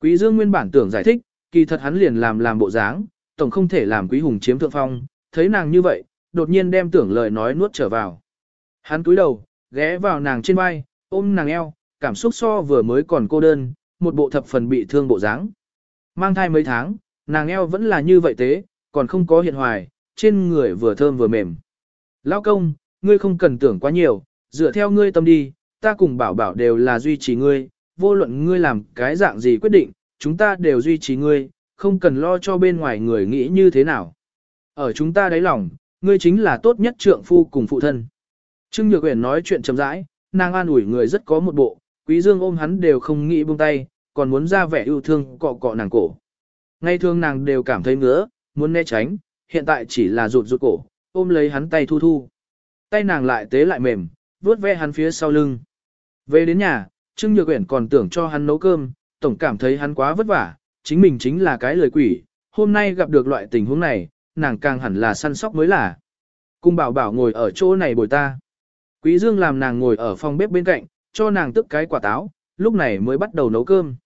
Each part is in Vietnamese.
Quý Dương nguyên bản tưởng giải thích, kỳ thật hắn liền làm làm bộ dáng, tổng không thể làm Quý Hùng chiếm thượng phong, thấy nàng như vậy, đột nhiên đem tưởng lời nói nuốt trở vào. Hắn cúi đầu, ghé vào nàng trên vai, ôm nàng eo, cảm xúc so vừa mới còn cô đơn, một bộ thập phần bị thương bộ dáng. Mang thai mấy tháng, nàng eo vẫn là như vậy thế, còn không có hiện hoài, trên người vừa thơm vừa mềm. Lão công, ngươi không cần tưởng quá nhiều, dựa theo ngươi tâm đi, ta cùng bảo bảo đều là duy trì ngươi, vô luận ngươi làm cái dạng gì quyết định, chúng ta đều duy trì ngươi, không cần lo cho bên ngoài người nghĩ như thế nào. Ở chúng ta đáy lòng, ngươi chính là tốt nhất trượng phu cùng phụ thân. Trương Nhược Uyển nói chuyện chậm rãi, nàng an ủi người rất có một bộ, Quý Dương ôm hắn đều không nghĩ buông tay, còn muốn ra vẻ yêu thương cọ cọ nàng cổ. Ngay thường nàng đều cảm thấy ngứa, muốn né tránh, hiện tại chỉ là rụt rụt cổ, ôm lấy hắn tay thu thu. Tay nàng lại tế lại mềm, vuốt ve hắn phía sau lưng. Về đến nhà, Trương Nhược Uyển còn tưởng cho hắn nấu cơm, tổng cảm thấy hắn quá vất vả, chính mình chính là cái lời quỷ, hôm nay gặp được loại tình huống này, nàng càng hẳn là săn sóc mới là. Cung bảo bảo ngồi ở chỗ này bồi ta. Quý Dương làm nàng ngồi ở phòng bếp bên cạnh, cho nàng tức cái quả táo, lúc này mới bắt đầu nấu cơm.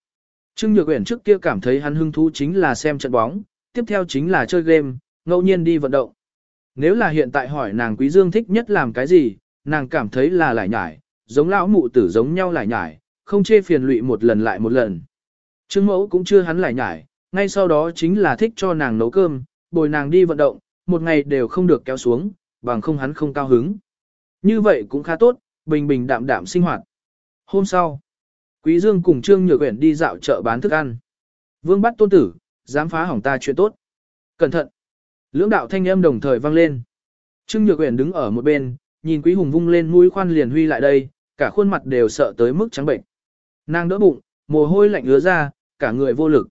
Trương Nhược Uyển trước kia cảm thấy hắn hứng thú chính là xem trận bóng, tiếp theo chính là chơi game, ngẫu nhiên đi vận động. Nếu là hiện tại hỏi nàng Quý Dương thích nhất làm cái gì, nàng cảm thấy là lải nhải, giống lão mụ tử giống nhau lải nhải, không chê phiền lụy một lần lại một lần. Trương mẫu cũng chưa hắn lại nhải, ngay sau đó chính là thích cho nàng nấu cơm, bồi nàng đi vận động, một ngày đều không được kéo xuống, bằng không hắn không cao hứng. Như vậy cũng khá tốt, bình bình đạm đạm sinh hoạt. Hôm sau, Quý Dương cùng Trương Nhược Uyển đi dạo chợ bán thức ăn. Vương bắt tôn tử, dám phá hỏng ta chuyện tốt. Cẩn thận. Lưỡng đạo thanh âm đồng thời vang lên. Trương Nhược Uyển đứng ở một bên, nhìn Quý Hùng vung lên mũi khoan liền huy lại đây, cả khuôn mặt đều sợ tới mức trắng bệnh. Nàng đỡ bụng, mồ hôi lạnh ứa ra, cả người vô lực.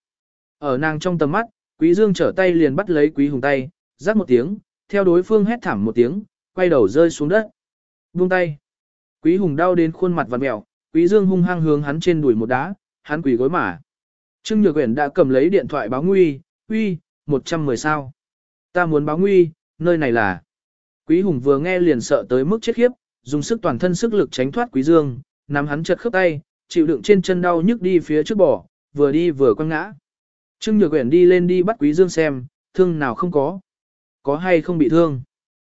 Ở nàng trong tầm mắt, Quý Dương trở tay liền bắt lấy Quý Hùng tay, rắc một tiếng, theo đối phương hét thảm một tiếng, quay đầu rơi xuống đất. Buông tay. Quý Hùng đau đến khuôn mặt vặn mèo, Quý Dương hung hăng hướng hắn trên đùi một đá, hắn quỳ gối mà. Trương Nhược Uyển đã cầm lấy điện thoại báo nguy, "Uy, 110 sao? Ta muốn báo nguy, nơi này là." Quý Hùng vừa nghe liền sợ tới mức chết khiếp, dùng sức toàn thân sức lực tránh thoát Quý Dương, nắm hắn chật khớp tay, chịu đựng trên chân đau nhức đi phía trước bỏ, vừa đi vừa quăng ngã. Trương Nhược Uyển đi lên đi bắt Quý Dương xem, thương nào không có. Có hay không bị thương?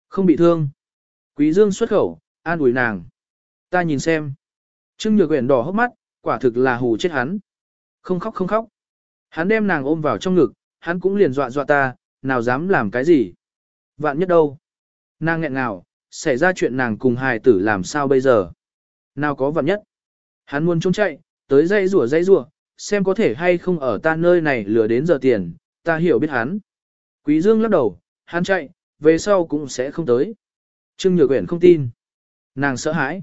Không bị thương. Quý Dương xuất khẩu, an ủi nàng. Ta nhìn xem. Trương Nhược Uyển đỏ hốc mắt, quả thực là hù chết hắn. Không khóc không khóc. Hắn đem nàng ôm vào trong ngực, hắn cũng liền dọa dọa ta, nào dám làm cái gì. Vạn nhất đâu. Nàng nghẹn ngào, xảy ra chuyện nàng cùng hài tử làm sao bây giờ. Nào có vạn nhất. Hắn muốn trốn chạy, tới dây rủa dây rủa, xem có thể hay không ở ta nơi này lừa đến giờ tiền, ta hiểu biết hắn. Quý Dương lắc đầu, hắn chạy, về sau cũng sẽ không tới. Trương Nhược Uyển không tin. Nàng sợ hãi.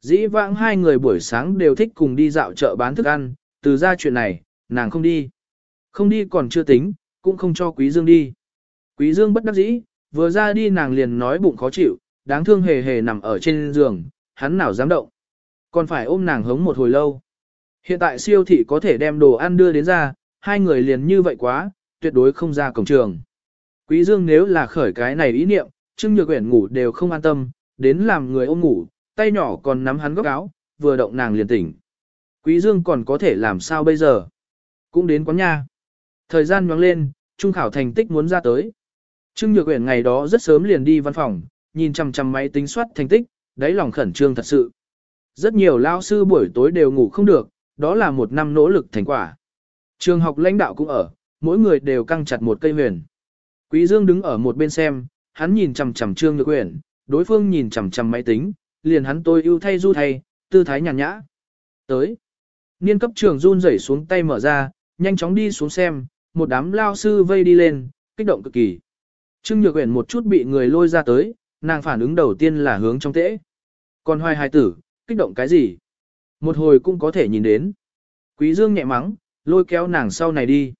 Dĩ vãng hai người buổi sáng đều thích cùng đi dạo chợ bán thức ăn, từ ra chuyện này, nàng không đi. Không đi còn chưa tính, cũng không cho Quý Dương đi. Quý Dương bất đắc dĩ, vừa ra đi nàng liền nói bụng khó chịu, đáng thương hề hề nằm ở trên giường, hắn nào dám động. Còn phải ôm nàng hống một hồi lâu. Hiện tại siêu thị có thể đem đồ ăn đưa đến ra, hai người liền như vậy quá, tuyệt đối không ra cổng trường. Quý Dương nếu là khởi cái này ý niệm, Trương Nhược Uyển ngủ đều không an tâm, đến làm người ôm ngủ, tay nhỏ còn nắm hắn góc áo, vừa động nàng liền tỉnh. Quý Dương còn có thể làm sao bây giờ? Cũng đến quán nha. Thời gian nhoáng lên, trung khảo thành tích muốn ra tới. Trương Nhược Uyển ngày đó rất sớm liền đi văn phòng, nhìn chằm chằm máy tính soát thành tích, đáy lòng khẩn trương thật sự. Rất nhiều lao sư buổi tối đều ngủ không được, đó là một năm nỗ lực thành quả. Trường học lãnh đạo cũng ở, mỗi người đều căng chặt một cây huyền. Quý Dương đứng ở một bên xem, hắn nhìn chằm chằm Trương Nhược Uyển, đối phương nhìn chằm chằm máy tính, liền hắn tôi ưu thay du thay, tư thái nhàn nhã. Tới. Niên cấp trường run rẩy xuống tay mở ra, nhanh chóng đi xuống xem, một đám lao sư vây đi lên, kích động cực kỳ. Trương Nhược Uyển một chút bị người lôi ra tới, nàng phản ứng đầu tiên là hướng trong tễ. Còn hoài hài tử, kích động cái gì? Một hồi cũng có thể nhìn đến. Quý Dương nhẹ mắng, lôi kéo nàng sau này đi.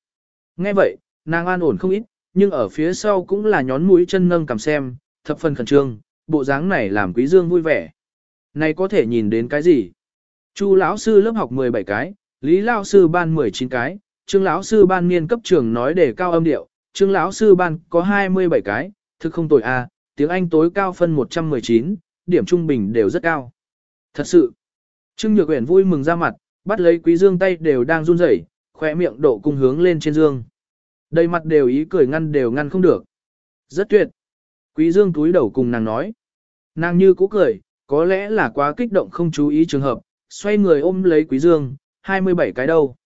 Nghe vậy, nàng an ổn không ít, nhưng ở phía sau cũng là nhón mũi chân nâng cầm xem, thập phần khẩn trương, bộ dáng này làm Quý Dương vui vẻ. Này có thể nhìn đến cái gì? Chu lão sư lớp học 17 cái, Lý lão sư ban 19 cái, Trương lão sư ban niên cấp trường nói để cao âm điệu, Trương lão sư ban có 27 cái, thực không tồi a, à, tiếng Anh tối cao phân 119, điểm trung bình đều rất cao. Thật sự. Trương Nhược Uyển vui mừng ra mặt, bắt lấy Quý Dương tay đều đang run rẩy, khóe miệng độ cung hướng lên trên dương. Đầy mặt đều ý cười ngăn đều ngăn không được. Rất tuyệt. Quý dương túi đầu cùng nàng nói. Nàng như cũ cười, có lẽ là quá kích động không chú ý trường hợp, xoay người ôm lấy quý dương, 27 cái đâu.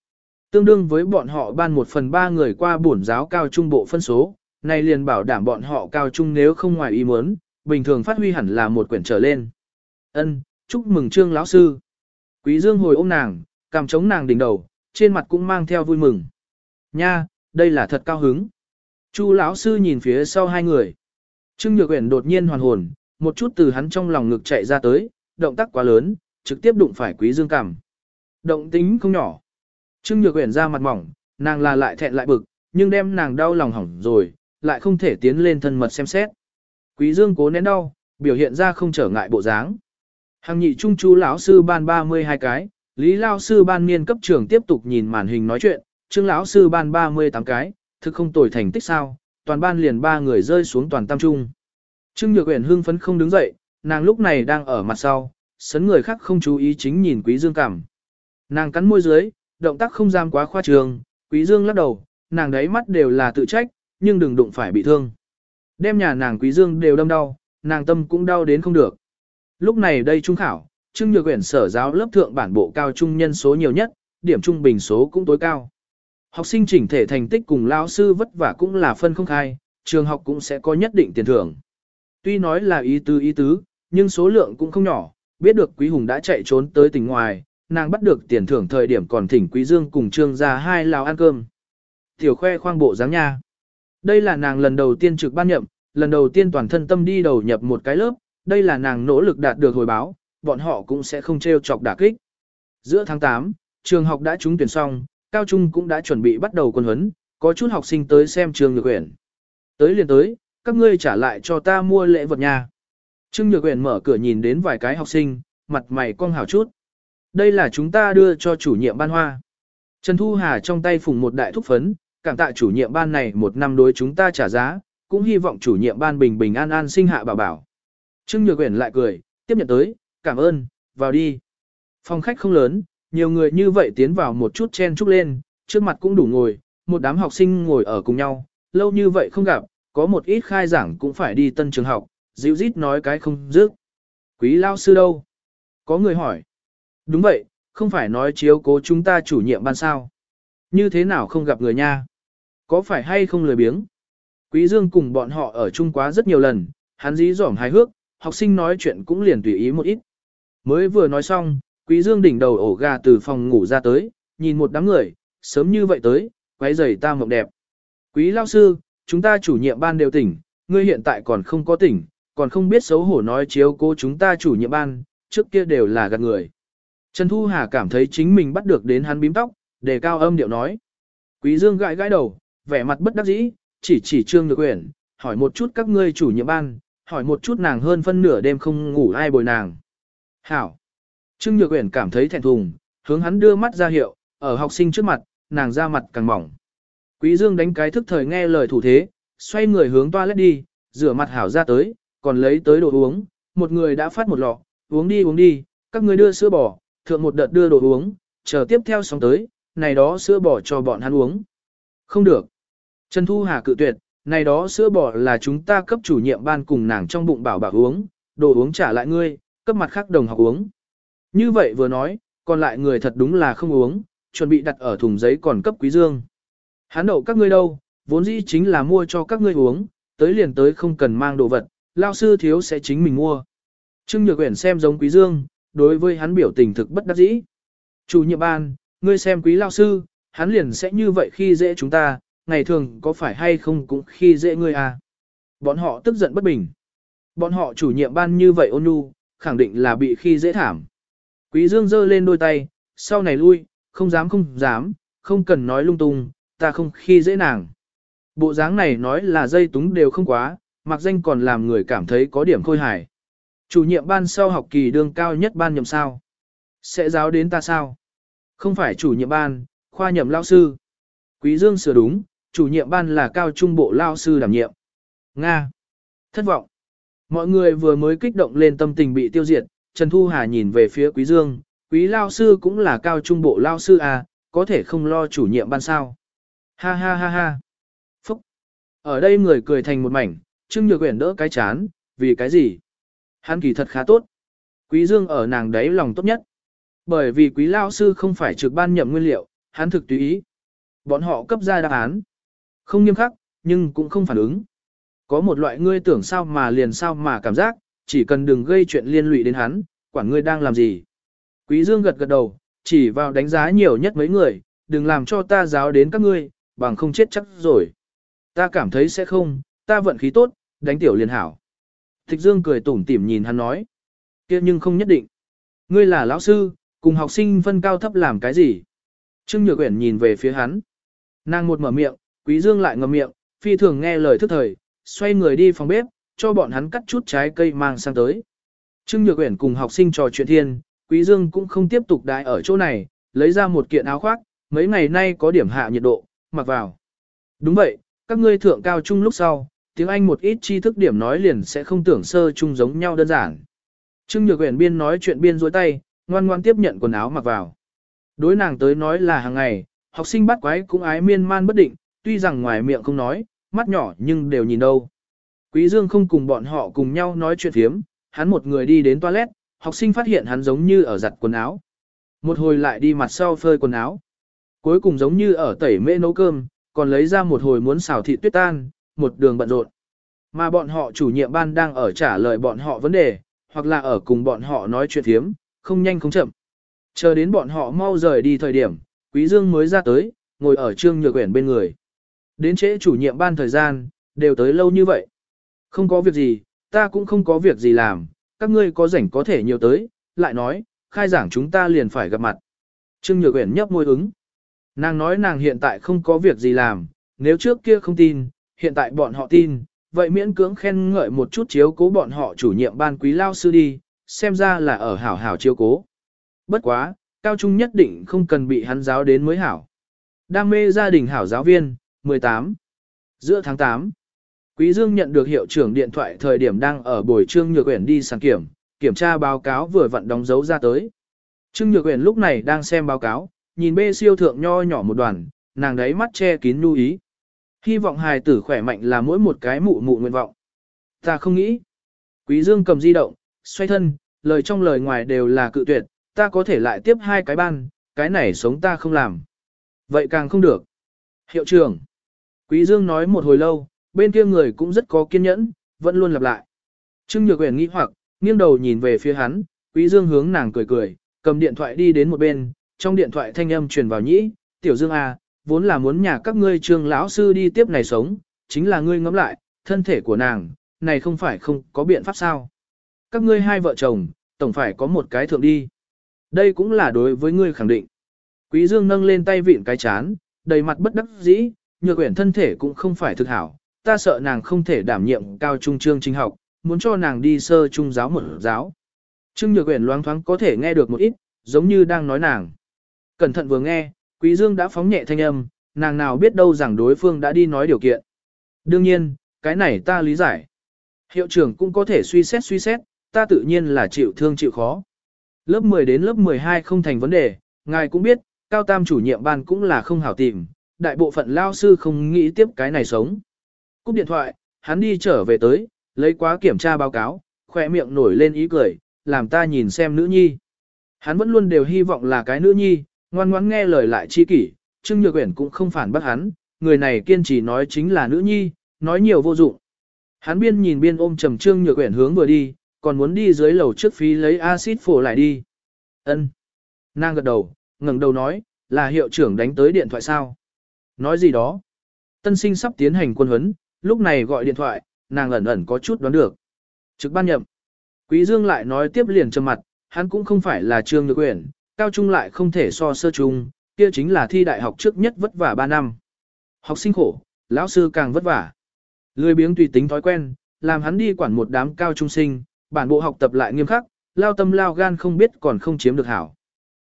Tương đương với bọn họ ban một phần ba người qua bổn giáo cao trung bộ phân số, này liền bảo đảm bọn họ cao trung nếu không ngoài ý muốn, bình thường phát huy hẳn là một quyển trở lên. Ân, chúc mừng trương lão sư. Quý dương hồi ôm nàng, cảm chống nàng đỉnh đầu, trên mặt cũng mang theo vui mừng. Nha, đây là thật cao hứng. Chu lão sư nhìn phía sau hai người. Trương Nhược Uyển đột nhiên hoàn hồn, một chút từ hắn trong lòng ngực chạy ra tới, động tác quá lớn, trực tiếp đụng phải Quý Dương cằm. Động tính không nhỏ. Trương Nhược Uyển ra mặt mỏng, nàng là lại thẹn lại bực, nhưng đem nàng đau lòng hỏng rồi, lại không thể tiến lên thân mật xem xét. Quý Dương cố nén đau, biểu hiện ra không trở ngại bộ dáng. Hàng nhị trung chú lão sư ban 32 cái, Lý lão sư ban niên cấp trưởng tiếp tục nhìn màn hình nói chuyện, Trương lão sư ban 38 cái, thực không tồi thành tích sao, toàn ban liền ba người rơi xuống toàn tam trung. Trương Nhược Uyển hưng phấn không đứng dậy, nàng lúc này đang ở mặt sau, sấn người khác không chú ý chính nhìn Quý Dương cảm. Nàng cắn môi dưới, động tác không dám quá khoa trương, Quý Dương lắc đầu, nàng đấy mắt đều là tự trách, nhưng đừng đụng phải bị thương. Đem nhà nàng Quý Dương đều đâm đau, nàng tâm cũng đau đến không được. Lúc này đây trung khảo, Trương Nhược Uyển sở giáo lớp thượng bản bộ cao trung nhân số nhiều nhất, điểm trung bình số cũng tối cao. Học sinh chỉnh thể thành tích cùng lao sư vất vả cũng là phân không khai, trường học cũng sẽ có nhất định tiền thưởng. Tuy nói là ý tứ ý tứ, nhưng số lượng cũng không nhỏ, biết được Quý Hùng đã chạy trốn tới tỉnh ngoài, nàng bắt được tiền thưởng thời điểm còn thỉnh Quý Dương cùng Trương gia hai lào ăn cơm. Tiểu khoe khoang bộ dáng nha. Đây là nàng lần đầu tiên trực ban nhậm, lần đầu tiên toàn thân tâm đi đầu nhập một cái lớp, đây là nàng nỗ lực đạt được hồi báo, bọn họ cũng sẽ không trêu chọc đả kích. Giữa tháng 8, trường học đã trúng tuyển xong, cao trung cũng đã chuẩn bị bắt đầu quân huấn, có chút học sinh tới xem trường nhược quyển. Tới liền tới, các ngươi trả lại cho ta mua lễ vật nhà. Trương Nhược Uyển mở cửa nhìn đến vài cái học sinh, mặt mày cong hào chút. Đây là chúng ta đưa cho chủ nhiệm ban hoa. Trần Thu Hà trong tay phùng một đại thúc phấn, cảm tạ chủ nhiệm ban này một năm đối chúng ta trả giá, cũng hy vọng chủ nhiệm ban bình bình an an sinh hạ bảo bảo. Trương Nhược Uyển lại cười, tiếp nhận tới, cảm ơn, vào đi. Phòng khách không lớn, nhiều người như vậy tiến vào một chút chen chúc lên, trước mặt cũng đủ ngồi, một đám học sinh ngồi ở cùng nhau, lâu như vậy không gặp, có một ít khai giảng cũng phải đi tân trường học, dịu rít nói cái không dứt. Quý lao sư đâu? Có người hỏi. Đúng vậy, không phải nói chiếu cố chúng ta chủ nhiệm ban sao. Như thế nào không gặp người nha? Có phải hay không lười biếng? Quý Dương cùng bọn họ ở chung quá rất nhiều lần, hắn dí dỏm hài hước, học sinh nói chuyện cũng liền tùy ý một ít. Mới vừa nói xong, Quý Dương đỉnh đầu ổ gà từ phòng ngủ ra tới, nhìn một đám người, sớm như vậy tới, quấy rầy ta mộng đẹp. Quý Lão sư, chúng ta chủ nhiệm ban đều tỉnh, ngươi hiện tại còn không có tỉnh, còn không biết xấu hổ nói chiếu cố chúng ta chủ nhiệm ban, trước kia đều là gạt người. Trần Thu Hà cảm thấy chính mình bắt được đến hắn bím tóc, đề cao âm điệu nói. Quý Dương gãi gãi đầu, vẻ mặt bất đắc dĩ, chỉ chỉ Trương Nhược Uyển, hỏi một chút các ngươi chủ nhiệm ban, hỏi một chút nàng hơn phân nửa đêm không ngủ ai bồi nàng. Hảo. Trương Nhược Uyển cảm thấy thẹn thùng, hướng hắn đưa mắt ra hiệu, ở học sinh trước mặt, nàng ra mặt càng mỏng. Quý Dương đánh cái thức thời nghe lời thủ thế, xoay người hướng toilet đi, rửa mặt hảo ra tới, còn lấy tới đồ uống, một người đã phát một lọ, uống đi uống đi, các người đưa sữa bò, thượng một đợt đưa đồ uống, chờ tiếp theo sóng tới, này đó sữa bò cho bọn hắn uống. Không được. Trần Thu Hà cự tuyệt, này đó sữa bò là chúng ta cấp chủ nhiệm ban cùng nàng trong bụng bảo bảo uống, đồ uống trả lại ngươi, cấp mặt khác đồng học uống. Như vậy vừa nói, còn lại người thật đúng là không uống, chuẩn bị đặt ở thùng giấy còn cấp quý dương. Hắn đậu các ngươi đâu, vốn dĩ chính là mua cho các ngươi uống, tới liền tới không cần mang đồ vật, lao sư thiếu sẽ chính mình mua. Trương Nhược Uyển xem giống Quý Dương, đối với hắn biểu tình thực bất đắc dĩ. Chủ nhiệm ban, ngươi xem quý lao sư, hắn liền sẽ như vậy khi dễ chúng ta, ngày thường có phải hay không cũng khi dễ ngươi à. Bọn họ tức giận bất bình. Bọn họ chủ nhiệm ban như vậy ôn nhu, khẳng định là bị khi dễ thảm. Quý Dương giơ lên đôi tay, sau này lui, không dám không dám, không cần nói lung tung, ta không khi dễ nàng. Bộ dáng này nói là dây túng đều không quá, mặc danh còn làm người cảm thấy có điểm khôi hài. Chủ nhiệm ban sau học kỳ đương cao nhất ban nhậm sao? Sẽ giáo đến ta sao? Không phải chủ nhiệm ban, khoa nhậm lao sư. Quý Dương sửa đúng, chủ nhiệm ban là cao trung bộ lao sư đảm nhiệm. Nga. Thất vọng. Mọi người vừa mới kích động lên tâm tình bị tiêu diệt, Trần Thu Hà nhìn về phía Quý Dương, Quý lao sư cũng là cao trung bộ lao sư à, có thể không lo chủ nhiệm ban sao. Ha ha ha ha. Phúc. Ở đây người cười thành một mảnh, Trương Nhược Uyển đỡ cái chán, vì cái gì? Hắn kỳ thật khá tốt. Quý Dương ở nàng đấy lòng tốt nhất. Bởi vì quý lao sư không phải trực ban nhậm nguyên liệu, hắn thực tùy ý. Bọn họ cấp ra đáp án. Không nghiêm khắc, nhưng cũng không phản ứng. Có một loại ngươi tưởng sao mà liền sao mà cảm giác, chỉ cần đừng gây chuyện liên lụy đến hắn, quản ngươi đang làm gì. Quý Dương gật gật đầu, chỉ vào đánh giá nhiều nhất mấy người, đừng làm cho ta giáo đến các ngươi, bằng không chết chắc rồi. Ta cảm thấy sẽ không, ta vận khí tốt, đánh tiểu liền hảo. Thích Dương cười tủm tỉm nhìn hắn nói. kia nhưng không nhất định. Ngươi là lão sư, cùng học sinh phân cao thấp làm cái gì? Trương Nhược Uyển nhìn về phía hắn. Nàng một mở miệng, Quý Dương lại ngậm miệng, phi thường nghe lời thức thời, xoay người đi phòng bếp, cho bọn hắn cắt chút trái cây mang sang tới. Trương Nhược Uyển cùng học sinh trò chuyện thiên, Quý Dương cũng không tiếp tục đái ở chỗ này, lấy ra một kiện áo khoác, mấy ngày nay có điểm hạ nhiệt độ, mặc vào. Đúng vậy, các ngươi thượng cao trung lúc sau, tiếng Anh một ít tri thức điểm nói liền sẽ không tưởng sơ chung giống nhau đơn giản. Trương Nhược Uyển biên nói chuyện biên duỗi tay, ngoan ngoan tiếp nhận quần áo mặc vào. Đối nàng tới nói là hàng ngày, học sinh bắt quái cũng ái miên man bất định, tuy rằng ngoài miệng không nói, mắt nhỏ nhưng đều nhìn đâu. Quý Dương không cùng bọn họ cùng nhau nói chuyện phiếm, hắn một người đi đến toilet, học sinh phát hiện hắn giống như ở giặt quần áo. Một hồi lại đi mặt sau phơi quần áo. Cuối cùng giống như ở tẩy mễ nấu cơm, còn lấy ra một hồi muốn xào thịt tuyết tan, một đường bận rộn. Mà bọn họ chủ nhiệm ban đang ở trả lời bọn họ vấn đề, hoặc là ở cùng bọn họ nói chuyện thiếm, không nhanh không chậm. Chờ đến bọn họ mau rời đi thời điểm, Quý Dương mới ra tới, ngồi ở Trương Nhược Uyển bên người. Đến trễ chủ nhiệm ban thời gian, đều tới lâu như vậy. Không có việc gì, ta cũng không có việc gì làm, các ngươi có rảnh có thể nhiều tới, lại nói, khai giảng chúng ta liền phải gặp mặt. Trương Nhược Uyển nhấp môi ứng. Nàng nói nàng hiện tại không có việc gì làm, nếu trước kia không tin, hiện tại bọn họ tin, vậy miễn cưỡng khen ngợi một chút chiếu cố bọn họ chủ nhiệm ban quý lao sư đi, xem ra là ở hảo hảo chiếu cố. Bất quá, cao trung nhất định không cần bị hắn giáo đến mới hảo. Đam mê gia đình hảo giáo viên, 18. Giữa tháng 8, Quý Dương nhận được hiệu trưởng điện thoại thời điểm đang ở buổi trương nhược uyển đi sàn kiểm, kiểm tra báo cáo vừa vặn đóng dấu ra tới. Trương Nhược Uyển lúc này đang xem báo cáo, nhìn bê siêu thượng nho nhỏ một đoàn, nàng đấy mắt che kín lưu ý. Hy vọng hài tử khỏe mạnh là mỗi một cái mụ mụ nguyện vọng. Ta không nghĩ. Quý Dương cầm di động, xoay thân, lời trong lời ngoài đều là cự tuyệt, ta có thể lại tiếp hai cái ban, cái này sống ta không làm. Vậy càng không được. Hiệu trưởng. Quý Dương nói một hồi lâu, bên kia người cũng rất có kiên nhẫn, vẫn luôn lặp lại. Trương Nhược Uyển nghĩ hoặc, nghiêng đầu nhìn về phía hắn, Quý Dương hướng nàng cười cười, cầm điện thoại đi đến một bên, trong điện thoại thanh âm truyền vào nhĩ, "Tiểu Dương à, vốn là muốn nhà các ngươi Trương lão sư đi tiếp này sống, chính là ngươi ngẫm lại, thân thể của nàng, này không phải không có biện pháp sao? Các ngươi hai vợ chồng, tổng phải có một cái thượng đi. Đây cũng là đối với ngươi khẳng định." Quý Dương nâng lên tay vịn cái chán, đầy mặt bất đắc dĩ, nhược quyển thân thể cũng không phải thực hảo, ta sợ nàng không thể đảm nhiệm cao trung chương trình học, muốn cho nàng đi sơ trung giáo một giáo. Trương Nhược Uyển loáng thoáng có thể nghe được một ít, giống như đang nói nàng. Cẩn thận vừa nghe, Quý Dương đã phóng nhẹ thanh âm, nàng nào biết đâu rằng đối phương đã đi nói điều kiện. Đương nhiên, cái này ta lý giải. Hiệu trưởng cũng có thể suy xét suy xét, ta tự nhiên là chịu thương chịu khó. Lớp 10 đến lớp 12 không thành vấn đề, ngài cũng biết, cao tam chủ nhiệm ban cũng là không hảo tìm, đại bộ phận lao sư không nghĩ tiếp cái này sống. Cúp điện thoại, hắn đi trở về tới, lấy quá kiểm tra báo cáo, khỏe miệng nổi lên ý cười, làm ta nhìn xem nữ nhi. Hắn vẫn luôn đều hy vọng là cái nữ nhi, ngoan ngoãn nghe lời lại chi kỷ, Trương Nhược Uyển cũng không phản bác hắn, người này kiên trì nói chính là nữ nhi, nói nhiều vô dụng. Hắn biên nhìn biên ôm trầm Trương Nhược Uyển hướng vừa đi, còn muốn đi dưới lầu trước phí lấy axit phổ lại đi. Ân. Nàng gật đầu, ngẩng đầu nói, là hiệu trưởng đánh tới điện thoại sao? Nói gì đó? Tân sinh sắp tiến hành quân huấn, lúc này gọi điện thoại, nàng ẩn ẩn có chút đoán được. Trực ban nhậm. Quý Dương lại nói tiếp liền trầm mặt, hắn cũng không phải là trương nhược quyển, cao trung lại không thể so sơ trung, kia chính là thi đại học trước nhất vất vả 3 năm. Học sinh khổ, lão sư càng vất vả. Lười biếng tùy tính thói quen, làm hắn đi quản một đám cao trung sinh, bản bộ học tập lại nghiêm khắc, lao tâm lao gan không biết còn không chiếm được hảo.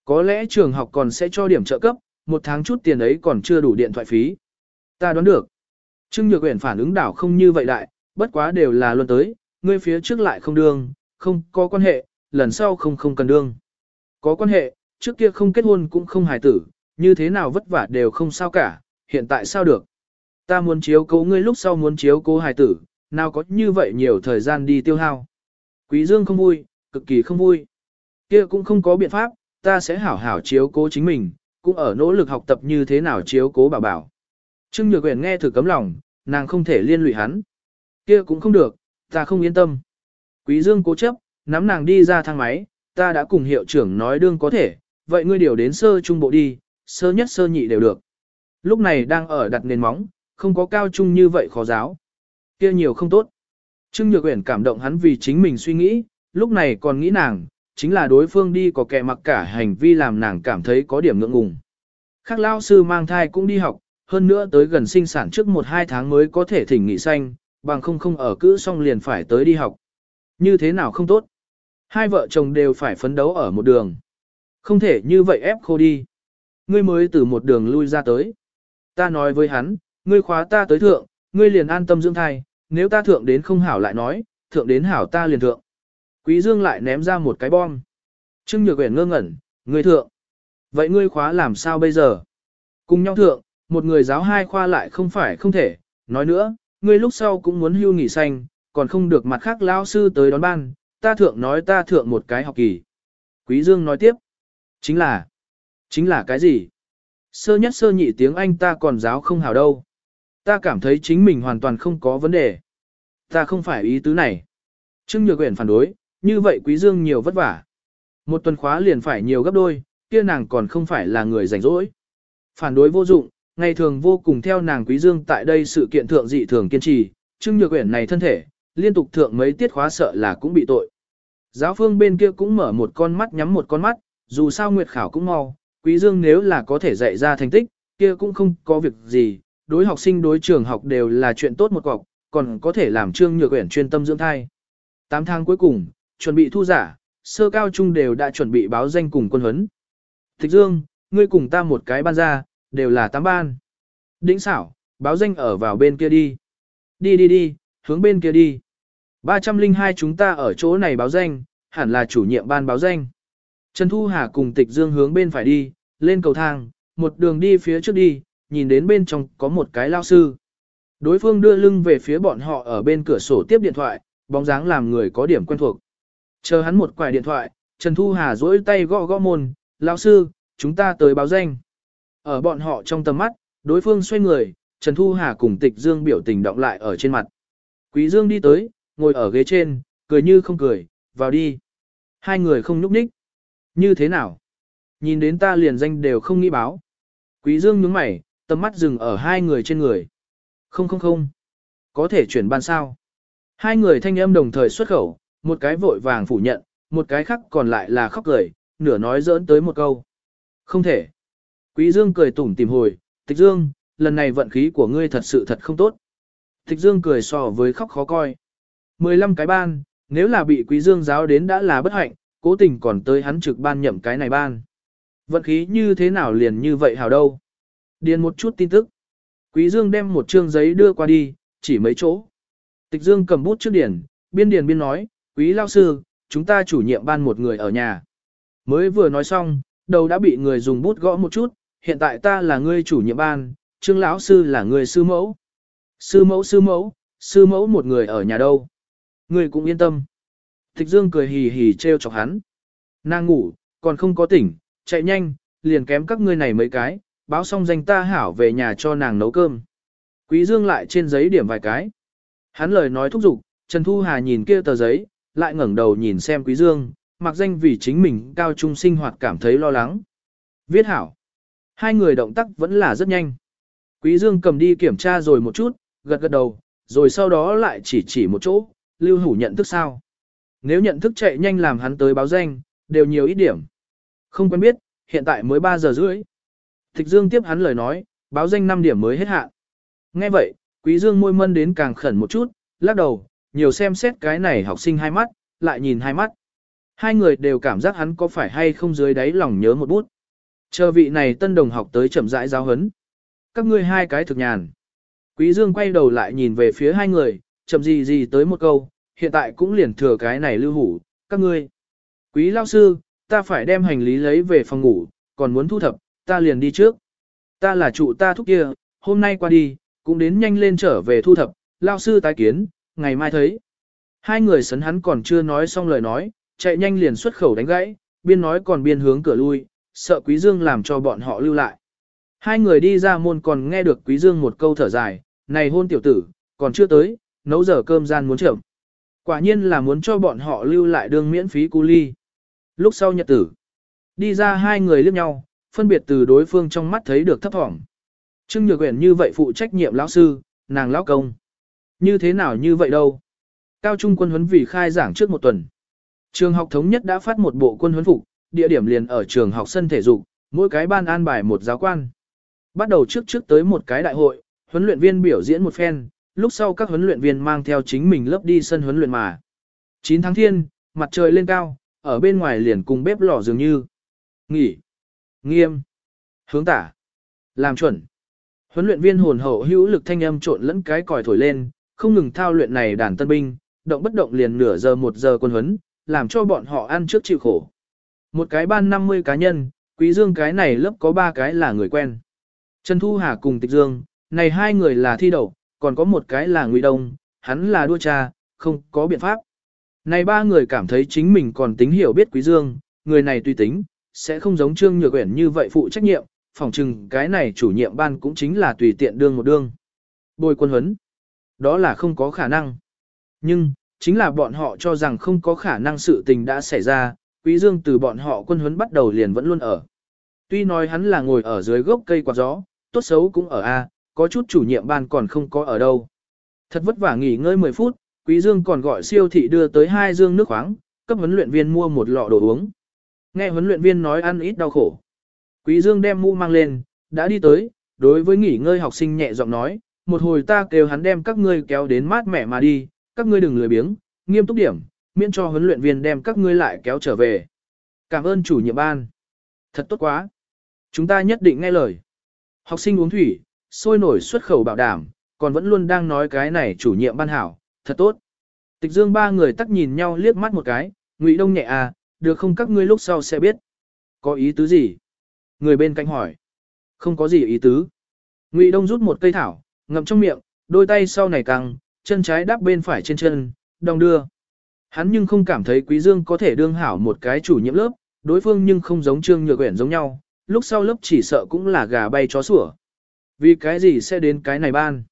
Có lẽ trường học còn sẽ cho điểm trợ cấp, một tháng chút tiền ấy còn chưa đủ điện thoại phí. Ta đoán được. Trương Nhược Uyển phản ứng đảo không như vậy đại, bất quá đều là luôn tới, ngươi phía trước lại không đương, không có quan hệ, lần sau không không cần đương. Có quan hệ, trước kia không kết hôn cũng không hài tử, như thế nào vất vả đều không sao cả, hiện tại sao được. Ta muốn chiếu cố ngươi lúc sau muốn chiếu cố hài tử, nào có như vậy nhiều thời gian đi tiêu hao. Quý Dương không vui, cực kỳ không vui. Kia cũng không có biện pháp, ta sẽ hảo hảo chiếu cố chính mình, cũng ở nỗ lực học tập như thế nào chiếu cố bảo bảo. Trương Nhược Uyển nghe thử cấm lòng, nàng không thể liên lụy hắn. Kia cũng không được, ta không yên tâm. Quý Dương cố chấp, nắm nàng đi ra thang máy, ta đã cùng hiệu trưởng nói đương có thể, vậy ngươi điều đến sơ trung bộ đi, sơ nhất sơ nhị đều được. Lúc này đang ở đặt nền móng, không có cao trung như vậy khó giáo. Kia nhiều không tốt. Trương Nhược Uyển cảm động hắn vì chính mình suy nghĩ, lúc này còn nghĩ nàng, chính là đối phương đi có kẻ mặc cả hành vi làm nàng cảm thấy có điểm ngượng ngùng. Khác lao sư mang thai cũng đi học, hơn nữa tới gần sinh sản trước 1-2 tháng mới có thể thỉnh nghỉ xanh, bằng không không ở cữ xong liền phải tới đi học. Như thế nào không tốt? Hai vợ chồng đều phải phấn đấu ở một đường. Không thể như vậy ép khô đi. Ngươi mới từ một đường lui ra tới. Ta nói với hắn, ngươi khóa ta tới thượng, ngươi liền an tâm dưỡng thai, nếu ta thượng đến không hảo lại nói, thượng đến hảo ta liền thượng. Quý Dương lại ném ra một cái bom. Trương Nhược Uyển ngơ ngẩn, người thượng. Vậy ngươi khóa làm sao bây giờ? Cùng nhau thượng, một người giáo hai khoa lại không phải không thể. Nói nữa, ngươi lúc sau cũng muốn hưu nghỉ xanh, còn không được mặt khác lão sư tới đón ban, ta thượng nói ta thượng một cái học kỳ. Quý Dương nói tiếp, chính là, chính là cái gì? Sơ nhất sơ nhị tiếng Anh ta còn giáo không hào đâu. Ta cảm thấy chính mình hoàn toàn không có vấn đề. Ta không phải ý tứ này. Trương Nhược Uyển phản đối, như vậy Quý Dương nhiều vất vả. Một tuần khóa liền phải nhiều gấp đôi, kia nàng còn không phải là người rảnh rỗi. Phản đối vô dụng, ngày thường vô cùng theo nàng Quý Dương tại đây sự kiện thượng dị thường kiên trì, Trương Nhược quyển này thân thể, liên tục thượng mấy tiết khóa sợ là cũng bị tội. Giáo phương bên kia cũng mở một con mắt nhắm một con mắt, dù sao Nguyệt Khảo cũng mau, Quý Dương nếu là có thể dạy ra thành tích, kia cũng không có việc gì, đối học sinh đối trường học đều là chuyện tốt một cọc, còn có thể làm Trương Nhược quyển chuyên tâm dưỡng thai. 8 tháng cuối cùng, chuẩn bị thu giả, sơ cao trung đều đã chuẩn bị báo danh cùng quân huấn. Thích Dương, ngươi cùng ta một cái ban ra, đều là tám ban. Đĩnh xảo, báo danh ở vào bên kia đi. Đi đi đi, hướng bên kia đi. 302 chúng ta ở chỗ này báo danh, hẳn là chủ nhiệm ban báo danh. Trần Thu Hà cùng Tịch Dương hướng bên phải đi, lên cầu thang, một đường đi phía trước đi, nhìn đến bên trong có một cái lao sư. Đối phương đưa lưng về phía bọn họ ở bên cửa sổ tiếp điện thoại, bóng dáng làm người có điểm quen thuộc. Chờ hắn một quải điện thoại, Trần Thu Hà duỗi tay gõ gõ môn, lão sư, chúng ta tới báo danh. Ở bọn họ trong tầm mắt, đối phương xoay người, Trần Thu Hà cùng Tịch Dương biểu tình động lại ở trên mặt. Quý Dương đi tới, ngồi ở ghế trên, cười như không cười, vào đi. Hai người không nhúc nhích. Như thế nào? Nhìn đến ta liền danh đều không nghĩ báo. Quý Dương nhướng mày, tầm mắt dừng ở hai người trên người. Không không không. Có thể chuyển ban sao? Hai người thanh âm đồng thời xuất khẩu, một cái vội vàng phủ nhận, một cái khác còn lại là khóc cười, nửa nói giỡn tới một câu. Không thể. Quý Dương cười tủm tìm hồi, Tịch Dương, lần này vận khí của ngươi thật sự thật không tốt. Tịch Dương cười so với khóc khó coi. 15 cái ban, nếu là bị Quý Dương giáo đến đã là bất hạnh, cố tình còn tới hắn trực ban nhậm cái này ban. Vận khí như thế nào liền như vậy hào đâu. Điền một chút tin tức. Quý Dương đem một trương giấy đưa qua đi, chỉ mấy chỗ. Tịch Dương cầm bút trước điển, biên điền biên nói, quý lao sư, chúng ta chủ nhiệm ban một người ở nhà. Mới vừa nói xong, đầu đã bị người dùng bút gõ một chút, hiện tại ta là người chủ nhiệm ban, trương lão sư là người sư mẫu. Sư mẫu sư mẫu, sư mẫu một người ở nhà đâu. Ngươi cũng yên tâm. Thịch Dương cười hì hì treo chọc hắn. Nàng ngủ, còn không có tỉnh, chạy nhanh, liền kém các ngươi này mấy cái, báo xong danh ta hảo về nhà cho nàng nấu cơm. Quý Dương lại trên giấy điểm vài cái. Hắn lời nói thúc giục, Trần Thu Hà nhìn kia tờ giấy, lại ngẩng đầu nhìn xem Quý Dương, mặc danh vì chính mình cao trung sinh hoạt cảm thấy lo lắng. Viết hảo. Hai người động tác vẫn là rất nhanh. Quý Dương cầm đi kiểm tra rồi một chút, gật gật đầu, rồi sau đó lại chỉ chỉ một chỗ, lưu hủ nhận thức sao. Nếu nhận thức chạy nhanh làm hắn tới báo danh, đều nhiều ít điểm. Không quen biết, hiện tại mới 3 giờ rưỡi. Thịch Dương tiếp hắn lời nói, báo danh 5 điểm mới hết hạn. Nghe vậy, Quý Dương môi mân đến càng khẩn một chút, lắc đầu, nhiều xem xét cái này học sinh hai mắt, lại nhìn hai mắt. Hai người đều cảm giác hắn có phải hay không dưới đáy lòng nhớ một bút. Chờ vị này tân đồng học tới chậm rãi giáo hấn. Các ngươi hai cái thực nhàn. Quý Dương quay đầu lại nhìn về phía hai người, chậm gì gì tới một câu, hiện tại cũng liền thừa cái này lưu hủ, các ngươi. Quý Lão sư, ta phải đem hành lý lấy về phòng ngủ, còn muốn thu thập, ta liền đi trước. Ta là trụ ta thúc kia, hôm nay qua đi, cũng đến nhanh lên trở về thu thập, Lão sư tái kiến, ngày mai thấy. Hai người sấn hắn còn chưa nói xong lời nói, chạy nhanh liền xuất khẩu đánh gãy, biên nói còn biên hướng cửa lui, sợ Quý Dương làm cho bọn họ lưu lại. Hai người đi ra môn còn nghe được Quý Dương một câu thở dài, này hôn tiểu tử, còn chưa tới, nấu giờ cơm gian muốn chậm. Quả nhiên là muốn cho bọn họ lưu lại đường miễn phí cu ly. Lúc sau nhật tử, đi ra hai người liếc nhau, phân biệt từ đối phương trong mắt thấy được thấp thỏm. Trương Nhược Uyển như vậy phụ trách nhiệm lão sư, nàng lão công. Như thế nào như vậy đâu? Cao trung quân huấn vì khai giảng trước một tuần. Trường học thống nhất đã phát một bộ quân huấn phục, địa điểm liền ở trường học sân thể dục, mỗi cái ban an bài một giáo quan. Bắt đầu trước trước tới một cái đại hội, huấn luyện viên biểu diễn một phen, lúc sau các huấn luyện viên mang theo chính mình lớp đi sân huấn luyện mà. 9 tháng thiên, mặt trời lên cao, ở bên ngoài liền cùng bếp lò dường như. Nghỉ. Nghiêm. Hướng tả. Làm chuẩn. Huấn luyện viên hồn hậu hữu lực thanh âm trộn lẫn cái còi thổi lên, không ngừng thao luyện này đàn tân binh, động bất động liền nửa giờ một giờ quân huấn, làm cho bọn họ ăn trước chịu khổ. Một cái ban 50 cá nhân, quý dương cái này lớp có 3 cái là người quen. Trần Thu Hà cùng Tịch Dương, này hai người là thi đậu, còn có một cái là Ngụy Đông, hắn là đua cha, không có biện pháp. Này ba người cảm thấy chính mình còn tính hiểu biết Quý Dương, người này tùy tính, sẽ không giống Trương Nhược Uyển như vậy phụ trách nhiệm, phòng trừng cái này chủ nhiệm ban cũng chính là tùy tiện đương một đương. Bồi quân huấn, đó là không có khả năng. Nhưng, chính là bọn họ cho rằng không có khả năng sự tình đã xảy ra, Quý Dương từ bọn họ quân huấn bắt đầu liền vẫn luôn ở. Tuy nói hắn là ngồi ở dưới gốc cây quạt gió, tốt xấu cũng ở A, có chút chủ nhiệm ban còn không có ở đâu. Thật vất vả nghỉ ngơi 10 phút, Quý Dương còn gọi siêu thị đưa tới hai dương nước khoáng, cấp huấn luyện viên mua một lọ đồ uống. Nghe huấn luyện viên nói ăn ít đau khổ. Quý Dương đem mũ mang lên, đã đi tới, đối với nghỉ ngơi học sinh nhẹ giọng nói, một hồi ta kêu hắn đem các ngươi kéo đến mát mẻ mà đi, các ngươi đừng lười biếng, nghiêm túc điểm, miễn cho huấn luyện viên đem các ngươi lại kéo trở về. Cảm ơn chủ nhiệm ban. Thật tốt quá. Chúng ta nhất định nghe lời. Học sinh uống thủy, sôi nổi xuất khẩu bảo đảm, còn vẫn luôn đang nói cái này chủ nhiệm ban hảo, thật tốt. Tịch dương ba người tắc nhìn nhau liếc mắt một cái, ngụy đông nhẹ à, được không các ngươi lúc sau sẽ biết. Có ý tứ gì? Người bên cạnh hỏi. Không có gì ý tứ. Ngụy đông rút một cây thảo, ngậm trong miệng, đôi tay sau này căng, chân trái đắp bên phải trên chân, đong đưa. Hắn nhưng không cảm thấy quý dương có thể đương hảo một cái chủ nhiệm lớp, đối phương nhưng không giống trương nhược quyển giống nhau, lúc sau lớp chỉ sợ cũng là gà bay chó sủa. Vì cái gì sẽ đến cái này ban?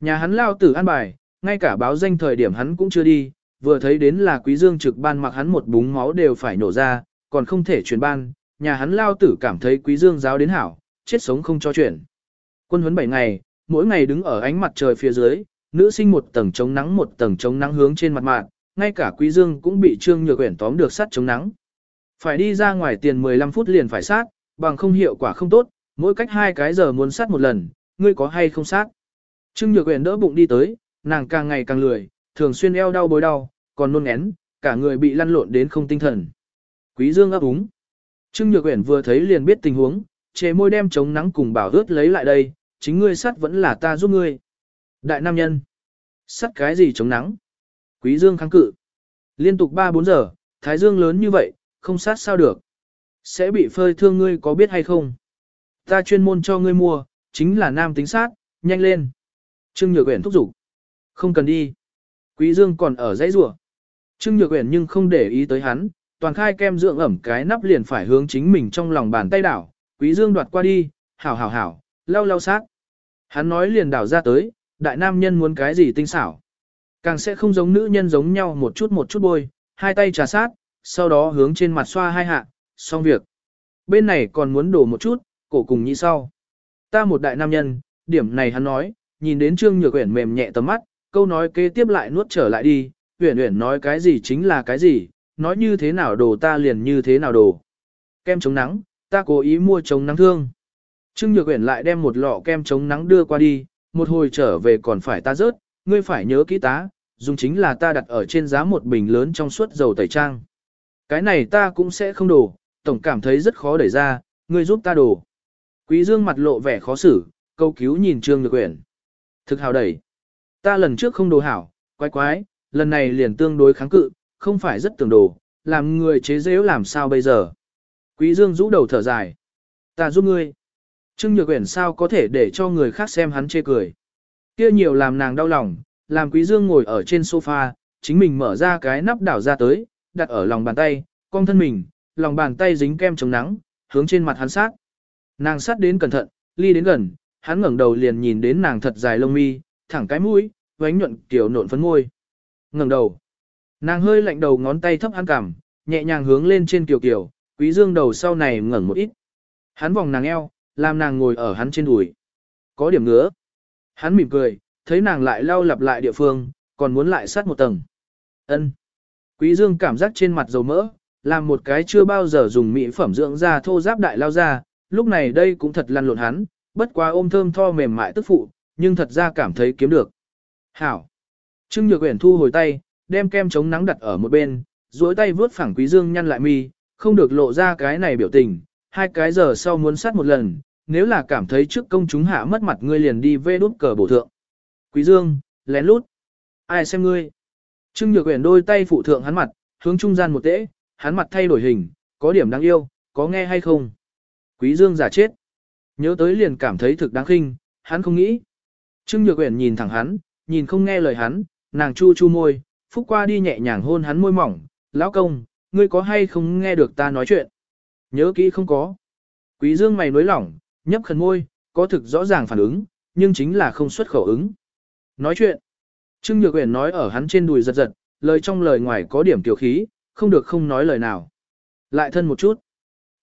Nhà hắn lao tử an bài, ngay cả báo danh thời điểm hắn cũng chưa đi, vừa thấy đến là quý dương trực ban mặc hắn một búng máu đều phải nổ ra, còn không thể chuyển ban, nhà hắn lao tử cảm thấy quý dương giáo đến hảo, chết sống không cho chuyển. Quân huấn 7 ngày, mỗi ngày đứng ở ánh mặt trời phía dưới, nữ sinh một tầng chống nắng một tầng chống nắng hướng trên mặt mạng, ngay cả quý dương cũng bị trương nhược uyển tóm được sắt chống nắng. Phải đi ra ngoài tiền 15 phút liền phải sát, bằng không hiệu quả không tốt, mỗi cách hai cái giờ muốn sát một lần, ngươi có hay không sát. Trương Nhược Uyển đỡ bụng đi tới, nàng càng ngày càng lười, thường xuyên eo đau bối đau, còn nôn ngén, cả người bị lăn lộn đến không tinh thần. Quý Dương ấp úng. Trương Nhược Uyển vừa thấy liền biết tình huống, chề môi đem chống nắng cùng bảo ướt lấy lại đây, chính ngươi sát vẫn là ta giúp ngươi. Đại nam nhân. Sát cái gì chống nắng? Quý Dương kháng cự. Liên tục 3-4 giờ, thái dương lớn như vậy, không sát sao được. Sẽ bị phơi thương ngươi có biết hay không? Ta chuyên môn cho ngươi mua, chính là nam tính sát, nhanh lên. Trương Nhược Uyển thúc giục. Không cần đi. Quý Dương còn ở dãy rùa. Trương Nhược Uyển nhưng không để ý tới hắn, toàn khai kem dưỡng ẩm cái nắp liền phải hướng chính mình trong lòng bàn tay đảo. Quý Dương đoạt qua đi, hảo hảo hảo, lau lau sát. Hắn nói liền đảo ra tới, đại nam nhân muốn cái gì tinh xảo. Càng sẽ không giống nữ nhân giống nhau một chút một chút bôi, hai tay trà sát, sau đó hướng trên mặt xoa hai hạ, xong việc. Bên này còn muốn đổ một chút, cổ cùng như sau. Ta một đại nam nhân, điểm này hắn nói, nhìn đến Trương Nhược Uyển mềm nhẹ tầm mắt, câu nói kế tiếp lại nuốt trở lại đi, Uyển Uyển nói cái gì chính là cái gì, nói như thế nào đồ ta liền như thế nào đồ. Kem chống nắng, ta cố ý mua chống nắng thương. Trương Nhược Uyển lại đem một lọ kem chống nắng đưa qua đi, một hồi trở về còn phải ta rớt, ngươi phải nhớ kỹ tá, dùng chính là ta đặt ở trên giá một bình lớn trong suốt dầu tẩy trang. Cái này ta cũng sẽ không đổ, tổng cảm thấy rất khó đẩy ra, ngươi giúp ta đổ. Quý Dương mặt lộ vẻ khó xử, câu cứu nhìn Trương Nhược Uyển. Thực hào đẩy. Ta lần trước không đồ hảo, quái quái, lần này liền tương đối kháng cự, không phải rất tưởng đồ, làm người chế giễu làm sao bây giờ. Quý Dương rũ đầu thở dài. Ta giúp ngươi. Trương Nhược Uyển sao có thể để cho người khác xem hắn chê cười. Kia nhiều làm nàng đau lòng, làm Quý Dương ngồi ở trên sofa, chính mình mở ra cái nắp đảo ra tới, đặt ở lòng bàn tay, cong thân mình, lòng bàn tay dính kem chống nắng, hướng trên mặt hắn sát. Nàng sát đến cẩn thận, ly đến gần, hắn ngẩng đầu liền nhìn đến nàng thật dài lông mi, thẳng cái mũi, vánh nhuận kiểu nộn phấn môi. Ngẩng đầu. Nàng hơi lạnh đầu ngón tay thấp hắn cằm, nhẹ nhàng hướng lên trên kiều kiều, quý dương đầu sau này ngẩng một ít. Hắn vòng nàng eo, làm nàng ngồi ở hắn trên đùi. Có điểm ngứa. Hắn mỉm cười, thấy nàng lại lau lặp lại địa phương, còn muốn lại sát một tầng. Ân. Quý dương cảm giác trên mặt dầu mỡ, làm một cái chưa bao giờ dùng mỹ phẩm dưỡng da thô giáp đại lao ra, lúc này đây cũng thật lăn lộn hắn, bất quá ôm thơm tho mềm mại tức phụ, nhưng thật ra cảm thấy kiếm được. Hảo. Trương Nhược Uyển thu hồi tay, đem kem chống nắng đặt ở một bên, duỗi tay vướt phẳng Quý Dương nhăn lại mi, không được lộ ra cái này biểu tình, hai cái giờ sau muốn sát một lần, nếu là cảm thấy trước công chúng hạ mất mặt ngươi liền đi vê đút cờ bổ thượng. Quý Dương, lén lút. Ai xem ngươi? Trương Nhược Uyển đôi tay phụ thượng hắn mặt, hướng trung gian một tễ, hắn mặt thay đổi hình, có điểm đáng yêu, có nghe hay không? Quý Dương giả chết. Nhớ tới liền cảm thấy thực đáng khinh, hắn không nghĩ. Trương Nhược Uyển nhìn thẳng hắn, nhìn không nghe lời hắn, nàng chu chu môi, phúc qua đi nhẹ nhàng hôn hắn môi mỏng, lão công, ngươi có hay không nghe được ta nói chuyện? Nhớ kỹ không có. Quý Dương mày nối lỏng, nhấp khẩn môi, có thực rõ ràng phản ứng, nhưng chính là không xuất khẩu ứng. Nói chuyện. Trương Nhược Uyển nói ở hắn trên đùi giật giật, lời trong lời ngoài có điểm tiểu khí, không được không nói lời nào. Lại thân một chút.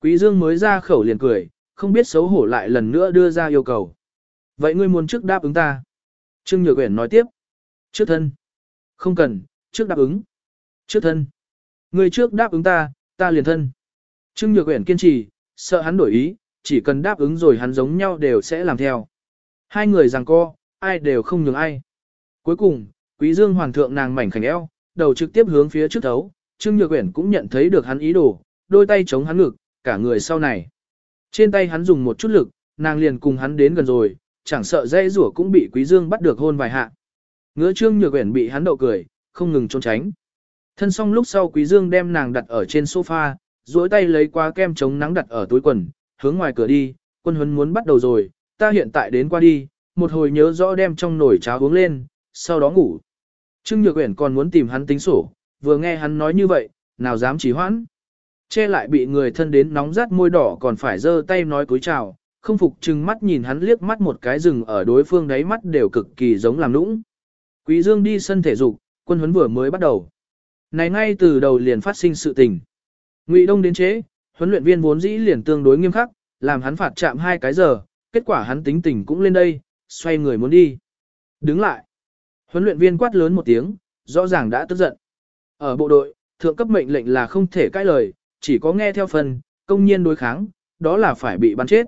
Quý Dương mới ra khẩu liền cười, không biết xấu hổ lại lần nữa đưa ra yêu cầu. Vậy ngươi muốn trước đáp ứng ta? Trương Nhược Uyển nói tiếp. Trước thân. Không cần, trước đáp ứng. Trước thân. Ngươi trước đáp ứng ta, ta liền thân. Trương Nhược Uyển kiên trì, sợ hắn đổi ý, chỉ cần đáp ứng rồi hắn giống nhau đều sẽ làm theo. Hai người giằng co, ai đều không nhường ai. Cuối cùng, Quý Dương hoàn thượng nàng mảnh khảnh eo, đầu trực tiếp hướng phía trước thấu, Trương Nhược Uyển cũng nhận thấy được hắn ý đồ, đôi tay chống hắn ngực, cả người sau này. Trên tay hắn dùng một chút lực, nàng liền cùng hắn đến gần rồi, chẳng sợ dây rủa cũng bị Quý Dương bắt được hôn vài hạ. Ngứa Trương Nhược Uyển bị hắn đậu cười, không ngừng trốn tránh. Thân xong lúc sau Quý Dương đem nàng đặt ở trên sofa, duỗi tay lấy qua kem chống nắng đặt ở túi quần, hướng ngoài cửa đi, quân huấn muốn bắt đầu rồi, ta hiện tại đến qua đi, một hồi nhớ rõ đem trong nồi cháo uống lên, sau đó ngủ. Trương Nhược Uyển còn muốn tìm hắn tính sổ, vừa nghe hắn nói như vậy, nào dám chỉ hoãn. Che lại bị người thân đến nóng rát môi đỏ còn phải giơ tay nói cúi chào, không phục chừng mắt nhìn hắn liếc mắt một cái rừng ở đối phương đáy mắt đều cực kỳ giống làm nũng. Quý Dương đi sân thể dục, quân huấn vừa mới bắt đầu. Này ngay từ đầu liền phát sinh sự tình. Ngụy Đông đến chế, huấn luyện viên vốn dĩ liền tương đối nghiêm khắc, làm hắn phạt chạm hai cái giờ, kết quả hắn tính tình cũng lên đây, xoay người muốn đi. Đứng lại. Huấn luyện viên quát lớn một tiếng, rõ ràng đã tức giận. Ở bộ đội, thượng cấp mệnh lệnh là không thể cãi lời, chỉ có nghe theo phần, công nhiên đối kháng, đó là phải bị bắn chết.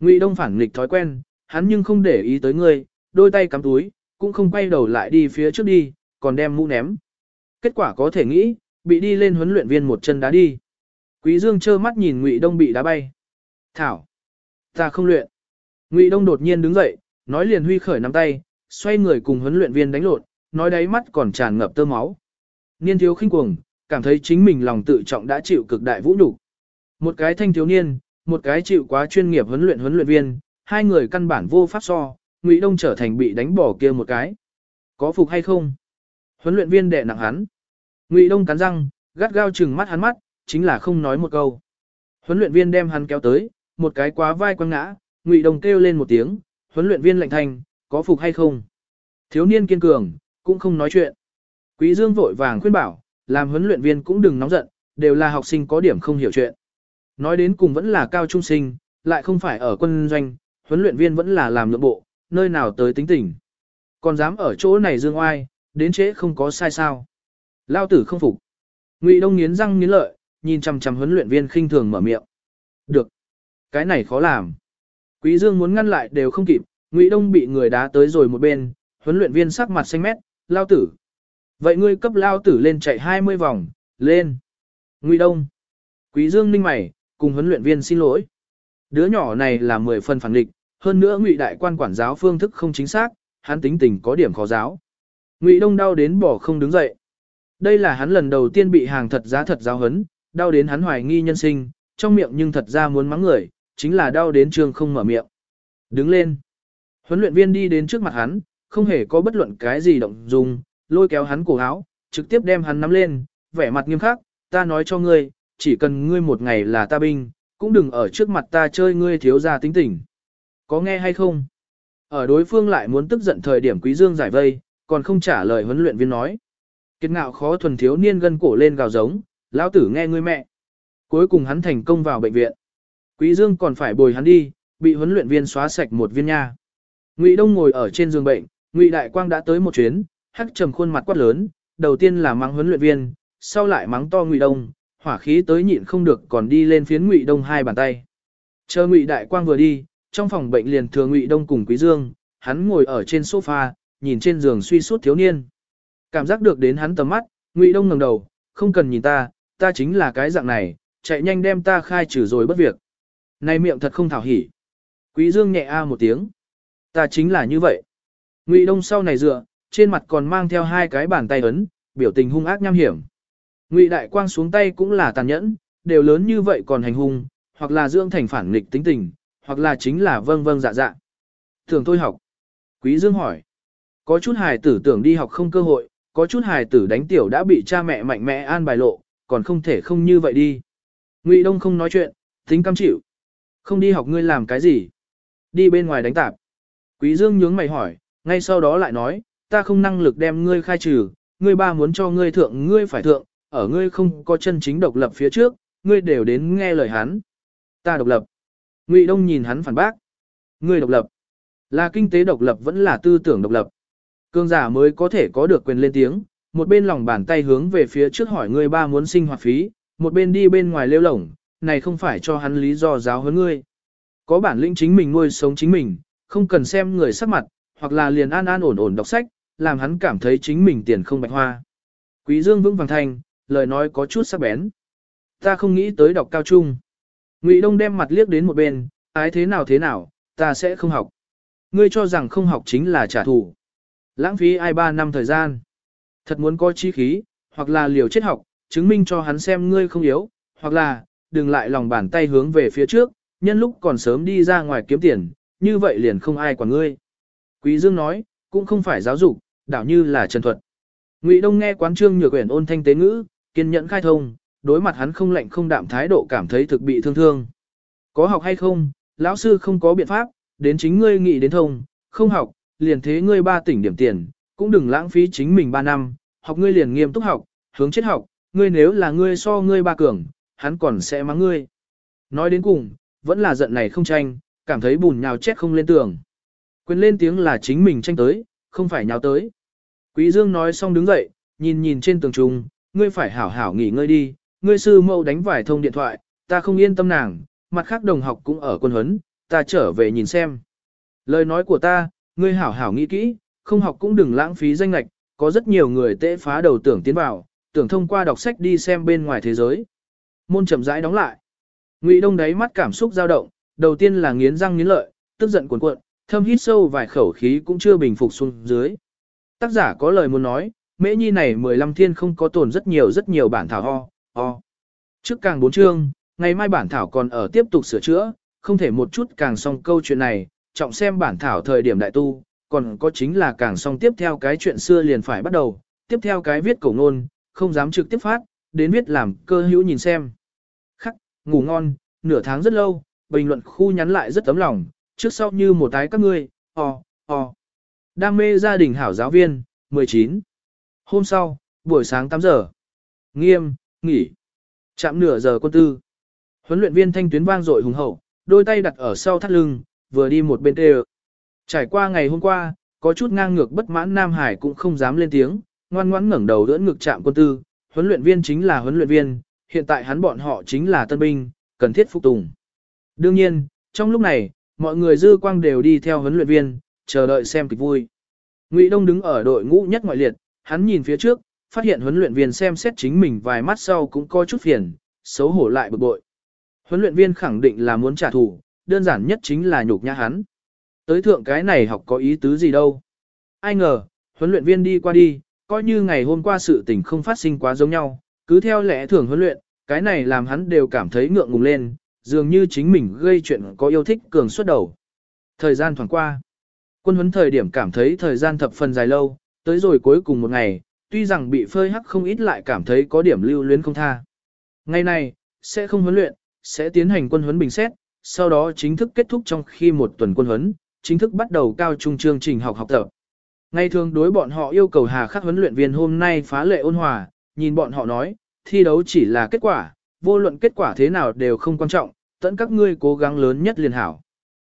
Ngụy Đông phản nghịch thói quen, hắn nhưng không để ý tới người, đôi tay cắm túi, cũng không quay đầu lại đi phía trước đi, còn đem mũ ném. Kết quả có thể nghĩ, bị đi lên huấn luyện viên một chân đá đi. Quý Dương trơ mắt nhìn Ngụy Đông bị đá bay. Thảo, ta không luyện. Ngụy Đông đột nhiên đứng dậy, nói liền huy khởi nắm tay, xoay người cùng huấn luyện viên đánh lộn, nói đáy mắt còn tràn ngập tơ máu. Niên thiếu khinh cuồng, cảm thấy chính mình lòng tự trọng đã chịu cực đại vũ nhục. Một cái thanh thiếu niên, một cái chịu quá chuyên nghiệp huấn luyện huấn luyện viên, hai người căn bản vô pháp so, Ngụy Đông trở thành bị đánh bỏ kia một cái. Có phục hay không? Huấn luyện viên đè nặng hắn. Ngụy Đông cắn răng, gắt gao chừng mắt hắn mắt, chính là không nói một câu. Huấn luyện viên đem hắn kéo tới, một cái quá vai quăng ngã, Ngụy Đông kêu lên một tiếng, huấn luyện viên lạnh thanh, có phục hay không? Thiếu niên kiên cường, cũng không nói chuyện. Quý Dương vội vàng khuyên bảo, làm huấn luyện viên cũng đừng nóng giận, đều là học sinh có điểm không hiểu chuyện. Nói đến cùng vẫn là cao trung sinh, lại không phải ở quân doanh, huấn luyện viên vẫn là làm lượng bộ, nơi nào tới tính tình. Còn dám ở chỗ này dương oai, đến trễ không có sai sao. Lao tử không phục. Ngụy Đông nghiến răng nghiến lợi, nhìn chằm chằm huấn luyện viên khinh thường mở miệng. Được. Cái này khó làm. Quý Dương muốn ngăn lại đều không kịp, Ngụy Đông bị người đá tới rồi một bên, huấn luyện viên sắc mặt xanh mét, lao tử. Vậy ngươi cấp lao tử lên chạy 20 vòng, lên. Ngụy Đông. Quý Dương ninh mày, cùng huấn luyện viên xin lỗi. Đứa nhỏ này là 10 phần phản địch, hơn nữa Ngụy đại quan quản giáo phương thức không chính xác, hắn tính tình có điểm khó giáo. Ngụy Đông đau đến bỏ không đứng dậy. Đây là hắn lần đầu tiên bị hàng thật giá thật giáo hấn, đau đến hắn hoài nghi nhân sinh, trong miệng nhưng thật ra muốn mắng người, chính là đau đến trường không mở miệng. Đứng lên. Huấn luyện viên đi đến trước mặt hắn, không hề có bất luận cái gì động dung, lôi kéo hắn cổ áo, trực tiếp đem hắn nắm lên, vẻ mặt nghiêm khắc, ta nói cho ngươi, chỉ cần ngươi một ngày là ta binh, cũng đừng ở trước mặt ta chơi ngươi thiếu ra tính tình. Có nghe hay không? Ở đối phương lại muốn tức giận thời điểm quý dương giải vây, còn không trả lời huấn luyện viên nói. Kiệt ngạo khó thuần thiếu niên gân cổ lên gào giống, lão tử nghe ngươi mẹ. Cuối cùng hắn thành công vào bệnh viện. Quý dương còn phải bồi hắn đi, bị huấn luyện viên xóa sạch một viên nha. Ngụy Đông ngồi ở trên giường bệnh, Ngụy Đại Quang đã tới một chuyến, hắc trầm khuôn mặt quát lớn, đầu tiên là mắng huấn luyện viên, sau lại mắng to Ngụy Đông, hỏa khí tới nhịn không được còn đi lên phiến Ngụy Đông hai bàn tay. Chờ Ngụy Đại Quang vừa đi, trong phòng bệnh liền thừa Ngụy Đông cùng Quý Dương, hắn ngồi ở trên sofa, nhìn trên giường suy suốt thiếu niên. Cảm giác được đến hắn tầm mắt, Ngụy Đông ngẩng đầu, không cần nhìn ta, ta chính là cái dạng này, chạy nhanh đem ta khai trừ rồi bất việc. Này miệng thật không thảo hỉ. Quý Dương nhẹ a một tiếng. Ta chính là như vậy. Ngụy Đông sau này dựa, trên mặt còn mang theo hai cái bàn tay ấn, biểu tình hung ác nham hiểm. Ngụy Đại Quang xuống tay cũng là tàn nhẫn, đều lớn như vậy còn hành hung, hoặc là dưỡng thành phản nghịch tính tình, hoặc là chính là vâng vâng dạ dạ. Thường thôi học. Quý Dương hỏi. Có chút hài tử tưởng đi học không cơ hội, có chút hài tử đánh tiểu đã bị cha mẹ mạnh mẽ an bài lộ, còn không thể không như vậy đi. Ngụy Đông không nói chuyện, tính cam chịu. Không đi học ngươi làm cái gì? Đi bên ngoài đánh tạp. Quý Dương nhướng mày hỏi, ngay sau đó lại nói, ta không năng lực đem ngươi khai trừ, ngươi ba muốn cho ngươi thượng ngươi phải thượng, ở ngươi không có chân chính độc lập phía trước, ngươi đều đến nghe lời hắn. Ta độc lập. Ngụy Đông nhìn hắn phản bác. Ngươi độc lập. Là kinh tế độc lập vẫn là tư tưởng độc lập. Cương giả mới có thể có được quyền lên tiếng, một bên lòng bàn tay hướng về phía trước hỏi ngươi ba muốn sinh hoạt phí, một bên đi bên ngoài lêu lổng, này không phải cho hắn lý do giáo huấn ngươi. Có bản lĩnh chính mình nuôi sống chính mình, không cần xem người sắc mặt, hoặc là liền an an ổn ổn đọc sách, làm hắn cảm thấy chính mình tiền không bạch hoa. Quý Dương vững vàng thành, lời nói có chút sắc bén. Ta không nghĩ tới đọc cao trung. Ngụy Đông đem mặt liếc đến một bên, ái thế nào thế nào, ta sẽ không học. Ngươi cho rằng không học chính là trả thù. Lãng phí ai ba năm thời gian. Thật muốn có chi khí, hoặc là liều chết học, chứng minh cho hắn xem ngươi không yếu, hoặc là, đừng lại lòng bàn tay hướng về phía trước, nhân lúc còn sớm đi ra ngoài kiếm tiền, như vậy liền không ai quản ngươi. Quý Dương nói, cũng không phải giáo dục, đảo như là trần thuật. Ngụy Đông nghe quán trương nhược quyển ôn thanh tế ngữ, kiên nhẫn khai thông, đối mặt hắn không lạnh không đạm thái độ cảm thấy thực bị thương thương. Có học hay không, lão sư không có biện pháp, đến chính ngươi nghĩ đến thông, không học, liền thế ngươi ba tỉnh điểm tiền, cũng đừng lãng phí chính mình ba năm, học ngươi liền nghiêm túc học, hướng chết học, ngươi nếu là ngươi so ngươi ba cường, hắn còn sẽ mắng ngươi. Nói đến cùng, vẫn là giận này không tranh, cảm thấy bùn nhào chết không lên tường. Quyền lên tiếng là chính mình tranh tới, không phải nhào tới. Quý Dương nói xong đứng dậy, nhìn nhìn trên tường trùng, ngươi phải hảo hảo nghỉ ngơi đi, ngươi sư mẫu đánh vài thông điện thoại, ta không yên tâm nàng, mặt khác đồng học cũng ở quân huấn, ta trở về nhìn xem. Lời nói của ta, ngươi hảo hảo nghĩ kỹ, không học cũng đừng lãng phí danh lệch, có rất nhiều người tễ phá đầu tưởng tiến vào, tưởng thông qua đọc sách đi xem bên ngoài thế giới. Môn chậm rãi đóng lại. Ngụy Đông đáy mắt cảm xúc dao động, đầu tiên là nghiến răng nghiến lợi, tức giận cuồn cuộn, thâm hít sâu vài khẩu khí cũng chưa bình phục xuống dưới. Tác giả có lời muốn nói, mễ nhi này 15 thiên không có tồn rất nhiều rất nhiều bản thảo ho, ho. Trước càng bốn chương, ngày mai bản thảo còn ở tiếp tục sửa chữa, không thể một chút càng xong câu chuyện này, trọng xem bản thảo thời điểm đại tu, còn có chính là càng xong tiếp theo cái chuyện xưa liền phải bắt đầu, tiếp theo cái viết cổ ngôn, không dám trực tiếp phát, đến viết làm cơ hữu nhìn xem. Khắc, ngủ ngon, nửa tháng rất lâu, bình luận khu nhắn lại rất tấm lòng, trước sau như một tái các ngươi, ò, ò. Đam mê gia đình hảo giáo viên, 19. Hôm sau, buổi sáng 8 giờ. Nghiêm, nghỉ. Chạm nửa giờ quân tư. Huấn luyện viên thanh tuyến vang dội hùng hậu, đôi tay đặt ở sau thắt lưng, vừa đi một bên tê Trải qua ngày hôm qua, có chút ngang ngược bất mãn Nam Hải cũng không dám lên tiếng, ngoan ngoãn ngẩng đầu đỡ ngực chạm quân tư. Huấn luyện viên chính là huấn luyện viên, hiện tại hắn bọn họ chính là tân binh, cần thiết phục tùng. Đương nhiên, trong lúc này, mọi người dư quang đều đi theo huấn luyện viên, chờ đợi xem kịch vui. Ngụy Đông đứng ở đội ngũ nhất ngoại liệt, hắn nhìn phía trước, phát hiện huấn luyện viên xem xét chính mình vài mắt sau cũng có chút phiền, xấu hổ lại bực bội. Huấn luyện viên khẳng định là muốn trả thù, đơn giản nhất chính là nhục nhã hắn. Tới thượng cái này học có ý tứ gì đâu. Ai ngờ, huấn luyện viên đi qua đi, coi như ngày hôm qua sự tình không phát sinh quá giống nhau, cứ theo lẽ thường huấn luyện, cái này làm hắn đều cảm thấy ngượng ngùng lên, dường như chính mình gây chuyện có yêu thích cường suốt đầu. Thời gian thoảng qua. Quân huấn thời điểm cảm thấy thời gian thập phần dài lâu, tới rồi cuối cùng một ngày, tuy rằng bị phơi hắc không ít lại cảm thấy có điểm lưu luyến không tha. Ngày này, sẽ không huấn luyện, sẽ tiến hành quân huấn bình xét, sau đó chính thức kết thúc trong khi một tuần quân huấn, chính thức bắt đầu cao trung chương trình học học tập. Ngày thường đối bọn họ yêu cầu hà khắc huấn luyện viên hôm nay phá lệ ôn hòa, nhìn bọn họ nói, thi đấu chỉ là kết quả, vô luận kết quả thế nào đều không quan trọng, tận các ngươi cố gắng lớn nhất liền hảo.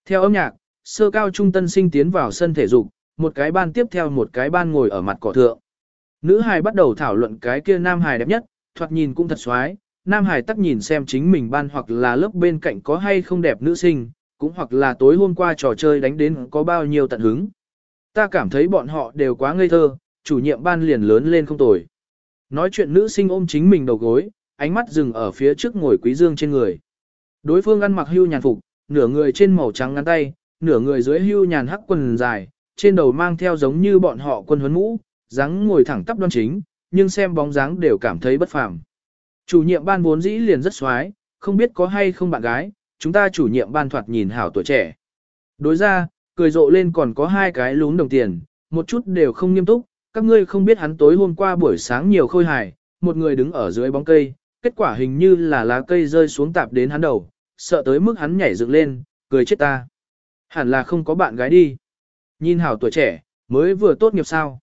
Theo âm nhạc, sơ cao trung tân sinh tiến vào sân thể dục, một cái ban tiếp theo một cái ban ngồi ở mặt cỏ thượng. Nữ hài bắt đầu thảo luận cái kia nam hài đẹp nhất, thoạt nhìn cũng thật xoái, nam hài tắc nhìn xem chính mình ban hoặc là lớp bên cạnh có hay không đẹp nữ sinh, cũng hoặc là tối hôm qua trò chơi đánh đến có bao nhiêu tận hứng. Ta cảm thấy bọn họ đều quá ngây thơ, chủ nhiệm ban liền lớn lên không tồi. Nói chuyện nữ sinh ôm chính mình đầu gối, ánh mắt dừng ở phía trước ngồi quý dương trên người. Đối phương ăn mặc hưu nhàn phục, nửa người trên màu trắng ngắn tay, nửa người dưới hưu nhàn hắc quần dài, trên đầu mang theo giống như bọn họ quân huấn mũ, dáng ngồi thẳng tắp đoan chính, nhưng xem bóng dáng đều cảm thấy bất phàm. Chủ nhiệm ban vốn dĩ liền rất xoái, không biết có hay không bạn gái, chúng ta chủ nhiệm ban thoạt nhìn hảo tuổi trẻ. Đối ra, cười rộ lên còn có hai cái lún đồng tiền, một chút đều không nghiêm túc, các ngươi không biết hắn tối hôm qua buổi sáng nhiều khôi hài, một người đứng ở dưới bóng cây, kết quả hình như là lá cây rơi xuống tạp đến hắn đầu, sợ tới mức hắn nhảy dựng lên, cười chết ta. Hẳn là không có bạn gái đi. Nhìn hảo tuổi trẻ, mới vừa tốt nghiệp sao.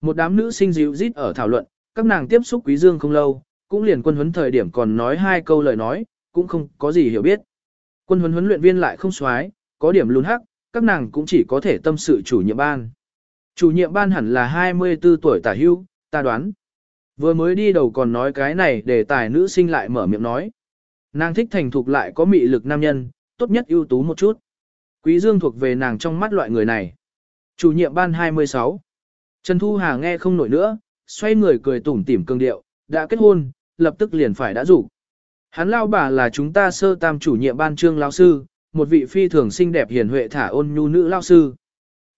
Một đám nữ sinh dịu rít ở thảo luận, các nàng tiếp xúc quý dương không lâu, cũng liền quân huấn thời điểm còn nói hai câu lời nói, cũng không có gì hiểu biết. Quân huấn huấn luyện viên lại không xoái, có điểm lùn hắc, các nàng cũng chỉ có thể tâm sự chủ nhiệm ban. Chủ nhiệm ban hẳn là 24 tuổi tả hưu, ta đoán. Vừa mới đi đầu còn nói cái này để tài nữ sinh lại mở miệng nói. Nàng thích thành thục lại có mị lực nam nhân, tốt nhất ưu tú một chút. Quý Dương thuộc về nàng trong mắt loại người này. Chủ nhiệm ban 26. Trần Thu Hà nghe không nổi nữa, xoay người cười tủm tỉm cương điệu, đã kết hôn, lập tức liền phải đã rủ. Hắn lao bà là chúng ta sơ tam chủ nhiệm ban trương lao sư, một vị phi thường xinh đẹp hiền huệ thả ôn nhu nữ lao sư.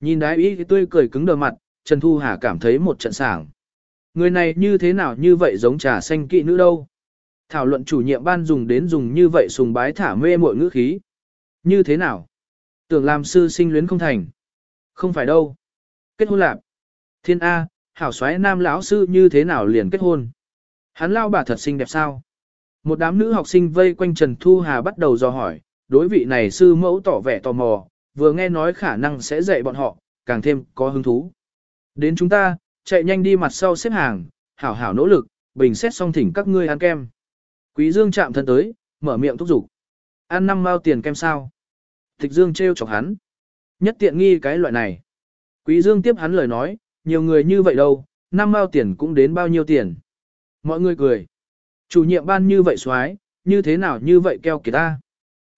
Nhìn đái ý tươi cười cứng đờ mặt, Trần Thu Hà cảm thấy một trận sảng. Người này như thế nào như vậy giống trà xanh kỵ nữ đâu. Thảo luận chủ nhiệm ban dùng đến dùng như vậy sùng bái thả mê mọi ngữ khí. Như thế nào? Tưởng làm sư sinh luyến không thành. Không phải đâu. Kết hôn lạc. Thiên A, hảo xoáy nam lão sư như thế nào liền kết hôn. Hắn lao bà thật xinh đẹp sao? Một đám nữ học sinh vây quanh Trần Thu Hà bắt đầu dò hỏi, đối vị này sư mẫu tỏ vẻ tò mò, vừa nghe nói khả năng sẽ dạy bọn họ, càng thêm có hứng thú. Đến chúng ta, chạy nhanh đi mặt sau xếp hàng, hảo hảo nỗ lực, bình xét xong thỉnh các ngươi ăn kem. Quý Dương chạm thân tới, mở miệng thúc giục. Ăn năm mao tiền kem sao? Tịch Dương trêu chọc hắn. Nhất tiện nghi cái loại này. Quý Dương tiếp hắn lời nói, nhiều người như vậy đâu, năm mao tiền cũng đến bao nhiêu tiền. Mọi người cười. Chủ nhiệm ban như vậy xoái, như thế nào như vậy keo kìa ta.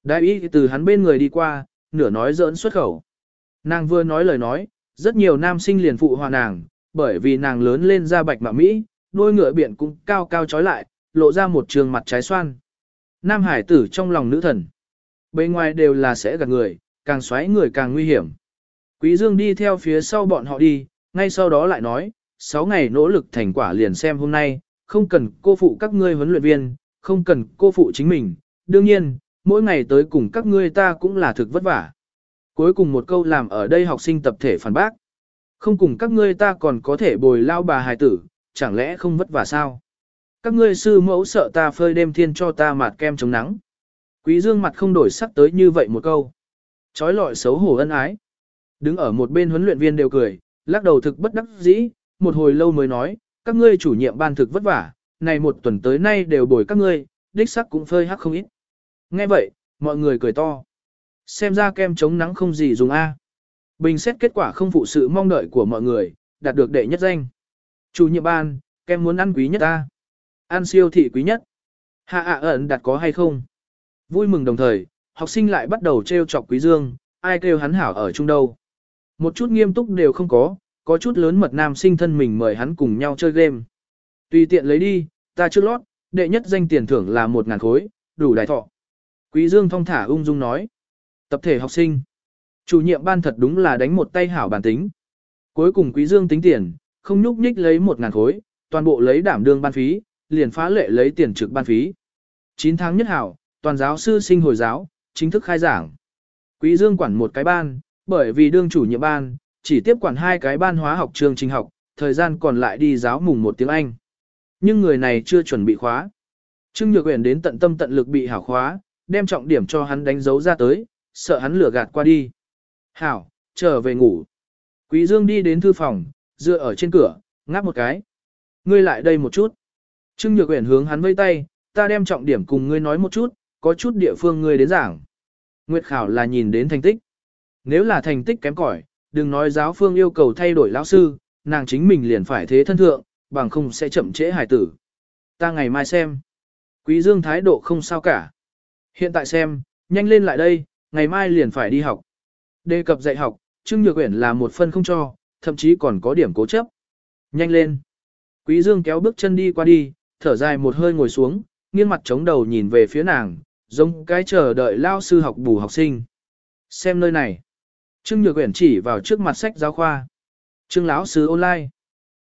Đại ý từ hắn bên người đi qua, nửa nói giỡn xuất khẩu. Nàng vừa nói lời nói, rất nhiều nam sinh liền phụ hòa nàng, bởi vì nàng lớn lên da bạch mạ Mỹ, đôi ngựa biển cũng cao cao trói lại, lộ ra một trường mặt trái xoan. Nam hải tử trong lòng nữ thần. Bên ngoài đều là sẽ gạt người, càng xoáy người càng nguy hiểm. Quý Dương đi theo phía sau bọn họ đi, ngay sau đó lại nói, 6 ngày nỗ lực thành quả liền xem hôm nay, không cần cô phụ các ngươi huấn luyện viên, không cần cô phụ chính mình, đương nhiên, mỗi ngày tới cùng các ngươi ta cũng là thực vất vả. Cuối cùng một câu làm ở đây học sinh tập thể phản bác. Không cùng các ngươi ta còn có thể bồi lao bà hài tử, chẳng lẽ không vất vả sao? Các ngươi sư mẫu sợ ta phơi đêm thiên cho ta mạt kem chống nắng. Quý dương mặt không đổi sắc tới như vậy một câu. Chói lọi xấu hổ ân ái. Đứng ở một bên huấn luyện viên đều cười, lắc đầu thực bất đắc dĩ, một hồi lâu mới nói, các ngươi chủ nhiệm ban thực vất vả, này một tuần tới nay đều bồi các ngươi, đích sắc cũng phơi hắc không ít. Nghe vậy, mọi người cười to. Xem ra kem chống nắng không gì dùng A. Bình xét kết quả không phụ sự mong đợi của mọi người, đạt được đệ nhất danh. Chủ nhiệm ban, kem muốn ăn quý nhất A. Ăn siêu thị quý nhất. Hạ ạ ẩn đặt có hay không? Vui mừng đồng thời, học sinh lại bắt đầu trêu chọc quý dương, ai kêu hắn hảo ở chung đâu. Một chút nghiêm túc đều không có, có chút lớn mật nam sinh thân mình mời hắn cùng nhau chơi game. Tùy tiện lấy đi, ta trước lót, đệ nhất danh tiền thưởng là một ngàn khối, đủ đại thọ. Quý Dương thong thả ung dung nói. Tập thể học sinh. Chủ nhiệm ban thật đúng là đánh một tay hảo bản tính. Cuối cùng Quý Dương tính tiền, không nhúc nhích lấy một ngàn khối, toàn bộ lấy đảm đương ban phí, liền phá lệ lấy tiền trực ban phí. 9 tháng nhất hảo, Toàn giáo sư sinh hồi giáo, chính thức khai giảng. Quý Dương quản một cái ban, bởi vì đương chủ nhiệm ban, chỉ tiếp quản hai cái ban hóa học trường trình học, thời gian còn lại đi giáo mùng một tiếng Anh. Nhưng người này chưa chuẩn bị khóa. Trương Nhược Uyển đến tận tâm tận lực bị hảo khóa, đem trọng điểm cho hắn đánh dấu ra tới, sợ hắn lừa gạt qua đi. Hảo, trở về ngủ. Quý Dương đi đến thư phòng, dựa ở trên cửa, ngáp một cái. Ngươi lại đây một chút. Trương Nhược Uyển hướng hắn vây tay, ta đem trọng điểm cùng ngươi nói một chút, có chút địa phương ngươi đến giảng. Nguyệt khảo là nhìn đến thành tích. Nếu là thành tích kém cỏi, đừng nói giáo phương yêu cầu thay đổi lão sư, nàng chính mình liền phải thế thân thượng, bằng không sẽ chậm trễ hải tử. Ta ngày mai xem. Quý Dương thái độ không sao cả. Hiện tại xem, nhanh lên lại đây, ngày mai liền phải đi học. Đề cập dạy học, Trương Nhược Uyển là một phân không cho, thậm chí còn có điểm cố chấp. Nhanh lên. Quý Dương kéo bước chân đi qua đi, thở dài một hơi ngồi xuống, nghiêng mặt chống đầu nhìn về phía nàng, giống cái chờ đợi lao sư học bù học sinh. Xem nơi này. Trương Nhược Uyển chỉ vào trước mặt sách giáo khoa. Trương lão sư online.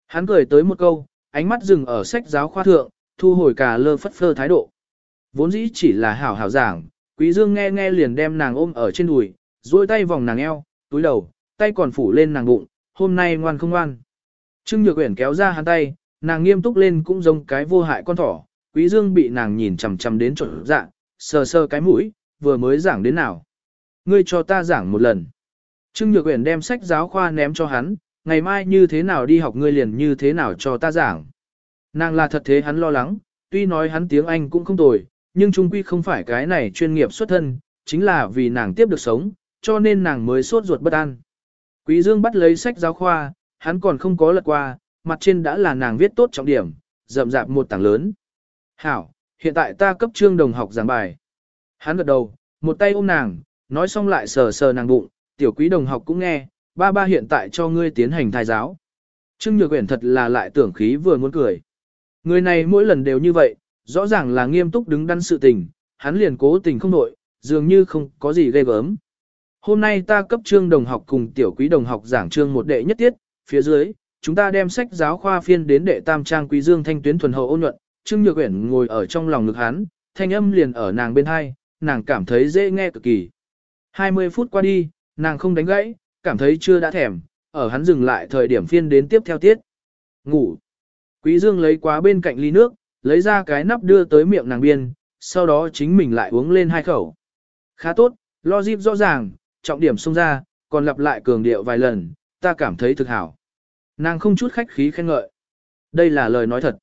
Hắn cười tới một câu, ánh mắt dừng ở sách giáo khoa thượng, thu hồi cả lơ phất phơ thái độ. Vốn dĩ chỉ là hảo hảo giảng, Quý Dương nghe nghe liền đem nàng ôm ở trên đùi, duỗi tay vòng nàng eo, túi đầu, tay còn phủ lên nàng bụng, hôm nay ngoan không ngoan. Trương Nhược Uyển kéo ra hắn tay, nàng nghiêm túc lên cũng giống cái vô hại con thỏ, Quý Dương bị nàng nhìn chằm chằm đến trộn dạ, sờ sờ cái mũi, vừa mới giảng đến nào. Ngươi cho ta giảng một lần. Trương Nhược Uyển đem sách giáo khoa ném cho hắn, ngày mai như thế nào đi học ngươi liền như thế nào cho ta giảng. Nàng là thật thế hắn lo lắng, tuy nói hắn tiếng Anh cũng không tồi, nhưng trung quy không phải cái này chuyên nghiệp xuất thân, chính là vì nàng tiếp được sống, cho nên nàng mới sốt ruột bất an. Quý Dương bắt lấy sách giáo khoa, hắn còn không có lật qua, mặt trên đã là nàng viết tốt trọng điểm, rậm rạp một tảng lớn. Hảo, hiện tại ta cấp trương đồng học giảng bài. Hắn gật đầu, một tay ôm nàng, nói xong lại sờ sờ nàng bụng, tiểu quý đồng học cũng nghe, ba ba hiện tại cho ngươi tiến hành thai giáo. Trương Nhược Uyển thật là lại tưởng khí vừa muốn cười. Người này mỗi lần đều như vậy, rõ ràng là nghiêm túc đứng đắn sự tình, hắn liền cố tình không nội, dường như không có gì ghê gớm. Hôm nay ta cấp trương đồng học cùng tiểu quý đồng học giảng trương một đệ nhất tiết, phía dưới, chúng ta đem sách giáo khoa phiên đến đệ tam trang quý dương thanh tuyến thuần hậu ôn nhuận, trương nhược uyển ngồi ở trong lòng ngực hắn, thanh âm liền ở nàng bên hai, nàng cảm thấy dễ nghe cực kỳ. 20 phút qua đi, nàng không đánh gãy, cảm thấy chưa đã thèm, ở hắn dừng lại thời điểm phiên đến tiếp theo tiết. Ngủ. Quý dương lấy quá bên cạnh ly nước, lấy ra cái nắp đưa tới miệng nàng biên, sau đó chính mình lại uống lên hai khẩu. Khá tốt, lo dịp rõ ràng, trọng điểm xông ra, còn lặp lại cường điệu vài lần, ta cảm thấy thực hảo. Nàng không chút khách khí khen ngợi. Đây là lời nói thật.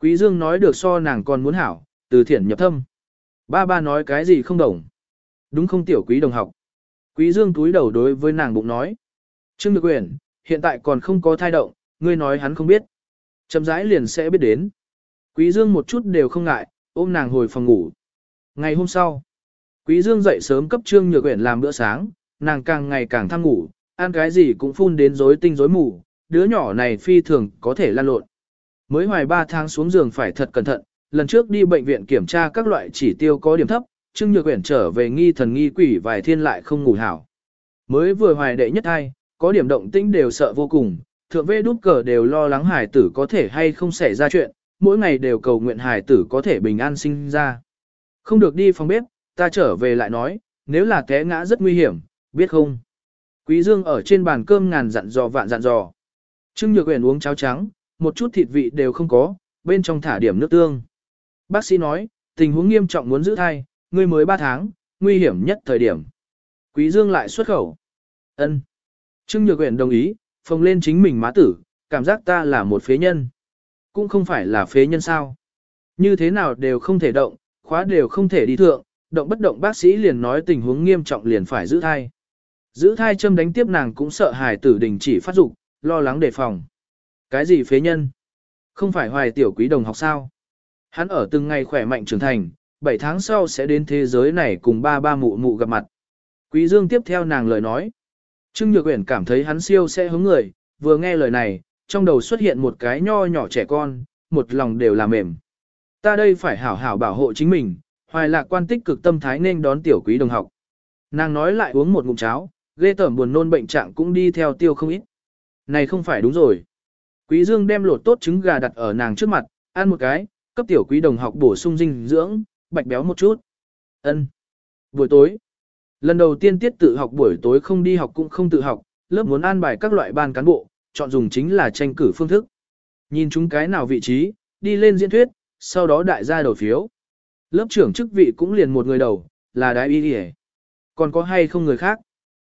Quý Dương nói được so nàng còn muốn hảo, từ thiện nhập thâm. Ba ba nói cái gì không đồng. Đúng không tiểu quý đồng học. Quý Dương túi đầu đối với nàng bụng nói. Trương Nhược Uyển, hiện tại còn không có thai động, ngươi nói hắn không biết. Chậm rãi liền sẽ biết đến. Quý Dương một chút đều không ngại, ôm nàng hồi phòng ngủ. Ngày hôm sau, Quý Dương dậy sớm cấp Trương Nhược Uyển làm bữa sáng, nàng càng ngày càng tham ngủ, ăn cái gì cũng phun đến rối tinh rối mù, đứa nhỏ này phi thường có thể lan lộn. Mới hoài 3 tháng xuống giường phải thật cẩn thận, lần trước đi bệnh viện kiểm tra các loại chỉ tiêu có điểm thấp, Trương Nhược Uyển trở về nghi thần nghi quỷ vài thiên lại không ngủ hảo. Mới vừa hoài đệ nhất hai, có điểm động tĩnh đều sợ vô cùng, thượng vê đút cờ đều lo lắng hải tử có thể hay không xảy ra chuyện, mỗi ngày đều cầu nguyện hải tử có thể bình an sinh ra. Không được đi phòng bếp, ta trở về lại nói, nếu là té ngã rất nguy hiểm, biết không? Quý Dương ở trên bàn cơm ngàn dặn dò vạn dặn dò. Trương Nhược Uyển uống cháo trắng, một chút thịt vị đều không có, bên trong thả điểm nước tương. Bác sĩ nói, tình huống nghiêm trọng muốn giữ thai, ngươi mới 3 tháng, nguy hiểm nhất thời điểm. Quý Dương lại xuất khẩu. Ân. Trương Nhược Uyển đồng ý, phồng lên chính mình má tử, cảm giác ta là một phế nhân. Cũng không phải là phế nhân sao. Như thế nào đều không thể động, khóa đều không thể đi thượng, động bất động bác sĩ liền nói tình huống nghiêm trọng liền phải giữ thai. Giữ thai châm đánh tiếp nàng cũng sợ hài tử đình chỉ phát dục, lo lắng đề phòng. Cái gì phế nhân? Không phải hoài tiểu quý đồng học sao? Hắn ở từng ngày khỏe mạnh trưởng thành, 7 tháng sau sẽ đến thế giới này cùng ba ba mụ mụ gặp mặt. Quý Dương tiếp theo nàng lời nói. Trương Nhược Uyển cảm thấy hắn siêu sẽ hứng người, vừa nghe lời này, trong đầu xuất hiện một cái nho nhỏ trẻ con, một lòng đều là mềm. Ta đây phải hảo hảo bảo hộ chính mình, hoài lạc quan tích cực tâm thái nên đón tiểu quý đồng học. Nàng nói lại uống một ngụm cháo, ghê tởm buồn nôn bệnh trạng cũng đi theo tiêu không ít. Này không phải đúng rồi. Quý Dương đem lột tốt trứng gà đặt ở nàng trước mặt, ăn một cái, cấp tiểu quý đồng học bổ sung dinh dưỡng, bạch béo một chút. Ân. Buổi tối. Lần đầu tiên tiết tự học buổi tối không đi học cũng không tự học, lớp muốn an bài các loại ban cán bộ, chọn dùng chính là tranh cử phương thức. Nhìn chúng cái nào vị trí, đi lên diễn thuyết, sau đó đại gia đầu phiếu. Lớp trưởng chức vị cũng liền một người đầu, là đại y hề. Còn có hay không người khác?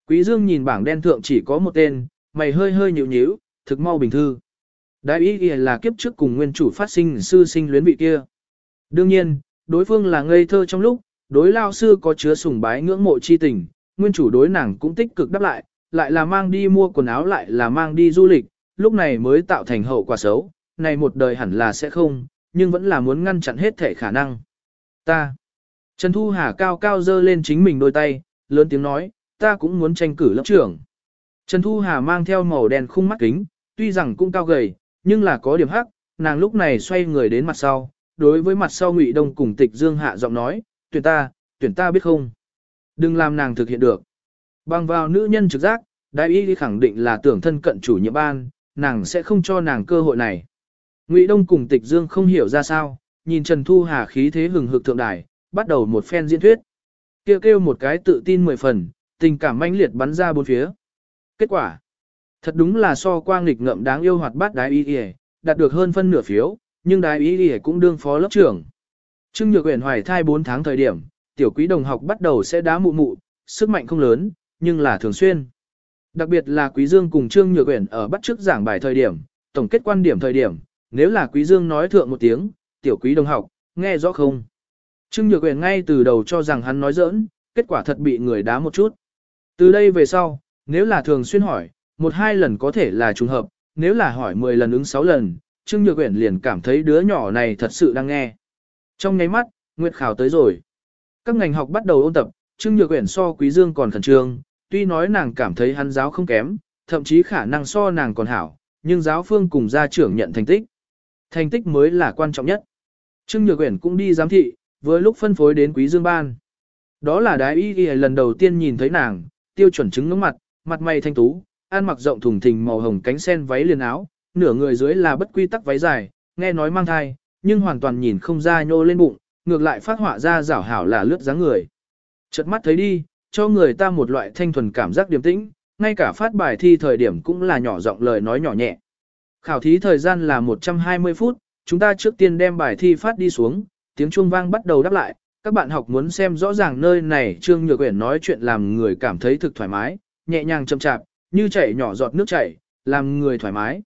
Quý Dương nhìn bảng đen thượng chỉ có một tên, mày hơi hơi nhíu nhíu, thực mau bình thư. Đại y hề là kiếp trước cùng nguyên chủ phát sinh sư sinh luyến vị kia. Đương nhiên, đối phương là ngây thơ trong lúc, đối lao sư có chứa sùng bái ngưỡng mộ chi tình, nguyên chủ đối nàng cũng tích cực đáp lại, lại là mang đi mua quần áo lại là mang đi du lịch, lúc này mới tạo thành hậu quả xấu, này một đời hẳn là sẽ không, nhưng vẫn là muốn ngăn chặn hết thể khả năng. Ta. Trần Thu Hà cao cao dơ lên chính mình đôi tay, lớn tiếng nói, ta cũng muốn tranh cử lớp trưởng. Trần Thu Hà mang theo màu đen khung mắt kính, tuy rằng cũng cao gầy, nhưng là có điểm hắc, nàng lúc này xoay người đến mặt sau, đối với mặt sau Ngụy Đông cùng Tịch Dương hạ giọng nói, tuyển ta, tuyển ta biết không. Đừng làm nàng thực hiện được. Bằng vào nữ nhân trực giác, đại y khẳng định là tưởng thân cận chủ nhiệm ban, nàng sẽ không cho nàng cơ hội này. Ngụy Đông cùng Tịch Dương không hiểu ra sao, nhìn Trần Thu Hà khí thế hừng hực thượng đài, bắt đầu một phen diễn thuyết. Kêu kêu một cái tự tin mười phần, tình cảm mãnh liệt bắn ra bốn phía. Kết quả, thật đúng là so quang nghịch ngậm đáng yêu hoạt bát đái y y, đạt được hơn phân nửa phiếu, nhưng đái ý thì cũng đương phó lớp trưởng. Trương Nhược Uyển hoài thai 4 tháng thời điểm, tiểu quý đồng học bắt đầu sẽ đá mụ mụ, sức mạnh không lớn, nhưng là thường xuyên. Đặc biệt là Quý Dương cùng Trương Nhược Uyển ở bắt trước giảng bài thời điểm, tổng kết quan điểm thời điểm, nếu là Quý Dương nói thượng một tiếng, tiểu quý đồng học, nghe rõ không? Trương Nhược Uyển ngay từ đầu cho rằng hắn nói giỡn, kết quả thật bị người đá một chút. Từ đây về sau, nếu là thường xuyên hỏi, một hai lần có thể là trùng hợp, nếu là hỏi 10 lần ứng 6 lần, Trương Nhược Uyển liền cảm thấy đứa nhỏ này thật sự đang nghe. Trong nháy mắt, Nguyệt khảo tới rồi. Các ngành học bắt đầu ôn tập, Trương Nhược Uyển so Quý Dương còn khẩn trương, tuy nói nàng cảm thấy hắn giáo không kém, thậm chí khả năng so nàng còn hảo, nhưng giáo phương cùng gia trưởng nhận thành tích. Thành tích mới là quan trọng nhất. Trương Nhược Uyển cũng đi giám thị, vừa lúc phân phối đến Quý Dương ban. Đó là đái y y lần đầu tiên nhìn thấy nàng, tiêu chuẩn chứng ngưỡng mặt, mặt mày thanh tú, ăn mặc rộng thùng thình màu hồng cánh sen váy liền áo, nửa người dưới là bất quy tắc váy dài, nghe nói mang thai, nhưng hoàn toàn nhìn không ra nhô lên bụng, ngược lại phát họa ra rảo hảo là lướt dáng người. Chợt mắt thấy đi, cho người ta một loại thanh thuần cảm giác điềm tĩnh, ngay cả phát bài thi thời điểm cũng là nhỏ giọng lời nói nhỏ nhẹ. Khảo thí thời gian là 120 phút, chúng ta trước tiên đem bài thi phát đi xuống, tiếng chuông vang bắt đầu đáp lại, các bạn học muốn xem rõ ràng nơi này Trương Nhược Uyển nói chuyện làm người cảm thấy thực thoải mái, nhẹ nhàng chậm chạp, như chảy nhỏ giọt nước chảy, làm người thoải mái.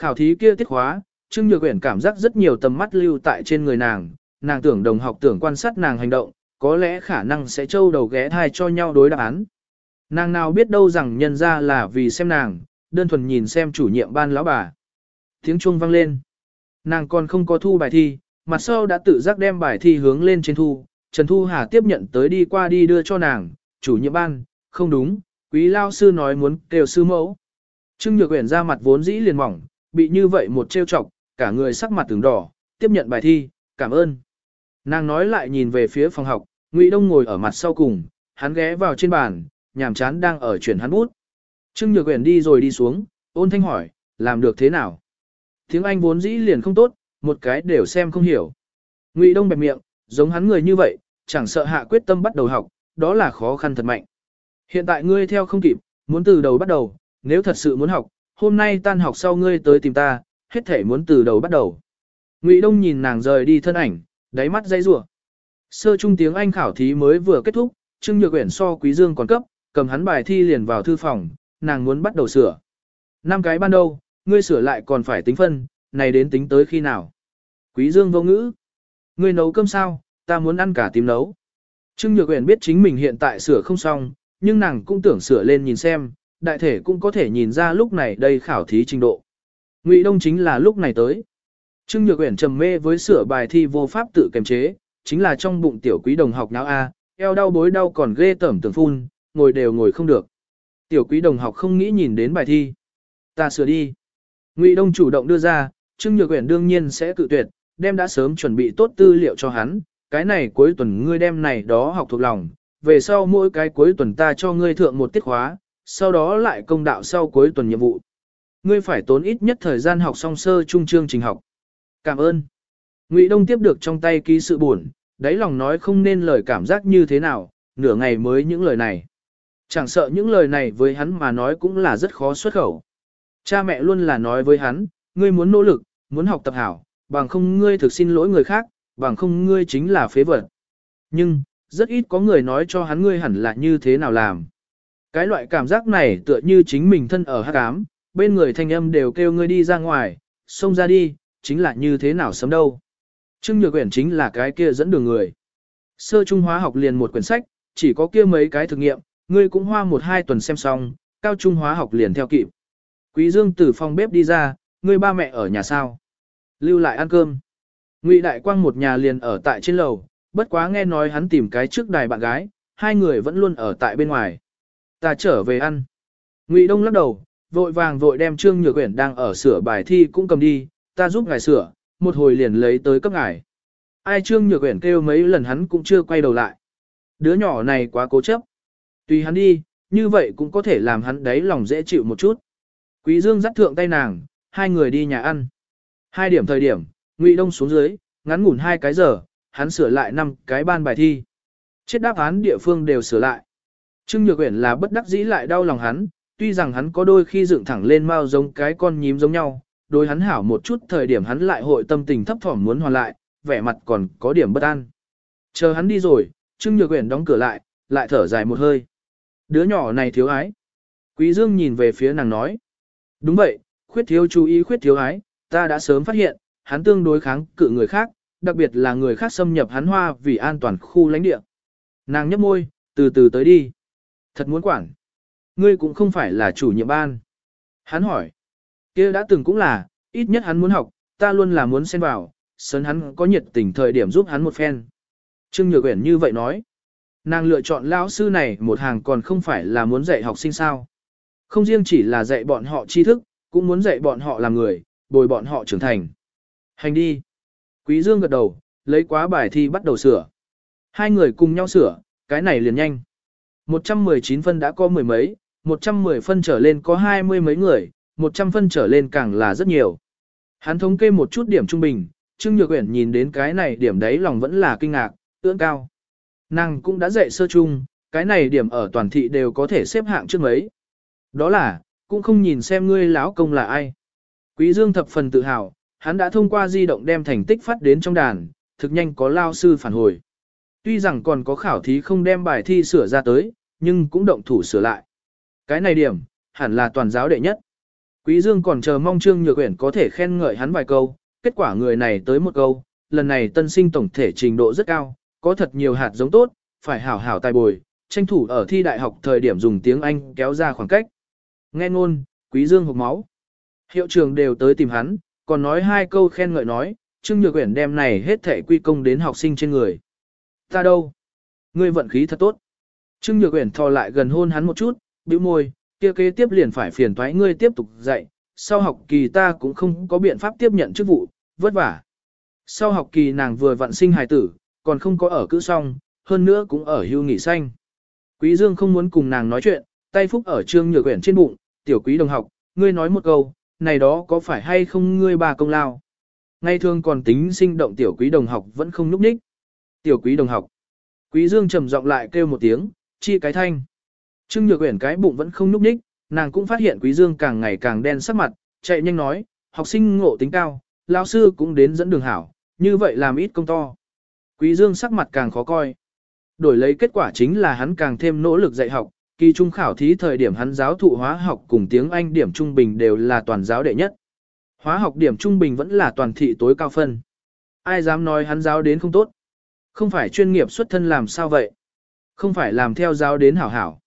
Khảo thí kia tiết khóa, Trương Nhược Uyển cảm giác rất nhiều tầm mắt lưu tại trên người nàng, nàng tưởng đồng học tưởng quan sát nàng hành động, có lẽ khả năng sẽ trâu đầu ghé thai cho nhau đối đáp án. Nàng nào biết đâu rằng nhân ra là vì xem nàng, đơn thuần nhìn xem chủ nhiệm ban lão bà. Tiếng chuông vang lên. Nàng còn không có thu bài thi, mặt sau đã tự giác đem bài thi hướng lên trên thu. Trần Thu Hà tiếp nhận tới đi qua đi đưa cho nàng, chủ nhiệm ban, không đúng, quý lao sư nói muốn kêu sư mẫu. Trương Nhược Uyển ra mặt vốn dĩ liền mỏng, bị như vậy một trêu chọc, cả người sắc mặt từng đỏ, tiếp nhận bài thi, cảm ơn. Nàng nói lại nhìn về phía phòng học, Ngụy Đông ngồi ở mặt sau cùng, hắn ghé vào trên bàn, nhàm chán đang ở chuyển hắn bút. Trương Nhược Uyển đi rồi đi xuống, ôn thanh hỏi, làm được thế nào? Tiếng Anh vốn dĩ liền không tốt, một cái đều xem không hiểu. Ngụy Đông bẹp miệng, giống hắn người như vậy, chẳng sợ hạ quyết tâm bắt đầu học, đó là khó khăn thật mạnh. Hiện tại ngươi theo không kịp, muốn từ đầu bắt đầu, nếu thật sự muốn học, hôm nay tan học sau ngươi tới tìm ta, hết thể muốn từ đầu bắt đầu. Ngụy Đông nhìn nàng rời đi thân ảnh, đáy mắt dây rủa. Sơ trung tiếng Anh khảo thí mới vừa kết thúc, Trương Nhược Uyển so Quý Dương còn cấp, cầm hắn bài thi liền vào thư phòng, nàng muốn bắt đầu sửa. Năm cái ban đầu, ngươi sửa lại còn phải tính phân, này đến tính tới khi nào? Quý Dương vô ngữ. Ngươi nấu cơm sao, ta muốn ăn cả tím nấu. Trương Nhược Uyển biết chính mình hiện tại sửa không xong, nhưng nàng cũng tưởng sửa lên nhìn xem, đại thể cũng có thể nhìn ra lúc này đây khảo thí trình độ. Ngụy Đông chính là lúc này tới. Trương Nhược Uyển trầm mê với sửa bài thi vô pháp tự kiềm chế, chính là trong bụng tiểu quý đồng học náo a, eo đau bối đau còn ghê tởm tưởng phun, ngồi đều ngồi không được. Tiểu quý đồng học không nghĩ nhìn đến bài thi. Ta sửa đi. Ngụy Đông chủ động đưa ra, Trương Nhược Uyển đương nhiên sẽ cự tuyệt, đem đã sớm chuẩn bị tốt tư liệu cho hắn, cái này cuối tuần ngươi đem này đó học thuộc lòng, về sau mỗi cái cuối tuần ta cho ngươi thượng một tiết khóa, sau đó lại công đạo sau cuối tuần nhiệm vụ. Ngươi phải tốn ít nhất thời gian học song sơ trung chương trình học. Cảm ơn. Ngụy Đông tiếp được trong tay ký sự buồn, đáy lòng nói không nên lời cảm giác như thế nào, nửa ngày mới những lời này. Chẳng sợ những lời này với hắn mà nói cũng là rất khó xuất khẩu. Cha mẹ luôn là nói với hắn, ngươi muốn nỗ lực, muốn học tập hảo, bằng không ngươi thực xin lỗi người khác, bằng không ngươi chính là phế vật. Nhưng, rất ít có người nói cho hắn ngươi hẳn là như thế nào làm. Cái loại cảm giác này tựa như chính mình thân ở hắc ám, bên người thanh âm đều kêu ngươi đi ra ngoài, xông ra đi, chính là như thế nào sớm đâu. Trương Nhược Uyển chính là cái kia dẫn đường người. Sơ Trung hóa học liền một quyển sách, chỉ có kia mấy cái thực nghiệm, ngươi cũng hoa một hai tuần xem xong, cao trung hóa học liền theo kịp. Quý Dương từ phòng bếp đi ra, ngươi ba mẹ ở nhà sao? Lưu lại ăn cơm. Ngụy Đại Quang một nhà liền ở tại trên lầu, bất quá nghe nói hắn tìm cái trước đài bạn gái, hai người vẫn luôn ở tại bên ngoài. Ta trở về ăn. Ngụy Đông lắc đầu, vội vàng vội đem Trương Nhược Uyển đang ở sửa bài thi cũng cầm đi, ta giúp ngài sửa, một hồi liền lấy tới cấp ngài. Ai Trương Nhược Uyển kêu mấy lần hắn cũng chưa quay đầu lại. Đứa nhỏ này quá cố chấp. Tùy hắn đi, như vậy cũng có thể làm hắn đấy lòng dễ chịu một chút. Quý Dương dắt thượng tay nàng, hai người đi nhà ăn. Hai điểm thời điểm, Ngụy Đông xuống dưới, ngắn ngủn hai cái giờ, hắn sửa lại năm cái ban bài thi. Chết đáp án địa phương đều sửa lại. Trương Nhược Uyển là bất đắc dĩ lại đau lòng hắn, tuy rằng hắn có đôi khi dựng thẳng lên mao giống cái con nhím giống nhau, đối hắn hảo một chút thời điểm hắn lại hội tâm tình thấp thỏm muốn hoàn lại, vẻ mặt còn có điểm bất an. Chờ hắn đi rồi, Trương Nhược Uyển đóng cửa lại, lại thở dài một hơi. Đứa nhỏ này thiếu ái. Quý Dương nhìn về phía nàng nói. Đúng vậy, khuyết thiếu chú ý khuyết thiếu ái, ta đã sớm phát hiện, hắn tương đối kháng cự người khác, đặc biệt là người khác xâm nhập hắn hoa vì an toàn khu lãnh địa. Nàng nhấp môi, từ từ tới đi. Thật muốn quản. Ngươi cũng không phải là chủ nhiệm ban. Hắn hỏi. kia đã từng cũng là, ít nhất hắn muốn học, ta luôn là muốn xen vào, sớn hắn có nhiệt tình thời điểm giúp hắn một phen. Trương Nhược Uyển như vậy nói. Nàng lựa chọn lão sư này một hàng còn không phải là muốn dạy học sinh sao. Không riêng chỉ là dạy bọn họ tri thức, cũng muốn dạy bọn họ làm người, bồi bọn họ trưởng thành. Hành đi. Quý Dương gật đầu, lấy quá bài thi bắt đầu sửa. Hai người cùng nhau sửa, cái này liền nhanh. 119 phân đã có mười mấy, 110 phân trở lên có hai mươi mấy người, 100 phân trở lên càng là rất nhiều. Hắn thống kê một chút điểm trung bình, Trương Nhược Uyển nhìn đến cái này điểm đấy lòng vẫn là kinh ngạc, ưỡn cao. Nàng cũng đã dạy sơ trung, cái này điểm ở toàn thị đều có thể xếp hạng trước mấy. Đó là, cũng không nhìn xem ngươi lão công là ai. Quý Dương thập phần tự hào, hắn đã thông qua di động đem thành tích phát đến trong đàn, thực nhanh có lao sư phản hồi. Tuy rằng còn có khảo thí không đem bài thi sửa ra tới, nhưng cũng động thủ sửa lại. Cái này điểm, hẳn là toàn giáo đệ nhất. Quý Dương còn chờ mong Trương Nhược Uyển có thể khen ngợi hắn vài câu, kết quả người này tới một câu, lần này tân sinh tổng thể trình độ rất cao, có thật nhiều hạt giống tốt, phải hảo hảo tài bồi, tranh thủ ở thi đại học thời điểm dùng tiếng Anh kéo ra khoảng cách. Nghe ngôn, Quý Dương hộc máu. Hiệu trường đều tới tìm hắn, còn nói hai câu khen ngợi nói, Trương Nhược Uyển đem này hết thể quy công đến học sinh trên người. Ta đâu? Ngươi vận khí thật tốt. Trương Nhược Uyển thò lại gần hôn hắn một chút, bĩu môi, kia kế tiếp liền phải phiền toái ngươi tiếp tục dạy, sau học kỳ ta cũng không có biện pháp tiếp nhận chức vụ, vất vả. Sau học kỳ nàng vừa vận sinh hài tử, còn không có ở cữ xong, hơn nữa cũng ở hưu nghỉ xanh. Quý Dương không muốn cùng nàng nói chuyện, tay phúc ở Trương Nhược Uyển trên bụng, tiểu quý đồng học, ngươi nói một câu, này đó có phải hay không ngươi bà công lao? Ngay thường còn tính sinh động tiểu quý đồng học vẫn không núp ních. Tiểu quý đồng học. Quý Dương trầm giọng lại kêu một tiếng, chi cái thanh. Trương Nhược Uyển cái bụng vẫn không núp nhích, nàng cũng phát hiện Quý Dương càng ngày càng đen sắc mặt, chạy nhanh nói, học sinh ngộ tính cao, lão sư cũng đến dẫn đường hảo, như vậy làm ít công to. Quý Dương sắc mặt càng khó coi. Đổi lấy kết quả chính là hắn càng thêm nỗ lực dạy học, kỳ trung khảo thí thời điểm hắn giáo thụ hóa học cùng tiếng Anh điểm trung bình đều là toàn giáo đệ nhất. Hóa học điểm trung bình vẫn là toàn thị tối cao phân. Ai dám nói hắn giáo đến không tốt? Không phải chuyên nghiệp xuất thân làm sao vậy? Không phải làm theo giáo đến hảo hảo.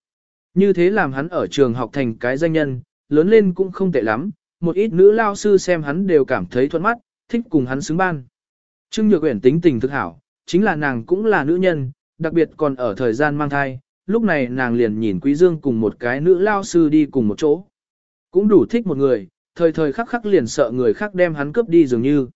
Như thế làm hắn ở trường học thành cái danh nhân, lớn lên cũng không tệ lắm, một ít nữ lao sư xem hắn đều cảm thấy thuận mắt, thích cùng hắn xứng ban. Trương Nhược Uyển tính tình thực hảo, chính là nàng cũng là nữ nhân, đặc biệt còn ở thời gian mang thai, lúc này nàng liền nhìn Quý Dương cùng một cái nữ lao sư đi cùng một chỗ. Cũng đủ thích một người, thời thời khắc khắc liền sợ người khác đem hắn cướp đi dường như.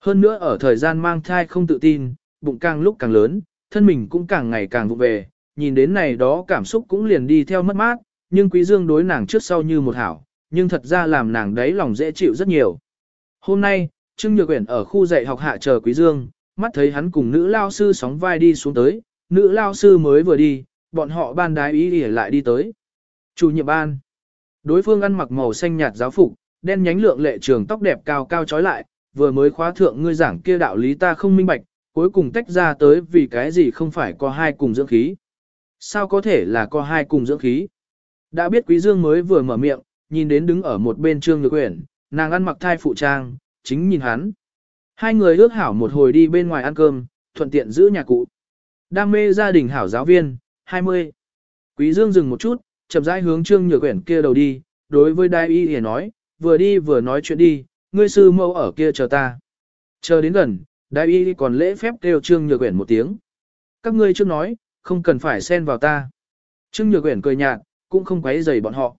Hơn nữa ở thời gian mang thai không tự tin, bụng càng lúc càng lớn, thân mình cũng càng ngày càng vụ về, nhìn đến này đó cảm xúc cũng liền đi theo mất mát, nhưng Quý Dương đối nàng trước sau như một hảo, nhưng thật ra làm nàng đấy lòng dễ chịu rất nhiều. Hôm nay, Trương Nhược Uyển ở khu dạy học hạ chờ Quý Dương, mắt thấy hắn cùng nữ lao sư sóng vai đi xuống tới, nữ lao sư mới vừa đi, bọn họ ban đái ý để lại đi tới. Chủ nhiệm ban. Đối phương ăn mặc màu xanh nhạt giáo phục, đen nhánh lượng lệ trường tóc đẹp cao cao trói lại, vừa mới khóa thượng ngươi giảng kia đạo lý ta không minh bạch, cuối cùng tách ra tới vì cái gì không phải có hai cùng dưỡng khí. Sao có thể là có hai cùng dưỡng khí? Đã biết Quý Dương mới vừa mở miệng, nhìn đến đứng ở một bên Trương Nhược Uyển, nàng ăn mặc thai phụ trang, chính nhìn hắn. Hai người ước hảo một hồi đi bên ngoài ăn cơm, thuận tiện giữ nhà cụ. Đam mê gia đình hảo giáo viên, 20. Quý Dương dừng một chút, chậm rãi hướng Trương Nhược Uyển kia đầu đi, đối với Đai Y thì nói, vừa đi vừa nói chuyện đi, ngươi sư mẫu ở kia chờ ta. Chờ đến gần, Đại Y còn lễ phép kêu Trương Nhược Uyển một tiếng. Các ngươi chưa nói, không cần phải xen vào ta. Trương Nhược Uyển cười nhạt, cũng không quấy rầy bọn họ.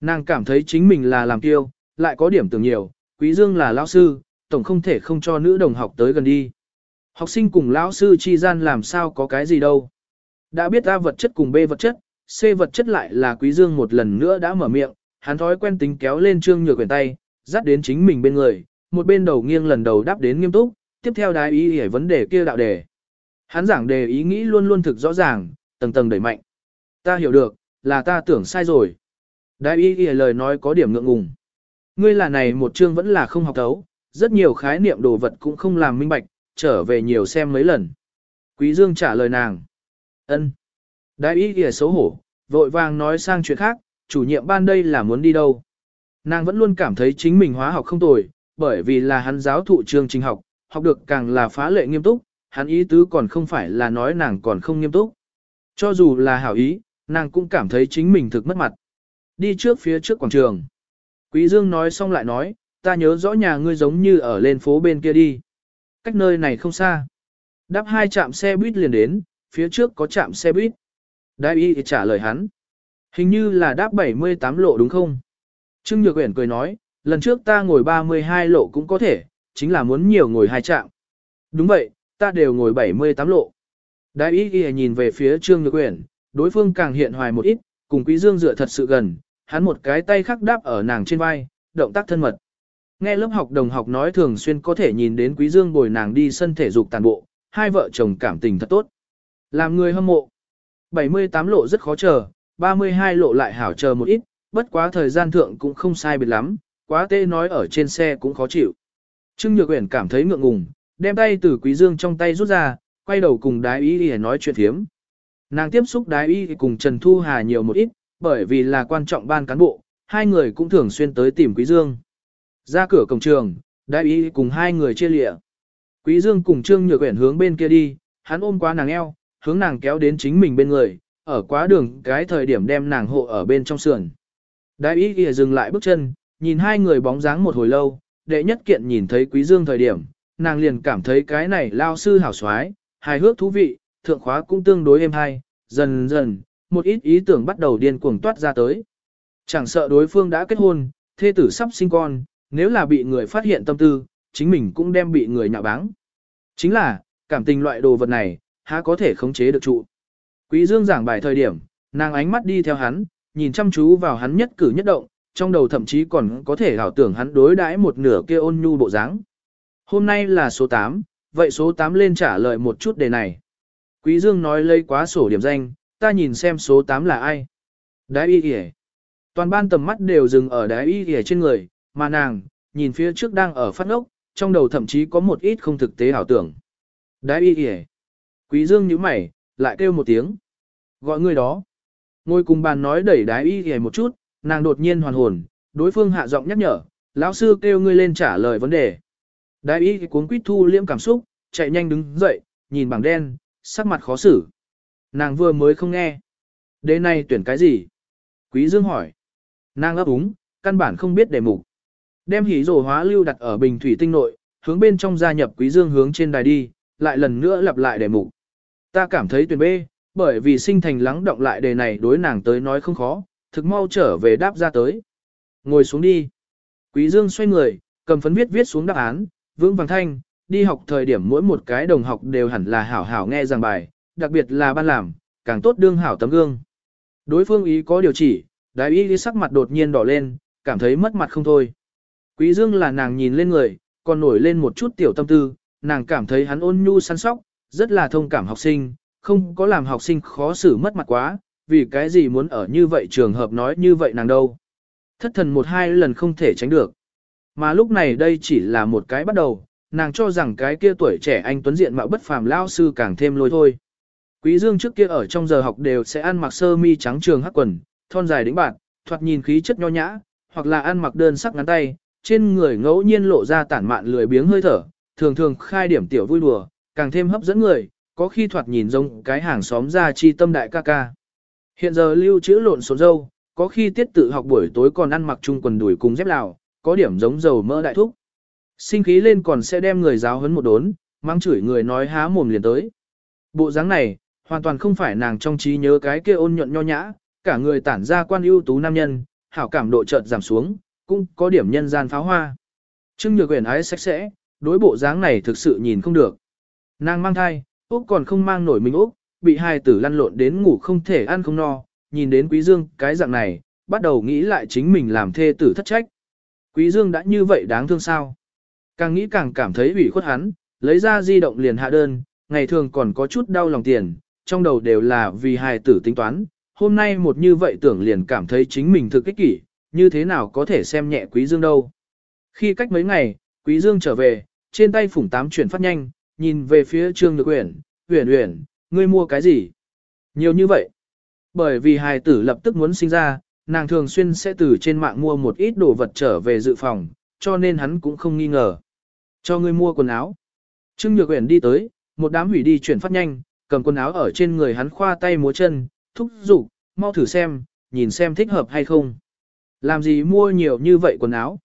Nàng cảm thấy chính mình là làm kiêu, lại có điểm tưởng nhiều, Quý Dương là lão sư, tổng không thể không cho nữ đồng học tới gần đi. Học sinh cùng lão sư chi gian làm sao có cái gì đâu. Đã biết A vật chất cùng B vật chất, C vật chất lại là Quý Dương một lần nữa đã mở miệng, hắn thói quen tính kéo lên trương nhược quyển tay, dắt đến chính mình bên người, một bên đầu nghiêng lần đầu đáp đến nghiêm túc, tiếp theo đái ý hiểu vấn đề kia đạo đề. Hắn giảng đề ý nghĩ luôn luôn thực rõ ràng, tầng tầng đẩy mạnh. Ta hiểu được, là ta tưởng sai rồi. Đại ý ghi lời nói có điểm ngượng ngùng. Ngươi là này một chương vẫn là không học thấu, rất nhiều khái niệm đồ vật cũng không làm minh bạch, trở về nhiều xem mấy lần. Quý Dương trả lời nàng. ân. Đại ý ghi xấu hổ, vội vàng nói sang chuyện khác, chủ nhiệm ban đây là muốn đi đâu. Nàng vẫn luôn cảm thấy chính mình hóa học không tồi, bởi vì là hắn giáo thụ chương trình học, học được càng là phá lệ nghiêm túc, hắn ý tứ còn không phải là nói nàng còn không nghiêm túc. Cho dù là hảo ý, nàng cũng cảm thấy chính mình thực mất mặt. Đi trước phía trước quảng trường. Quý Dương nói xong lại nói, ta nhớ rõ nhà ngươi giống như ở lên phố bên kia đi. Cách nơi này không xa. Đáp hai trạm xe buýt liền đến, phía trước có trạm xe buýt. Đại y trả lời hắn. Hình như là đáp 78 lộ đúng không? Trương Nhược Uyển cười nói, lần trước ta ngồi 32 lộ cũng có thể, chính là muốn nhiều ngồi hai trạm. Đúng vậy, ta đều ngồi 78 lộ. Đại ý ghi nhìn về phía Trương Nhược Uyển, đối phương càng hiện hoài một ít, cùng Quý Dương dựa thật sự gần, hắn một cái tay khắc đáp ở nàng trên vai, động tác thân mật. Nghe lớp học đồng học nói thường xuyên có thể nhìn đến Quý Dương bồi nàng đi sân thể dục tàn bộ, hai vợ chồng cảm tình thật tốt. Làm người hâm mộ. 78 lộ rất khó chờ, 32 lộ lại hảo chờ một ít, bất quá thời gian thượng cũng không sai biệt lắm, quá tê nói ở trên xe cũng khó chịu. Trương Nhược Uyển cảm thấy ngượng ngùng, đem tay từ Quý Dương trong tay rút ra, quay đầu cùng đái y để nói chuyện thiếm. Nàng tiếp xúc đái y cùng Trần Thu Hà nhiều một ít, bởi vì là quan trọng ban cán bộ, hai người cũng thường xuyên tới tìm Quý Dương. Ra cửa cổng trường, đái y cùng hai người chia lịa. Quý Dương cùng Trương Nhược Uyển hướng bên kia đi, hắn ôm qua nàng eo, hướng nàng kéo đến chính mình bên người, ở quá đường cái thời điểm đem nàng hộ ở bên trong sườn. Đại y kia dừng lại bước chân, nhìn hai người bóng dáng một hồi lâu, đệ nhất kiện nhìn thấy Quý Dương thời điểm, nàng liền cảm thấy cái này lao sư hảo xoái, hài hước thú vị, thượng khóa cũng tương đối êm hay, dần dần, một ít ý tưởng bắt đầu điên cuồng toát ra tới. Chẳng sợ đối phương đã kết hôn, thê tử sắp sinh con, nếu là bị người phát hiện tâm tư, chính mình cũng đem bị người nhạo báng. Chính là, cảm tình loại đồ vật này, há có thể khống chế được trụ. Quý Dương giảng bài thời điểm, nàng ánh mắt đi theo hắn, nhìn chăm chú vào hắn nhất cử nhất động, trong đầu thậm chí còn có thể ảo tưởng hắn đối đãi một nửa kia ôn nhu bộ dáng. Hôm nay là số 8, vậy số 8 lên trả lời một chút đề này. Quý Dương nói lấy quá sổ điểm danh, ta nhìn xem số 8 là ai. Đái y kìa. Toàn ban tầm mắt đều dừng ở đái y kìa trên người, mà nàng, nhìn phía trước đang ở phát ốc, trong đầu thậm chí có một ít không thực tế ảo tưởng. Đái y kìa. Quý Dương nhíu mày, lại kêu một tiếng. Gọi người đó. Ngồi cùng bàn nói đẩy đái y kìa một chút, nàng đột nhiên hoàn hồn, đối phương hạ giọng nhắc nhở, lão sư kêu ngươi lên trả lời vấn đề. đại y cuốn quýt thu liễm cảm xúc, chạy nhanh đứng dậy, nhìn bảng đen, sắc mặt khó xử. Nàng vừa mới không nghe. Đế này tuyển cái gì? Quý Dương hỏi. Nàng ấp úng, căn bản không biết đề mục. Đem hỉ rổ hóa lưu đặt ở bình thủy tinh nội, hướng bên trong gia nhập Quý Dương hướng trên đài đi, lại lần nữa lặp lại đề mục. Ta cảm thấy tuyển B, bởi vì sinh thành lắng động lại đề này đối nàng tới nói không khó, thực mau trở về đáp ra tới. Ngồi xuống đi. Quý Dương xoay người, cầm phấn viết viết xuống đáp án, vững vàng thanh, đi học thời điểm mỗi một cái đồng học đều hẳn là hảo hảo nghe giảng bài, đặc biệt là ban làm, càng tốt đương hảo tấm gương. Đối phương ý có điều chỉ, đại y sắc mặt đột nhiên đỏ lên, cảm thấy mất mặt không thôi. Quý Dương là nàng nhìn lên người, còn nổi lên một chút tiểu tâm tư, nàng cảm thấy hắn ôn nhu săn sóc, rất là thông cảm học sinh, không có làm học sinh khó xử mất mặt quá, vì cái gì muốn ở như vậy trường hợp nói như vậy nàng đâu. Thất thần một hai lần không thể tránh được. Mà lúc này đây chỉ là một cái bắt đầu, nàng cho rằng cái kia tuổi trẻ anh tuấn diện mạo bất phàm lao sư càng thêm lôi thôi. Quý Dương trước kia ở trong giờ học đều sẽ ăn mặc sơ mi trắng trường hắc quần, thon dài đĩnh bạn, thoạt nhìn khí chất nho nhã, hoặc là ăn mặc đơn sắc ngắn tay, trên người ngẫu nhiên lộ ra tản mạn lười biếng hơi thở, thường thường khai điểm tiểu vui đùa, càng thêm hấp dẫn người, có khi thoạt nhìn giống cái hàng xóm ra chi tâm đại ca ca. Hiện giờ lưu trữ lộn số dâu, có khi tiết tự học buổi tối còn ăn mặc chung quần đùi cùng dép lào, có điểm giống dầu mỡ đại thúc. Sinh khí lên còn sẽ đem người giáo huấn một đốn, mang chửi người nói há mồm liền tới. Bộ dáng này, hoàn toàn không phải nàng trong trí nhớ cái kia ôn nhuận nho nhã, cả người tản ra quan ưu tú nam nhân, hảo cảm độ chợt giảm xuống, cũng có điểm nhân gian pháo hoa. Trưng Nhược Uyển ái sạch sẽ, đối bộ dáng này thực sự nhìn không được. Nàng mang thai, Úc còn không mang nổi mình Úc, bị hai tử lăn lộn đến ngủ không thể ăn không no, nhìn đến Quý Dương cái dạng này, bắt đầu nghĩ lại chính mình làm thê tử thất trách. Quý Dương đã như vậy đáng thương sao? Càng nghĩ càng cảm thấy ủy khuất hắn, lấy ra di động liền hạ đơn, ngày thường còn có chút đau lòng tiền, trong đầu đều là vì hài tử tính toán, hôm nay một như vậy tưởng liền cảm thấy chính mình thực kích kỷ, như thế nào có thể xem nhẹ Quý Dương đâu. Khi cách mấy ngày, Quý Dương trở về, trên tay phủng tám chuyển phát nhanh, nhìn về phía Trương Nhược Uyển, "Uyển Uyển, ngươi mua cái gì?" Nhiều như vậy. Bởi vì hài tử lập tức muốn sinh ra, nàng thường xuyên sẽ từ trên mạng mua một ít đồ vật trở về dự phòng, cho nên hắn cũng không nghi ngờ. Cho ngươi mua quần áo. Trương Nhược Uyển đi tới, một đám hủy đi chuyển phát nhanh, cầm quần áo ở trên người hắn khoa tay múa chân, thúc giục, mau thử xem, nhìn xem thích hợp hay không. Làm gì mua nhiều như vậy quần áo?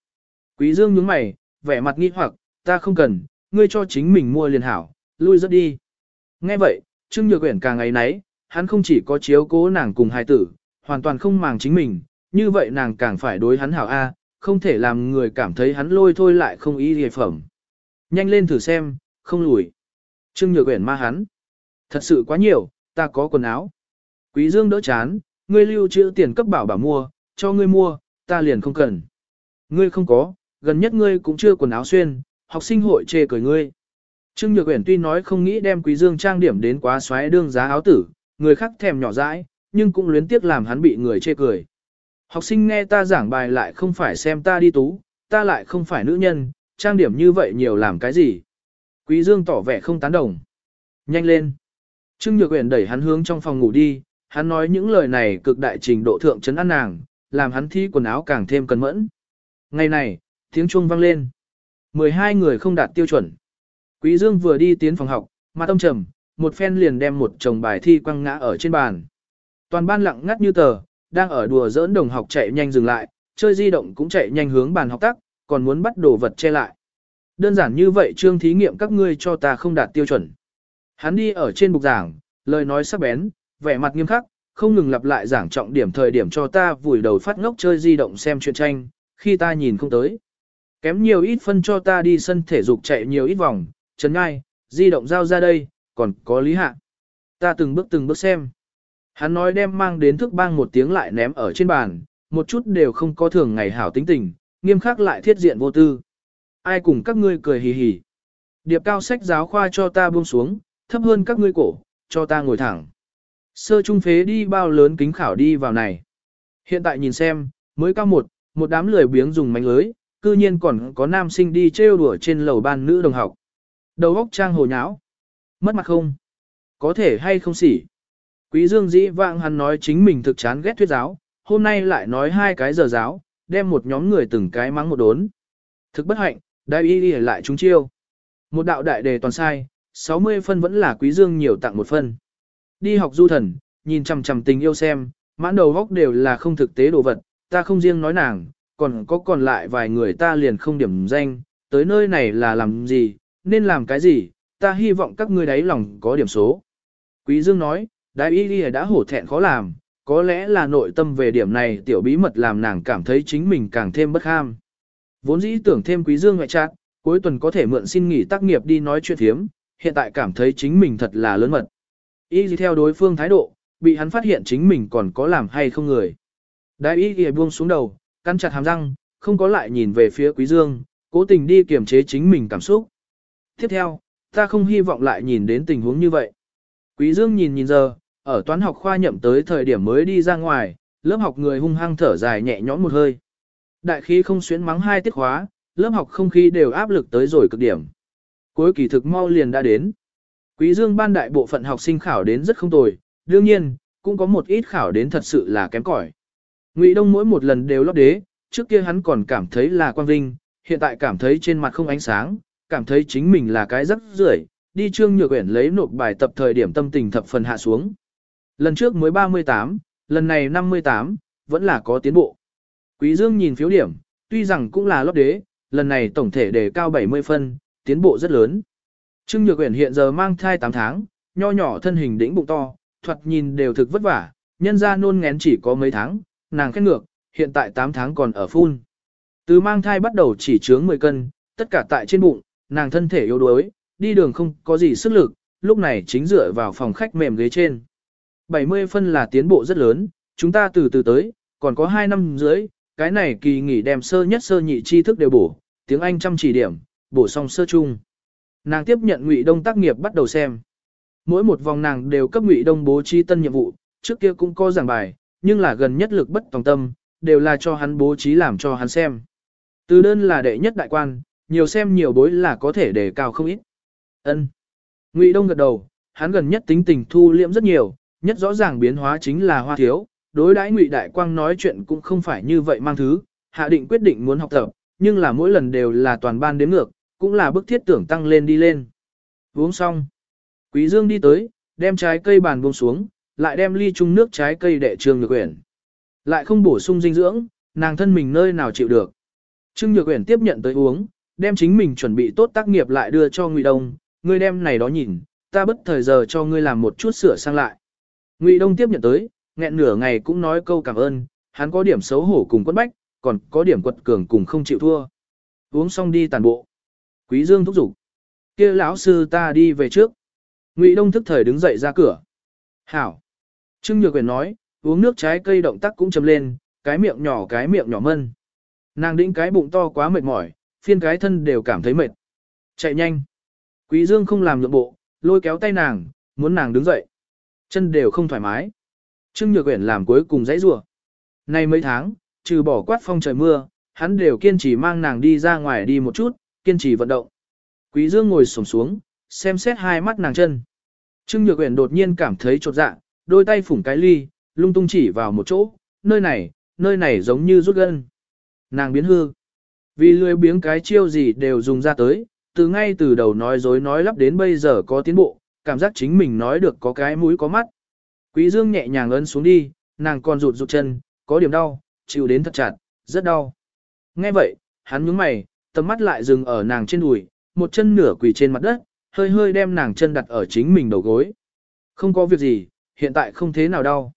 Quý Dương nhướng mày, vẻ mặt nghi hoặc, ta không cần, ngươi cho chính mình mua liền hảo, lui rất đi. Nghe vậy, Trương Nhược Uyển càng ngày nấy, hắn không chỉ có chiếu cố nàng cùng hài tử, hoàn toàn không màng chính mình, như vậy nàng càng phải đối hắn hảo A, không thể làm người cảm thấy hắn lôi thôi lại không ý hề phẩm. Nhanh lên thử xem, không lùi. Trương Nhược Uyển ma hắn. Thật sự quá nhiều, ta có quần áo. Quý Dương đỡ chán, ngươi lưu trữ tiền cấp bảo bảo mua, cho ngươi mua, ta liền không cần. Ngươi không có, gần nhất ngươi cũng chưa quần áo xuyên, học sinh hội chê cười ngươi. Trương Nhược Uyển tuy nói không nghĩ đem Quý Dương trang điểm đến quá xoáy đương giá áo tử, người khác thèm nhỏ dãi, nhưng cũng luyến tiếc làm hắn bị người chê cười. Học sinh nghe ta giảng bài lại không phải xem ta đi tú, ta lại không phải nữ nhân, trang điểm như vậy nhiều làm cái gì. Quý Dương tỏ vẻ không tán đồng. Nhanh lên. Trương Nhược Uyển đẩy hắn hướng trong phòng ngủ đi, hắn nói những lời này cực đại trình độ thượng chấn an nàng, làm hắn thi quần áo càng thêm cẩn mẫn. Ngày này, tiếng chuông vang lên. 12 người không đạt tiêu chuẩn. Quý Dương vừa đi tiến phòng học, mà tâm trầm, một phen liền đem một chồng bài thi quăng ngã ở trên bàn. Toàn ban lặng ngắt như tờ, đang ở đùa giỡn đồng học chạy nhanh dừng lại, chơi di động cũng chạy nhanh hướng bàn học tắc, còn muốn bắt đồ vật che lại. Đơn giản như vậy trương thí nghiệm các ngươi cho ta không đạt tiêu chuẩn. Hắn đi ở trên bục giảng, lời nói sắc bén, vẻ mặt nghiêm khắc, không ngừng lặp lại giảng trọng điểm thời điểm cho ta vùi đầu phát ngốc chơi di động xem truyện tranh, khi ta nhìn không tới. Kém nhiều ít phân cho ta đi sân thể dục chạy nhiều ít vòng, Trần ngai, di động giao ra đây, còn có lý hạ. Ta từng bước từng bước xem. Hắn nói đem mang đến thức bang một tiếng lại ném ở trên bàn, một chút đều không có thường ngày hảo tính tình, nghiêm khắc lại thiết diện vô tư. Ai cùng các ngươi cười hì hì. Điệp cao sách giáo khoa cho ta buông xuống, thấp hơn các ngươi cổ, cho ta ngồi thẳng. Sơ trung phế đi bao lớn kính khảo đi vào này. Hiện tại nhìn xem, mới cao một, một đám lười biếng dùng mánh lưới, cư nhiên còn có nam sinh đi trêu đùa trên lầu ban nữ đồng học. Đầu óc trang hồ nháo. Mất mặt không? Có thể hay không xỉ? Quý dương dĩ vãng hắn nói chính mình thực chán ghét thuyết giáo, hôm nay lại nói hai cái giờ giáo, đem một nhóm người từng cái mắng một đốn. Thực bất hạnh, đại y đi lại chúng chiêu. Một đạo đại đề toàn sai, 60 phân vẫn là quý dương nhiều tặng một phân. Đi học du thần, nhìn chằm chằm tình yêu xem, mãn đầu góc đều là không thực tế đồ vật, ta không riêng nói nàng, còn có còn lại vài người ta liền không điểm danh, tới nơi này là làm gì, nên làm cái gì, ta hy vọng các ngươi đấy lòng có điểm số. Quý Dương nói, đại y đi đã hổ thẹn khó làm, có lẽ là nội tâm về điểm này tiểu bí mật làm nàng cảm thấy chính mình càng thêm bất ham. Vốn dĩ tưởng thêm quý dương ngoại trạng, cuối tuần có thể mượn xin nghỉ tác nghiệp đi nói chuyện thiếm, hiện tại cảm thấy chính mình thật là lớn mật. Y gì theo đối phương thái độ, bị hắn phát hiện chính mình còn có làm hay không người. Đại y ghi buông xuống đầu, căn chặt hàm răng, không có lại nhìn về phía quý dương, cố tình đi kiềm chế chính mình cảm xúc. Tiếp theo, ta không hy vọng lại nhìn đến tình huống như vậy. Quý Dương nhìn nhìn giờ, ở toán học khoa nhậm tới thời điểm mới đi ra ngoài, lớp học người hung hăng thở dài nhẹ nhõm một hơi. Đại khí không xuyến mắng hai tiết khóa, lớp học không khí đều áp lực tới rồi cực điểm. Cuối kỳ thực mau liền đã đến. Quý Dương ban đại bộ phận học sinh khảo đến rất không tồi, đương nhiên, cũng có một ít khảo đến thật sự là kém cỏi. Ngụy Đông mỗi một lần đều lót đế, trước kia hắn còn cảm thấy là quang vinh, hiện tại cảm thấy trên mặt không ánh sáng, cảm thấy chính mình là cái rất rưởi, đi trương nhược uyển lấy nộp bài tập thời điểm tâm tình thập phần hạ xuống. Lần trước mới 38, lần này 58, vẫn là có tiến bộ. Quý Dương nhìn phiếu điểm, tuy rằng cũng là lót đế, lần này tổng thể đề cao 70 phân, tiến bộ rất lớn. Trương Nhược Uyển hiện giờ mang thai 8 tháng, nho nhỏ thân hình đĩnh bụng to, thoạt nhìn đều thực vất vả, nhân ra nôn ngén chỉ có mấy tháng, nàng khét ngược, hiện tại 8 tháng còn ở phun. Từ mang thai bắt đầu chỉ chướng 10 cân, tất cả tại trên bụng, nàng thân thể yếu đuối, đi đường không có gì sức lực, lúc này chính dựa vào phòng khách mềm ghế trên. 70 phân là tiến bộ rất lớn, chúng ta từ từ tới, còn có 2 năm dưới, cái này kỳ nghỉ đem sơ nhất sơ nhị tri thức đều bổ, tiếng Anh chăm chỉ điểm, bổ xong sơ chung. Nàng tiếp nhận Ngụy Đông tác nghiệp bắt đầu xem. Mỗi một vòng nàng đều cấp Ngụy Đông bố trí tân nhiệm vụ, trước kia cũng có giảng bài, nhưng là gần nhất lực bất tòng tâm, đều là cho hắn bố trí làm cho hắn xem. Từ đơn là đệ nhất đại quan, nhiều xem nhiều bối là có thể đề cao không ít. Ân. Ngụy Đông gật đầu, hắn gần nhất tính tình thu liễm rất nhiều, nhất rõ ràng biến hóa chính là hoa thiếu, đối đãi Ngụy Đại Quang nói chuyện cũng không phải như vậy mang thứ, hạ định quyết định muốn học tập, nhưng là mỗi lần đều là toàn ban đến ngược, cũng là bức thiết tưởng tăng lên đi lên. Uống xong. Quý Dương đi tới, đem trái cây bàn buông xuống, lại đem ly chung nước trái cây đệ Trương Nhược Uyển. Lại không bổ sung dinh dưỡng, nàng thân mình nơi nào chịu được. Trương Nhược Uyển tiếp nhận tới uống, đem chính mình chuẩn bị tốt tác nghiệp lại đưa cho Ngụy Đông, ngươi đem này đó nhìn, ta bất thời giờ cho ngươi làm một chút sửa sang lại. Ngụy Đông tiếp nhận tới, nghẹn nửa ngày cũng nói câu cảm ơn, hắn có điểm xấu hổ cùng quất bách, còn có điểm quật cường cùng không chịu thua. Uống xong đi tàn bộ. Quý Dương thúc giục. kia lão sư ta đi về trước. Ngụy Đông thức thời đứng dậy ra cửa. Hảo. Trương Nhược Quyền nói, uống nước trái cây động tác cũng chấm lên, cái miệng nhỏ cái miệng nhỏ mân. Nàng đĩnh cái bụng to quá mệt mỏi, phiên cái thân đều cảm thấy mệt. Chạy nhanh. Quý Dương không làm nhượng bộ, lôi kéo tay nàng, muốn nàng đứng dậy. Chân đều không thoải mái. Trương Nhược Uyển làm cuối cùng dãy rủa. Nay mấy tháng, trừ bỏ quát phong trời mưa, hắn đều kiên trì mang nàng đi ra ngoài đi một chút, kiên trì vận động. Quý Dương ngồi xổm xuống, xem xét hai mắt nàng chân. Trương Nhược Uyển đột nhiên cảm thấy chột dạ, đôi tay phủng cái ly, lung tung chỉ vào một chỗ, nơi này, nơi này giống như rút gân. Nàng biến hư. Vì lười biếng cái chiêu gì đều dùng ra tới, từ ngay từ đầu nói dối nói lắp đến bây giờ có tiến bộ, cảm giác chính mình nói được có cái mũi có mắt. Quý Dương nhẹ nhàng ấn xuống đi, nàng còn rụt rụt chân, có điểm đau, chịu đến thật chặt, rất đau. Nghe vậy, hắn nhướng mày, tầm mắt lại dừng ở nàng trên đùi, một chân nửa quỳ trên mặt đất, hơi hơi đem nàng chân đặt ở chính mình đầu gối. Không có việc gì, hiện tại không thế nào đau.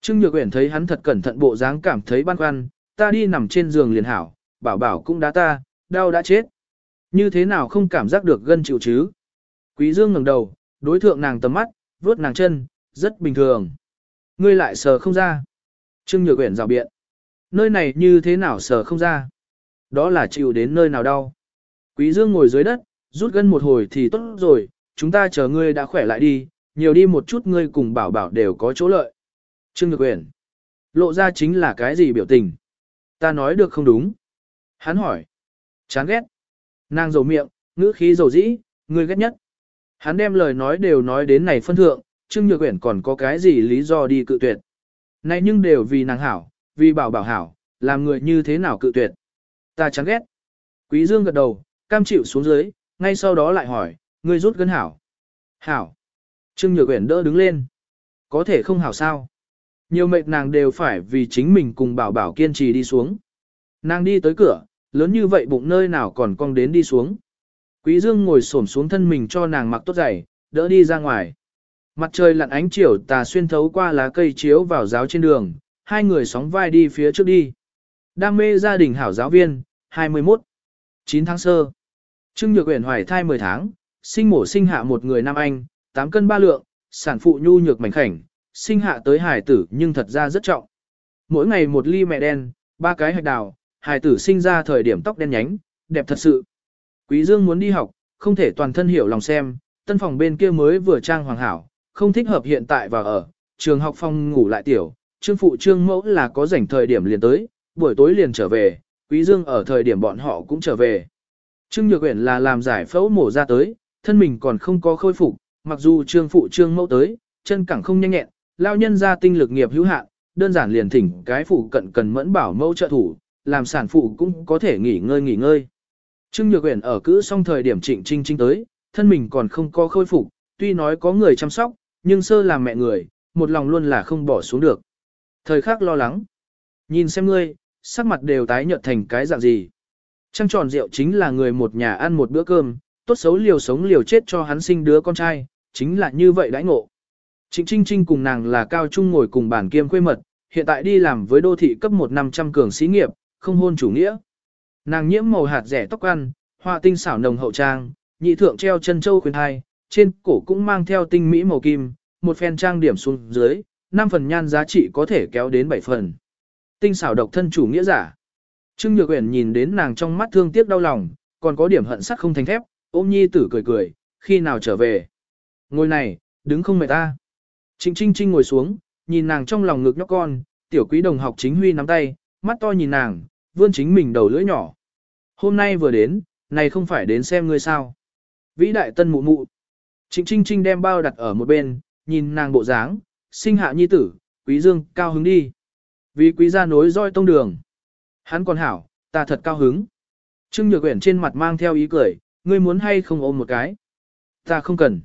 Trương Nhược Uyển thấy hắn thật cẩn thận bộ dáng cảm thấy băn khoăn, ta đi nằm trên giường liền hảo, bảo bảo cũng đá ta, đau đã chết. Như thế nào không cảm giác được gân chịu chứ? Quý Dương ngẩng đầu, đối thượng nàng tầm mắt, vuốt nàng chân, rất bình thường. Ngươi lại sờ không ra. Trương Nhược Uyển rào biện. Nơi này như thế nào sờ không ra? Đó là chịu đến nơi nào đau. Quý Dương ngồi dưới đất, rút gân một hồi thì tốt rồi, chúng ta chờ ngươi đã khỏe lại đi, nhiều đi một chút ngươi cùng bảo bảo đều có chỗ lợi. Trương Nhược Uyển. Lộ ra chính là cái gì biểu tình? Ta nói được không đúng? Hắn hỏi. Chán ghét. Nàng dầu miệng, ngữ khí dầu dĩ, ngươi ghét nhất. Hắn đem lời nói đều nói đến này phân thượng, Trương Nhược Uyển còn có cái gì lý do đi cự tuyệt. Này nhưng đều vì nàng hảo, vì bảo bảo hảo, làm người như thế nào cự tuyệt. Ta chán ghét. Quý Dương gật đầu, cam chịu xuống dưới, ngay sau đó lại hỏi, ngươi rút gân hảo. Hảo. Trương Nhược Uyển đỡ đứng lên. Có thể không hảo sao. Nhiều mệt nàng đều phải vì chính mình cùng bảo bảo kiên trì đi xuống. Nàng đi tới cửa, lớn như vậy bụng nơi nào còn cong đến đi xuống. Quý Dương ngồi xổm xuống thân mình cho nàng mặc tốt giày, đỡ đi ra ngoài. Mặt trời lặn ánh chiều tà xuyên thấu qua lá cây chiếu vào giáo trên đường, hai người sóng vai đi phía trước đi. Đam mê gia đình hảo giáo viên, 21. 9 tháng sơ. Trương Nhược Uyển hoài thai 10 tháng, sinh mổ sinh hạ một người nam anh, 8 cân 3 lượng, sản phụ nhu nhược mảnh khảnh, sinh hạ tới hải tử nhưng thật ra rất trọng. Mỗi ngày một ly mẹ đen, ba cái hạch đào, hài tử sinh ra thời điểm tóc đen nhánh, đẹp thật sự. Quý Dương muốn đi học, không thể toàn thân hiểu lòng xem, tân phòng bên kia mới vừa trang hoàng hảo, không thích hợp hiện tại và ở, trường học phòng ngủ lại tiểu, trương phụ trương mẫu là có rảnh thời điểm liền tới, buổi tối liền trở về, quý dương ở thời điểm bọn họ cũng trở về. Trương Nhược Uyển là làm giải phẫu mổ ra tới, thân mình còn không có khôi phục, mặc dù trương phụ trương mẫu tới, chân cẳng không nhanh nhẹn, lao nhân ra tinh lực nghiệp hữu hạn, đơn giản liền thỉnh cái phụ cận cần mẫn bảo mẫu trợ thủ, làm sản phụ cũng có thể nghỉ ngơi nghỉ ngơi. Trương Nhược Uyển ở cữ xong thời điểm Trịnh Trinh Trinh tới, thân mình còn không có khôi phục, tuy nói có người chăm sóc, nhưng sơ làm mẹ người, một lòng luôn là không bỏ xuống được. Thời khắc lo lắng. Nhìn xem ngươi, sắc mặt đều tái nhợt thành cái dạng gì. Trăng tròn rượu chính là người một nhà ăn một bữa cơm, tốt xấu liều sống liều chết cho hắn sinh đứa con trai, chính là như vậy đãi ngộ. Trịnh Trinh Trinh cùng nàng là cao trung ngồi cùng bản kiêm quê mật, hiện tại đi làm với đô thị cấp 1 năm trăm cường sĩ nghiệp, không hôn chủ nghĩa. Nàng nhiễm màu hạt rẻ tóc ăn, hoa tinh xảo nồng hậu trang, nhị thượng treo chân châu khuyên hai, trên cổ cũng mang theo tinh mỹ màu kim, một phen trang điểm xuống dưới, 5 phần nhan giá trị có thể kéo đến 7 phần. Tinh xảo độc thân chủ nghĩa giả. Trương Nhược Uyển nhìn đến nàng trong mắt thương tiếc đau lòng, còn có điểm hận sắt không thành thép, ôm nhi tử cười cười, khi nào trở về. Ngồi này, đứng không mệt ta. Trịnh Trinh Trinh ngồi xuống, nhìn nàng trong lòng ngực nhóc con, tiểu quý đồng học chính huy nắm tay, mắt to nhìn nàng, vươn chính mình đầu lưỡi nhỏ. Hôm nay vừa đến, này không phải đến xem ngươi sao. Vĩ đại tân mụ mụ. Trịnh Trinh Trinh đem bao đặt ở một bên, nhìn nàng bộ dáng, sinh hạ nhi tử, quý dương, cao hứng đi. Vì quý gia nối roi tông đường. Hắn còn hảo, ta thật cao hứng. Trương Nhược Uyển trên mặt mang theo ý cười, ngươi muốn hay không ôm một cái? Ta không cần.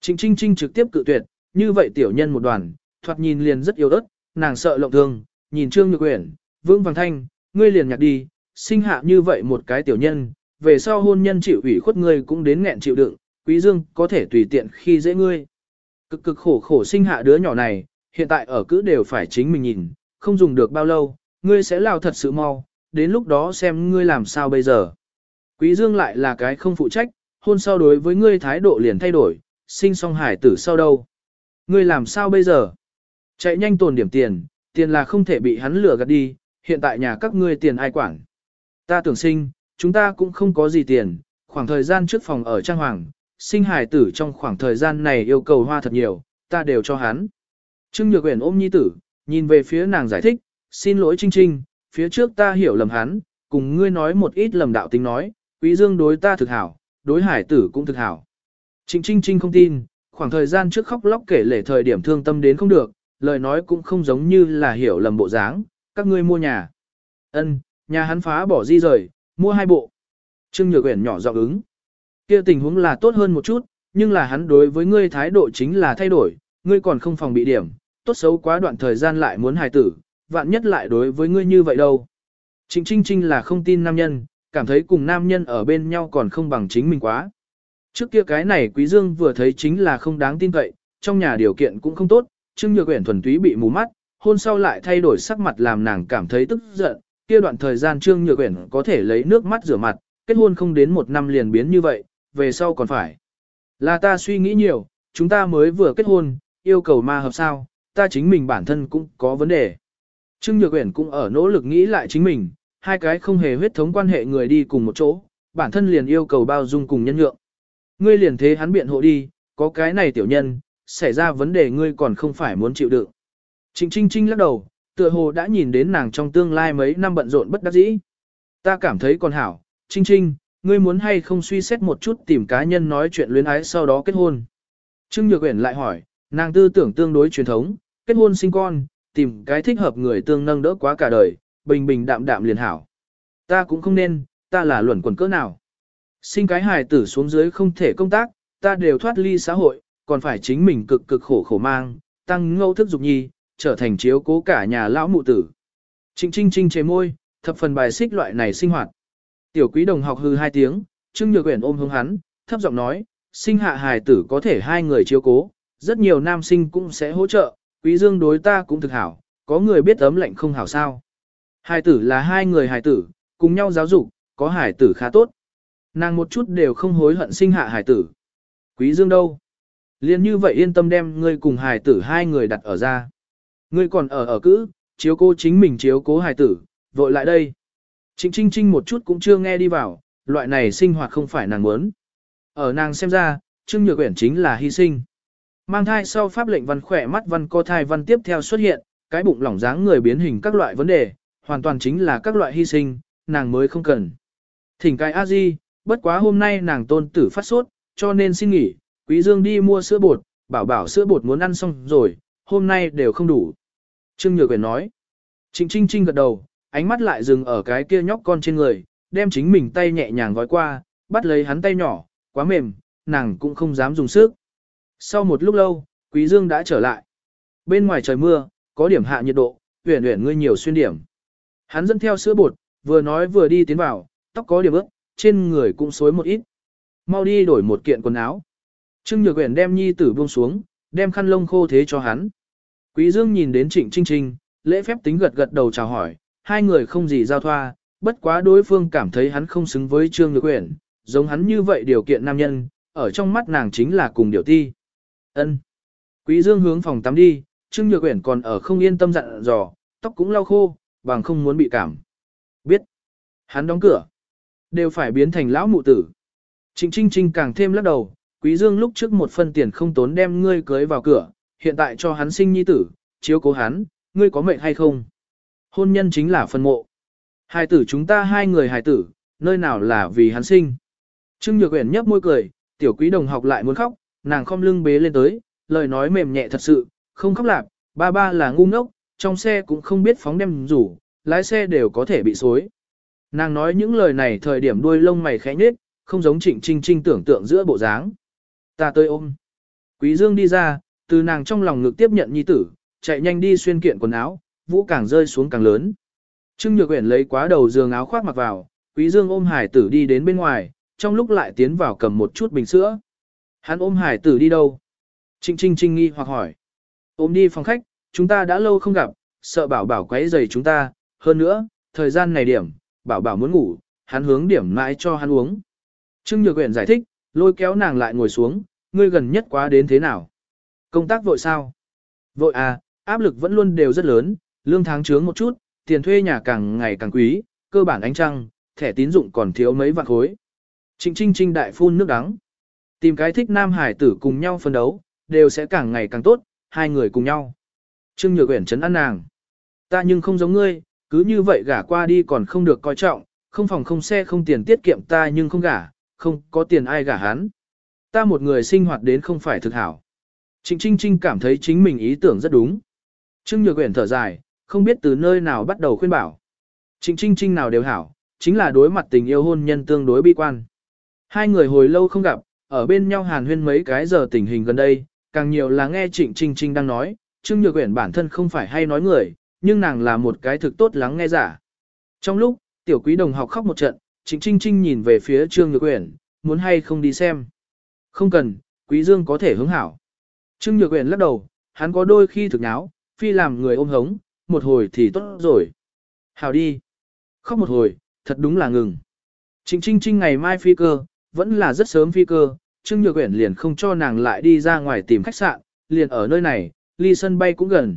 Trịnh Trinh Trinh trực tiếp cự tuyệt, như vậy tiểu nhân một đoàn, thoạt nhìn liền rất yếu ớt, nàng sợ lộng thương, nhìn Trương Nhược Uyển, vương vàng thanh, ngươi liền nhặt đi, sinh hạ như vậy một cái tiểu nhân, về sau hôn nhân chịu ủy khuất ngươi cũng đến nghẹn chịu đựng, quý dương có thể tùy tiện khi dễ ngươi. Cực cực khổ khổ sinh hạ đứa nhỏ này, hiện tại ở cứ đều phải chính mình nhìn, không dùng được bao lâu, ngươi sẽ lao thật sự mau, đến lúc đó xem ngươi làm sao bây giờ. Quý dương lại là cái không phụ trách, hôn sau đối với ngươi thái độ liền thay đổi, sinh xong hải tử sau đâu. Ngươi làm sao bây giờ? Chạy nhanh tồn điểm tiền, tiền là không thể bị hắn lừa gạt đi, hiện tại nhà các ngươi tiền ai quản. Ta tưởng sinh, chúng ta cũng không có gì tiền, khoảng thời gian trước phòng ở Trang Hoàng, sinh hải tử trong khoảng thời gian này yêu cầu hoa thật nhiều, ta đều cho hắn. Trương Nhược Uyển ôm nhi tử, nhìn về phía nàng giải thích, xin lỗi Trinh Trinh, phía trước ta hiểu lầm hắn, cùng ngươi nói một ít lầm đạo tính nói, quý dương đối ta thực hảo, đối hải tử cũng thực hảo. Trịnh Trinh Trinh không tin, khoảng thời gian trước khóc lóc kể lể thời điểm thương tâm đến không được, lời nói cũng không giống như là hiểu lầm bộ dáng, các ngươi mua nhà. Ân, nhà hắn phá bỏ di rời, mua hai bộ. Trương Nhược Uyển nhỏ giọng ứng. Kia tình huống là tốt hơn một chút, nhưng là hắn đối với ngươi thái độ chính là thay đổi, ngươi còn không phòng bị điểm, tốt xấu quá đoạn thời gian lại muốn hài tử, vạn nhất lại đối với ngươi như vậy đâu. Trịnh Trinh Trinh là không tin nam nhân, cảm thấy cùng nam nhân ở bên nhau còn không bằng chính mình quá. Trước kia cái này Quý Dương vừa thấy chính là không đáng tin cậy, trong nhà điều kiện cũng không tốt, Trương Nhược Uyển thuần túy bị mù mắt, hôn sau lại thay đổi sắc mặt làm nàng cảm thấy tức giận, kia đoạn thời gian Trương Nhược Uyển có thể lấy nước mắt rửa mặt, kết hôn không đến một năm liền biến như vậy, về sau còn phải. Là ta suy nghĩ nhiều, chúng ta mới vừa kết hôn, yêu cầu ma hợp sao, ta chính mình bản thân cũng có vấn đề. Trương Nhược Uyển cũng ở nỗ lực nghĩ lại chính mình, hai cái không hề huyết thống quan hệ người đi cùng một chỗ, bản thân liền yêu cầu bao dung cùng nhân nhượng. Ngươi liền thế hắn biện hộ đi, có cái này tiểu nhân, xảy ra vấn đề ngươi còn không phải muốn chịu đựng. Trịnh Trinh Trinh lắc đầu, tựa hồ đã nhìn đến nàng trong tương lai mấy năm bận rộn bất đắc dĩ. Ta cảm thấy còn hảo, Trinh Trinh, ngươi muốn hay không suy xét một chút tìm cá nhân nói chuyện luyến ái sau đó kết hôn. Trương Nhược Uyển lại hỏi, nàng tư tưởng tương đối truyền thống, kết hôn sinh con, tìm cái thích hợp người tương nâng đỡ quá cả đời, bình bình đạm đạm liền hảo. Ta cũng không nên, ta là luẩn quẩn cỡ nào. Sinh cái hài tử xuống dưới không thể công tác, ta đều thoát ly xã hội, còn phải chính mình cực cực khổ khổ mang, tăng ngẫu thức dục nhi, trở thành chiếu cố cả nhà lão mụ tử. Trịnh trinh trinh chế môi, thập phần bài xích loại này sinh hoạt. Tiểu quý đồng học hư hai tiếng, Trương Nhược Uyển ôm hướng hắn, thấp giọng nói, sinh hạ hài tử có thể hai người chiếu cố, rất nhiều nam sinh cũng sẽ hỗ trợ, quý dương đối ta cũng thực hảo, có người biết ấm lạnh không hảo sao. Hài tử là hai người hài tử, cùng nhau giáo dục, có hài tử khá tốt. Nàng một chút đều không hối hận sinh hạ hài tử. Quý dương đâu? Liên như vậy yên tâm đem ngươi cùng hài tử hai người đặt ở ra. Ngươi còn ở ở cữ, chiếu cố chính mình chiếu cố hài tử, vội lại đây. Trịnh Trinh Trinh một chút cũng chưa nghe đi vào, loại này sinh hoạt không phải nàng muốn. Ở nàng xem ra, Trương Nhược Uyển chính là hy sinh. Mang thai sau pháp lệnh văn khỏe mắt văn co thai văn tiếp theo xuất hiện, cái bụng lỏng dáng người biến hình các loại vấn đề, hoàn toàn chính là các loại hy sinh, nàng mới không cần. Thỉnh cái a di, bất quá hôm nay nàng tôn tử phát sốt, cho nên xin nghỉ, quý dương đi mua sữa bột, bảo bảo sữa bột muốn ăn xong rồi, hôm nay đều không đủ. Trương Nhược Uyển nói. Trịnh Trinh Trinh gật đầu, ánh mắt lại dừng ở cái kia nhóc con trên người, đem chính mình tay nhẹ nhàng gói qua, bắt lấy hắn tay nhỏ, quá mềm, nàng cũng không dám dùng sức. Sau một lúc lâu, Quý Dương đã trở lại. Bên ngoài trời mưa, có điểm hạ nhiệt độ, uyển uyển ngươi nhiều xuyên điểm. Hắn dẫn theo sữa bột, vừa nói vừa đi tiến vào, tóc có điểm ướt, trên người cũng xối một ít. Mau đi đổi một kiện quần áo. Trương Nhược Uyển đem nhi tử buông xuống, đem khăn lông khô thế cho hắn. Quý Dương nhìn đến Trịnh Trinh Trinh, lễ phép tính gật gật đầu chào hỏi, hai người không gì giao thoa, bất quá đối phương cảm thấy hắn không xứng với Trương Nhược Uyển, giống hắn như vậy điều kiện nam nhân, ở trong mắt nàng chính là cùng điều ti. Ân. Quý Dương hướng phòng tắm đi, Trương Nhược Uyển còn ở không yên tâm dặn dò, tóc cũng lau khô, bằng không muốn bị cảm. Biết. Hắn đóng cửa. Đều phải biến thành lão mụ tử. Trịnh Trinh Trinh càng thêm lắc đầu, Quý Dương lúc trước một phân tiền không tốn đem ngươi cưới vào cửa, hiện tại cho hắn sinh nhi tử, chiếu cố hắn, ngươi có mệnh hay không? Hôn nhân chính là phân mộ. Hai tử chúng ta hai người hài tử, nơi nào là vì hắn sinh. Trương Nhược Uyển nhấp môi cười, tiểu quý đồng học lại muốn khóc, nàng khom lưng bế lên tới, lời nói mềm nhẹ thật sự, không khóc lạc, ba ba là ngu ngốc, trong xe cũng không biết phóng đem rủ, lái xe đều có thể bị xối. Nàng nói những lời này thời điểm đuôi lông mày khẽ nhếch, không giống trịnh trinh trinh tưởng tượng giữa bộ dáng. Ta tới ôm. Quý Dương đi ra, từ nàng trong lòng ngực tiếp nhận nhi tử, chạy nhanh đi xuyên kiện quần áo, vũ càng rơi xuống càng lớn. Trương Nhược Uyển lấy quá đầu giường áo khoác mặc vào, Quý Dương ôm hải tử đi đến bên ngoài, trong lúc lại tiến vào cầm một chút bình sữa. Hắn ôm hải tử đi đâu? Trinh Trinh Trinh nghi hoặc hỏi. Ôm đi phòng khách, chúng ta đã lâu không gặp, sợ bảo bảo quấy rầy chúng ta, hơn nữa, thời gian này điểm, bảo bảo muốn ngủ, hắn hướng điểm mãi cho hắn uống. Trương Nhược Uyển giải thích, lôi kéo nàng lại ngồi xuống, ngươi gần nhất quá đến thế nào? Công tác vội sao? Vội à, áp lực vẫn luôn đều rất lớn, lương tháng trướng một chút, tiền thuê nhà càng ngày càng quý, cơ bản ánh trăng, thẻ tín dụng còn thiếu mấy vạn khối. Trịnh Trinh Trinh đại phun nước đắng. Tìm cái thích nam hải tử cùng nhau phân đấu, đều sẽ càng ngày càng tốt, hai người cùng nhau. Trương Nhược Uyển chấn an nàng. Ta nhưng không giống ngươi, cứ như vậy gả qua đi còn không được coi trọng, không phòng không xe không tiền tiết kiệm ta nhưng không gả, không có tiền ai gả hắn. Ta một người sinh hoạt đến không phải thực hảo. Trịnh Trinh Trinh cảm thấy chính mình ý tưởng rất đúng. Trương Nhược Uyển thở dài, không biết từ nơi nào bắt đầu khuyên bảo. Trịnh Trinh Trinh nào đều hảo, chính là đối mặt tình yêu hôn nhân tương đối bi quan. Hai người hồi lâu không gặp, ở bên nhau hàn huyên mấy cái giờ tình hình gần đây, càng nhiều là nghe Trịnh Trinh Trinh đang nói, Trương Nhược Uyển bản thân không phải hay nói người, nhưng nàng là một cái thực tốt lắng nghe giả. Trong lúc, tiểu quý đồng học khóc một trận, Trịnh Trinh Trinh nhìn về phía Trương Nhược Uyển, muốn hay không đi xem. Không cần, Quý Dương có thể hướng hảo. Trương Nhược Uyển lắc đầu, hắn có đôi khi thực nháo, phi làm người ôm hống, một hồi thì tốt rồi. Hào đi. Khóc một hồi, thật đúng là ngừng. Trịnh Trinh Trinh ngày mai phi cơ, vẫn là rất sớm phi cơ, Trương Nhược Uyển liền không cho nàng lại đi ra ngoài tìm khách sạn, liền ở nơi này, ly sân bay cũng gần.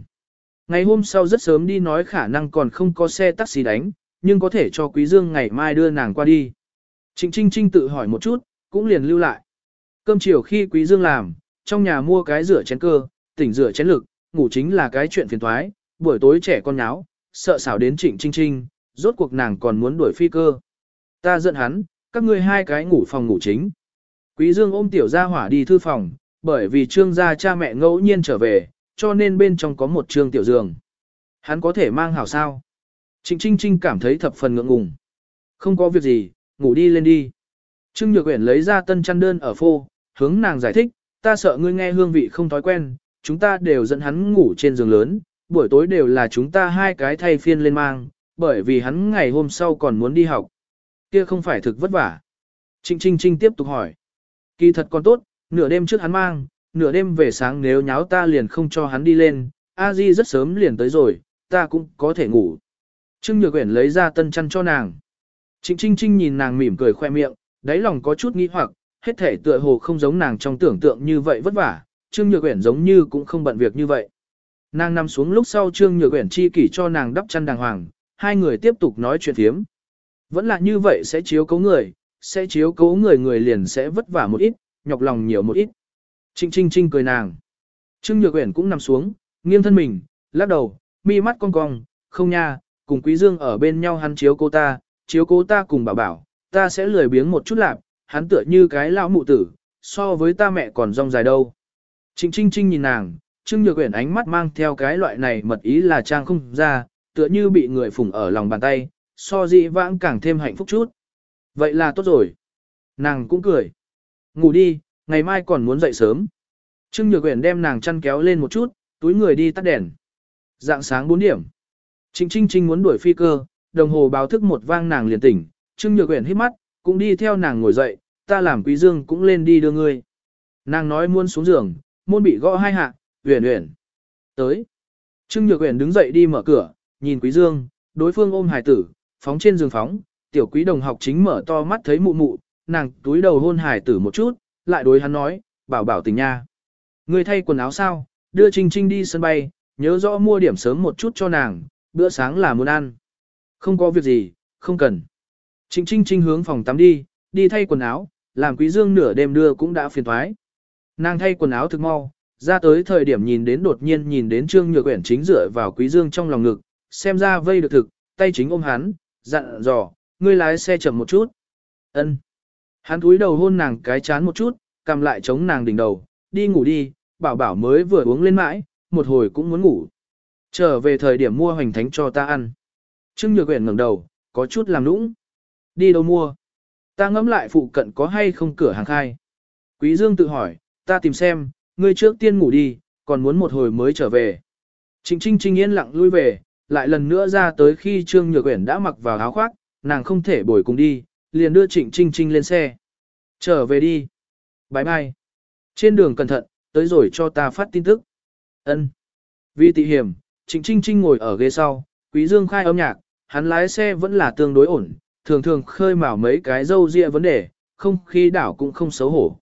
Ngày hôm sau rất sớm đi nói khả năng còn không có xe taxi đánh, nhưng có thể cho Quý Dương ngày mai đưa nàng qua đi. Trịnh Trinh Trinh tự hỏi một chút, cũng liền lưu lại. Cơm chiều khi Quý Dương làm, trong nhà mua cái rửa chén cơ, tỉnh rửa chén lực, ngủ chính là cái chuyện phiền toái, buổi tối trẻ con nháo, sợ xảo đến Trịnh Trinh Trinh, rốt cuộc nàng còn muốn đuổi phi cơ. Ta giận hắn, các ngươi hai cái ngủ phòng ngủ chính. Quý Dương ôm tiểu gia hỏa đi thư phòng, bởi vì trương gia cha mẹ ngẫu nhiên trở về, cho nên bên trong có một trương tiểu giường. Hắn có thể mang hảo sao? Trịnh Trinh Trinh cảm thấy thập phần ngượng ngùng. Không có việc gì, ngủ đi lên đi. Trương Nhược Uyển lấy ra tân chăn đơn ở phô, hướng nàng giải thích, ta sợ ngươi nghe hương vị không thói quen, chúng ta đều dẫn hắn ngủ trên giường lớn, buổi tối đều là chúng ta hai cái thay phiên lên mang, bởi vì hắn ngày hôm sau còn muốn đi học. Kia không phải thực vất vả. Trinh Trinh Trinh tiếp tục hỏi. Kỳ thật còn tốt, nửa đêm trước hắn mang, nửa đêm về sáng nếu nháo ta liền không cho hắn đi lên, a di rất sớm liền tới rồi, ta cũng có thể ngủ. Trương Nhược Uyển lấy ra tân chăn cho nàng. Trịnh Trinh Trinh nhìn nàng mỉm cười khoe miệng, đáy lòng có chút nghi hoặc, hết thể tựa hồ không giống nàng trong tưởng tượng như vậy vất vả, Trương Nhược Uyển giống như cũng không bận việc như vậy. Nàng nằm xuống lúc sau Trương Nhược Uyển chi kỷ cho nàng đắp chăn đàng hoàng, hai người tiếp tục nói chuyện thiếm. Vẫn là như vậy sẽ chiếu cố người, sẽ chiếu cố người người liền sẽ vất vả một ít, nhọc lòng nhiều một ít. Trinh Trinh Trinh cười nàng. Trương Nhược Uyển cũng nằm xuống, nghiêng thân mình, lắc đầu, mi mắt cong cong, không nha, cùng Quý Dương ở bên nhau hắn chiếu cô ta, chiếu cô ta cùng bảo bảo, ta sẽ lười biếng một chút lạc, hắn tựa như cái lão mụ tử, so với ta mẹ còn rong dài đâu. Trịnh Trinh Trinh nhìn nàng, Trương Nhược Uyển ánh mắt mang theo cái loại này mật ý là trang không ra, tựa như bị người phủng ở lòng bàn tay, so dị vãng càng thêm hạnh phúc chút. Vậy là tốt rồi. Nàng cũng cười. Ngủ đi, ngày mai còn muốn dậy sớm. Trương Nhược Uyển đem nàng chăn kéo lên một chút, túi người đi tắt đèn. Dạng sáng 4 điểm. Trịnh Trinh Trinh muốn đuổi phi cơ, đồng hồ báo thức một vang nàng liền tỉnh, Trương Nhược Uyển hít mắt, cũng đi theo nàng ngồi dậy, ta làm Quý Dương cũng lên đi đưa ngươi. Nàng nói muốn xuống giường, môn bị gõ hai hạ, Uyển Uyển. Tới. Trương Nhược Uyển đứng dậy đi mở cửa, nhìn Quý Dương, đối phương ôm hải tử, phóng trên giường phóng, tiểu quý đồng học chính mở to mắt thấy mụ mụ, nàng túi đầu hôn hải tử một chút, lại đối hắn nói, bảo bảo tình nha. Ngươi thay quần áo sao, đưa Trinh Trinh đi sân bay, nhớ rõ mua điểm sớm một chút cho nàng, bữa sáng là muốn ăn. Không có việc gì, không cần. Trịnh Trinh Trinh hướng phòng tắm đi, đi thay quần áo, làm Quý Dương nửa đêm đưa cũng đã phiền toái. Nàng thay quần áo thực mau, ra tới thời điểm nhìn đến đột nhiên nhìn đến Trương Nhược Uyển chính dựa vào Quý Dương trong lòng ngực, xem ra vây được thực, tay chính ôm hắn, dặn dò, ngươi lái xe chậm một chút. Ân. Hắn cúi đầu hôn nàng cái chán một chút, cầm lại chống nàng đỉnh đầu, đi ngủ đi, bảo bảo mới vừa uống lên mãi, một hồi cũng muốn ngủ. Trở về thời điểm mua hoành thánh cho ta ăn. Trương Nhược Uyển ngẩng đầu, có chút làm nũng. Đi đâu mua? Ta ngẫm lại phụ cận có hay không cửa hàng khai. Quý Dương tự hỏi, ta tìm xem, ngươi trước tiên ngủ đi, còn muốn một hồi mới trở về. Trịnh Trinh Trinh yên lặng lui về, lại lần nữa ra tới khi Trương Nhược Uyển đã mặc vào áo khoác, nàng không thể bồi cùng đi, liền đưa Trịnh Trinh Trinh lên xe. Trở về đi. Bye bye. Trên đường cẩn thận, tới rồi cho ta phát tin tức. Ân. Vì tị hiểm, Trịnh Trinh Trinh ngồi ở ghế sau, Quý Dương khai âm nhạc, hắn lái xe vẫn là tương đối ổn, thường thường khơi mào mấy cái dâu ria vấn đề, không khi đảo cũng không xấu hổ.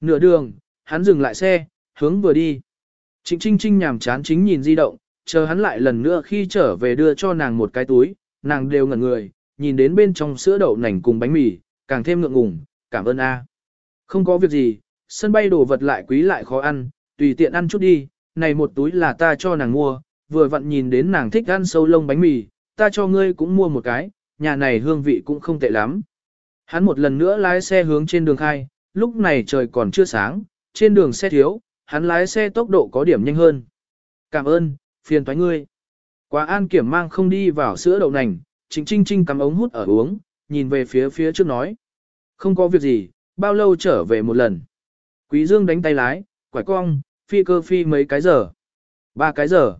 Nửa đường, hắn dừng lại xe, hướng vừa đi. Trịnh Trinh Trinh nhàm chán chính nhìn di động, chờ hắn lại lần nữa khi trở về đưa cho nàng một cái túi, nàng đều ngẩn người, nhìn đến bên trong sữa đậu nành cùng bánh mì, càng thêm ngượng ngùng, cảm ơn a. Không có việc gì, sân bay đồ vật lại quý lại khó ăn, tùy tiện ăn chút đi, này một túi là ta cho nàng mua, vừa vặn nhìn đến nàng thích ăn sâu lông bánh mì, ta cho ngươi cũng mua một cái, nhà này hương vị cũng không tệ lắm. Hắn một lần nữa lái xe hướng trên đường khai, lúc này trời còn chưa sáng, trên đường xe thiếu, hắn lái xe tốc độ có điểm nhanh hơn. Cảm ơn, phiền toái ngươi. Quá an kiểm mang không đi vào sữa đậu nành, chính trinh trinh cắm ống hút ở uống, nhìn về phía phía trước nói. Không có việc gì, bao lâu trở về một lần. Quý Dương đánh tay lái, quải cong, phi cơ phi mấy cái giờ. Ba cái giờ.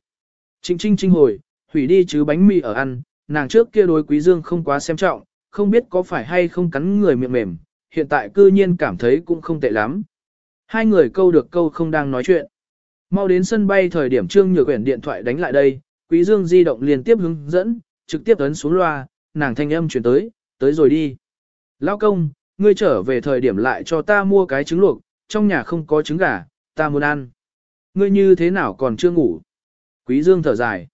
Trịnh trinh trinh hồi, hủy đi chứ bánh mì ở ăn, nàng trước kia đối quý dương không quá xem trọng, không biết có phải hay không cắn người miệng mềm, hiện tại cư nhiên cảm thấy cũng không tệ lắm. Hai người câu được câu không đang nói chuyện. Mau đến sân bay thời điểm Trương Nhược Uyển điện thoại đánh lại đây, Quý Dương di động liên tiếp hướng dẫn, trực tiếp ấn xuống loa, nàng thanh âm chuyển tới, tới rồi đi. Lão công, ngươi trở về thời điểm lại cho ta mua cái trứng luộc, trong nhà không có trứng gà, ta muốn ăn. Ngươi như thế nào còn chưa ngủ? Quý Dương thở dài.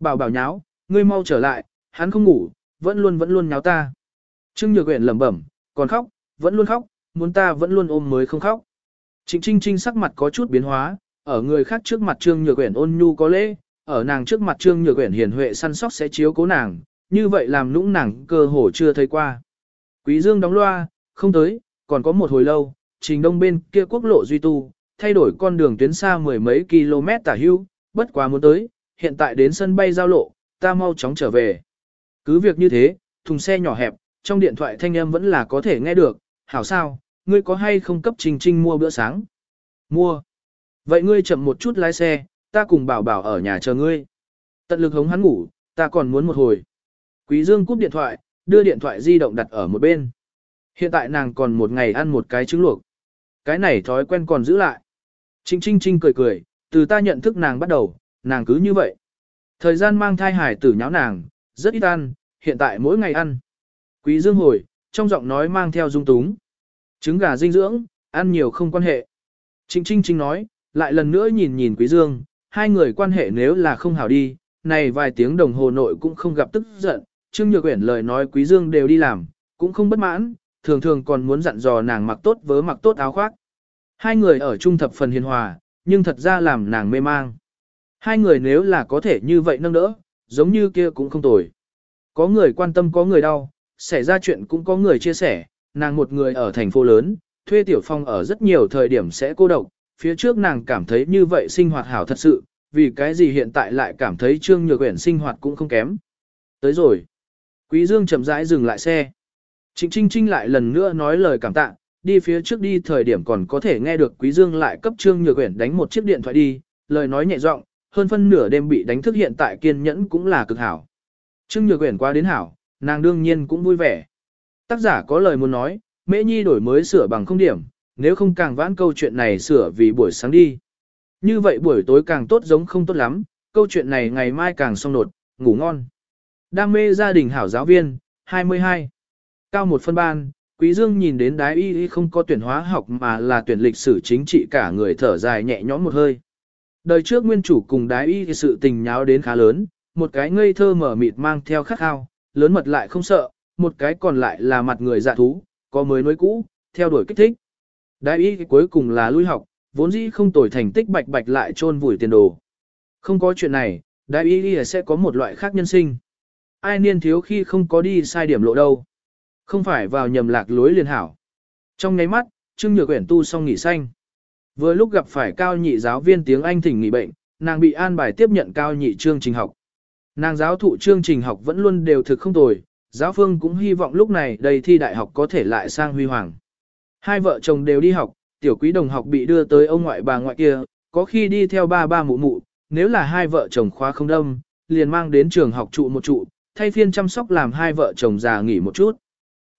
Bảo bảo nháo, ngươi mau trở lại, hắn không ngủ, vẫn luôn vẫn luôn nháo ta. Trương Nhược Uyển lẩm bẩm, còn khóc, vẫn luôn khóc, muốn ta vẫn luôn ôm mới không khóc. Trịnh Trinh Trinh sắc mặt có chút biến hóa, ở người khác trước mặt Trương Nhược Uyển ôn nhu có lễ, ở nàng trước mặt Trương Nhược Uyển hiền huệ săn sóc sẽ chiếu cố nàng, như vậy làm nũng nàng cơ hồ chưa thấy qua. Quý Dương đóng loa, không tới, còn có một hồi lâu, trình đông bên kia quốc lộ duy tu, thay đổi con đường tuyến xa mười mấy km tả hưu, bất quá muốn tới, hiện tại đến sân bay giao lộ, ta mau chóng trở về. Cứ việc như thế, thùng xe nhỏ hẹp, trong điện thoại thanh âm vẫn là có thể nghe được, hảo sao, ngươi có hay không cấp Trình Trinh mua bữa sáng? Mua. Vậy ngươi chậm một chút lái xe, ta cùng bảo bảo ở nhà chờ ngươi. Tận lực hống hắn ngủ, ta còn muốn một hồi. Quý Dương cúp điện thoại, đưa điện thoại di động đặt ở một bên. Hiện tại nàng còn một ngày ăn một cái trứng luộc. Cái này thói quen còn giữ lại. Trinh Trinh Trinh cười cười, từ ta nhận thức nàng bắt đầu, nàng cứ như vậy. Thời gian mang thai hải tử nháo nàng, rất ít ăn, hiện tại mỗi ngày ăn. Quý Dương hồi, trong giọng nói mang theo dung túng. Trứng gà dinh dưỡng, ăn nhiều không quan hệ. Trịnh Trinh Trinh nói, lại lần nữa nhìn nhìn Quý Dương, hai người quan hệ nếu là không hảo đi, này vài tiếng đồng hồ nội cũng không gặp tức giận. Trương Nhược Uyển lời nói Quý Dương đều đi làm, cũng không bất mãn, thường thường còn muốn dặn dò nàng mặc tốt vớ mặc tốt áo khoác. Hai người ở chung thập phần hiền hòa, nhưng thật ra làm nàng mê mang. Hai người nếu là có thể như vậy nâng đỡ, giống như kia cũng không tồi. Có người quan tâm có người đau, xảy ra chuyện cũng có người chia sẻ, nàng một người ở thành phố lớn, thuê tiểu phong ở rất nhiều thời điểm sẽ cô độc, phía trước nàng cảm thấy như vậy sinh hoạt hảo thật sự, vì cái gì hiện tại lại cảm thấy Trương Nhược Uyển sinh hoạt cũng không kém. Tới rồi. Quý Dương chậm rãi dừng lại xe. Trịnh Trinh Trinh lại lần nữa nói lời cảm tạ, đi phía trước đi thời điểm còn có thể nghe được Quý Dương lại cấp Trương Nhược Uyển đánh một chiếc điện thoại đi, lời nói nhẹ giọng, hơn phân nửa đêm bị đánh thức hiện tại kiên nhẫn cũng là cực hảo. Trương Nhược Uyển qua đến hảo, nàng đương nhiên cũng vui vẻ. Tác giả có lời muốn nói, Mễ Nhi đổi mới sửa bằng không điểm, nếu không càng vãn câu chuyện này sửa vì buổi sáng đi. Như vậy buổi tối càng tốt giống không tốt lắm, câu chuyện này ngày mai càng xong nột, ngủ ngon. Đam mê gia đình hảo giáo viên, 22. Cao một phân ban, Quý Dương nhìn đến đái y y không có tuyển hóa học mà là tuyển lịch sử chính trị cả người thở dài nhẹ nhõm một hơi. Đời trước nguyên chủ cùng đái y thì sự tình nháo đến khá lớn, một cái ngây thơ mở mịt mang theo khắc khao, lớn mật lại không sợ, một cái còn lại là mặt người dạ thú, có mới nối cũ, theo đuổi kích thích. Đái y cuối cùng là lui học, vốn dĩ không tồi thành tích bạch bạch lại trôn vùi tiền đồ. Không có chuyện này, đại y sẽ có một loại khác nhân sinh. Ai niên thiếu khi không có đi sai điểm lộ đâu. Không phải vào nhầm lạc lối liền hảo. Trong ngáy mắt, Trương Nhược Uyển tu xong nghỉ xanh. Vừa lúc gặp phải cao nhị giáo viên tiếng Anh thỉnh nghỉ bệnh, nàng bị an bài tiếp nhận cao nhị chương trình học. Nàng giáo thụ chương trình học vẫn luôn đều thực không tồi, giáo phương cũng hy vọng lúc này đây thi đại học có thể lại sang huy hoàng. Hai vợ chồng đều đi học, tiểu quý đồng học bị đưa tới ông ngoại bà ngoại kia, có khi đi theo ba ba mụ mụ, nếu là hai vợ chồng khóa không đông, liền mang đến trường học trụ một trụ, thay phiên chăm sóc làm hai vợ chồng già nghỉ một chút.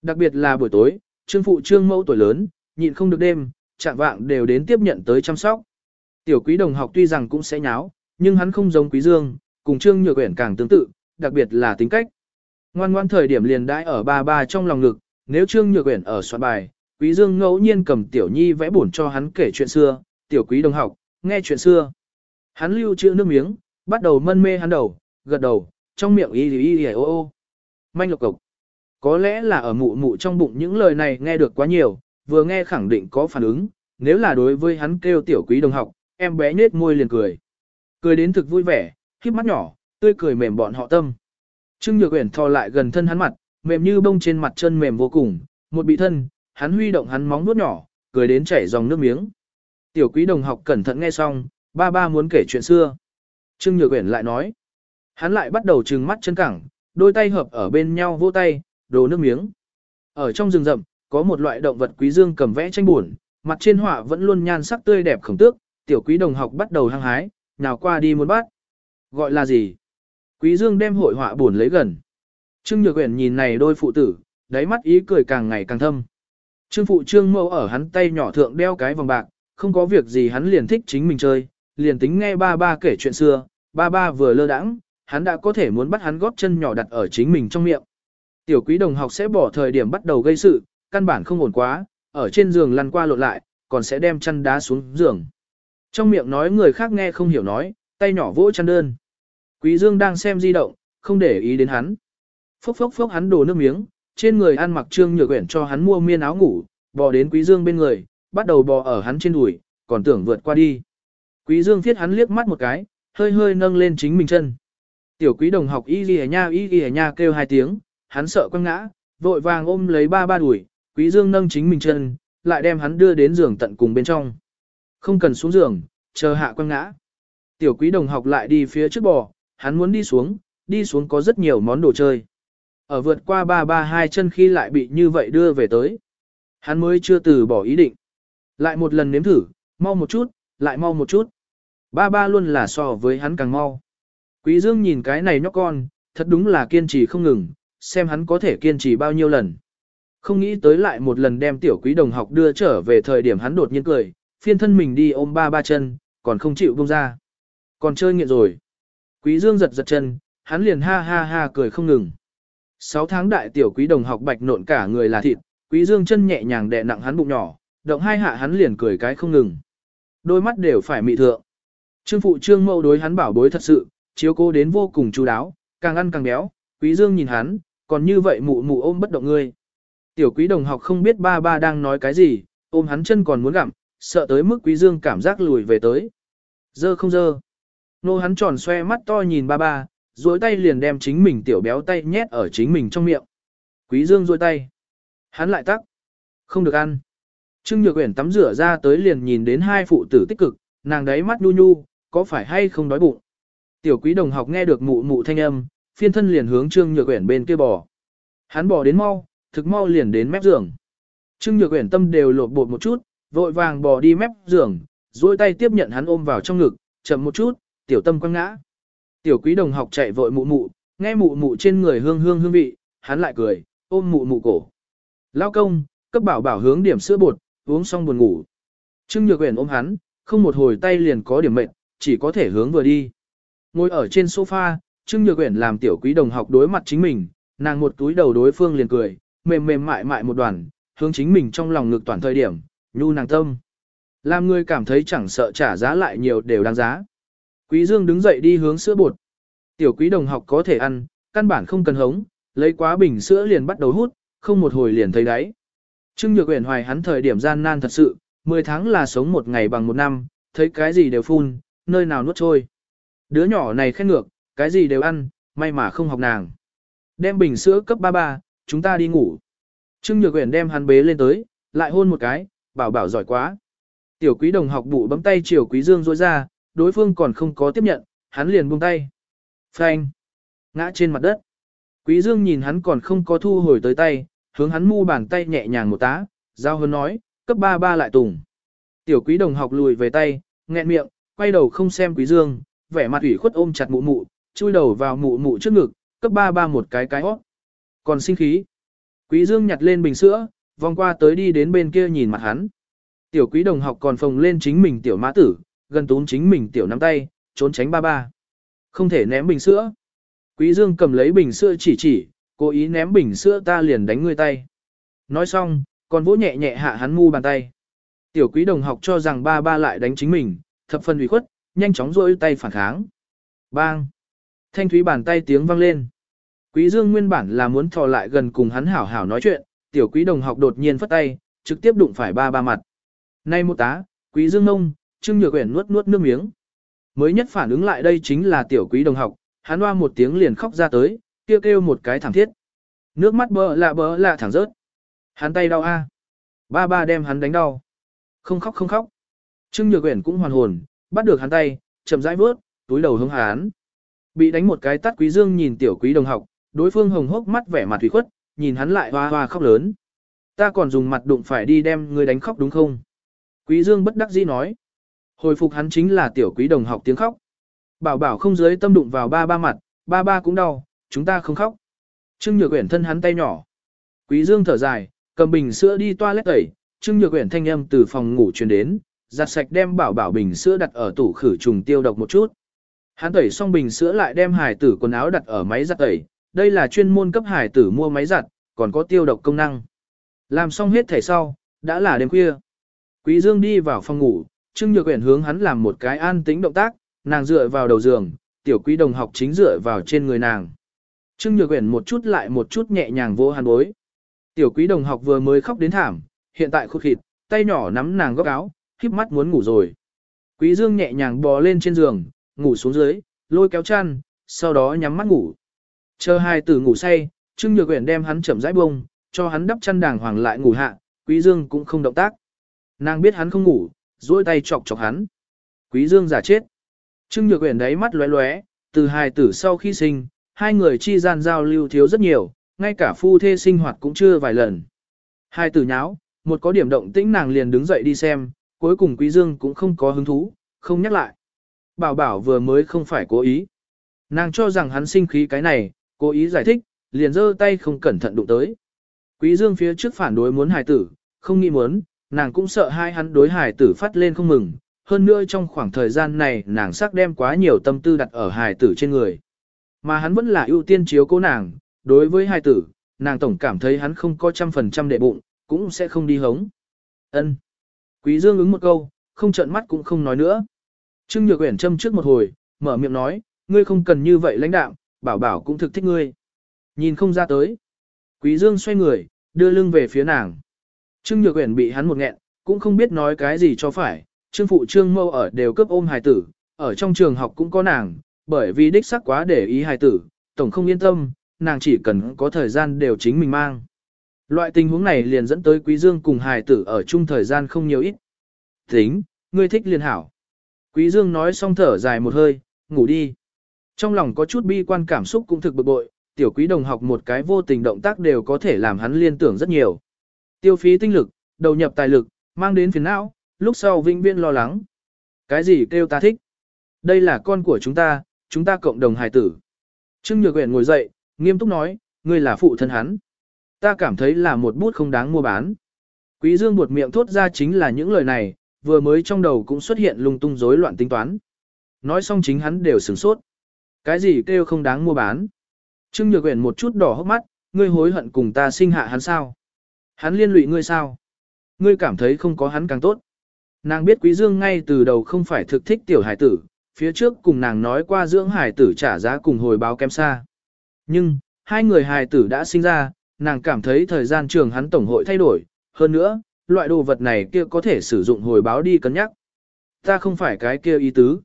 Đặc biệt là buổi tối, trương phụ trương mẫu tuổi lớn, nhịn không được đêm, chạm vạng đều đến tiếp nhận tới chăm sóc. Tiểu quý đồng học tuy rằng cũng sẽ nháo, nhưng hắn không giống quý dương, cùng trương nhược quyển càng tương tự, đặc biệt là tính cách. Ngoan ngoan thời điểm liền đãi ở ba ba trong lòng ngực, nếu trương nhược quyển ở soạn bài, quý dương ngẫu nhiên cầm tiểu nhi vẽ bổn cho hắn kể chuyện xưa, tiểu quý đồng học, nghe chuyện xưa. Hắn lưu trữ nước miếng, bắt đầu mân mê hắn đầu, gật đầu, trong miệng y y y ô ô. Manh lộc cộc. Có lẽ là ở mụ mụ trong bụng những lời này nghe được quá nhiều, vừa nghe khẳng định có phản ứng, nếu là đối với hắn kêu tiểu quý đồng học, em bé nết môi liền cười. Cười đến thực vui vẻ, khiếp mắt nhỏ, tươi cười mềm bọn họ tâm. Trương Nhược Uyển thò lại gần thân hắn mặt, mềm như bông trên mặt chân mềm vô cùng, một bị thân, hắn huy động hắn móng nuốt nhỏ, cười đến chảy dòng nước miếng. Tiểu quý đồng học cẩn thận nghe xong, ba ba muốn kể chuyện xưa. Trương Nhược Uyển lại nói. Hắn lại bắt đầu trừng mắt chân cẳng, đôi tay hợp ở bên nhau vỗ tay, đồ nước miếng. Ở trong rừng rậm, có một loại động vật quý dương cầm vẽ tranh buồn, mặt trên họa vẫn luôn nhan sắc tươi đẹp khổng tước, tiểu quý đồng học bắt đầu hăng hái, nào qua đi muốn bắt. Gọi là gì? Quý dương đem hội họa buồn lấy gần. Trương Nhược Uyển nhìn này đôi phụ tử, đáy mắt ý cười càng ngày càng thâm. Trương phụ trương mẫu ở hắn tay nhỏ thượng đeo cái vòng bạc, không có việc gì hắn liền thích chính mình chơi, liền tính nghe ba ba kể chuyện xưa, ba ba vừa lơ đãng, hắn đã có thể muốn bắt hắn góp chân nhỏ đặt ở chính mình trong miệng. Tiểu quý đồng học sẽ bỏ thời điểm bắt đầu gây sự, căn bản không ổn quá, ở trên giường lăn qua lộn lại, còn sẽ đem chăn đá xuống giường. Trong miệng nói người khác nghe không hiểu nói, tay nhỏ vỗ chăn đơn. Quý Dương đang xem di động, không để ý đến hắn. Phốc phốc phốc hắn đổ nước miếng, trên người ăn mặc trương nhược quyển cho hắn mua miên áo ngủ, bò đến Quý Dương bên người, bắt đầu bò ở hắn trên đùi, còn tưởng vượt qua đi. Quý Dương thiết hắn liếc mắt một cái, hơi hơi nâng lên chính mình chân. Tiểu quý đồng học y ghi nha y ghi nha kêu hai tiếng, hắn sợ quăng ngã, vội vàng ôm lấy ba ba đuổi, quý dương nâng chính mình chân, lại đem hắn đưa đến giường tận cùng bên trong. Không cần xuống giường, chờ hạ quăng ngã. Tiểu quý đồng học lại đi phía trước bò, hắn muốn đi xuống, đi xuống có rất nhiều món đồ chơi. Ở vượt qua ba ba hai chân khi lại bị như vậy đưa về tới. Hắn mới chưa từ bỏ ý định. Lại một lần nếm thử, mau một chút, lại mau một chút. Ba ba luôn là so với hắn càng mau. Quý Dương nhìn cái này nhóc con, thật đúng là kiên trì không ngừng, xem hắn có thể kiên trì bao nhiêu lần. Không nghĩ tới lại một lần đem tiểu quý đồng học đưa trở về thời điểm hắn đột nhiên cười, phiên thân mình đi ôm ba ba chân, còn không chịu buông ra. Còn chơi nghiện rồi. Quý Dương giật giật chân, hắn liền ha ha ha cười không ngừng. Sáu tháng đại tiểu quý đồng học bạch nộn cả người là thịt, quý Dương chân nhẹ nhàng đè nặng hắn bụng nhỏ, động hai hạ hắn liền cười cái không ngừng. Đôi mắt đều phải mị thượng. Trương phụ trương mẫu đối hắn bảo bối thật sự, chiếu cố đến vô cùng chú đáo, càng ăn càng béo, quý dương nhìn hắn, còn như vậy mụ mụ ôm bất động ngươi. Tiểu quý đồng học không biết ba ba đang nói cái gì, ôm hắn chân còn muốn gặm, sợ tới mức quý dương cảm giác lùi về tới. Dơ không dơ. Nô hắn tròn xoe mắt to nhìn ba ba, duỗi tay liền đem chính mình tiểu béo tay nhét ở chính mình trong miệng. Quý dương duỗi tay. Hắn lại tắc. Không được ăn. Trương Nhược Uyển tắm rửa ra tới liền nhìn đến hai phụ tử tích cực, nàng đấy mắt nhu nhu, có phải hay không đói bụng. Tiểu quý đồng học nghe được mụ mụ thanh âm, phiên thân liền hướng Trương Nhược Uyển bên kia bò. Hắn bò đến mau, thực mau liền đến mép giường. Trương Nhược Uyển tâm đều lột bột một chút, vội vàng bò đi mép giường, duỗi tay tiếp nhận hắn ôm vào trong ngực, chậm một chút, tiểu tâm quăng ngã. Tiểu quý đồng học chạy vội mụ mụ, nghe mụ mụ trên người hương hương hương vị, hắn lại cười, ôm mụ mụ cổ. Lao công, cấp bảo bảo hướng điểm sữa bột, uống xong buồn ngủ. Trương Nhược Uyển ôm hắn, không một hồi tay liền có điểm mệt, chỉ có thể hướng vừa đi. Ngồi ở trên sofa, Trương Nhược Uyển làm tiểu quý đồng học đối mặt chính mình, nàng một túi đầu đối phương liền cười, mềm mềm mại mại một đoàn, hướng chính mình trong lòng ngực toàn thời điểm, nhu nàng tâm. Làm người cảm thấy chẳng sợ trả giá lại nhiều đều đáng giá. Quý Dương đứng dậy đi hướng sữa bột. Tiểu quý đồng học có thể ăn, căn bản không cần hống, lấy quá bình sữa liền bắt đầu hút, không một hồi liền thấy đáy. Trương Nhược Uyển hoài hắn thời điểm gian nan thật sự, 10 tháng là sống một ngày bằng một năm, thấy cái gì đều phun, nơi nào nuốt trôi. Đứa nhỏ này khen ngược, cái gì đều ăn, may mà không học nàng. Đem bình sữa cấp ba ba, chúng ta đi ngủ. Trương Nhược Uyển đem hắn bế lên tới, lại hôn một cái, bảo bảo giỏi quá. Tiểu quý đồng học bụ bấm tay chiều quý dương rối ra, đối phương còn không có tiếp nhận, hắn liền buông tay. Phanh. Ngã trên mặt đất. Quý dương nhìn hắn còn không có thu hồi tới tay, hướng hắn mu bàn tay nhẹ nhàng một tá, giao hơn nói, cấp ba ba lại tùng. Tiểu quý đồng học lùi về tay, nghẹn miệng, quay đầu không xem quý dương, vẻ mặt ủy khuất ôm chặt mụ mụ, chui đầu vào mụ mụ trước ngực, cấp ba ba một cái cái hót. Còn sinh khí. Quý dương nhặt lên bình sữa, vòng qua tới đi đến bên kia nhìn mặt hắn. Tiểu quý đồng học còn phồng lên chính mình tiểu mã tử, gần tún chính mình tiểu nắm tay, trốn tránh ba ba. Không thể ném bình sữa. Quý dương cầm lấy bình sữa chỉ chỉ, cố ý ném bình sữa ta liền đánh ngươi tay. Nói xong, còn vỗ nhẹ nhẹ hạ hắn mu bàn tay. Tiểu quý đồng học cho rằng ba ba lại đánh chính mình, thập phần ủy khuất, nhanh chóng rôi tay phản kháng. Bang! Thanh thúy bàn tay tiếng vang lên. Quý dương nguyên bản là muốn thò lại gần cùng hắn hảo hảo nói chuyện, tiểu quý đồng học đột nhiên phất tay, trực tiếp đụng phải ba ba mặt. Nay một tá, quý dương nông, Trương nhược Uyển nuốt nuốt nước miếng. Mới nhất phản ứng lại đây chính là tiểu quý đồng học, hắn hoa một tiếng liền khóc ra tới, kêu kêu một cái thẳng thiết. Nước mắt bơ lạ bơ lạ thẳng rớt. Hắn tay đau a. Ba ba đem hắn đánh đau. Không khóc không khóc. Trương Nhược Uyển cũng hoàn hồn, bắt được hắn tay, chậm rãi vớt, túi đầu hướng hắn. Bị đánh một cái tát Quý Dương nhìn tiểu quý đồng học, đối phương hồng hốc mắt vẻ mặt thủy khuất, nhìn hắn lại hoa hoa khóc lớn. Ta còn dùng mặt đụng phải đi đem ngươi đánh khóc đúng không? Quý Dương bất đắc dĩ nói. Hồi phục hắn chính là tiểu quý đồng học tiếng khóc. Bảo bảo không dưới tâm đụng vào ba ba mặt, ba ba cũng đau, chúng ta không khóc. Trương Nhược Uyển thân hắn tay nhỏ. Quý Dương thở dài, cầm bình sữa đi toilet tẩy, Trương Nhược Uyển thanh âm từ phòng ngủ truyền đến, giặt sạch đem bảo bảo bình sữa đặt ở tủ khử trùng tiêu độc một chút. Hắn tẩy xong bình sữa lại đem hải tử quần áo đặt ở máy giặt tẩy, đây là chuyên môn cấp hải tử mua máy giặt, còn có tiêu độc công năng. Làm xong hết thẻ sau, đã là đêm khuya. Quý Dương đi vào phòng ngủ, Trương Nhược Uyển hướng hắn làm một cái an tĩnh động tác, nàng dựa vào đầu giường, tiểu quý đồng học chính dựa vào trên người nàng. Trương Nhược Uyển một chút lại một chút nhẹ nhàng vô hắn bối. Tiểu quý đồng học vừa mới khóc đến thảm, hiện tại khô khịt, tay nhỏ nắm nàng góc áo, khiếp mắt muốn ngủ rồi. Quý Dương nhẹ nhàng bò lên trên giường, ngủ xuống dưới, lôi kéo chăn, sau đó nhắm mắt ngủ. Chờ hai tử ngủ say, Trương Nhược Uyển đem hắn chậm rãi bông, cho hắn đắp chăn đàng hoàng lại ngủ hạ, Quý Dương cũng không động tác. Nàng biết hắn không ngủ, duỗi tay chọc chọc hắn. Quý Dương giả chết. Trương Nhược Uyển đấy mắt lóe lóe, từ hai tử sau khi sinh, hai người chi gian giao lưu thiếu rất nhiều, ngay cả phu thê sinh hoạt cũng chưa vài lần. Hai tử nháo, một có điểm động tĩnh nàng liền đứng dậy đi xem, cuối cùng Quý Dương cũng không có hứng thú, không nhắc lại. Bảo bảo vừa mới không phải cố ý. Nàng cho rằng hắn sinh khí cái này, cố ý giải thích, liền giơ tay không cẩn thận đụng tới. Quý Dương phía trước phản đối muốn hài tử, không nghĩ muốn, nàng cũng sợ hai hắn đối hài tử phát lên không mừng. Hơn nữa trong khoảng thời gian này nàng sắc đem quá nhiều tâm tư đặt ở hài tử trên người. Mà hắn vẫn là ưu tiên chiếu cố nàng, đối với hài tử, nàng tổng cảm thấy hắn không có trăm phần trăm đệ bụng, cũng sẽ không đi hống. Ân. Quý Dương ứng một câu, không trợn mắt cũng không nói nữa. Trương Nhược Uyển châm trước một hồi, mở miệng nói, ngươi không cần như vậy lãnh đạm, bảo bảo cũng thực thích ngươi. Nhìn không ra tới. Quý Dương xoay người, đưa lưng về phía nàng. Trương Nhược Uyển bị hắn một nghẹn, cũng không biết nói cái gì cho phải, Trương phụ Trương Mâu ở đều cướp ôm hài tử, ở trong trường học cũng có nàng, bởi vì đích sắc quá để ý hài tử, tổng không yên tâm, nàng chỉ cần có thời gian đều chính mình mang. Loại tình huống này liền dẫn tới Quý Dương cùng hài tử ở chung thời gian không nhiều ít. Tính, ngươi thích liền hảo. Quý Dương nói xong thở dài một hơi, ngủ đi. Trong lòng có chút bi quan cảm xúc cũng thực bực bội, tiểu quý đồng học một cái vô tình động tác đều có thể làm hắn liên tưởng rất nhiều. Tiêu phí tinh lực, đầu nhập tài lực, mang đến phiền não, lúc sau vinh viên lo lắng. Cái gì kêu ta thích? Đây là con của chúng ta, chúng ta cộng đồng hài tử. Trương Nhược Uyển ngồi dậy, nghiêm túc nói, ngươi là phụ thân hắn. Ta cảm thấy là một bút không đáng mua bán. Quý Dương buột miệng thốt ra chính là những lời này, vừa mới trong đầu cũng xuất hiện lung tung rối loạn tính toán. Nói xong chính hắn đều sửng sốt. Cái gì kêu không đáng mua bán? Trương Nhược Uyển một chút đỏ hốc mắt, ngươi hối hận cùng ta sinh hạ hắn sao? Hắn liên lụy ngươi sao? Ngươi cảm thấy không có hắn càng tốt. Nàng biết Quý Dương ngay từ đầu không phải thực thích tiểu hải tử, phía trước cùng nàng nói qua dưỡng hải tử trả giá cùng hồi báo kém xa. Nhưng, hai người hải tử đã sinh ra, nàng cảm thấy thời gian trường hắn tổng hội thay đổi, hơn nữa, loại đồ vật này kia có thể sử dụng hồi báo đi cân nhắc. Ta không phải cái kia ý tứ.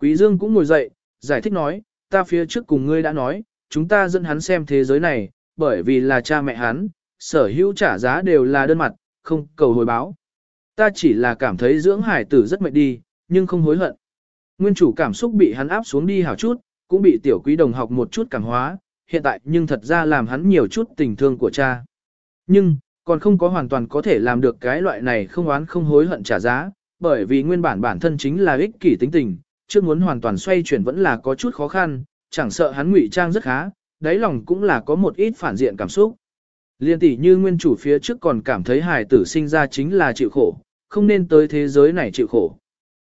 Quý Dương cũng ngồi dậy, giải thích nói, ta phía trước cùng ngươi đã nói, chúng ta dẫn hắn xem thế giới này, bởi vì là cha mẹ hắn, sở hữu trả giá đều là đơn mặt, không cầu hồi báo. Ta chỉ là cảm thấy dưỡng hải tử rất mệt đi, nhưng không hối hận. Nguyên chủ cảm xúc bị hắn áp xuống đi hảo chút, cũng bị tiểu quý đồng học một chút cảm hóa, hiện tại nhưng thật ra làm hắn nhiều chút tình thương của cha. Nhưng, còn không có hoàn toàn có thể làm được cái loại này không oán không hối hận trả giá, bởi vì nguyên bản bản thân chính là ích kỷ tính tình, chưa muốn hoàn toàn xoay chuyển vẫn là có chút khó khăn, chẳng sợ hắn ngụy trang rất khá, đáy lòng cũng là có một ít phản diện cảm xúc. Liên tỷ như nguyên chủ phía trước còn cảm thấy hài tử sinh ra chính là chịu khổ, không nên tới thế giới này chịu khổ.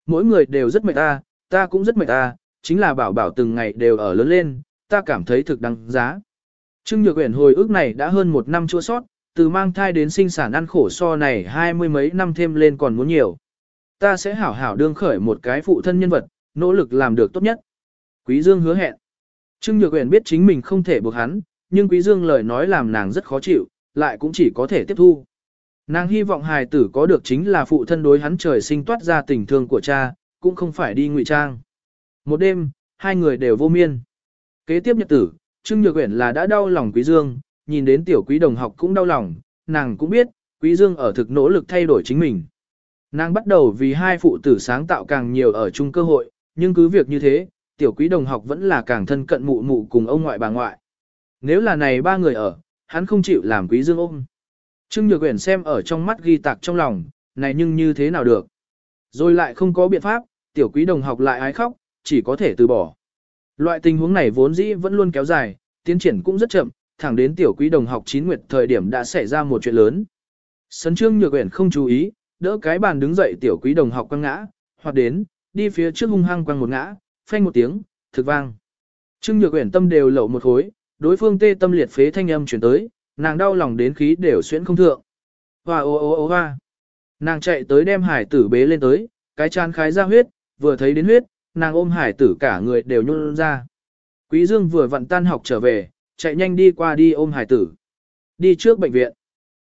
Mỗi người đều rất mệt ta, ta cũng rất mệt ta, chính là bảo bảo từng ngày đều ở lớn lên, ta cảm thấy thực đáng giá. Trương Nhược Uyển hồi ức này đã hơn một năm chua sót, từ mang thai đến sinh sản ăn khổ so này hai mươi mấy năm thêm lên còn muốn nhiều. Ta sẽ hảo hảo đương khởi một cái phụ thân nhân vật, nỗ lực làm được tốt nhất. Quý Dương hứa hẹn. Trương Nhược Uyển biết chính mình không thể buộc hắn, nhưng Quý Dương lời nói làm nàng rất khó chịu, lại cũng chỉ có thể tiếp thu. Nàng hy vọng hài tử có được chính là phụ thân đối hắn trời sinh toát ra tình thương của cha, cũng không phải đi ngụy trang. Một đêm, hai người đều vô miên. Kế tiếp nhật tử, Trương Nhược Uyển là đã đau lòng Quý Dương, nhìn đến tiểu quý đồng học cũng đau lòng, nàng cũng biết, Quý Dương ở thực nỗ lực thay đổi chính mình. Nàng bắt đầu vì hai phụ tử sáng tạo càng nhiều ở chung cơ hội, nhưng cứ việc như thế, tiểu quý đồng học vẫn là càng thân cận mụ mụ cùng ông ngoại bà ngoại. Nếu là này ba người ở, hắn không chịu làm quý dương ôm. Trương Nhược Uyển xem ở trong mắt ghi tạc trong lòng, này nhưng như thế nào được. Rồi lại không có biện pháp, tiểu quý đồng học lại ái khóc, chỉ có thể từ bỏ. Loại tình huống này vốn dĩ vẫn luôn kéo dài, tiến triển cũng rất chậm, thẳng đến tiểu quý đồng học chín nguyệt thời điểm đã xảy ra một chuyện lớn. Sấn Trương Nhược Uyển không chú ý, đỡ cái bàn đứng dậy tiểu quý đồng học quăng ngã, hoặc đến, đi phía trước hung hăng quăng một ngã, phanh một tiếng, thực vang. Trương Nhược Uyển tâm đều lậu một khối, đối phương tê tâm liệt phế thanh âm chuyển tới, nàng đau lòng đến khí đều xuyễn không thượng. Hoa ô ô ô hoa. Nàng chạy tới đem hải tử bế lên tới, cái chán khái ra huyết, vừa thấy đến huyết, nàng ôm hải tử cả người đều nhún ra. Quý Dương vừa vặn tan học trở về, chạy nhanh đi qua đi ôm hải tử. Đi trước bệnh viện.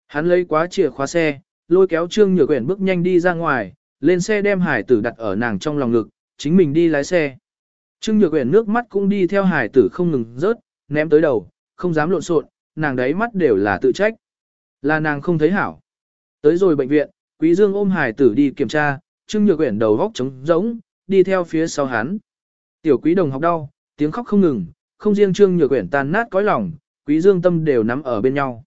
Hắn lấy quá chìa khóa xe, lôi kéo Trương Nhược Uyển bước nhanh đi ra ngoài, lên xe đem hải tử đặt ở nàng trong lòng ngực, chính mình đi lái xe. Trương Nhược Uyển nước mắt cũng đi theo hải tử không ngừng rớt, ném tới đầu, không dám lộn xộn, nàng đấy mắt đều là tự trách. Là nàng không thấy hảo. Tới rồi bệnh viện, Quý Dương ôm hải tử đi kiểm tra, Trương Nhược Uyển đầu góc trống rỗng, đi theo phía sau hắn. Tiểu Quý đồng học đau, tiếng khóc không ngừng, không riêng Trương Nhược Uyển tan nát cõi lòng, Quý Dương tâm đều nắm ở bên nhau.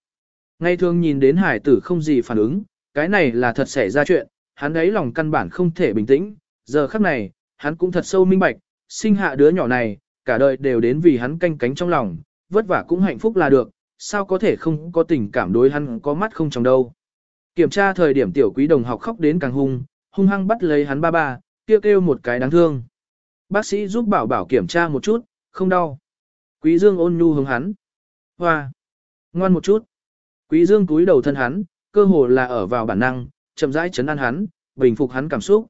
Ngay thường nhìn đến hải tử không gì phản ứng, cái này là thật xảy ra chuyện, hắn đấy lòng căn bản không thể bình tĩnh, giờ khắc này, hắn cũng thật sâu minh bạch, sinh hạ đứa nhỏ này, cả đời đều đến vì hắn canh cánh trong lòng, vất vả cũng hạnh phúc là được, sao có thể không có tình cảm đối hắn có mắt không trong đâu. Kiểm tra thời điểm tiểu quý đồng học khóc đến càng hung, hung hăng bắt lấy hắn ba ba, kêu kêu một cái đáng thương. Bác sĩ giúp bảo bảo kiểm tra một chút, không đau. Quý dương ôn nhu hướng hắn. Hoa! Ngoan một chút. Quý dương túi đầu thân hắn, cơ hồ là ở vào bản năng, chậm rãi chấn an hắn, bình phục hắn cảm xúc.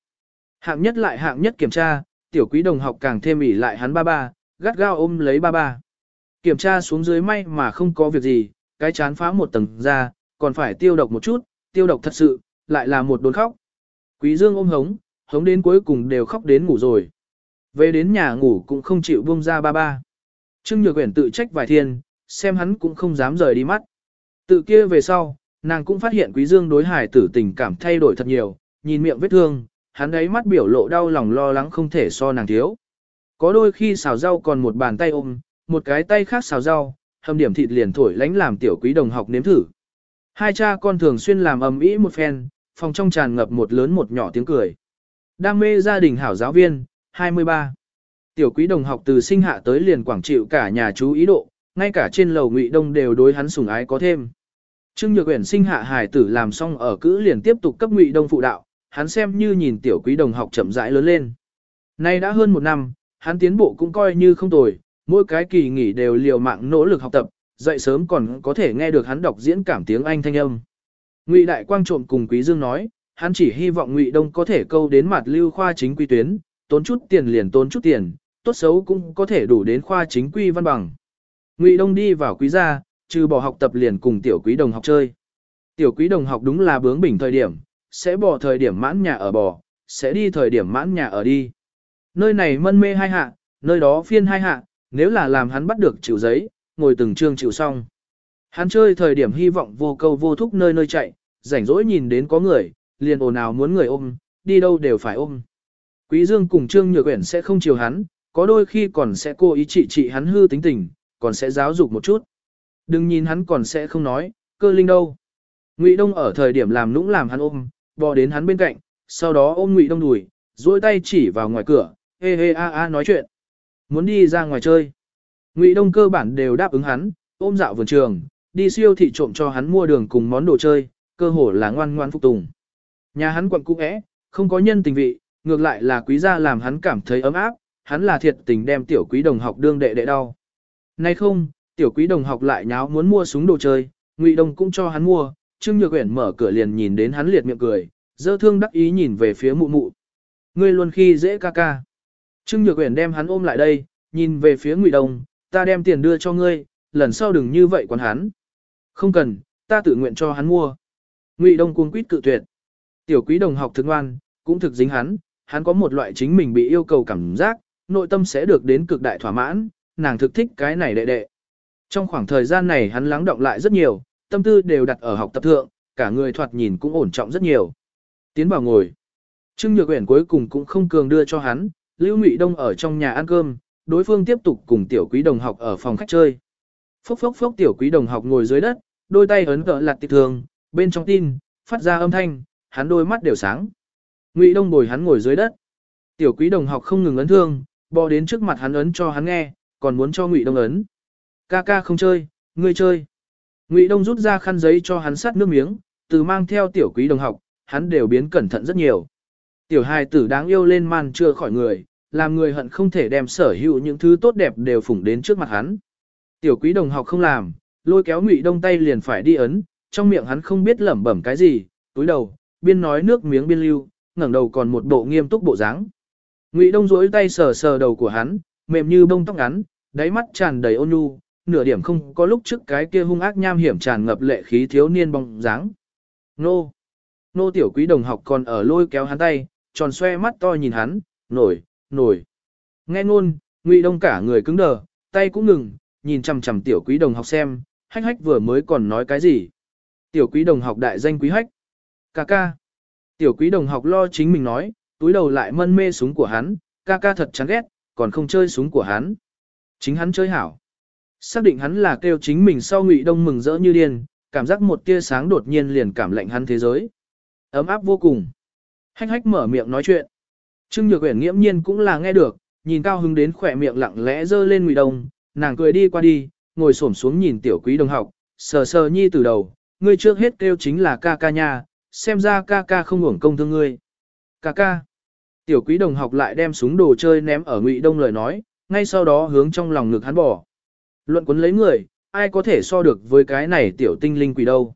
Hạng nhất lại hạng nhất kiểm tra, tiểu quý đồng học càng thêm ỉ lại hắn ba ba, gắt gao ôm lấy ba ba. Kiểm tra xuống dưới may mà không có việc gì, cái chán phá một tầng ra, còn phải tiêu độc một chút, tiêu độc thật sự, lại là một đốn khóc. Quý Dương ôm hống, hống đến cuối cùng đều khóc đến ngủ rồi. Về đến nhà ngủ cũng không chịu buông ra ba ba. Trương Nhược Uyển tự trách vài thiên, xem hắn cũng không dám rời đi mắt. Tự kia về sau, nàng cũng phát hiện Quý Dương đối hải tử tình cảm thay đổi thật nhiều, nhìn miệng vết thương, hắn ấy mắt biểu lộ đau lòng lo lắng không thể so nàng thiếu. Có đôi khi xào rau còn một bàn tay ôm, một cái tay khác xào rau, hầm điểm thịt liền thổi lánh làm tiểu quý đồng học nếm thử. Hai cha con thường xuyên làm ầm ĩ một phen, phòng trong tràn ngập một lớn một nhỏ tiếng cười. Đam mê gia đình hảo giáo viên, 23. Tiểu quý đồng học từ sinh hạ tới liền quảng chịu cả nhà chú ý độ, ngay cả trên lầu ngụy đông đều đối hắn sủng ái có thêm. Trương Nhược Uyển sinh hạ hài tử làm xong ở cữ liền tiếp tục cấp ngụy đông phụ đạo, hắn xem như nhìn tiểu quý đồng học chậm rãi lớn lên. Nay đã hơn một năm, hắn tiến bộ cũng coi như không tồi, mỗi cái kỳ nghỉ đều liều mạng nỗ lực học tập, dậy sớm còn có thể nghe được hắn đọc diễn cảm tiếng Anh thanh âm. Ngụy Đại Quang trộm cùng Quý Dương nói, hắn chỉ hy vọng Ngụy Đông có thể câu đến mặt lưu khoa chính quy tuyến, tốn chút tiền liền tốn chút tiền, tốt xấu cũng có thể đủ đến khoa chính quy văn bằng. Ngụy Đông đi vào quý gia, trừ bỏ học tập liền cùng tiểu quý đồng học chơi. Tiểu quý đồng học đúng là bướng bỉnh thời điểm, sẽ bỏ thời điểm mãn nhà ở bỏ, sẽ đi thời điểm mãn nhà ở đi. Nơi này mân mê hai hạ, nơi đó phiên hai hạ, nếu là làm hắn bắt được chịu giấy, ngồi từng chương chịu xong. Hắn chơi thời điểm hy vọng vô câu vô thúc nơi nơi chạy, rảnh rỗi nhìn đến có người, liền ồn ào muốn người ôm, đi đâu đều phải ôm. Quý Dương cùng Trương Nhược Uyển sẽ không chiều hắn, có đôi khi còn sẽ cố ý trị trị hắn hư tính tình, còn sẽ giáo dục một chút. Đừng nhìn hắn còn sẽ không nói, cơ linh đâu. Ngụy Đông ở thời điểm làm nũng làm hắn ôm, bò đến hắn bên cạnh, sau đó ôm Ngụy Đông đùi, duỗi tay chỉ vào ngoài cửa, hê hê a a nói chuyện. Muốn đi ra ngoài chơi. Ngụy Đông cơ bản đều đáp ứng hắn, ôm dạo vườn trường, đi siêu thị trộm cho hắn mua đường cùng món đồ chơi, cơ hồ là ngoan ngoan phục tùng. Nhà hắn quận cũ é, không có nhân tình vị, ngược lại là quý gia làm hắn cảm thấy ấm áp, hắn là thiệt tình đem tiểu quý đồng học đương đệ đệ đau. Nay không, tiểu quý đồng học lại nháo muốn mua súng đồ chơi, Ngụy Đông cũng cho hắn mua, Trương Nhược Uyển mở cửa liền nhìn đến hắn liệt miệng cười, dơ thương đắc ý nhìn về phía mụ mụ. Ngươi luôn khi dễ ca ca. Trương Nhược Uyển đem hắn ôm lại đây, nhìn về phía Ngụy Đông, ta đem tiền đưa cho ngươi, lần sau đừng như vậy quán hắn. Không cần, ta tự nguyện cho hắn mua. Ngụy Đông cuống quýt cự tuyệt. Tiểu quý đồng học thực ngoan, cũng thực dính hắn, hắn có một loại chính mình bị yêu cầu cảm giác, nội tâm sẽ được đến cực đại thỏa mãn, nàng thực thích cái này đệ đệ. Trong khoảng thời gian này hắn lắng động lại rất nhiều, tâm tư đều đặt ở học tập thượng, cả người thoạt nhìn cũng ổn trọng rất nhiều. Tiến vào ngồi. Trương Nhược Uyển cuối cùng cũng không cường đưa cho hắn, Lưu Ngụy Đông ở trong nhà ăn cơm, đối phương tiếp tục cùng tiểu quý đồng học ở phòng khách chơi. Phốc phốc phốc tiểu quý đồng học ngồi dưới đất, đôi tay ấn cỡ lặt tịch thường, bên trong tin, phát ra âm thanh, hắn đôi mắt đều sáng. Ngụy Đông bồi hắn ngồi dưới đất. Tiểu quý đồng học không ngừng ấn thương, bò đến trước mặt hắn ấn cho hắn nghe, còn muốn cho Ngụy Đông ấn. Ca ca không chơi, ngươi chơi. Ngụy Đông rút ra khăn giấy cho hắn sát nước miếng, từ mang theo tiểu quý đồng học, hắn đều biến cẩn thận rất nhiều. Tiểu hài tử đáng yêu lên man chưa khỏi người, làm người hận không thể đem sở hữu những thứ tốt đẹp đều phủng đến trước mặt hắn. Tiểu quý đồng học không làm, lôi kéo Ngụy Đông tay liền phải đi ấn, trong miệng hắn không biết lẩm bẩm cái gì, túi đầu, biên nói nước miếng biên lưu, ngẩng đầu còn một bộ nghiêm túc bộ dáng. Ngụy Đông duỗi tay sờ sờ đầu của hắn, mềm như bông tóc ngắn, đáy mắt tràn đầy ôn nhu, nửa điểm không có lúc trước cái kia hung ác nham hiểm tràn ngập lệ khí thiếu niên bóng dáng. Nô! Nô tiểu quý đồng học còn ở lôi kéo hắn tay, tròn xoe mắt to nhìn hắn, nổi, nổi. Nghe ngôn, Ngụy Đông cả người cứng đờ, tay cũng ngừng, nhìn chằm chằm tiểu quý đồng học xem, hách hách vừa mới còn nói cái gì. Tiểu quý đồng học đại danh quý hách. Ca ca. Tiểu quý đồng học lo chính mình nói, túi đầu lại mân mê súng của hắn, ca ca thật chán ghét, còn không chơi súng của hắn. Chính hắn chơi hảo. Xác định hắn là kêu chính mình sau ngụy đông mừng rỡ như điên, cảm giác một tia sáng đột nhiên liền cảm lạnh hắn thế giới. Ấm áp vô cùng. Hách hách mở miệng nói chuyện. Trương Nhược Uyển nghiễm nhiên cũng là nghe được, nhìn cao hứng đến khỏe miệng lặng lẽ dơ lên ngụy đông, nàng cười đi qua đi, ngồi xổm xuống nhìn tiểu quý đồng học, sờ sờ nhi từ đầu, ngươi trước hết kêu chính là ca ca nha, xem ra ca ca không uổng công thương ngươi. Ca ca. Tiểu quý đồng học lại đem súng đồ chơi ném ở ngụy đông lời nói, ngay sau đó hướng trong lòng ngực hắn bỏ. Luận quấn lấy người, ai có thể so được với cái này tiểu tinh linh quỷ đâu.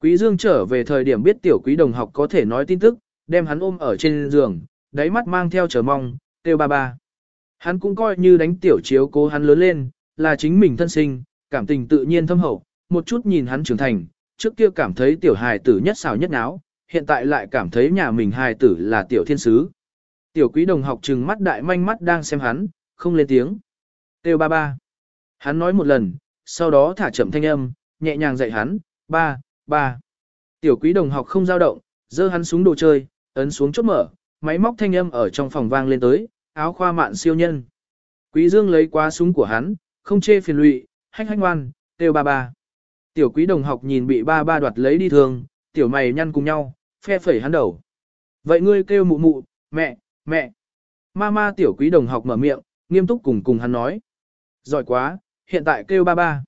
Quý Dương trở về thời điểm biết tiểu quý đồng học có thể nói tin tức, đem hắn ôm ở trên giường, đáy mắt mang theo chờ mong, kêu ba ba. Hắn cũng coi như đánh tiểu chiếu cố hắn lớn lên, là chính mình thân sinh, cảm tình tự nhiên thâm hậu, một chút nhìn hắn trưởng thành, trước kia cảm thấy tiểu hài tử nhất xào nhất náo, hiện tại lại cảm thấy nhà mình hài tử là tiểu thiên sứ. Tiểu quý đồng học trừng mắt đại manh mắt đang xem hắn, không lên tiếng. Têu ba ba. Hắn nói một lần, sau đó thả chậm thanh âm, nhẹ nhàng dạy hắn, ba, ba. Tiểu quý đồng học không dao động, giơ hắn xuống đồ chơi, ấn xuống chốt mở, máy móc thanh âm ở trong phòng vang lên tới, áo khoa mạn siêu nhân. Quý dương lấy qua súng của hắn, không chê phiền lụy, hách hách ngoan, têu ba ba. Tiểu quý đồng học nhìn bị ba ba đoạt lấy đi thường, tiểu mày nhăn cùng nhau, phe phẩy hắn đầu. Vậy ngươi kêu mụ mụ, mẹ, mẹ. Mama tiểu quý đồng học mở miệng, nghiêm túc cùng cùng hắn nói. Giỏi quá, hiện tại kêu ba ba.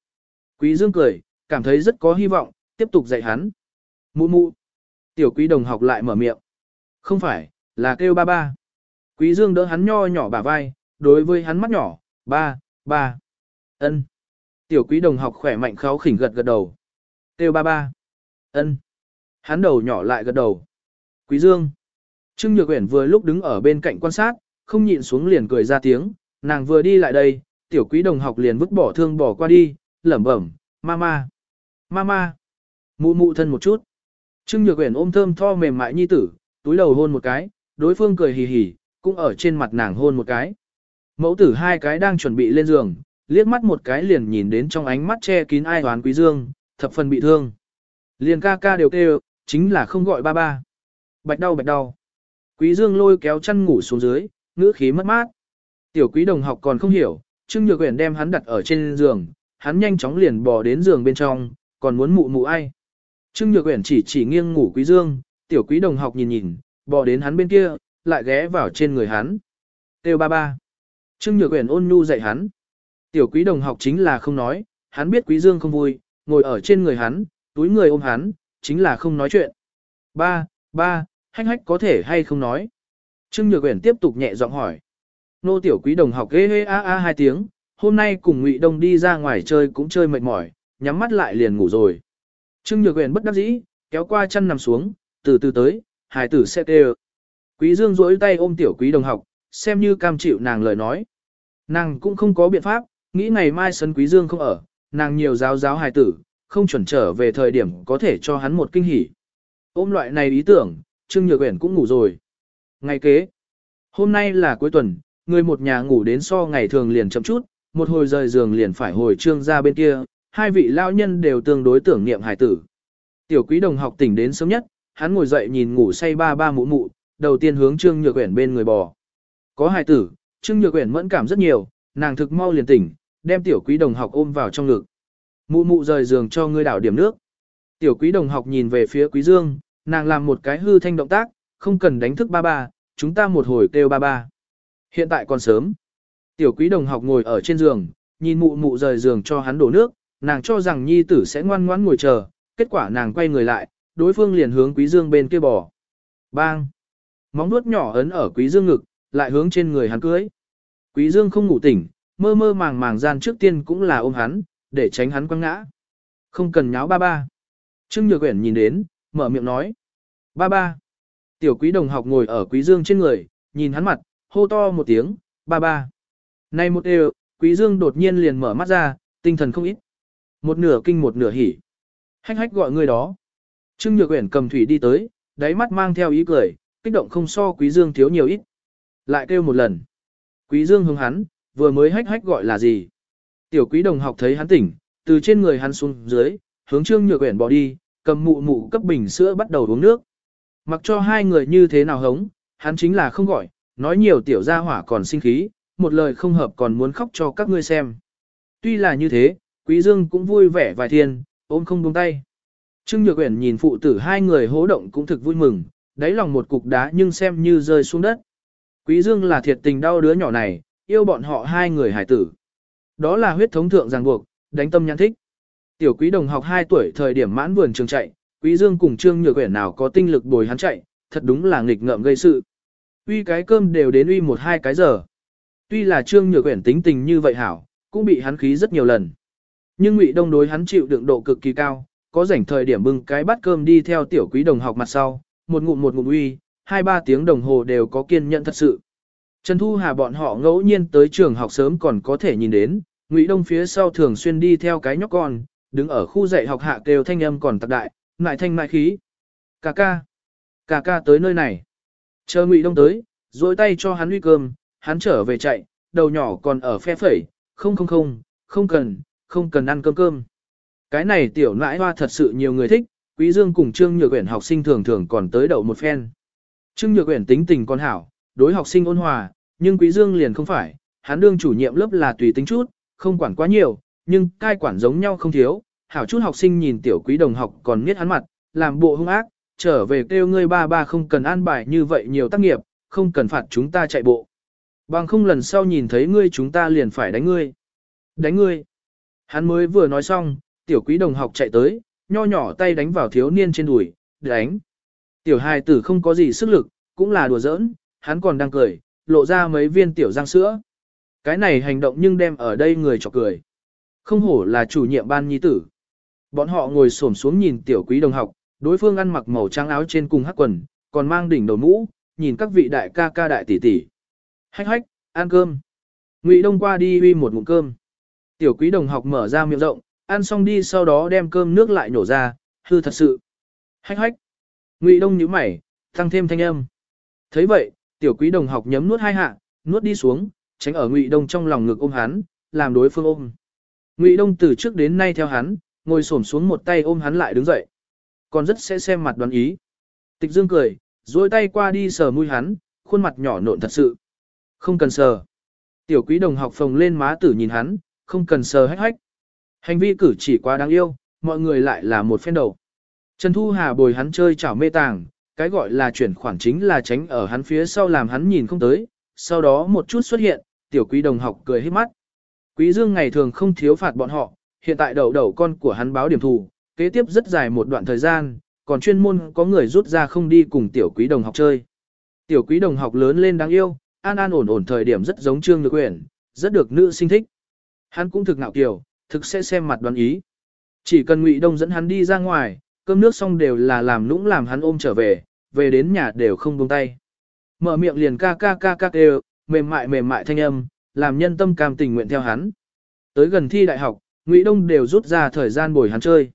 Quý dương cười, cảm thấy rất có hy vọng, tiếp tục dạy hắn. Mụ mụ. Tiểu quý đồng học lại mở miệng. Không phải, là kêu ba ba. Quý dương đỡ hắn nho nhỏ bả vai, đối với hắn mắt nhỏ, ba, ba. ân. Tiểu quý đồng học khỏe mạnh kháo khỉnh gật gật đầu. Kêu ba ba. ân. Hắn đầu nhỏ lại gật đầu. Quý dương. Trương Nhược Uyển vừa lúc đứng ở bên cạnh quan sát, không nhịn xuống liền cười ra tiếng, nàng vừa đi lại đây, tiểu quý đồng học liền vứt bỏ thương bỏ qua đi, lẩm bẩm, mama, mama, mụ mụ thân một chút. Trương Nhược Uyển ôm thơm tho mềm mại nhi tử, túi đầu hôn một cái, đối phương cười hì hì, cũng ở trên mặt nàng hôn một cái. Mẫu tử hai cái đang chuẩn bị lên giường, liếc mắt một cái liền nhìn đến trong ánh mắt che kín ai hoán quý dương, thập phần bị thương. Liền ca ca đều kêu, chính là không gọi ba ba. Bạch đau bạch đau. Quý dương lôi kéo chăn ngủ xuống dưới, ngữ khí mất mát. Tiểu quý đồng học còn không hiểu, Trương Nhược Uyển đem hắn đặt ở trên giường, hắn nhanh chóng liền bò đến giường bên trong, còn muốn mụ mụ ai. Trương Nhược Uyển chỉ chỉ nghiêng ngủ Quý Dương, tiểu quý đồng học nhìn nhìn, bò đến hắn bên kia, lại ghé vào trên người hắn. Têu ba ba. Trương Nhược Uyển ôn nhu dạy hắn. Tiểu quý đồng học chính là không nói, hắn biết Quý Dương không vui, ngồi ở trên người hắn, túi người ôm hắn, chính là không nói chuyện. Ba, ba, hách hách có thể hay không nói. Trương Nhược Uyển tiếp tục nhẹ giọng hỏi. Nô tiểu quý đồng học ghê hê a a hai tiếng, hôm nay cùng Ngụy Đông đi ra ngoài chơi cũng chơi mệt mỏi, nhắm mắt lại liền ngủ rồi. Trương Nhược Uyển bất đắc dĩ, kéo qua chân nằm xuống, từ từ tới, hài tử sẽ kêu. Quý Dương duỗi tay ôm tiểu quý đồng học, xem như cam chịu nàng lời nói. Nàng cũng không có biện pháp, nghĩ ngày mai sân quý Dương không ở, nàng nhiều giáo giáo hài tử, không chuẩn trở về thời điểm có thể cho hắn một kinh hỉ. Ôm loại này ý tưởng, Trương Nhược Uyển cũng ngủ rồi. Ngày kế, hôm nay là cuối tuần, người một nhà ngủ đến so ngày thường liền chậm chút, một hồi rời giường liền phải hồi trương ra bên kia, hai vị lao nhân đều tương đối tưởng niệm hải tử. Tiểu quý đồng học tỉnh đến sớm nhất, hắn ngồi dậy nhìn ngủ say ba ba mụ mụ, đầu tiên hướng Trương Nhược Uyển bên người bò. Có hải tử, Trương Nhược Uyển mẫn cảm rất nhiều, nàng thực mau liền tỉnh, đem tiểu quý đồng học ôm vào trong ngực. Mụ mụ rời giường cho ngươi đảo điểm nước. Tiểu quý đồng học nhìn về phía quý dương, nàng làm một cái hư thanh động tác, không cần đánh thức ba ba, chúng ta một hồi kêu ba ba. Hiện tại còn sớm. Tiểu quý đồng học ngồi ở trên giường, nhìn mụ mụ rời giường cho hắn đổ nước, nàng cho rằng nhi tử sẽ ngoan ngoãn ngồi chờ, kết quả nàng quay người lại, đối phương liền hướng quý dương bên kia bò. Bang! Móng nuốt nhỏ ấn ở quý dương ngực, lại hướng trên người hắn cưới. Quý dương không ngủ tỉnh, mơ mơ màng màng gian trước tiên cũng là ôm hắn, để tránh hắn quăng ngã. Không cần nháo ba ba. Trương Nhược Uyển nhìn đến, mở miệng nói. Ba ba. Tiểu quý đồng học ngồi ở quý dương trên người, nhìn hắn mặt, hô to một tiếng, ba ba. Này một đều, quý dương đột nhiên liền mở mắt ra, tinh thần không ít. Một nửa kinh một nửa hỉ. Hách hách gọi người đó. Trương Nhược Uyển cầm thủy đi tới, đáy mắt mang theo ý cười, kích động không so quý dương thiếu nhiều ít. Lại kêu một lần. Quý dương hướng hắn, vừa mới hách hách gọi là gì. Tiểu quý đồng học thấy hắn tỉnh, từ trên người hắn xuống dưới, hướng Trương Nhược Uyển bỏ đi, cầm mụ mụ cấp bình sữa bắt đầu uống nước. Mặc cho hai người như thế nào hống, hắn chính là không gọi, nói nhiều tiểu gia hỏa còn sinh khí, một lời không hợp còn muốn khóc cho các ngươi xem. Tuy là như thế, Quý Dương cũng vui vẻ vài thiên, ôm không buông tay. Trương Nhược Uyển nhìn phụ tử hai người hố động cũng thực vui mừng, đáy lòng một cục đá nhưng xem như rơi xuống đất. Quý Dương là thiệt tình đau đứa nhỏ này, yêu bọn họ hai người hải tử. Đó là huyết thống thượng ràng buộc, đánh tâm nhãn thích. Tiểu quý đồng học 2 tuổi thời điểm mãn vườn trường chạy, quý dương cùng Trương Nhược Uyển nào có tinh lực bồi hắn chạy, thật đúng là nghịch ngợm gây sự. Uy cái cơm đều đến uy một hai cái giờ. Tuy là Trương Nhược Uyển tính tình như vậy hảo, cũng bị hắn khí rất nhiều lần. Nhưng Ngụy Đông đối hắn chịu đựng độ cực kỳ cao, có rảnh thời điểm bưng cái bát cơm đi theo tiểu quý đồng học mặt sau, một ngụm một ngụm uy, hai ba tiếng đồng hồ đều có kiên nhẫn thật sự. Trần Thu Hà bọn họ ngẫu nhiên tới trường học sớm còn có thể nhìn đến, Ngụy Đông phía sau thường xuyên đi theo cái nhóc con, đứng ở khu dạy học hạ kêu thanh âm còn tạc đại, ngại thanh mại khí. Cà ca, cà ca tới nơi này. Chờ Ngụy Đông tới, dối tay cho hắn uy cơm, hắn trở về chạy, đầu nhỏ còn ở phe phẩy, không không không, không cần, không cần ăn cơm cơm. Cái này tiểu nãi hoa thật sự nhiều người thích, Quý Dương cùng Trương Nhược Uyển học sinh thường thường còn tới đậu một phen. Trương Nhược Uyển tính tình con hảo, đối học sinh ôn hòa, nhưng Quý Dương liền không phải, hắn đương chủ nhiệm lớp là tùy tính chút, không quản quá nhiều, nhưng cai quản giống nhau không thiếu. Hảo chút học sinh nhìn tiểu quý đồng học còn miết hắn mặt, làm bộ hung ác, trở về kêu ngươi ba ba không cần an bài như vậy nhiều tác nghiệp, không cần phạt chúng ta chạy bộ. Bằng không lần sau nhìn thấy ngươi chúng ta liền phải đánh ngươi. Đánh ngươi. Hắn mới vừa nói xong, tiểu quý đồng học chạy tới, nho nhỏ tay đánh vào thiếu niên trên đùi, đánh. Tiểu hài tử không có gì sức lực, cũng là đùa giỡn, hắn còn đang cười, lộ ra mấy viên tiểu răng sữa. Cái này hành động nhưng đem ở đây người chọc cười. Không hổ là chủ nhiệm ban nhi tử. Bọn họ ngồi xổm xuống nhìn tiểu quý đồng học, đối phương ăn mặc màu trắng áo trên cùng hắc quần, còn mang đỉnh đầu mũ, nhìn các vị đại ca ca đại tỷ tỷ. Hách hách, ăn cơm. Ngụy Đông qua đi uy một ngụm cơm. Tiểu quý đồng học mở ra miệng rộng, ăn xong đi sau đó đem cơm nước lại nổ ra, hư thật sự. Hách hách. Ngụy Đông nhíu mày, tăng thêm thanh âm. Thấy vậy, tiểu quý đồng học nhấm nuốt hai hạ, nuốt đi xuống, tránh ở Ngụy Đông trong lòng ngực ôm hắn, làm đối phương ôm. Ngụy Đông từ trước đến nay theo hắn, ngồi xổm xuống một tay ôm hắn lại đứng dậy. Còn rất sẽ xem mặt đoán ý. Tịch Dương cười, duỗi tay qua đi sờ mũi hắn, khuôn mặt nhỏ nộn thật sự. Không cần sờ. Tiểu quý đồng học phồng lên má tử nhìn hắn, không cần sờ hách hách. Hành vi cử chỉ quá đáng yêu, mọi người lại là một phen đầu. Trần Thu Hà bồi hắn chơi chảo mê tàng, cái gọi là chuyển khoản chính là tránh ở hắn phía sau làm hắn nhìn không tới, sau đó một chút xuất hiện, tiểu quý đồng học cười hết mắt. Quý Dương ngày thường không thiếu phạt bọn họ, hiện tại đầu đầu con của hắn báo điểm thù, kế tiếp rất dài một đoạn thời gian, còn chuyên môn có người rút ra không đi cùng tiểu quý đồng học chơi. Tiểu quý đồng học lớn lên đáng yêu, an an ổn ổn thời điểm rất giống Trương Nhược Uyển, rất được nữ sinh thích. Hắn cũng thực ngạo kiều, thực sẽ xem mặt đoán ý. Chỉ cần Ngụy Đông dẫn hắn đi ra ngoài, cơm nước xong đều là làm nũng làm hắn ôm trở về, về đến nhà đều không buông tay. Mở miệng liền ca ca ca ca đều mềm mại mềm mại thanh âm, làm nhân tâm cam tình nguyện theo hắn. Tới gần thi đại học, Ngụy Đông đều rút ra thời gian bồi hắn chơi.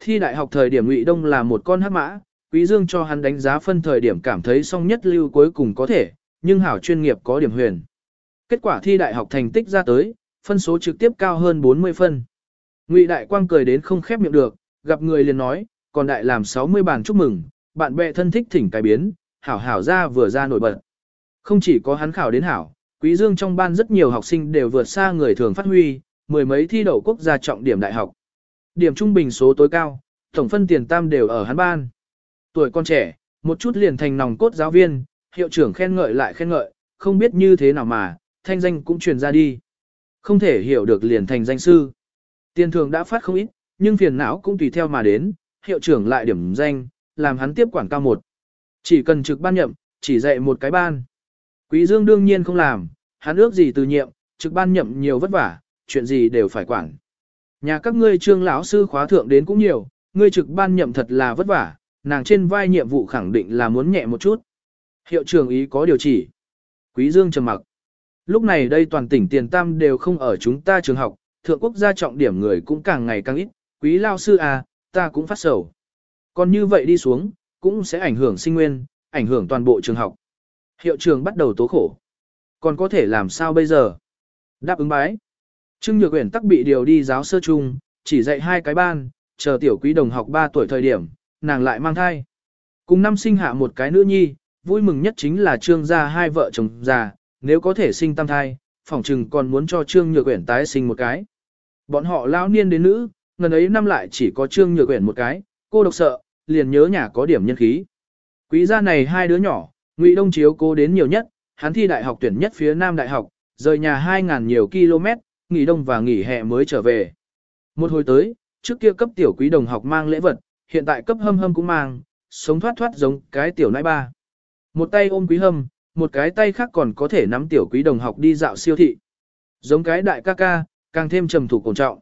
Thi đại học thời điểm Ngụy Đông là một con hắc mã, Quý Dương cho hắn đánh giá phân thời điểm cảm thấy song nhất lưu cuối cùng có thể, nhưng hảo chuyên nghiệp có điểm huyền. Kết quả thi đại học thành tích ra tới, phân số trực tiếp cao hơn 40 phân. Ngụy Đại Quang cười đến không khép miệng được, gặp người liền nói, còn đại làm 60 bàn chúc mừng, bạn bè thân thích thỉnh cải biến, hảo hảo ra vừa ra nổi bật. Không chỉ có hắn khảo đến hảo, Quý Dương trong ban rất nhiều học sinh đều vượt xa người thường phát huy, mười mấy thi đậu quốc gia trọng điểm đại học. Điểm trung bình số tối cao, tổng phân tiền tam đều ở hắn ban. Tuổi con trẻ, một chút liền thành nòng cốt giáo viên, hiệu trưởng khen ngợi lại khen ngợi, không biết như thế nào mà, thanh danh cũng truyền ra đi. Không thể hiểu được liền thành danh sư. Tiền thường đã phát không ít, nhưng phiền não cũng tùy theo mà đến, hiệu trưởng lại điểm danh, làm hắn tiếp quản cao một. Chỉ cần trực ban nhậm, chỉ dạy một cái ban. Quý Dương đương nhiên không làm, hắn ước gì từ nhiệm, trực ban nhậm nhiều vất vả, chuyện gì đều phải quản. Nhà các ngươi trương lão sư khóa thượng đến cũng nhiều, ngươi trực ban nhậm thật là vất vả, nàng trên vai nhiệm vụ khẳng định là muốn nhẹ một chút. Hiệu trưởng ý có điều chỉ. Quý Dương trầm mặc. Lúc này đây toàn tỉnh tiền tam đều không ở chúng ta trường học, thượng quốc gia trọng điểm người cũng càng ngày càng ít, quý lao sư à, ta cũng phát sầu. Còn như vậy đi xuống, cũng sẽ ảnh hưởng sinh nguyên, ảnh hưởng toàn bộ trường học. Hiệu trường bắt đầu tố khổ. Còn có thể làm sao bây giờ? Đáp ứng bái. Trương Nhược Uyển tắc bị điều đi giáo sơ trung, chỉ dạy hai cái ban, chờ tiểu quý đồng học 3 tuổi thời điểm, nàng lại mang thai. Cùng năm sinh hạ một cái nữ nhi, vui mừng nhất chính là trương gia hai vợ chồng già, nếu có thể sinh tam thai, phỏng chừng còn muốn cho trương nhược uyển tái sinh một cái. Bọn họ lão niên đến nữ, ngần ấy năm lại chỉ có trương nhược uyển một cái, cô độc sợ, liền nhớ nhà có điểm nhân khí. Quý gia này hai đứa nhỏ, Ngụy Đông chiếu cô đến nhiều nhất, hắn thi đại học tuyển nhất phía Nam Đại học, rời nhà 2.000 nhiều km, nghỉ đông và nghỉ hè mới trở về. Một hồi tới, trước kia cấp tiểu quý đồng học mang lễ vật, hiện tại cấp hâm hâm cũng mang, sống thoát thoát giống cái tiểu nãi ba. Một tay ôm quý hâm, một cái tay khác còn có thể nắm tiểu quý đồng học đi dạo siêu thị. Giống cái đại ca ca, càng thêm trầm thủ cổ trọng.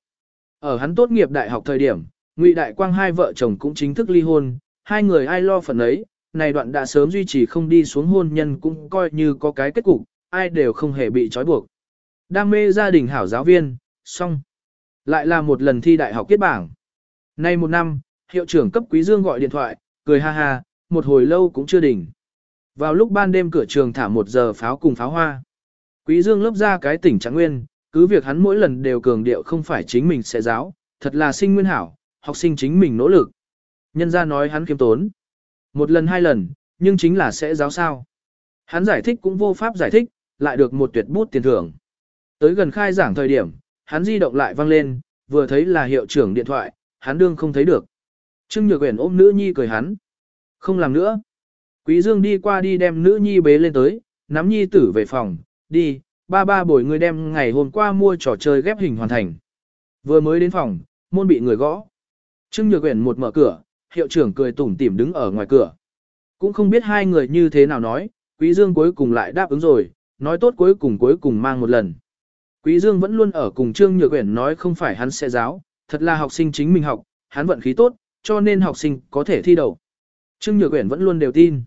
Ở hắn tốt nghiệp đại học thời điểm, Ngụy Đại Quang hai vợ chồng cũng chính thức ly hôn, hai người ai lo phần ấy, này đoạn đã sớm duy trì không đi xuống hôn nhân cũng coi như có cái kết cục, ai đều không hề bị trói buộc. Đam mê gia đình hảo giáo viên, xong. Lại là một lần thi đại học kết bảng. Nay một năm, hiệu trưởng cấp Quý Dương gọi điện thoại, cười ha ha, một hồi lâu cũng chưa đỉnh. Vào lúc ban đêm cửa trường thả một giờ pháo cùng pháo hoa. Quý Dương lớp ra cái tỉnh trạng nguyên, cứ việc hắn mỗi lần đều cường điệu không phải chính mình sẽ giáo, thật là sinh nguyên hảo, học sinh chính mình nỗ lực. Nhân gia nói hắn kiêm tốn. Một lần hai lần, nhưng chính là sẽ giáo sao. Hắn giải thích cũng vô pháp giải thích, lại được một tuyệt bút tiền thưởng. Tới gần khai giảng thời điểm, hắn di động lại vang lên, vừa thấy là hiệu trưởng điện thoại, hắn đương không thấy được. Trương Nhược Uyển ôm nữ nhi cười hắn. Không làm nữa. Quý Dương đi qua đi đem nữ nhi bế lên tới, nắm nhi tử về phòng, đi, ba ba bồi người đem ngày hôm qua mua trò chơi ghép hình hoàn thành. Vừa mới đến phòng, môn bị người gõ. Trương Nhược Uyển một mở cửa, hiệu trưởng cười tủm tỉm đứng ở ngoài cửa. Cũng không biết hai người như thế nào nói, Quý Dương cuối cùng lại đáp ứng rồi, nói tốt cuối cùng cuối cùng mang một lần. Quý Dương vẫn luôn ở cùng Trương Nhược Uyển nói không phải hắn sẽ giáo, thật là học sinh chính mình học, hắn vận khí tốt, cho nên học sinh có thể thi đậu. Trương Nhược Uyển vẫn luôn đều tin.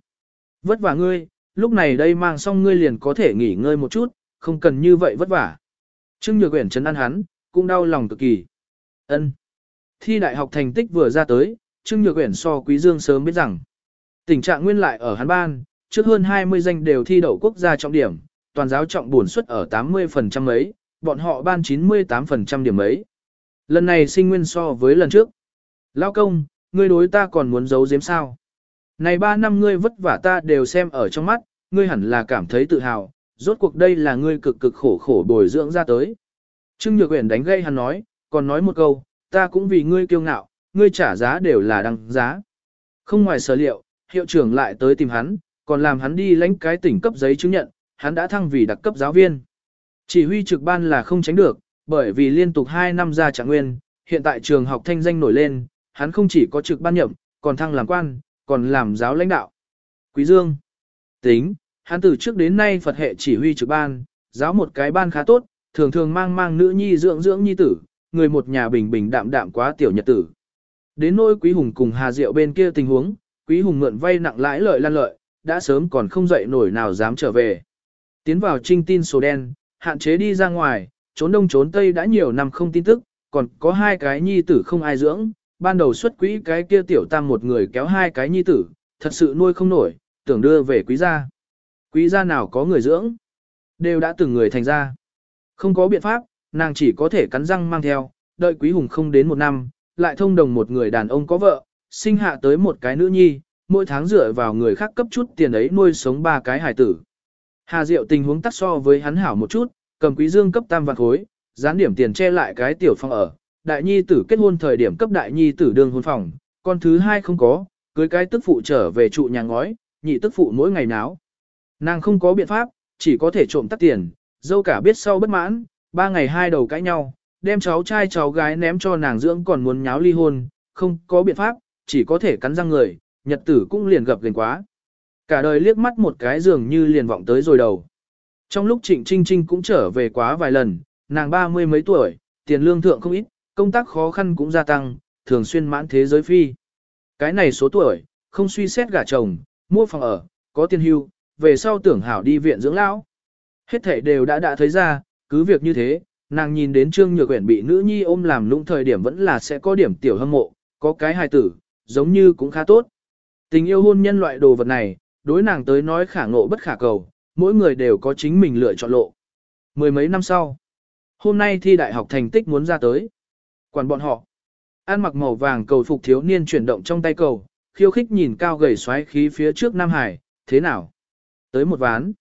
Vất vả ngươi, lúc này đây mang xong ngươi liền có thể nghỉ ngơi một chút, không cần như vậy vất vả. Trương Nhược Uyển chấn an hắn, cũng đau lòng cực kỳ. Ân. Thi đại học thành tích vừa ra tới, Trương Nhược Uyển so Quý Dương sớm biết rằng, tình trạng nguyên lại ở hắn ban, trước hơn 20 danh đều thi đậu quốc gia trọng điểm, toàn giáo trọng bổn suất ở 80% mấy, bọn họ ban 98% điểm ấy. Lần này sinh nguyên so với lần trước. Lao công, ngươi đối ta còn muốn giấu giếm sao? Này 3 năm ngươi vất vả ta đều xem ở trong mắt, ngươi hẳn là cảm thấy tự hào, rốt cuộc đây là ngươi cực cực khổ khổ bồi dưỡng ra tới. Trương Nhược Uyển đánh gây hắn nói, còn nói một câu, ta cũng vì ngươi kiêu ngạo, ngươi trả giá đều là đăng giá. Không ngoài sở liệu, hiệu trưởng lại tới tìm hắn, còn làm hắn đi lãnh cái tỉnh cấp giấy chứng nhận, hắn đã thăng vì đặc cấp giáo viên. Chỉ huy trực ban là không tránh được, bởi vì liên tục 2 năm ra trạng nguyên, hiện tại trường học thanh danh nổi lên, hắn không chỉ có trực ban nhậm, còn thăng làm quan, còn làm giáo lãnh đạo. Quý Dương, tính, hắn từ trước đến nay Phật hệ chỉ huy trực ban, giáo một cái ban khá tốt, thường thường mang mang nữ nhi dưỡng dưỡng nhi tử, người một nhà bình bình đạm đạm quá tiểu nhật tử. Đến nỗi Quý Hùng cùng Hà Diệu bên kia tình huống, Quý Hùng mượn vay nặng lãi lợi lan lợi, đã sớm còn không dậy nổi nào dám trở về. Tiến vào trinh tin sổ đen, hạn chế đi ra ngoài, trốn đông trốn tây đã nhiều năm không tin tức, còn có hai cái nhi tử không ai dưỡng, ban đầu xuất quỹ cái kia tiểu tam một người kéo hai cái nhi tử, thật sự nuôi không nổi, tưởng đưa về quý gia. Quý gia nào có người dưỡng, đều đã từng người thành ra. Không có biện pháp, nàng chỉ có thể cắn răng mang theo, đợi quý hùng không đến một năm, lại thông đồng một người đàn ông có vợ, sinh hạ tới một cái nữ nhi, mỗi tháng dựa vào người khác cấp chút tiền ấy nuôi sống ba cái hải tử. Hà Diệu tình huống tắt so với hắn hảo một chút, cầm quý dương cấp tam vạn khối, gián điểm tiền che lại cái tiểu phòng ở, đại nhi tử kết hôn thời điểm cấp đại nhi tử đương hôn phòng, con thứ hai không có, cưới cái tức phụ trở về trụ nhà ngói, nhị tức phụ mỗi ngày náo. Nàng không có biện pháp, chỉ có thể trộm tắt tiền, dâu cả biết sau bất mãn, ba ngày hai đầu cãi nhau, đem cháu trai cháu gái ném cho nàng dưỡng còn muốn nháo ly hôn, không có biện pháp, chỉ có thể cắn răng người, nhật tử cũng liền gặp gần quá. Cả đời liếc mắt một cái dường như liền vọng tới rồi đầu. Trong lúc Trịnh Trinh Trinh cũng trở về quá vài lần, nàng ba mươi mấy tuổi, tiền lương thượng không ít, công tác khó khăn cũng gia tăng, thường xuyên mãn thế giới phi. Cái này số tuổi, không suy xét gả chồng, mua phòng ở, có tiền hưu, về sau tưởng hảo đi viện dưỡng lão. Hết thảy đều đã đã thấy ra, cứ việc như thế, nàng nhìn đến Trương Nhược Uyển bị nữ nhi ôm làm lũng thời điểm vẫn là sẽ có điểm tiểu hâm mộ, có cái hài tử, giống như cũng khá tốt. Tình yêu hôn nhân loại đồ vật này, đối nàng tới nói khả ngộ bất khả cầu, mỗi người đều có chính mình lựa chọn lộ. Mười mấy năm sau, hôm nay thi đại học thành tích muốn ra tới. Quản bọn họ, ăn mặc màu vàng cầu phục thiếu niên chuyển động trong tay cầu, khiêu khích nhìn cao gầy xoáy khí phía trước Nam Hải, thế nào? Tới một ván.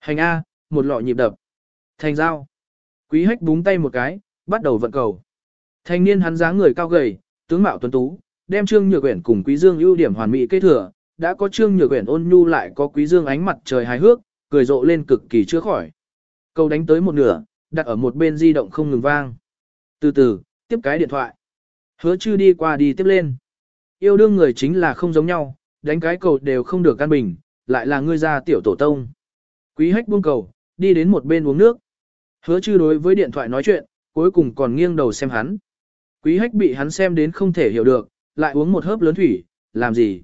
Hành A, một lọ nhịp đập. Thành giao. Quý hách búng tay một cái, bắt đầu vận cầu. Thanh niên hắn dáng người cao gầy, tướng mạo tuấn tú, đem Trương Nhược Uyển cùng Quý Dương ưu điểm hoàn mỹ kế thừa, đã có Trương Nhược Uyển ôn nhu lại có Quý Dương ánh mặt trời hài hước, cười rộ lên cực kỳ chưa khỏi. Cầu đánh tới một nửa, đặt ở một bên di động không ngừng vang. Từ từ, tiếp cái điện thoại. Hứa chư đi qua đi tiếp lên. Yêu đương người chính là không giống nhau, đánh cái cầu đều không được căn bình, lại là ngươi ra tiểu tổ tông. Quý hách buông cầu, đi đến một bên uống nước. Hứa chư đối với điện thoại nói chuyện, cuối cùng còn nghiêng đầu xem hắn. Quý hách bị hắn xem đến không thể hiểu được, lại uống một hớp lớn thủy, làm gì?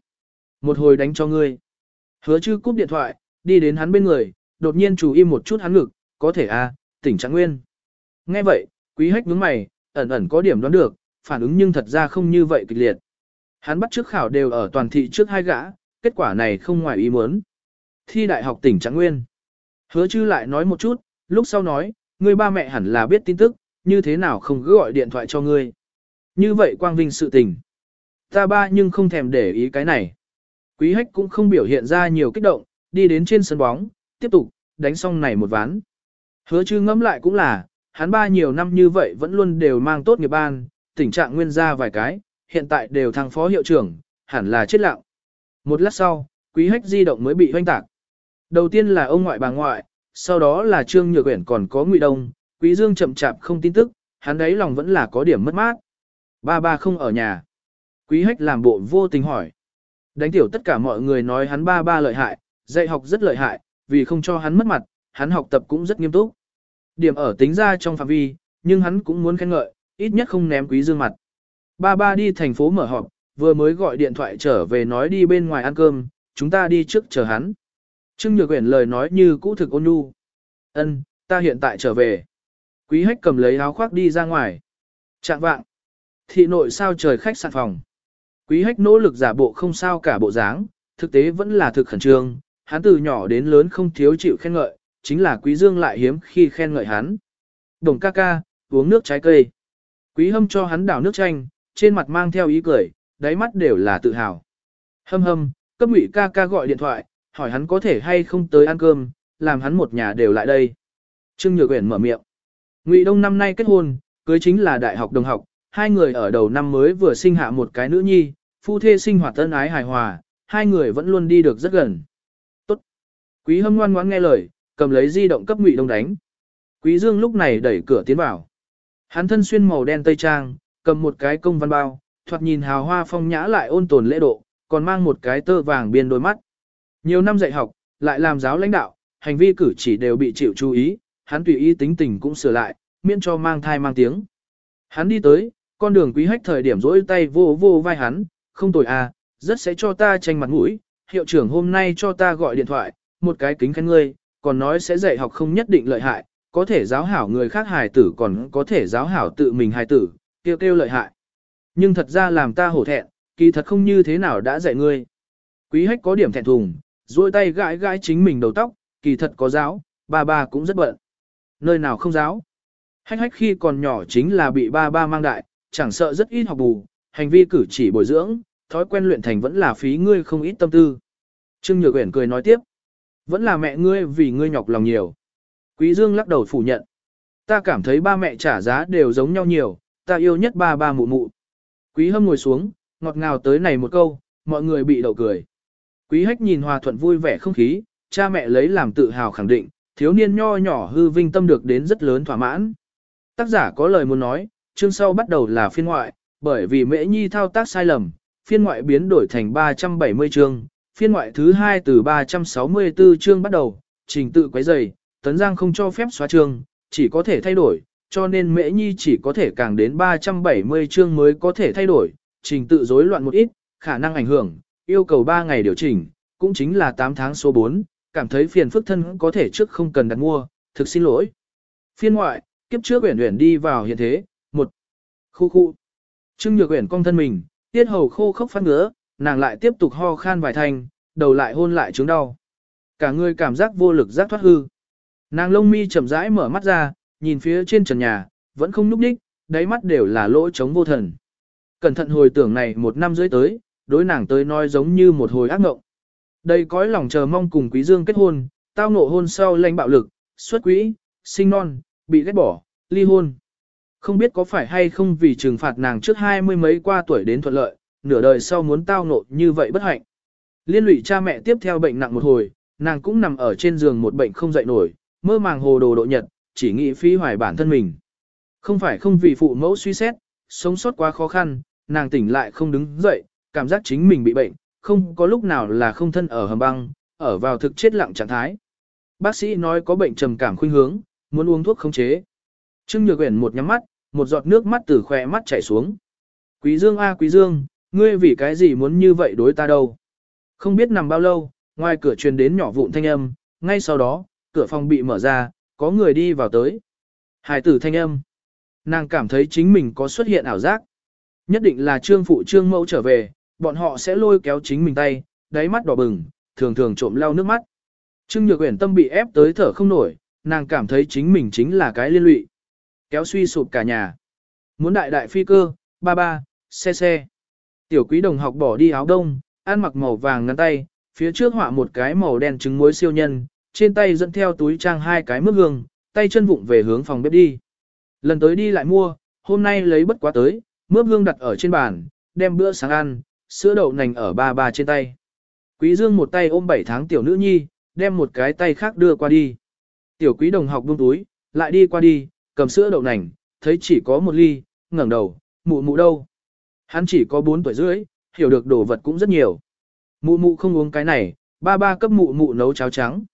Một hồi đánh cho ngươi. Hứa chư cúp điện thoại, đi đến hắn bên người, đột nhiên chú im một chút hắn ngực, có thể à, tỉnh trạng nguyên. Nghe vậy, quý hách nhướng mày, ẩn ẩn có điểm đoán được, phản ứng nhưng thật ra không như vậy kịch liệt. Hắn bắt trước khảo đều ở toàn thị trước hai gã, kết quả này không ngoài ý muốn. Thi đại học tỉnh Trạng Nguyên. Hứa chư lại nói một chút, lúc sau nói, người ba mẹ hẳn là biết tin tức, như thế nào không cứ gọi điện thoại cho ngươi. Như vậy quang vinh sự tình. Ta ba nhưng không thèm để ý cái này. Quý hách cũng không biểu hiện ra nhiều kích động, đi đến trên sân bóng, tiếp tục, đánh xong này một ván. Hứa chư ngẫm lại cũng là, hắn ba nhiều năm như vậy vẫn luôn đều mang tốt nghiệp ban, tình trạng nguyên ra vài cái, hiện tại đều thăng phó hiệu trưởng, hẳn là chết lặng. Một lát sau, quý hách di động mới bị hoanh tạc. Đầu tiên là ông ngoại bà ngoại, sau đó là Trương Nhược Uyển còn có Ngụy Đông, Quý Dương chậm chạp không tin tức, hắn đấy lòng vẫn là có điểm mất mát. Ba ba không ở nhà. Quý Hách làm bộ vô tình hỏi. Đánh tiểu tất cả mọi người nói hắn ba ba lợi hại, dạy học rất lợi hại, vì không cho hắn mất mặt, hắn học tập cũng rất nghiêm túc. Điểm ở tính ra trong phạm vi, nhưng hắn cũng muốn khen ngợi, ít nhất không ném Quý Dương mặt. Ba ba đi thành phố mở họp, vừa mới gọi điện thoại trở về nói đi bên ngoài ăn cơm, chúng ta đi trước chờ hắn. Trương Nhược Uyển lời nói như cũ thực ôn nhu. Ân, ta hiện tại trở về. Quý hách cầm lấy áo khoác đi ra ngoài. Trạng vạng. Thị nội sao trời khách sạn phòng. Quý hách nỗ lực giả bộ không sao cả bộ dáng, thực tế vẫn là thực khẩn trương. Hắn từ nhỏ đến lớn không thiếu chịu khen ngợi, chính là quý dương lại hiếm khi khen ngợi hắn. Đồng ca ca, uống nước trái cây. Quý hâm cho hắn đảo nước chanh, trên mặt mang theo ý cười, đáy mắt đều là tự hào. Hâm hâm, cấp ngụy ca ca gọi điện thoại, hỏi hắn có thể hay không tới ăn cơm, làm hắn một nhà đều lại đây. Trương Nhược Uyển mở miệng. Ngụy Đông năm nay kết hôn, cưới chính là đại học đồng học, hai người ở đầu năm mới vừa sinh hạ một cái nữ nhi, phu thê sinh hoạt tân ái hài hòa, hai người vẫn luôn đi được rất gần. Tốt. Quý Hâm ngoan ngoãn nghe lời, cầm lấy di động cấp Ngụy Đông đánh. Quý Dương lúc này đẩy cửa tiến vào. Hắn thân xuyên màu đen tây trang, cầm một cái công văn bao, thoạt nhìn hào hoa phong nhã lại ôn tồn lễ độ, còn mang một cái tơ vàng biên đôi mắt. Nhiều năm dạy học, lại làm giáo lãnh đạo, hành vi cử chỉ đều bị chịu chú ý, hắn tùy ý tính tình cũng sửa lại, miễn cho mang thai mang tiếng. Hắn đi tới, con đường quý hách thời điểm rỗi tay vô vô vai hắn, không tồi à, rất sẽ cho ta tranh mặt mũi, hiệu trưởng hôm nay cho ta gọi điện thoại, một cái kính khen ngươi, còn nói sẽ dạy học không nhất định lợi hại, có thể giáo hảo người khác hài tử còn có thể giáo hảo tự mình hài tử, kêu kêu lợi hại. Nhưng thật ra làm ta hổ thẹn, kỳ thật không như thế nào đã dạy ngươi. Quý hách có điểm thẹn thùng, duỗi tay gãi gãi chính mình đầu tóc, kỳ thật có giáo, ba ba cũng rất bận. Nơi nào không giáo? Hách hách khi còn nhỏ chính là bị ba ba mang đại, chẳng sợ rất ít học bù, hành vi cử chỉ bồi dưỡng, thói quen luyện thành vẫn là phí ngươi không ít tâm tư. Trương Nhược Uyển cười nói tiếp, vẫn là mẹ ngươi vì ngươi nhọc lòng nhiều. Quý Dương lắc đầu phủ nhận, ta cảm thấy ba mẹ trả giá đều giống nhau nhiều, ta yêu nhất ba ba mụ mụ. Quý Hâm ngồi xuống, ngọt ngào tới này một câu, mọi người bị đậu cười. Quý hách nhìn hòa thuận vui vẻ không khí, cha mẹ lấy làm tự hào khẳng định, thiếu niên nho nhỏ hư vinh tâm được đến rất lớn thỏa mãn. Tác giả có lời muốn nói, chương sau bắt đầu là phiên ngoại, bởi vì mễ nhi thao tác sai lầm, phiên ngoại biến đổi thành 370 chương, phiên ngoại thứ hai từ 364 chương bắt đầu, trình tự quấy dày, tấn giang không cho phép xóa chương, chỉ có thể thay đổi, cho nên mễ nhi chỉ có thể càng đến 370 chương mới có thể thay đổi, trình tự rối loạn một ít, khả năng ảnh hưởng, yêu cầu 3 ngày điều chỉnh, cũng chính là 8 tháng số 4, cảm thấy phiền phức thân có thể trước không cần đặt mua, thực xin lỗi. Phiên ngoại, kiếp trước Uyển Uyển đi vào hiện thế, một khu khu. Trương Nhược Uyển cong thân mình, tiết hầu khô khốc phát ngứa, nàng lại tiếp tục ho khan vài thanh, đầu lại hôn lại chứng đau. Cả người cảm giác vô lực giác thoát hư. Nàng lông mi chậm rãi mở mắt ra, nhìn phía trên trần nhà, vẫn không núp đích, đáy mắt đều là lỗ trống vô thần. Cẩn thận hồi tưởng này một năm rưỡi tới, đối nàng tới nói giống như một hồi ác ngộng. Đây cõi lòng chờ mong cùng Quý Dương kết hôn, tao ngộ hôn sau lãnh bạo lực, xuất quỹ, sinh non, bị ghét bỏ, ly hôn. Không biết có phải hay không vì trừng phạt nàng trước hai mươi mấy qua tuổi đến thuận lợi, nửa đời sau muốn tao nộ như vậy bất hạnh. Liên lụy cha mẹ tiếp theo bệnh nặng một hồi, nàng cũng nằm ở trên giường một bệnh không dậy nổi, mơ màng hồ đồ độ nhật, chỉ nghĩ phi hoài bản thân mình. Không phải không vì phụ mẫu suy xét, sống sót quá khó khăn, nàng tỉnh lại không đứng dậy, cảm giác chính mình bị bệnh, không có lúc nào là không thân ở hầm băng, ở vào thực chết lặng trạng thái. Bác sĩ nói có bệnh trầm cảm khuynh hướng, muốn uống thuốc khống chế. Trương Nhược Uyển một nhắm mắt, một giọt nước mắt từ khóe mắt chảy xuống. Quý Dương a Quý Dương, ngươi vì cái gì muốn như vậy đối ta đâu? Không biết nằm bao lâu, ngoài cửa truyền đến nhỏ vụn thanh âm, ngay sau đó, cửa phòng bị mở ra, có người đi vào tới. Hải tử thanh âm. Nàng cảm thấy chính mình có xuất hiện ảo giác. Nhất định là trương phụ trương mẫu trở về, bọn họ sẽ lôi kéo chính mình tay, đáy mắt đỏ bừng, thường thường trộm lau nước mắt. Trương Nhược Uyển tâm bị ép tới thở không nổi, nàng cảm thấy chính mình chính là cái liên lụy. Kéo suy sụp cả nhà. Muốn đại đại phi cơ, ba ba, xe xe. Tiểu quý đồng học bỏ đi áo đông, ăn mặc màu vàng ngắn tay, phía trước họa một cái màu đen trứng muối siêu nhân, trên tay dẫn theo túi trang hai cái mướp gương tay chân vụng về hướng phòng bếp đi. Lần tới đi lại mua, hôm nay lấy bất quá tới, mướp gương đặt ở trên bàn, đem bữa sáng ăn, sữa đậu nành ở ba ba trên tay. Quý Dương một tay ôm 7 tháng tiểu nữ nhi, đem một cái tay khác đưa qua đi. Tiểu quý đồng học buông túi, lại đi qua đi, cầm sữa đậu nành, thấy chỉ có một ly, ngẩng đầu, mụ mụ đâu. Hắn chỉ có 4 tuổi rưỡi, hiểu được đồ vật cũng rất nhiều. Mụ mụ không uống cái này, ba ba cấp mụ mụ nấu cháo trắng.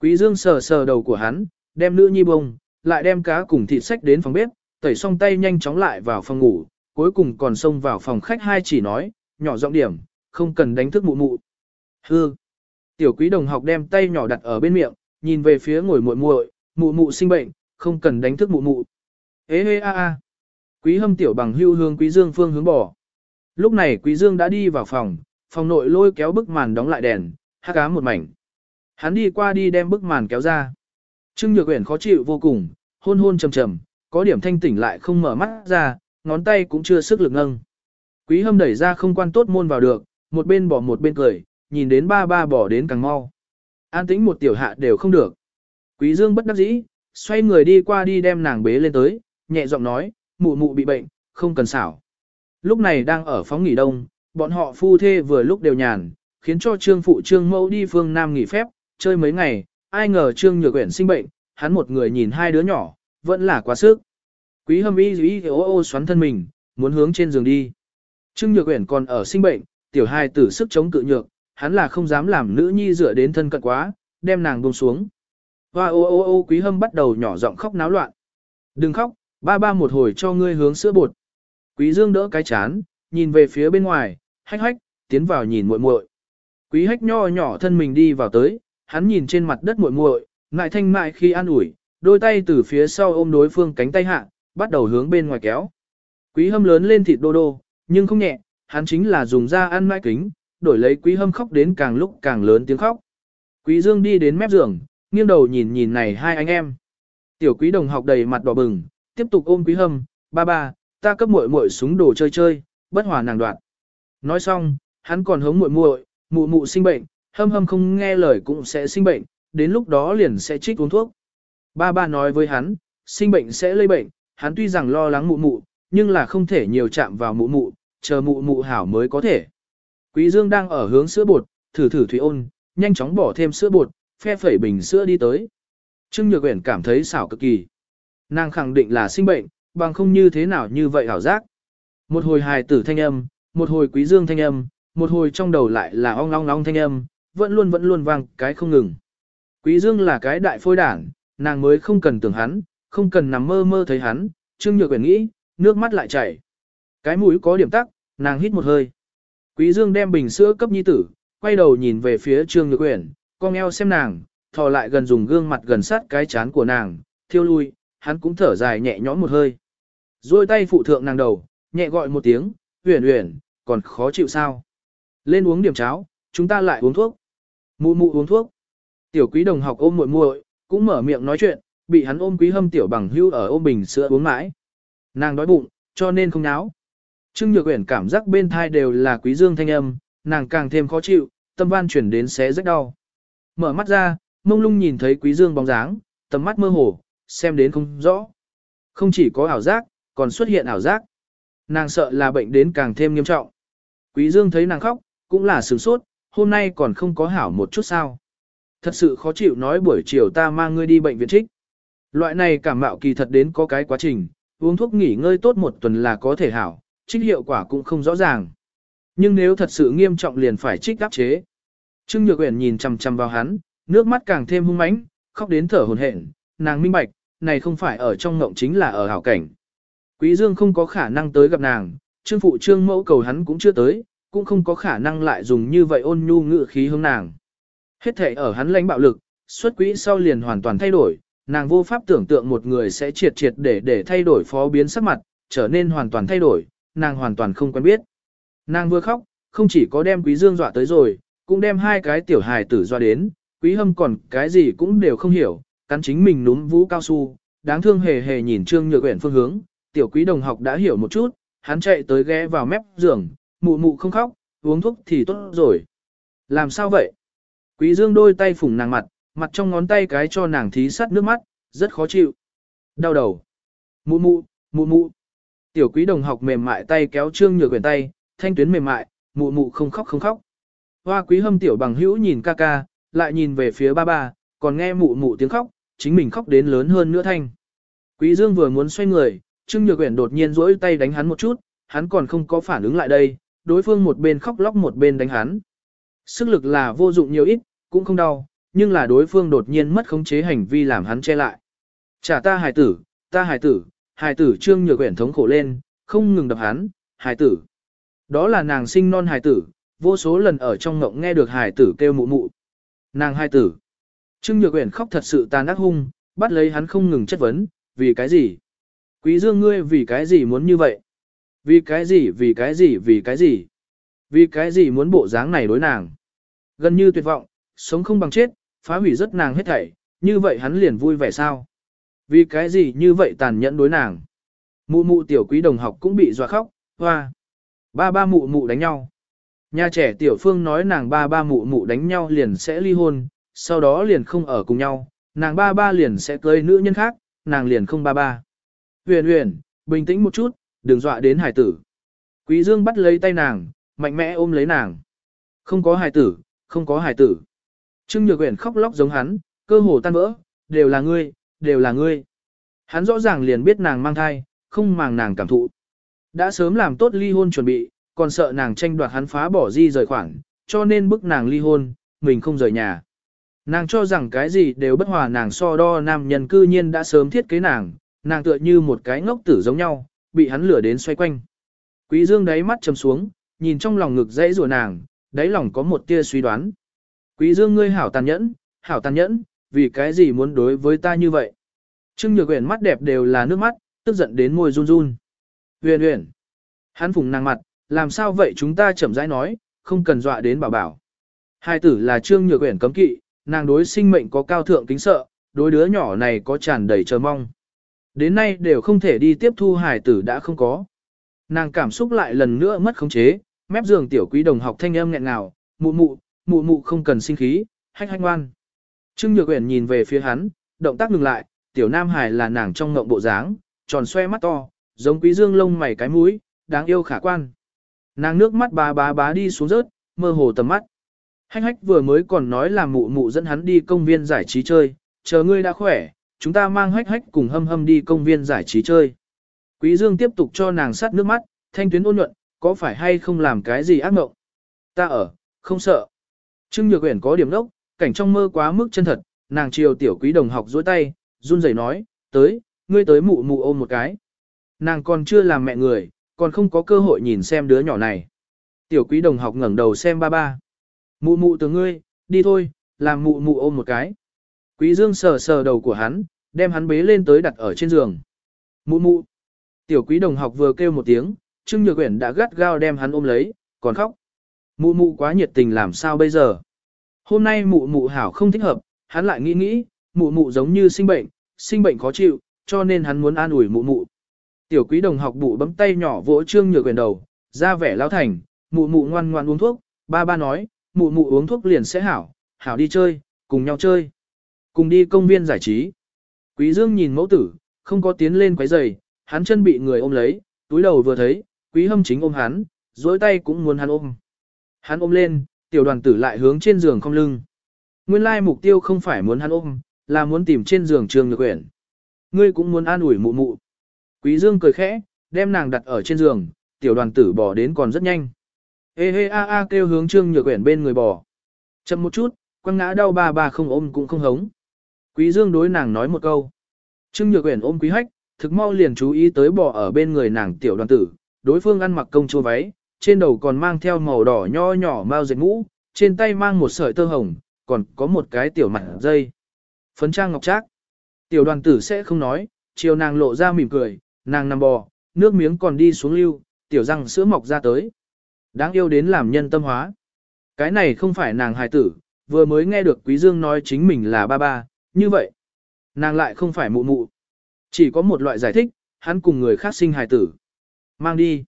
Quý Dương sờ sờ đầu của hắn, đem nữ nhi bông, lại đem cá cùng thịt sách đến phòng bếp, tẩy xong tay nhanh chóng lại vào phòng ngủ, cuối cùng còn xông vào phòng khách hai chỉ nói, nhỏ giọng điểm, không cần đánh thức mụ mụ. Hư. Tiểu quý đồng học đem tay nhỏ đặt ở bên miệng, nhìn về phía ngồi muội muội, mụ mụ sinh bệnh, không cần đánh thức mụ mụ. Ê ê a a. Quý hâm tiểu bằng hưu hương quý dương phương hướng bỏ. Lúc này quý dương đã đi vào phòng, phòng nội lôi kéo bức màn đóng lại đèn, hắc ám một mảnh. Hắn đi qua đi đem bức màn kéo ra. Trương Nhược Uyển khó chịu vô cùng, hôn hôn trầm trầm, có điểm thanh tỉnh lại không mở mắt ra, ngón tay cũng chưa sức lực nâng. Quý hâm đẩy ra không quan tốt môn vào được, một bên bỏ một bên cười, nhìn đến ba ba bỏ đến càng mau. An tĩnh một tiểu hạ đều không được. Quý dương bất đắc dĩ, xoay người đi qua đi đem nàng bế lên tới, nhẹ giọng nói, mụ mụ bị bệnh, không cần xảo. Lúc này đang ở phóng nghỉ đông, bọn họ phu thê vừa lúc đều nhàn, khiến cho trương phụ trương mẫu đi phương Nam nghỉ phép, chơi mấy ngày, ai ngờ trương nhược quyển sinh bệnh, hắn một người nhìn hai đứa nhỏ, vẫn là quá sức. Quý hâm y y ô ô xoắn thân mình, muốn hướng trên giường đi. Trương nhược quyển còn ở sinh bệnh, tiểu hai tử sức chống cự nhược, hắn là không dám làm nữ nhi dựa đến thân cận quá, đem nàng buông xuống. Hoa ô ô ô quý hâm bắt đầu nhỏ giọng khóc náo loạn. Đừng khóc, ba ba một hồi cho ngươi hướng sữa bột. Quý dương đỡ cái chán, nhìn về phía bên ngoài, hách hách, tiến vào nhìn muội muội. Quý hách nho nhỏ thân mình đi vào tới, hắn nhìn trên mặt đất muội muội, ngại thanh mại khi an ủi, đôi tay từ phía sau ôm đối phương cánh tay hạ, bắt đầu hướng bên ngoài kéo. Quý hâm lớn lên thịt đô đô, nhưng không nhẹ, hắn chính là dùng da ăn mãi kính, đổi lấy quý hâm khóc đến càng lúc càng lớn tiếng khóc. Quý dương đi đến mép giường, nghiêng đầu nhìn nhìn này hai anh em. Tiểu quý đồng học đầy mặt đỏ bừng, tiếp tục ôm quý hâm, ba ba, ta cấp muội muội súng đồ chơi chơi, bất hòa nàng đoạn. Nói xong, hắn còn hống muội muội, mụ mụ sinh bệnh, hâm hâm không nghe lời cũng sẽ sinh bệnh, đến lúc đó liền sẽ trích uống thuốc. Ba ba nói với hắn, sinh bệnh sẽ lây bệnh, hắn tuy rằng lo lắng mụ mụ, nhưng là không thể nhiều chạm vào mụ mụ, chờ mụ mụ hảo mới có thể. Quý Dương đang ở hướng sữa bột, thử thử thủy ôn, nhanh chóng bỏ thêm sữa bột, phe phẩy bình sữa đi tới. Trương Nhược Uyển cảm thấy xảo cực kỳ. Nàng khẳng định là sinh bệnh, bằng không như thế nào như vậy hảo giác. Một hồi hài tử thanh âm, một hồi quý dương thanh âm, một hồi trong đầu lại là ong ong ong thanh âm, vẫn luôn vẫn luôn vang cái không ngừng. Quý dương là cái đại phôi đảng, nàng mới không cần tưởng hắn, không cần nằm mơ mơ thấy hắn, Trương Nhược Uyển nghĩ, nước mắt lại chảy. Cái mũi có điểm tắc, nàng hít một hơi. Quý Dương đem bình sữa cấp nhi tử, quay đầu nhìn về phía Trương Nhược Uyển, con eo xem nàng, thò lại gần dùng gương mặt gần sát cái chán của nàng, thiêu lui, hắn cũng thở dài nhẹ nhõm một hơi. Rồi tay phụ thượng nàng đầu, nhẹ gọi một tiếng, Uyển Uyển, còn khó chịu sao? Lên uống điểm cháo, chúng ta lại uống thuốc. Mụ mụ uống thuốc. Tiểu quý đồng học ôm muội muội, cũng mở miệng nói chuyện, bị hắn ôm quý hâm tiểu bằng hưu ở ôm bình sữa uống mãi. Nàng đói bụng, cho nên không náo. Trương Nhược Uyển cảm giác bên thai đều là quý dương thanh âm, nàng càng thêm khó chịu, tâm van chuyển đến xé rách đau. Mở mắt ra, mông lung nhìn thấy quý dương bóng dáng, tầm mắt mơ hồ, xem đến không rõ. Không chỉ có ảo giác, còn xuất hiện ảo giác. Nàng sợ là bệnh đến càng thêm nghiêm trọng. Quý dương thấy nàng khóc, cũng là sửng sốt, hôm nay còn không có hảo một chút sao. Thật sự khó chịu nói buổi chiều ta mang ngươi đi bệnh viện trích. Loại này cảm mạo kỳ thật đến có cái quá trình, uống thuốc nghỉ ngơi tốt một tuần là có thể hảo, trích hiệu quả cũng không rõ ràng. Nhưng nếu thật sự nghiêm trọng liền phải trích áp chế. Trương Nhược Uyển nhìn chằm chằm vào hắn, nước mắt càng thêm hung mãnh, khóc đến thở hổn hển, nàng minh bạch, này không phải ở trong ngộng chính là ở hảo cảnh. Quý Dương không có khả năng tới gặp nàng, Trương phụ Trương mẫu cầu hắn cũng chưa tới, cũng không có khả năng lại dùng như vậy ôn nhu ngữ khí hướng nàng. Hết thể ở hắn lãnh bạo lực, xuất quỹ sau liền hoàn toàn thay đổi, Nàng vô pháp tưởng tượng một người sẽ triệt triệt để để thay đổi phó biến sắc mặt, trở nên hoàn toàn thay đổi, nàng hoàn toàn không quen biết. Nàng vừa khóc, không chỉ có đem quý dương dọa tới rồi, cũng đem hai cái tiểu hài tử doa đến, quý hâm còn cái gì cũng đều không hiểu, cắn chính mình núm vũ cao su, đáng thương hề hề nhìn trương nhược uyển phương hướng, tiểu quý đồng học đã hiểu một chút, hắn chạy tới ghé vào mép giường, mụ mụ không khóc, uống thuốc thì tốt rồi. Làm sao vậy? Quý dương đôi tay phủng nàng mặt, mặt trong ngón tay cái cho nàng thí sắt nước mắt, rất khó chịu. Đau đầu. Mụ mụ, mụ mụ. Tiểu quý đồng học mềm mại tay kéo trương nhược quyển tay, thanh tuyến mềm mại, mụ mụ không khóc không khóc. Hoa quý hâm tiểu bằng hữu nhìn ca ca, lại nhìn về phía ba ba, còn nghe mụ mụ tiếng khóc, chính mình khóc đến lớn hơn nữa thanh. Quý dương vừa muốn xoay người, trương nhược quyển đột nhiên rỗi tay đánh hắn một chút, hắn còn không có phản ứng lại đây, đối phương một bên khóc lóc một bên đánh hắn. Sức lực là vô dụng nhiều ít, cũng không đau, nhưng là đối phương đột nhiên mất khống chế hành vi làm hắn che lại. Trả ta hài tử, ta hài tử, hài tử trương nhược quyển thống khổ lên, không ngừng đập hắn, hài tử. Đó là nàng sinh non hài tử, vô số lần ở trong ngộng nghe được hải tử kêu mụ mụ. Nàng hai tử. Trương nhược quyển khóc thật sự tàn ác hung, bắt lấy hắn không ngừng chất vấn, vì cái gì? Quý dương ngươi vì cái gì muốn như vậy? Vì cái gì, vì cái gì, vì cái gì? Vì cái gì muốn bộ dáng này đối nàng? Gần như tuyệt vọng, sống không bằng chết, phá hủy rất nàng hết thảy, như vậy hắn liền vui vẻ sao? Vì cái gì như vậy tàn nhẫn đối nàng? Mụ mụ tiểu quý đồng học cũng bị dọa khóc, hoa. Ba ba mụ mụ đánh nhau. Nhà trẻ tiểu phương nói nàng ba ba mụ mụ đánh nhau liền sẽ ly hôn, sau đó liền không ở cùng nhau, nàng ba ba liền sẽ cưới nữ nhân khác, nàng liền không ba ba. Huyền huyền, bình tĩnh một chút, đừng dọa đến hải tử. Quý Dương bắt lấy tay nàng, mạnh mẽ ôm lấy nàng. Không có hải tử, không có hải tử. Trương Nhược Uyển khóc lóc giống hắn, cơ hồ tan vỡ, đều là ngươi, đều là ngươi. Hắn rõ ràng liền biết nàng mang thai, không màng nàng cảm thụ. Đã sớm làm tốt ly hôn chuẩn bị, còn sợ nàng tranh đoạt hắn phá bỏ di rời khoản, cho nên bức nàng ly hôn, mình không rời nhà. Nàng cho rằng cái gì đều bất hòa nàng so đo nam nhân cư nhiên đã sớm thiết kế nàng, nàng tựa như một cái ngốc tử giống nhau, bị hắn lửa đến xoay quanh. Quý dương đáy mắt trầm xuống, nhìn trong lòng ngực dãy rùa nàng, đáy lòng có một tia suy đoán. Quý dương ngươi hảo tàn nhẫn, hảo tàn nhẫn, vì cái gì muốn đối với ta như vậy? Trương Nhược Uyển mắt đẹp đều là nước mắt, tức giận đến môi run run. Uyển Uyển, hắn phùng nàng mặt, làm sao vậy chúng ta chậm rãi nói, không cần dọa đến bảo bảo. Hai tử là Trương Nhược Uyển cấm kỵ, nàng đối sinh mệnh có cao thượng kính sợ, đối đứa nhỏ này có tràn đầy chờ mong. Đến nay đều không thể đi tiếp thu hài tử đã không có. Nàng cảm xúc lại lần nữa mất khống chế, mép giường tiểu quý đồng học thanh âm nghẹn ngào, mụ mụ, mụ mụ không cần sinh khí, hách hách ngoan. Trương Nhược Uyển nhìn về phía hắn, động tác ngừng lại, tiểu nam hải là nàng trong ngộng bộ dáng, tròn xoe mắt to, giống quý dương lông mày cái mũi, đáng yêu khả quan. Nàng nước mắt bá bá bá đi xuống rớt, mơ hồ tầm mắt. Hách hách vừa mới còn nói là mụ mụ dẫn hắn đi công viên giải trí chơi, chờ ngươi đã khỏe, chúng ta mang hách hách cùng hâm hâm đi công viên giải trí chơi. Quý dương tiếp tục cho nàng sát nước mắt, thanh tuyến ôn nhuận, có phải hay không làm cái gì ác mộng? Ta ở, không sợ. Trương Nhược Uyển có điểm đốc, cảnh trong mơ quá mức chân thật, nàng chiều tiểu quý đồng học dối tay, run rẩy nói, tới, ngươi tới mụ mụ ôm một cái. Nàng còn chưa làm mẹ người, còn không có cơ hội nhìn xem đứa nhỏ này. Tiểu quý đồng học ngẩng đầu xem ba ba. Mụ mụ từ ngươi, đi thôi, làm mụ mụ ôm một cái. Quý dương sờ sờ đầu của hắn, đem hắn bế lên tới đặt ở trên giường. Mụ mụ. Tiểu quý đồng học vừa kêu một tiếng, Trương Nhược Uyển đã gắt gao đem hắn ôm lấy, còn khóc. Mụ mụ quá nhiệt tình làm sao bây giờ? Hôm nay mụ mụ hảo không thích hợp, hắn lại nghĩ nghĩ, mụ mụ giống như sinh bệnh, sinh bệnh khó chịu, cho nên hắn muốn an ủi mụ mụ. Tiểu quý đồng học bụ bấm tay nhỏ vỗ trương nhược quyền đầu, ra vẻ lao thành, mụ mụ ngoan ngoan uống thuốc, ba ba nói, mụ mụ uống thuốc liền sẽ hảo, hảo đi chơi, cùng nhau chơi, cùng đi công viên giải trí. Quý dương nhìn mẫu tử, không có tiến lên quấy giày, hắn chân bị người ôm lấy, túi đầu vừa thấy, quý hâm chính ôm hắn, dối tay cũng muốn hắn ôm. Hắn ôm lên, tiểu đoàn tử lại hướng trên giường không lưng. Nguyên lai mục tiêu không phải muốn hắn ôm, là muốn tìm trên giường trường nhược quyển. Ngươi cũng muốn an ủi mụ mụ. Quý dương cười khẽ, đem nàng đặt ở trên giường, tiểu đoàn tử bò đến còn rất nhanh. Ê hê a a kêu hướng trương nhược quyển bên người bò. Chậm một chút, quăng ngã đau ba ba không ôm cũng không hống. Quý dương đối nàng nói một câu. Trương nhược quyển ôm quý hách, thực mau liền chú ý tới bò ở bên người nàng tiểu đoàn tử, đối phương ăn mặc công chúa váy, trên đầu còn mang theo màu đỏ nho nhỏ mao dệt mũ, trên tay mang một sợi tơ hồng, còn có một cái tiểu mặt dây. Phấn trang ngọc trác. Tiểu đoàn tử sẽ không nói, chiều nàng lộ ra mỉm cười, nàng nằm bò, nước miếng còn đi xuống lưu, tiểu răng sữa mọc ra tới. Đáng yêu đến làm nhân tâm hóa. Cái này không phải nàng hài tử, vừa mới nghe được Quý Dương nói chính mình là ba ba, như vậy. Nàng lại không phải mụ mụ. Chỉ có một loại giải thích, hắn cùng người khác sinh hài tử. Mang đi.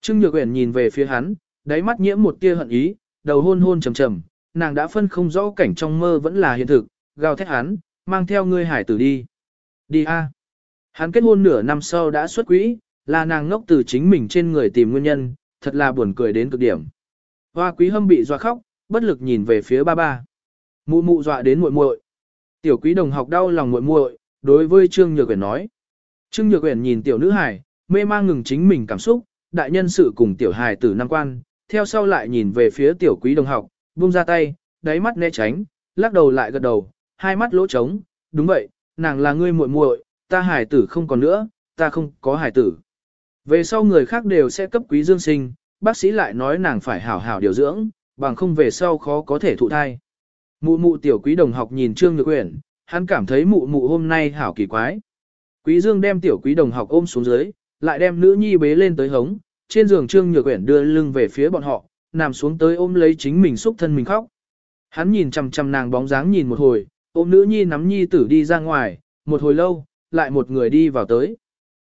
Trương Nhược Uyển nhìn về phía hắn, đáy mắt nhiễm một tia hận ý, đầu hôn hôn trầm trầm, nàng đã phân không rõ cảnh trong mơ vẫn là hiện thực, gào thét hắn, mang theo ngươi hải tử đi. Đi a. Hắn kết hôn nửa năm sau đã xuất quỹ, là nàng ngốc từ chính mình trên người tìm nguyên nhân, thật là buồn cười đến cực điểm. Hoa quý hâm bị dọa khóc, bất lực nhìn về phía ba ba. Mụ mụ dọa đến muội muội. Tiểu quý đồng học đau lòng muội muội, đối với Trương Nhược Uyển nói. Trương Nhược Uyển nhìn tiểu nữ hài, mê mang ngừng chính mình cảm xúc, đại nhân sự cùng tiểu hài tử năm quan, theo sau lại nhìn về phía tiểu quý đồng học, buông ra tay, đáy mắt né tránh, lắc đầu lại gật đầu, hai mắt lỗ trống, đúng vậy, nàng là ngươi muội muội, ta hài tử không còn nữa, ta không có hài tử. Về sau người khác đều sẽ cấp quý dương sinh, bác sĩ lại nói nàng phải hảo hảo điều dưỡng, bằng không về sau khó có thể thụ thai. Mụ mụ tiểu quý đồng học nhìn Trương Nhược Uyển, hắn cảm thấy mụ mụ hôm nay hảo kỳ quái. Quý Dương đem tiểu quý đồng học ôm xuống dưới, lại đem nữ nhi bế lên tới hống, trên giường Trương Nhược Uyển đưa lưng về phía bọn họ, nằm xuống tới ôm lấy chính mình xúc thân mình khóc. Hắn nhìn chằm chằm nàng bóng dáng nhìn một hồi, ôm nữ nhi nắm nhi tử đi ra ngoài, một hồi lâu, lại một người đi vào tới.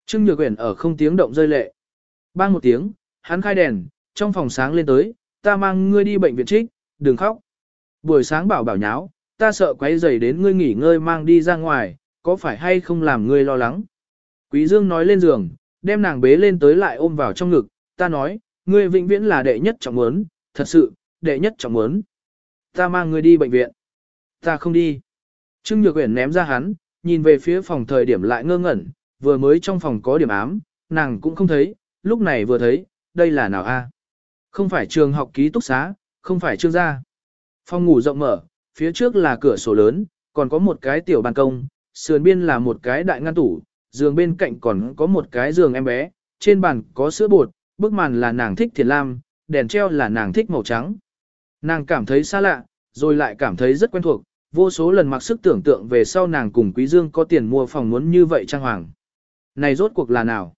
Trương Nhược Uyển ở không tiếng động rơi lệ. Bang một tiếng, hắn khai đèn, trong phòng sáng lên tới, ta mang ngươi đi bệnh viện trích, đừng khóc. Buổi sáng bảo bảo nháo, ta sợ quấy rầy đến ngươi nghỉ ngơi mang đi ra ngoài, có phải hay không làm ngươi lo lắng. Quý Dương nói lên giường, đem nàng bế lên tới lại ôm vào trong ngực, ta nói, ngươi vĩnh viễn là đệ nhất trọng muốn, thật sự, đệ nhất trọng muốn. Ta mang ngươi đi bệnh viện. Ta không đi. Trương Nhược Uyển ném ra hắn, nhìn về phía phòng thời điểm lại ngơ ngẩn, vừa mới trong phòng có điểm ám, nàng cũng không thấy, lúc này vừa thấy, đây là nào a? Không phải trường học ký túc xá, không phải trương gia. Phòng ngủ rộng mở, phía trước là cửa sổ lớn, còn có một cái tiểu ban công, sườn biên là một cái đại ngăn tủ, giường bên cạnh còn có một cái giường em bé, trên bàn có sữa bột, bức màn là nàng thích thiền lam, đèn treo là nàng thích màu trắng. Nàng cảm thấy xa lạ, rồi lại cảm thấy rất quen thuộc, vô số lần mặc sức tưởng tượng về sau nàng cùng Quý Dương có tiền mua phòng muốn như vậy trang hoàng. Này rốt cuộc là nào?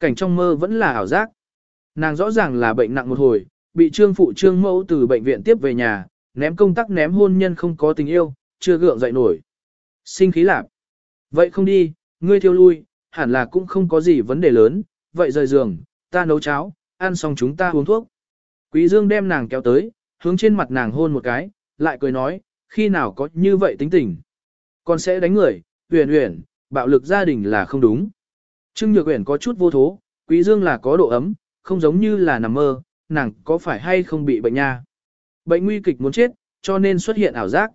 Cảnh trong mơ vẫn là ảo giác. Nàng rõ ràng là bệnh nặng một hồi, bị trương phụ trương mẫu từ bệnh viện tiếp về nhà, ném công tác ném hôn nhân không có tình yêu, chưa gượng dậy nổi. Sinh khí lạp. Vậy không đi, ngươi thiêu lui, hẳn là cũng không có gì vấn đề lớn, vậy rời giường, ta nấu cháo, ăn xong chúng ta uống thuốc. Quý Dương đem nàng kéo tới, hướng trên mặt nàng hôn một cái, lại cười nói, khi nào có như vậy tính tình. Con sẽ đánh người, huyền huyền, bạo lực gia đình là không đúng. Trương Nhược Uyển có chút vô thố, Quý Dương là có độ ấm, không giống như là nằm mơ, nàng có phải hay không bị bệnh nha. Bệnh nguy kịch muốn chết, cho nên xuất hiện ảo giác.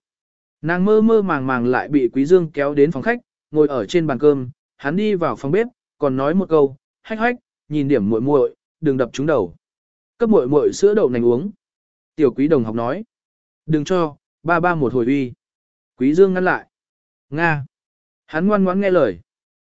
Nàng mơ mơ màng màng lại bị Quý Dương kéo đến phòng khách, ngồi ở trên bàn cơm, hắn đi vào phòng bếp, còn nói một câu, hách hách, nhìn điểm muội muội, đừng đập trúng đầu. Cấp muội muội sữa đậu nành uống. Tiểu quý đồng học nói, đừng cho, ba ba một hồi uy. Quý Dương ngăn lại. Nga. Hắn ngoan ngoãn nghe lời.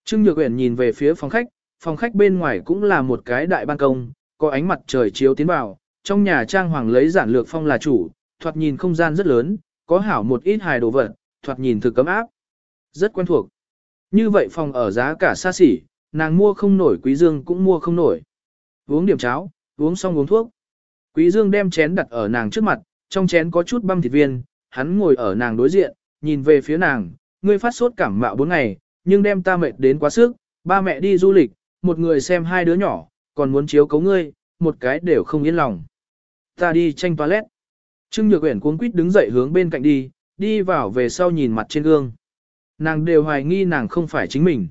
Trương Nhược Uyển nhìn về phía phòng khách, phòng khách bên ngoài cũng là một cái đại ban công, có ánh mặt trời chiếu tiến vào, trong nhà trang hoàng lấy giản lược phong là chủ, thoạt nhìn không gian rất lớn, có hảo một ít hài đồ vật, thoạt nhìn thực cấm áp. Rất quen thuộc. Như vậy phòng ở giá cả xa xỉ, nàng mua không nổi Quý Dương cũng mua không nổi. Uống điểm cháo, uống xong uống thuốc. Quý Dương đem chén đặt ở nàng trước mặt, trong chén có chút băm thịt viên, hắn ngồi ở nàng đối diện, nhìn về phía nàng, ngươi phát sốt cảm mạo 4 ngày, nhưng đem ta mệt đến quá sức, ba mẹ đi du lịch, một người xem hai đứa nhỏ, còn muốn chiếu cấu ngươi, một cái đều không yên lòng. Ta đi tranh toilet. Trương Nhược Uyển cuống quýt đứng dậy hướng bên cạnh đi, đi vào về sau nhìn mặt trên gương. Nàng đều hoài nghi nàng không phải chính mình.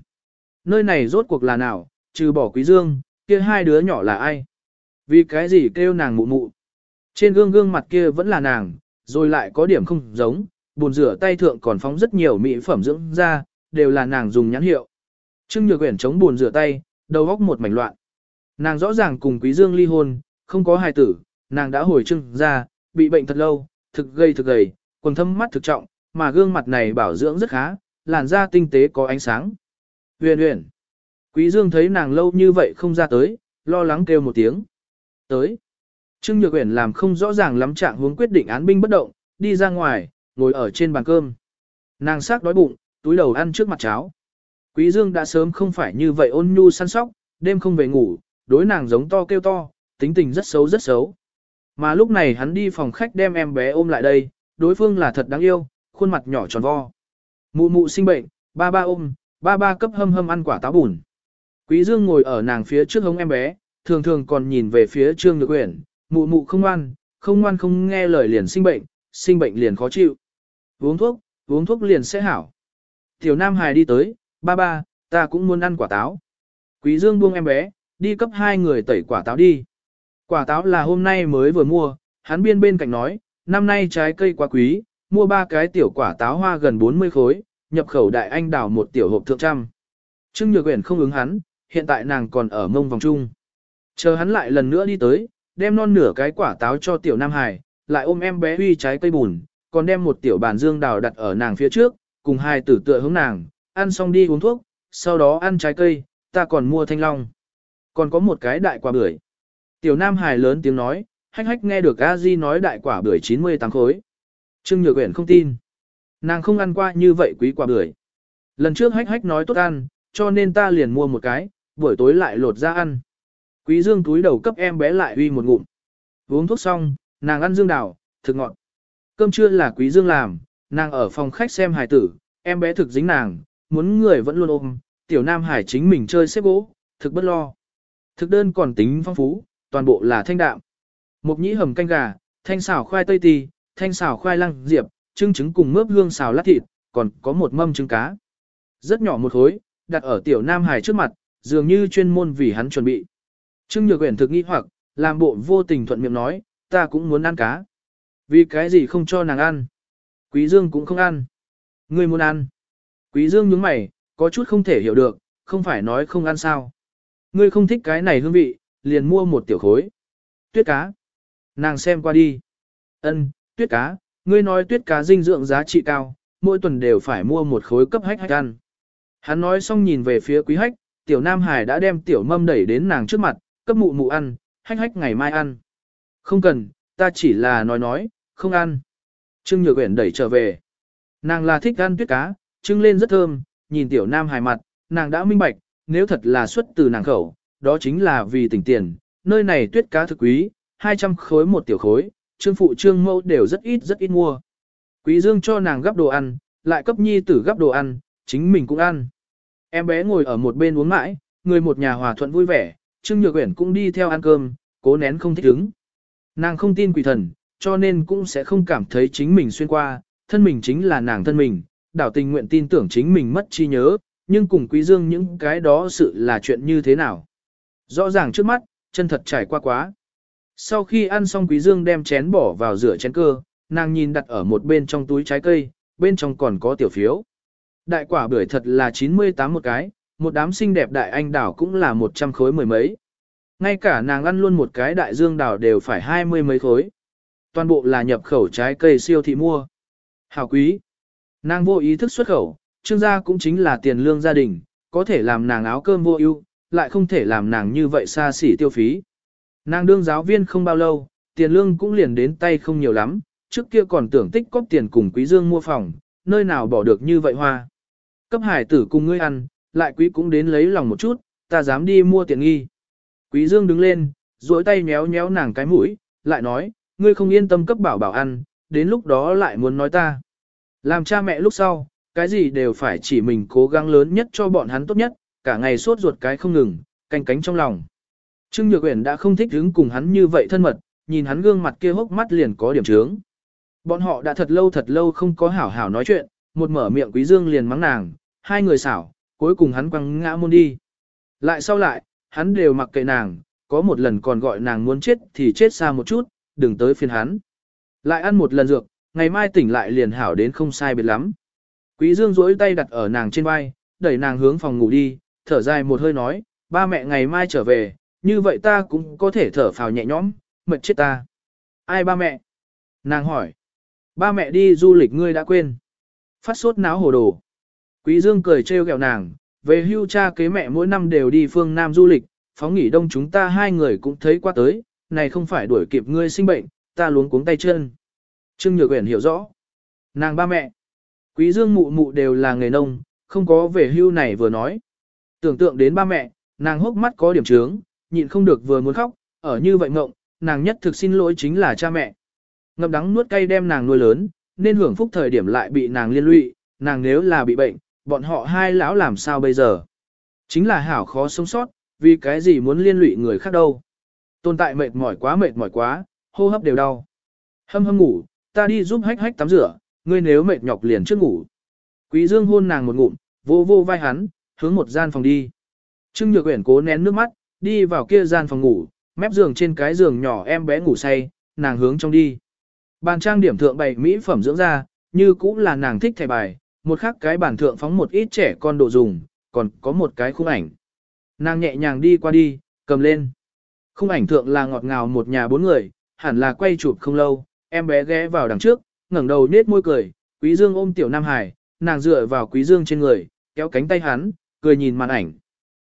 Nơi này rốt cuộc là nào, trừ bỏ quý dương, kia hai đứa nhỏ là ai? Vì cái gì kêu nàng mụ mụ? Trên gương gương mặt kia vẫn là nàng, rồi lại có điểm không giống, bồn rửa tay thượng còn phóng rất nhiều mỹ phẩm dưỡng da, đều là nàng dùng nhãn hiệu. Trương Nhược Uyển chống bồn rửa tay, đầu óc một mảnh loạn. Nàng rõ ràng cùng Quý Dương ly hôn, không có hài tử, nàng đã hồi trưng ra, bị bệnh thật lâu, thực gây thực gầy, quần thâm mắt thực trọng, mà gương mặt này bảo dưỡng rất khá, làn da tinh tế có ánh sáng. Uyển Uyển. Quý Dương thấy nàng lâu như vậy không ra tới, lo lắng kêu một tiếng. Tới. Trương Nhược Uyển làm không rõ ràng lắm trạng hướng quyết định án binh bất động, đi ra ngoài, ngồi ở trên bàn cơm. Nàng sắc đói bụng, túi đầu ăn trước mặt cháo. Quý Dương đã sớm không phải như vậy ôn nhu săn sóc, đêm không về ngủ, đối nàng giống to kêu to, tính tình rất xấu rất xấu. Mà lúc này hắn đi phòng khách đem em bé ôm lại đây, đối phương là thật đáng yêu, khuôn mặt nhỏ tròn vo. Mụ mụ sinh bệnh, ba ba ôm, ba ba cấp hâm hâm ăn quả táo bùn. Quý Dương ngồi ở nàng phía trước hống em bé, thường thường còn nhìn về phía Trương Nhược Uyển, mụ mụ không ngoan, không ngoan không nghe lời liền sinh bệnh, sinh bệnh liền khó chịu. Uống thuốc, uống thuốc liền sẽ hảo. Tiểu Nam Hải đi tới, ba ba, ta cũng muốn ăn quả táo. Quý Dương buông em bé, đi cấp hai người tẩy quả táo đi. Quả táo là hôm nay mới vừa mua, hắn biên bên cạnh nói, năm nay trái cây quá quý, mua ba cái tiểu quả táo hoa gần 40 khối, nhập khẩu đại anh đào một tiểu hộp thượng trăm. Trương Nhược Uyển không ứng hắn, hiện tại nàng còn ở mông vòng chung. Chờ hắn lại lần nữa đi tới, đem non nửa cái quả táo cho tiểu Nam Hải, lại ôm em bé huy trái cây bùn, còn đem một tiểu bàn dương đào đặt ở nàng phía trước, cùng hai tử tựa hướng nàng, ăn xong đi uống thuốc, sau đó ăn trái cây, ta còn mua thanh long. Còn có một cái đại quả bưởi. Tiểu Nam Hải lớn tiếng nói, hách hách nghe được A Di nói đại quả bưởi 98 khối. Trương Nhược Uyển không tin. Nàng không ăn qua như vậy quý quả bưởi. Lần trước hách hách nói tốt ăn, cho nên ta liền mua một cái, buổi tối lại lột ra ăn. Quý Dương túi đầu cấp em bé lại uy một ngụm. Uống thuốc xong, nàng ăn dương đào, thực ngọt. Cơm trưa là Quý Dương làm, nàng ở phòng khách xem hài tử, em bé thực dính nàng, muốn người vẫn luôn ôm, tiểu nam hải chính mình chơi xếp gỗ, thực bất lo. Thực đơn còn tính phong phú, toàn bộ là thanh đạm. Một nhĩ hầm canh gà, thanh xào khoai tây tì, thanh xào khoai lang diệp, trứng trứng cùng mướp hương xào lát thịt, còn có một mâm trứng cá. Rất nhỏ một khối, đặt ở tiểu nam hải trước mặt, dường như chuyên môn vì hắn chuẩn bị. Trương Nhược Uyển thực nghi hoặc, làm bộ vô tình thuận miệng nói, ta cũng muốn ăn cá. Vì cái gì không cho nàng ăn? Quý Dương cũng không ăn. Ngươi muốn ăn. Quý Dương nhướng mày, có chút không thể hiểu được, không phải nói không ăn sao. Ngươi không thích cái này hương vị, liền mua một tiểu khối. Tuyết cá. Nàng xem qua đi. Ân, tuyết cá, ngươi nói tuyết cá dinh dưỡng giá trị cao, mỗi tuần đều phải mua một khối cấp hách hách ăn. Hắn nói xong nhìn về phía quý hách, tiểu nam hải đã đem tiểu mâm đẩy đến nàng trước mặt, cấp mụ mụ ăn, hách hách ngày mai ăn. Không cần, ta chỉ là nói nói, không ăn. Trương Nhược Uyển đẩy trở về. Nàng là thích ăn tuyết cá, trưng lên rất thơm, nhìn tiểu nam hài mặt, nàng đã minh bạch, nếu thật là xuất từ nàng khẩu, đó chính là vì tỉnh tiền, nơi này tuyết cá thực quý, 200 khối một tiểu khối, trương phụ trương mẫu đều rất ít rất ít mua. Quý dương cho nàng gấp đồ ăn, lại cấp nhi tử gấp đồ ăn, chính mình cũng ăn. Em bé ngồi ở một bên uống mãi, người một nhà hòa thuận vui vẻ, Trương Nhược Uyển cũng đi theo ăn cơm, cố nén không thích ứng. Nàng không tin quỷ thần, cho nên cũng sẽ không cảm thấy chính mình xuyên qua, thân mình chính là nàng thân mình, đảo tình nguyện tin tưởng chính mình mất trí nhớ, nhưng cùng Quý Dương những cái đó sự là chuyện như thế nào. Rõ ràng trước mắt, chân thật trải qua quá. Sau khi ăn xong Quý Dương đem chén bỏ vào rửa chén cơ, nàng nhìn đặt ở một bên trong túi trái cây, bên trong còn có tiểu phiếu. Đại quả bưởi thật là 98 một cái, một đám xinh đẹp đại anh đảo cũng là 100 khối mười mấy. Ngay cả nàng ăn luôn một cái đại dương đảo đều phải hai mươi mấy khối. Toàn bộ là nhập khẩu trái cây siêu thị mua. Hảo quý. Nàng vô ý thức xuất khẩu, trương gia cũng chính là tiền lương gia đình, có thể làm nàng áo cơm vô ưu, lại không thể làm nàng như vậy xa xỉ tiêu phí. Nàng đương giáo viên không bao lâu, tiền lương cũng liền đến tay không nhiều lắm, trước kia còn tưởng tích cóp tiền cùng quý dương mua phòng, nơi nào bỏ được như vậy hoa. Cấp hải tử cùng ngươi ăn, lại quý cũng đến lấy lòng một chút, ta dám đi mua tiền nghi. Quý dương đứng lên, duỗi tay méo méo nàng cái mũi, lại nói, ngươi không yên tâm cấp bảo bảo ăn, đến lúc đó lại muốn nói ta. Làm cha mẹ lúc sau, cái gì đều phải chỉ mình cố gắng lớn nhất cho bọn hắn tốt nhất, cả ngày suốt ruột cái không ngừng, canh cánh trong lòng. Trương Nhược Uyển đã không thích hứng cùng hắn như vậy thân mật, nhìn hắn gương mặt kia hốc mắt liền có điểm trướng. Bọn họ đã thật lâu thật lâu không có hảo hảo nói chuyện, một mở miệng Quý Dương liền mắng nàng, hai người xảo, cuối cùng hắn quăng ngã môn đi. Lại sau lại, hắn đều mặc kệ nàng, có một lần còn gọi nàng muốn chết thì chết xa một chút, đừng tới phiền hắn. Lại ăn một lần dược, ngày mai tỉnh lại liền hảo đến không sai biệt lắm. Quý Dương duỗi tay đặt ở nàng trên vai, đẩy nàng hướng phòng ngủ đi, thở dài một hơi nói, ba mẹ ngày mai trở về, như vậy ta cũng có thể thở phào nhẹ nhõm, mệt chết ta. Ai ba mẹ? Nàng hỏi. Ba mẹ đi du lịch ngươi đã quên. Phát sốt náo hồ đồ. Quý Dương cười trêu ghẹo nàng, về hưu cha kế mẹ mỗi năm đều đi phương Nam du lịch, phóng nghỉ đông chúng ta hai người cũng thấy qua tới, này không phải đuổi kịp ngươi sinh bệnh, ta luống cuống tay chân. Trương Nhược Uyển hiểu rõ. Nàng ba mẹ. Quý dương mụ mụ đều là nghề nông, không có về hưu này vừa nói. Tưởng tượng đến ba mẹ, nàng hốc mắt có điểm trướng, nhịn không được vừa muốn khóc, ở như vậy ngộng, nàng nhất thực xin lỗi chính là cha mẹ. Ngậm đắng nuốt cay đem nàng nuôi lớn, nên hưởng phúc thời điểm lại bị nàng liên lụy, nàng nếu là bị bệnh, bọn họ hai lão làm sao bây giờ? Chính là hảo khó sống sót, vì cái gì muốn liên lụy người khác đâu. Tồn tại mệt mỏi quá mệt mỏi quá, hô hấp đều đau. Hâm hâm ngủ, ta đi giúp hách hách tắm rửa, ngươi nếu mệt nhọc liền trước ngủ. Quý Dương hôn nàng một ngụm, vô vô vai hắn, hướng một gian phòng đi. Trương Nhược Uyển cố nén nước mắt, đi vào kia gian phòng ngủ, mép giường trên cái giường nhỏ em bé ngủ say, nàng hướng trong đi. Bàn trang điểm thượng bày mỹ phẩm dưỡng da, như cũng là nàng thích thẻ bài, một khác cái bàn thượng phóng một ít trẻ con đồ dùng, còn có một cái khung ảnh. Nàng nhẹ nhàng đi qua đi, cầm lên. Khung ảnh thượng là ngọt ngào một nhà bốn người, hẳn là quay chụp không lâu, em bé ghé vào đằng trước, ngẩng đầu nết môi cười, Quý Dương ôm tiểu Nam Hải, nàng dựa vào Quý Dương trên người, kéo cánh tay hắn, cười nhìn màn ảnh.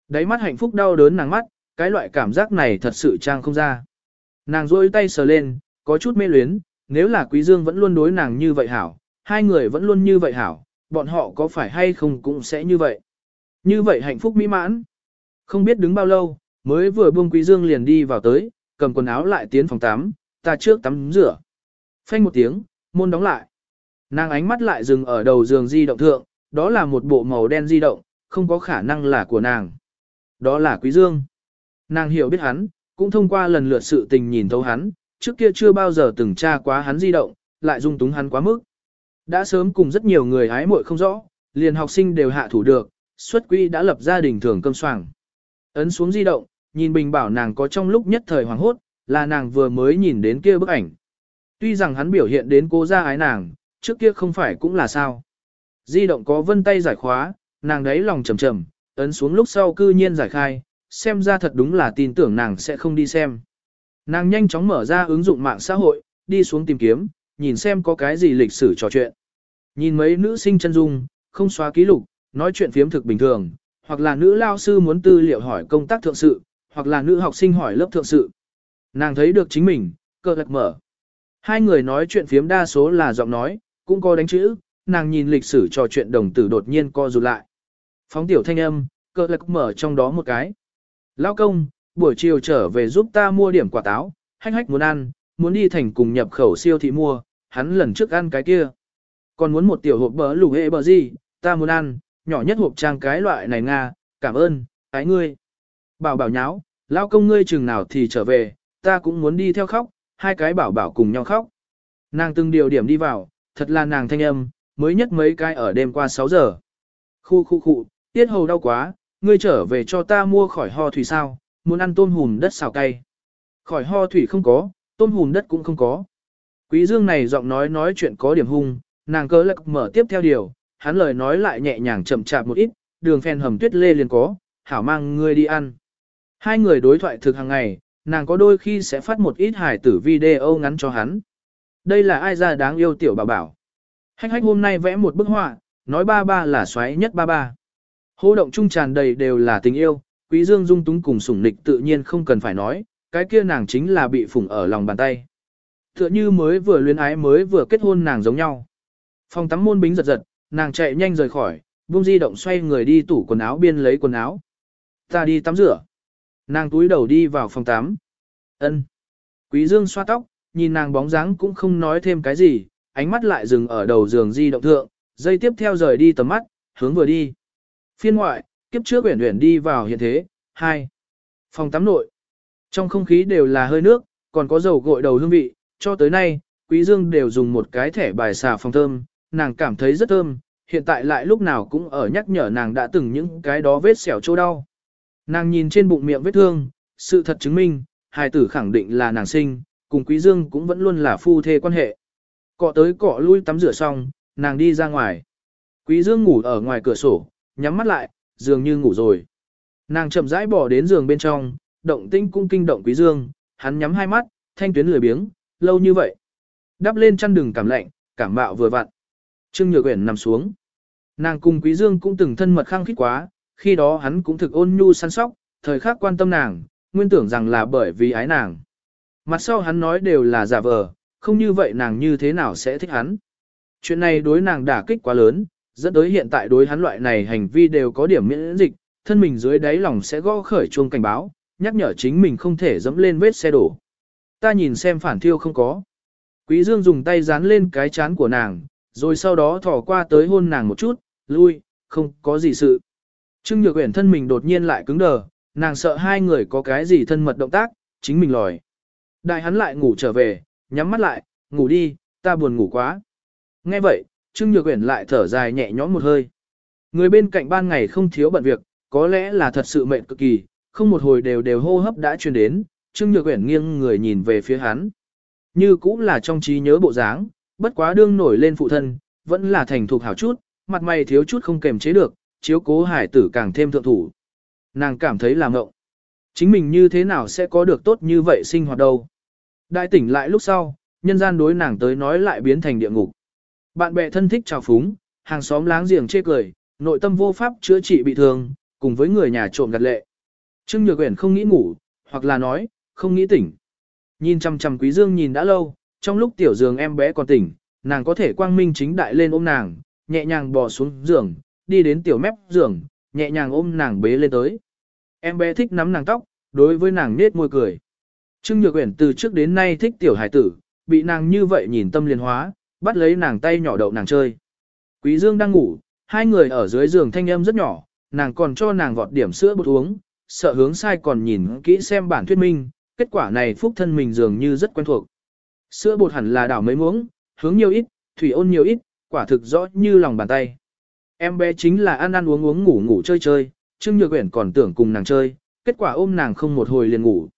Đáy mắt hạnh phúc đau đớn nàng mắt, cái loại cảm giác này thật sự trang không ra. Nàng rôi tay sờ lên, có chút mê luyến, nếu là Quý Dương vẫn luôn đối nàng như vậy hảo, hai người vẫn luôn như vậy hảo, bọn họ có phải hay không cũng sẽ như vậy. Như vậy hạnh phúc mỹ mãn. Không biết đứng bao lâu, mới vừa buông Quý Dương liền đi vào tới, cầm quần áo lại tiến phòng tắm, ta trước tắm rửa. Phanh một tiếng, môn đóng lại. Nàng ánh mắt lại dừng ở đầu giường di động thượng, đó là một bộ màu đen di động, không có khả năng là của nàng. Đó là Quý Dương. Nàng hiểu biết hắn, cũng thông qua lần lượt sự tình nhìn thấu hắn, trước kia chưa bao giờ từng tra quá hắn di động, lại dung túng hắn quá mức. Đã sớm cùng rất nhiều người hái muội không rõ, liền học sinh đều hạ thủ được, xuất quỹ đã lập gia đình thường cơm soảng. Ấn xuống di động, nhìn bình bảo nàng có trong lúc nhất thời hoàng hốt, là nàng vừa mới nhìn đến kia bức ảnh. Tuy rằng hắn biểu hiện đến cô ra ái nàng, trước kia không phải cũng là sao. Di động có vân tay giải khóa, nàng đấy lòng trầm trầm, ấn xuống lúc sau cư nhiên giải khai, xem ra thật đúng là tin tưởng nàng sẽ không đi xem. Nàng nhanh chóng mở ra ứng dụng mạng xã hội, đi xuống tìm kiếm, nhìn xem có cái gì lịch sử trò chuyện. Nhìn mấy nữ sinh chân dung, không xóa ký lục, nói chuyện phiếm thực bình thường, hoặc là nữ lao sư muốn tư liệu hỏi công tác thượng sự, hoặc là nữ học sinh hỏi lớp thượng sự. Nàng thấy được chính mình, cơ gật mở. Hai người nói chuyện phiếm đa số là giọng nói, cũng có đánh chữ, nàng nhìn lịch sử trò chuyện đồng tử đột nhiên co rụt lại. Phóng tiểu thanh âm, cơ lạc mở trong đó một cái. Lao công, buổi chiều trở về giúp ta mua điểm quả táo, hách hách muốn ăn, muốn đi thành cùng nhập khẩu siêu thị mua, hắn lần trước ăn cái kia. Còn muốn một tiểu hộp bờ lù hệ bờ gì, ta muốn ăn, nhỏ nhất hộp trang cái loại này nga, cảm ơn, ái ngươi. Bảo bảo nháo, lao công ngươi chừng nào thì trở về, ta cũng muốn đi theo khóc, hai cái bảo bảo cùng nhau khóc. Nàng từng điều điểm đi vào, thật là nàng thanh âm, mới nhất mấy cái ở đêm qua 6 giờ. Khu khu khu, tiết hầu đau quá, ngươi trở về cho ta mua khỏi ho thủy sao, muốn ăn tôm hùm đất xào cay. Khỏi ho thủy không có, tôm hùm đất cũng không có. Quý dương này giọng nói nói chuyện có điểm hung, nàng cơ lạc mở tiếp theo điều, hắn lời nói lại nhẹ nhàng chậm chạp một ít, đường phèn hầm tuyết lê liền có, hảo mang ngươi đi ăn. Hai người đối thoại thực hàng ngày, nàng có đôi khi sẽ phát một ít hài tử video ngắn cho hắn. Đây là ai ra đáng yêu tiểu bảo bảo. Hách hách hôm nay vẽ một bức họa, nói ba ba là xoáy nhất ba ba. Hô động trung tràn đầy đều là tình yêu, quý dương dung túng cùng sủng nịch tự nhiên không cần phải nói, cái kia nàng chính là bị phủng ở lòng bàn tay. Tựa như mới vừa luyến ái mới vừa kết hôn nàng giống nhau. Phòng tắm môn bính giật giật, nàng chạy nhanh rời khỏi, buông di động xoay người đi tủ quần áo biên lấy quần áo. Ta đi tắm rửa. Nàng túi đầu đi vào phòng tắm. Ân. Quý Dương xoa tóc, nhìn nàng bóng dáng cũng không nói thêm cái gì, ánh mắt lại dừng ở đầu giường di động thượng, dây tiếp theo rời đi tầm mắt, hướng vừa đi. Phiên ngoại, kiếp trước uyển uyển đi vào hiện thế, 2. Phòng tắm nội. Trong không khí đều là hơi nước, còn có dầu gội đầu hương vị, cho tới nay, Quý Dương đều dùng một cái thẻ bài xà phòng thơm, nàng cảm thấy rất thơm, hiện tại lại lúc nào cũng ở nhắc nhở nàng đã từng những cái đó vết xẻo chỗ đau. Nàng nhìn trên bụng miệng vết thương, sự thật chứng minh, hài tử khẳng định là nàng sinh, cùng Quý Dương cũng vẫn luôn là phu thê quan hệ. Cọ tới cọ lui tắm rửa xong, nàng đi ra ngoài. Quý Dương ngủ ở ngoài cửa sổ, nhắm mắt lại, dường như ngủ rồi. Nàng chậm rãi bỏ đến giường bên trong, động tĩnh cũng kinh động Quý Dương, hắn nhắm hai mắt, thanh tuyến lười biếng, lâu như vậy. Đắp lên chăn đừng cảm lạnh, cảm bạo vừa vặn. Trương Nhược Uyển nằm xuống. Nàng cùng Quý Dương cũng từng thân mật khăng khít quá, khi đó hắn cũng thực ôn nhu săn sóc, thời khắc quan tâm nàng, nguyên tưởng rằng là bởi vì ái nàng. Mặt sau hắn nói đều là giả vờ, không như vậy nàng như thế nào sẽ thích hắn. Chuyện này đối nàng đả kích quá lớn, dẫn tới hiện tại đối hắn loại này hành vi đều có điểm miễn dịch, thân mình dưới đáy lòng sẽ gõ khởi chuông cảnh báo, nhắc nhở chính mình không thể dẫm lên vết xe đổ. Ta nhìn xem phản thiêu không có. Quý Dương dùng tay dán lên cái chán của nàng, rồi sau đó thò qua tới hôn nàng một chút, lui, không có gì sự. Trương Nhược Uyển thân mình đột nhiên lại cứng đờ, nàng sợ hai người có cái gì thân mật động tác, chính mình lòi. Đại hắn lại ngủ trở về, nhắm mắt lại, ngủ đi, ta buồn ngủ quá. Nghe vậy, Trương Nhược Uyển lại thở dài nhẹ nhõm một hơi. Người bên cạnh ban ngày không thiếu bận việc, có lẽ là thật sự mệt cực kỳ, không một hồi đều đều hô hấp đã truyền đến, Trương Nhược Uyển nghiêng người nhìn về phía hắn. Như cũng là trong trí nhớ bộ dáng, bất quá đương nổi lên phụ thân, vẫn là thành thục hảo chút, mặt mày thiếu chút không kềm chế được, chiếu cố hải tử càng thêm thượng thủ. Nàng cảm thấy là ngộng. Chính mình như thế nào sẽ có được tốt như vậy sinh hoạt đâu. Đại tỉnh lại lúc sau, nhân gian đối nàng tới nói lại biến thành địa ngục. Bạn bè thân thích chào phúng, hàng xóm láng giềng chê cười, nội tâm vô pháp chữa trị bị thương, cùng với người nhà trộm gặt lệ. Trương Nhược Uyển không nghĩ ngủ, hoặc là nói, không nghĩ tỉnh. Nhìn chăm chăm Quý Dương nhìn đã lâu, trong lúc tiểu giường em bé còn tỉnh, nàng có thể quang minh chính đại lên ôm nàng, nhẹ nhàng bò xuống giường, đi đến tiểu mép giường, nhẹ nhàng ôm nàng bế lên tới. Em bé thích nắm nàng tóc, đối với nàng nết môi cười. Trương Nhược Uyển từ trước đến nay thích tiểu hải tử, bị nàng như vậy nhìn tâm liền hóa, bắt lấy nàng tay nhỏ đậu nàng chơi. Quý Dương đang ngủ, hai người ở dưới giường thanh âm rất nhỏ, nàng còn cho nàng vọt điểm sữa bột uống, sợ hướng sai còn nhìn kỹ xem bản thuyết minh, kết quả này phúc thân mình dường như rất quen thuộc. Sữa bột hẳn là đảo mấy muỗng, hướng nhiều ít, thủy ôn nhiều ít, quả thực rõ như lòng bàn tay. Em bé chính là ăn ăn uống uống ngủ ngủ chơi chơi, Trương Nhược Uyển còn tưởng cùng nàng chơi, kết quả ôm nàng không một hồi liền ngủ.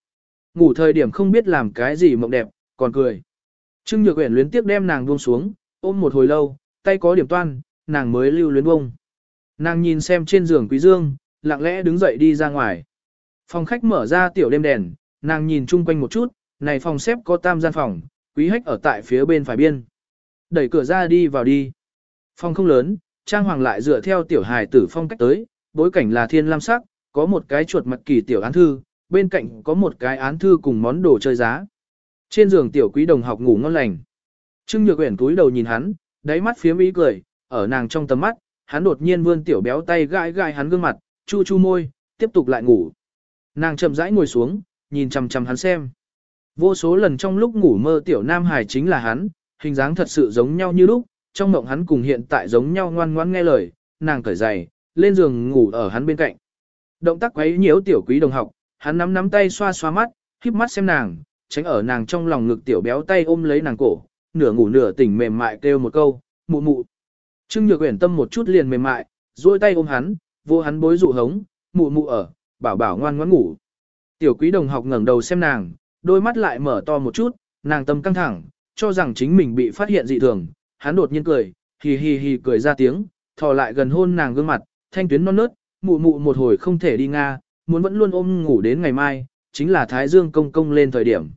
Ngủ thời điểm không biết làm cái gì mộng đẹp, còn cười. Trương Nhược Uyển luyến tiếc đem nàng buông xuống, ôm một hồi lâu, tay có điểm toan, nàng mới lưu luyến bông. Nàng nhìn xem trên giường Quý Dương, lặng lẽ đứng dậy đi ra ngoài. Phòng khách mở ra tiểu đêm đèn, nàng nhìn chung quanh một chút, này phòng xếp có tam gian phòng, Quý Hách ở tại phía bên phải biên. Đẩy cửa ra đi vào đi. Phòng không lớn, trang hoàng lại dựa theo tiểu hài tử phong cách tới, bối cảnh là thiên lam sắc, có một cái chuột mặt kỳ tiểu án thư, bên cạnh có một cái án thư cùng món đồ chơi giá. Trên giường tiểu quý đồng học ngủ ngon lành. Trương Nhược Uyển túi đầu nhìn hắn, đáy mắt phía mỹ cười, ở nàng trong tầm mắt, hắn đột nhiên vươn tiểu béo tay gãi gãi hắn gương mặt, chu chu môi, tiếp tục lại ngủ. Nàng chậm rãi ngồi xuống, nhìn chằm chằm hắn xem. Vô số lần trong lúc ngủ mơ tiểu nam hải chính là hắn, hình dáng thật sự giống nhau như lúc, trong mộng hắn cùng hiện tại giống nhau ngoan ngoãn nghe lời, nàng cởi giày, lên giường ngủ ở hắn bên cạnh. Động tác quấy nhiễu tiểu quý đồng học, hắn nắm nắm tay xoa xoa mắt, híp mắt xem nàng, tránh ở nàng trong lòng ngực tiểu béo tay ôm lấy nàng cổ, nửa ngủ nửa tỉnh mềm mại kêu một câu, mụ mụ. Trương Nhược Uyển tâm một chút liền mềm mại, duỗi tay ôm hắn, vô hắn bối dụ hống, mụ mụ ở, bảo bảo ngoan ngoãn ngủ. Tiểu quý đồng học ngẩng đầu xem nàng, đôi mắt lại mở to một chút, nàng tâm căng thẳng, cho rằng chính mình bị phát hiện dị thường, hắn đột nhiên cười, hì hì hì cười ra tiếng, thò lại gần hôn nàng gương mặt, thanh tuyến non nớt, mụ mụ một hồi không thể đi Nga, muốn vẫn luôn ôm ngủ đến ngày mai, chính là Thái Dương công công lên thời điểm.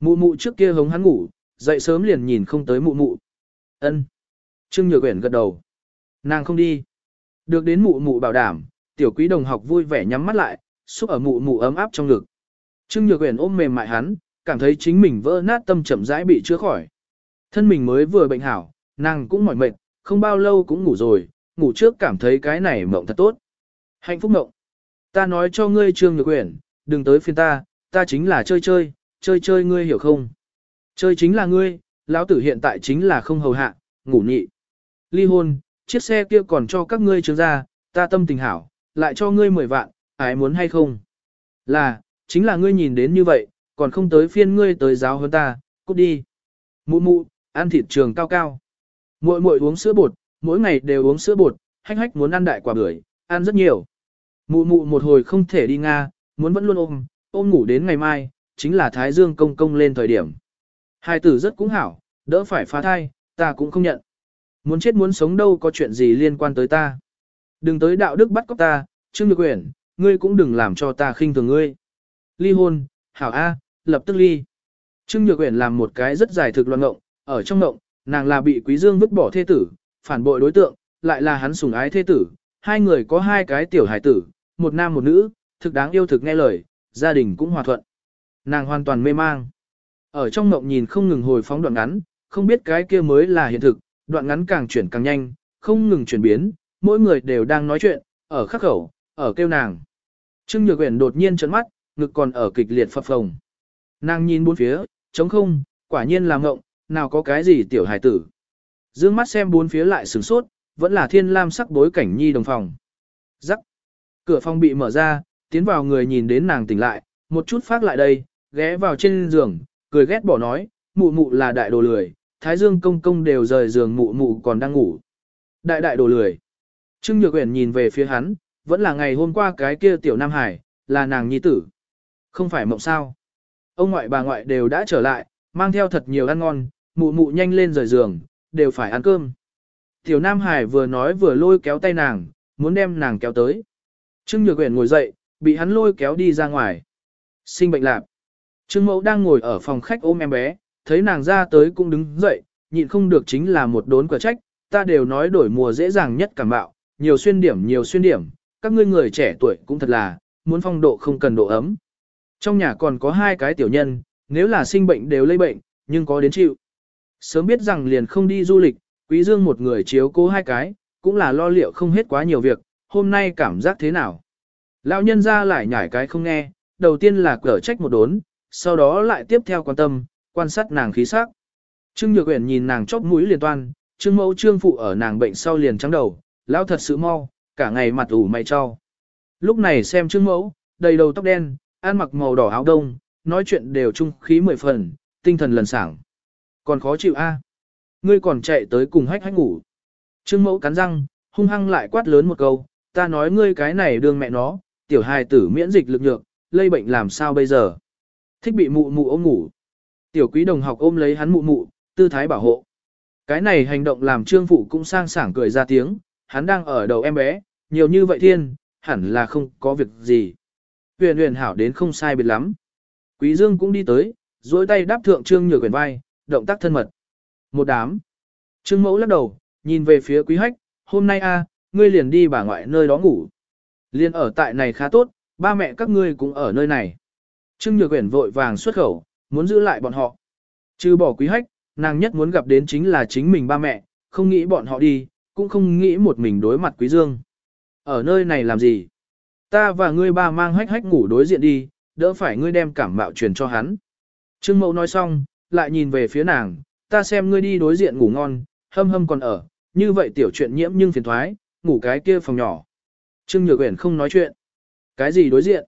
Mụ mụ trước kia hống hắn ngủ, dậy sớm liền nhìn không tới mụ mụ. Ân. Trương Nhược Uyển gật đầu. Nàng không đi. Được đến mụ mụ bảo đảm, tiểu quý đồng học vui vẻ nhắm mắt lại, xúc ở mụ mụ ấm áp trong ngực. Trương Nhược Uyển ôm mềm mại hắn, cảm thấy chính mình vỡ nát tâm chậm rãi bị chữa khỏi. Thân mình mới vừa bệnh hảo, nàng cũng mỏi mệt, không bao lâu cũng ngủ rồi, ngủ trước cảm thấy cái này mộng thật tốt. Hạnh phúc mộng. Ta nói cho ngươi Trương Nhược Uyển, đừng tới phiền ta, ta chính là chơi chơi, chơi chơi ngươi hiểu không? Chơi chính là ngươi, lão tử hiện tại chính là không hầu hạ, ngủ nhị. Ly hôn, chiếc xe kia còn cho các ngươi trương ra, ta tâm tình hảo, lại cho ngươi 10 vạn, ai muốn hay không? Là, chính là ngươi nhìn đến như vậy, còn không tới phiên ngươi tới giáo hơn ta, cút đi. Mụ mụ, ăn thịt trường cao cao. Muội muội uống sữa bột, mỗi ngày đều uống sữa bột, hách hách muốn ăn đại quả bưởi, ăn rất nhiều. Mụ mụ một hồi không thể đi Nga, muốn vẫn luôn ôm, ôm ngủ đến ngày mai, chính là Thái Dương công công lên thời điểm. Hai tử rất cũng hảo, đỡ phải phá thai, ta cũng không nhận. Muốn chết muốn sống đâu có chuyện gì liên quan tới ta. Đừng tới đạo đức bắt cóc ta, Trương Nhược Uyển, ngươi cũng đừng làm cho ta khinh thường ngươi. Ly hôn, hảo A, lập tức ly. Trương Nhược Uyển làm một cái rất dài thực loạn ngộng, ở trong ngộng, nàng là bị Quý Dương vứt bỏ thê tử, phản bội đối tượng, lại là hắn sủng ái thê tử, hai người có hai cái tiểu hải tử, một nam một nữ, thực đáng yêu thực nghe lời, gia đình cũng hòa thuận. Nàng hoàn toàn mê mang. Ở trong ngộng nhìn không ngừng hồi phóng đoạn ngắn, không biết cái kia mới là hiện thực, đoạn ngắn càng chuyển càng nhanh, không ngừng chuyển biến, mỗi người đều đang nói chuyện, ở khắc khẩu, ở kêu nàng. Trương Nhược Uyển đột nhiên trợn mắt, ngực còn ở kịch liệt phập phồng. Nàng nhìn bốn phía, trống không, quả nhiên là ngộng, nào có cái gì tiểu hài tử. Dương mắt xem bốn phía lại sửng sốt, vẫn là thiên lam sắc bối cảnh nhi đồng phòng. Rắc. Cửa phòng bị mở ra, tiến vào người nhìn đến nàng tỉnh lại, một chút phát lại đây, ghé vào trên giường, cười ghét bỏ nói, mụ mụ là đại đồ lười, thái dương công công đều rời giường mụ mụ còn đang ngủ. Đại đại đồ lười. Trương Nhược Uyển nhìn về phía hắn, vẫn là ngày hôm qua cái kia tiểu Nam Hải, là nàng nhi tử. Không phải mộng sao. Ông ngoại bà ngoại đều đã trở lại, mang theo thật nhiều ăn ngon, mụ mụ nhanh lên rời giường, đều phải ăn cơm. Tiểu Nam Hải vừa nói vừa lôi kéo tay nàng, muốn đem nàng kéo tới. Trương Nhược Uyển ngồi dậy, bị hắn lôi kéo đi ra ngoài. Sinh bệnh lạc. Trương Mẫu đang ngồi ở phòng khách ôm em bé, thấy nàng ra tới cũng đứng dậy, nhịn không được chính là một đốn quả trách, ta đều nói đổi mùa dễ dàng nhất cảm bạo, nhiều xuyên điểm nhiều xuyên điểm, các ngươi người trẻ tuổi cũng thật là, muốn phong độ không cần độ ấm. Trong nhà còn có hai cái tiểu nhân, nếu là sinh bệnh đều lây bệnh, nhưng có đến chịu. Sớm biết rằng liền không đi du lịch, quý dương một người chiếu cố hai cái, cũng là lo liệu không hết quá nhiều việc, hôm nay cảm giác thế nào. Lão nhân ra lại nhảy cái không nghe, đầu tiên là cở trách một đốn, sau đó lại tiếp theo quan tâm, quan sát nàng khí sắc. Trương Nhược Uyển nhìn nàng chóp mũi liền toan, Trương Mẫu Trương phụ ở nàng bệnh sau liền trắng đầu, lão thật sự mau, cả ngày mặt ủ mày cho. Lúc này xem Trương Mẫu, đầy đầu tóc đen, ăn mặc màu đỏ áo đông, nói chuyện đều trung khí mười phần, tinh thần lần sảng. Còn khó chịu a? À? Ngươi còn chạy tới cùng hách hách ngủ. Trương Mẫu cắn răng, hung hăng lại quát lớn một câu, ta nói ngươi cái này đương mẹ nó, tiểu hài tử miễn dịch lực nhược, lây bệnh làm sao bây giờ? Thích bị mụ mụ ôm ngủ. Tiểu quý đồng học ôm lấy hắn mụ mụ, tư thái bảo hộ. Cái này hành động làm trương phụ cũng sang sảng cười ra tiếng, hắn đang ở đầu em bé, nhiều như vậy thiên, hẳn là không có việc gì. Huyền huyền hảo đến không sai biệt lắm. Quý dương cũng đi tới, duỗi tay đáp thượng trương nhược quyền vai, động tác thân mật. Một đám. Trương mẫu lắc đầu, nhìn về phía quý hách, hôm nay a, ngươi liền đi bà ngoại nơi đó ngủ. Liên ở tại này khá tốt, ba mẹ các ngươi cũng ở nơi này. Trương Nhược quyền vội vàng xuất khẩu, muốn giữ lại bọn họ. Trừ bỏ quý hách, nàng nhất muốn gặp đến chính là chính mình ba mẹ, không nghĩ bọn họ đi, cũng không nghĩ một mình đối mặt quý dương. Ở nơi này làm gì? Ta và ngươi ba mang hách hách ngủ đối diện đi, đỡ phải ngươi đem cảm mạo truyền cho hắn. Trương Mậu nói xong, lại nhìn về phía nàng, ta xem ngươi đi đối diện ngủ ngon, hâm hâm còn ở, như vậy tiểu chuyện nhiễm nhưng phiền thoái, ngủ cái kia phòng nhỏ. Trương Nhược Uyển không nói chuyện. Cái gì đối diện?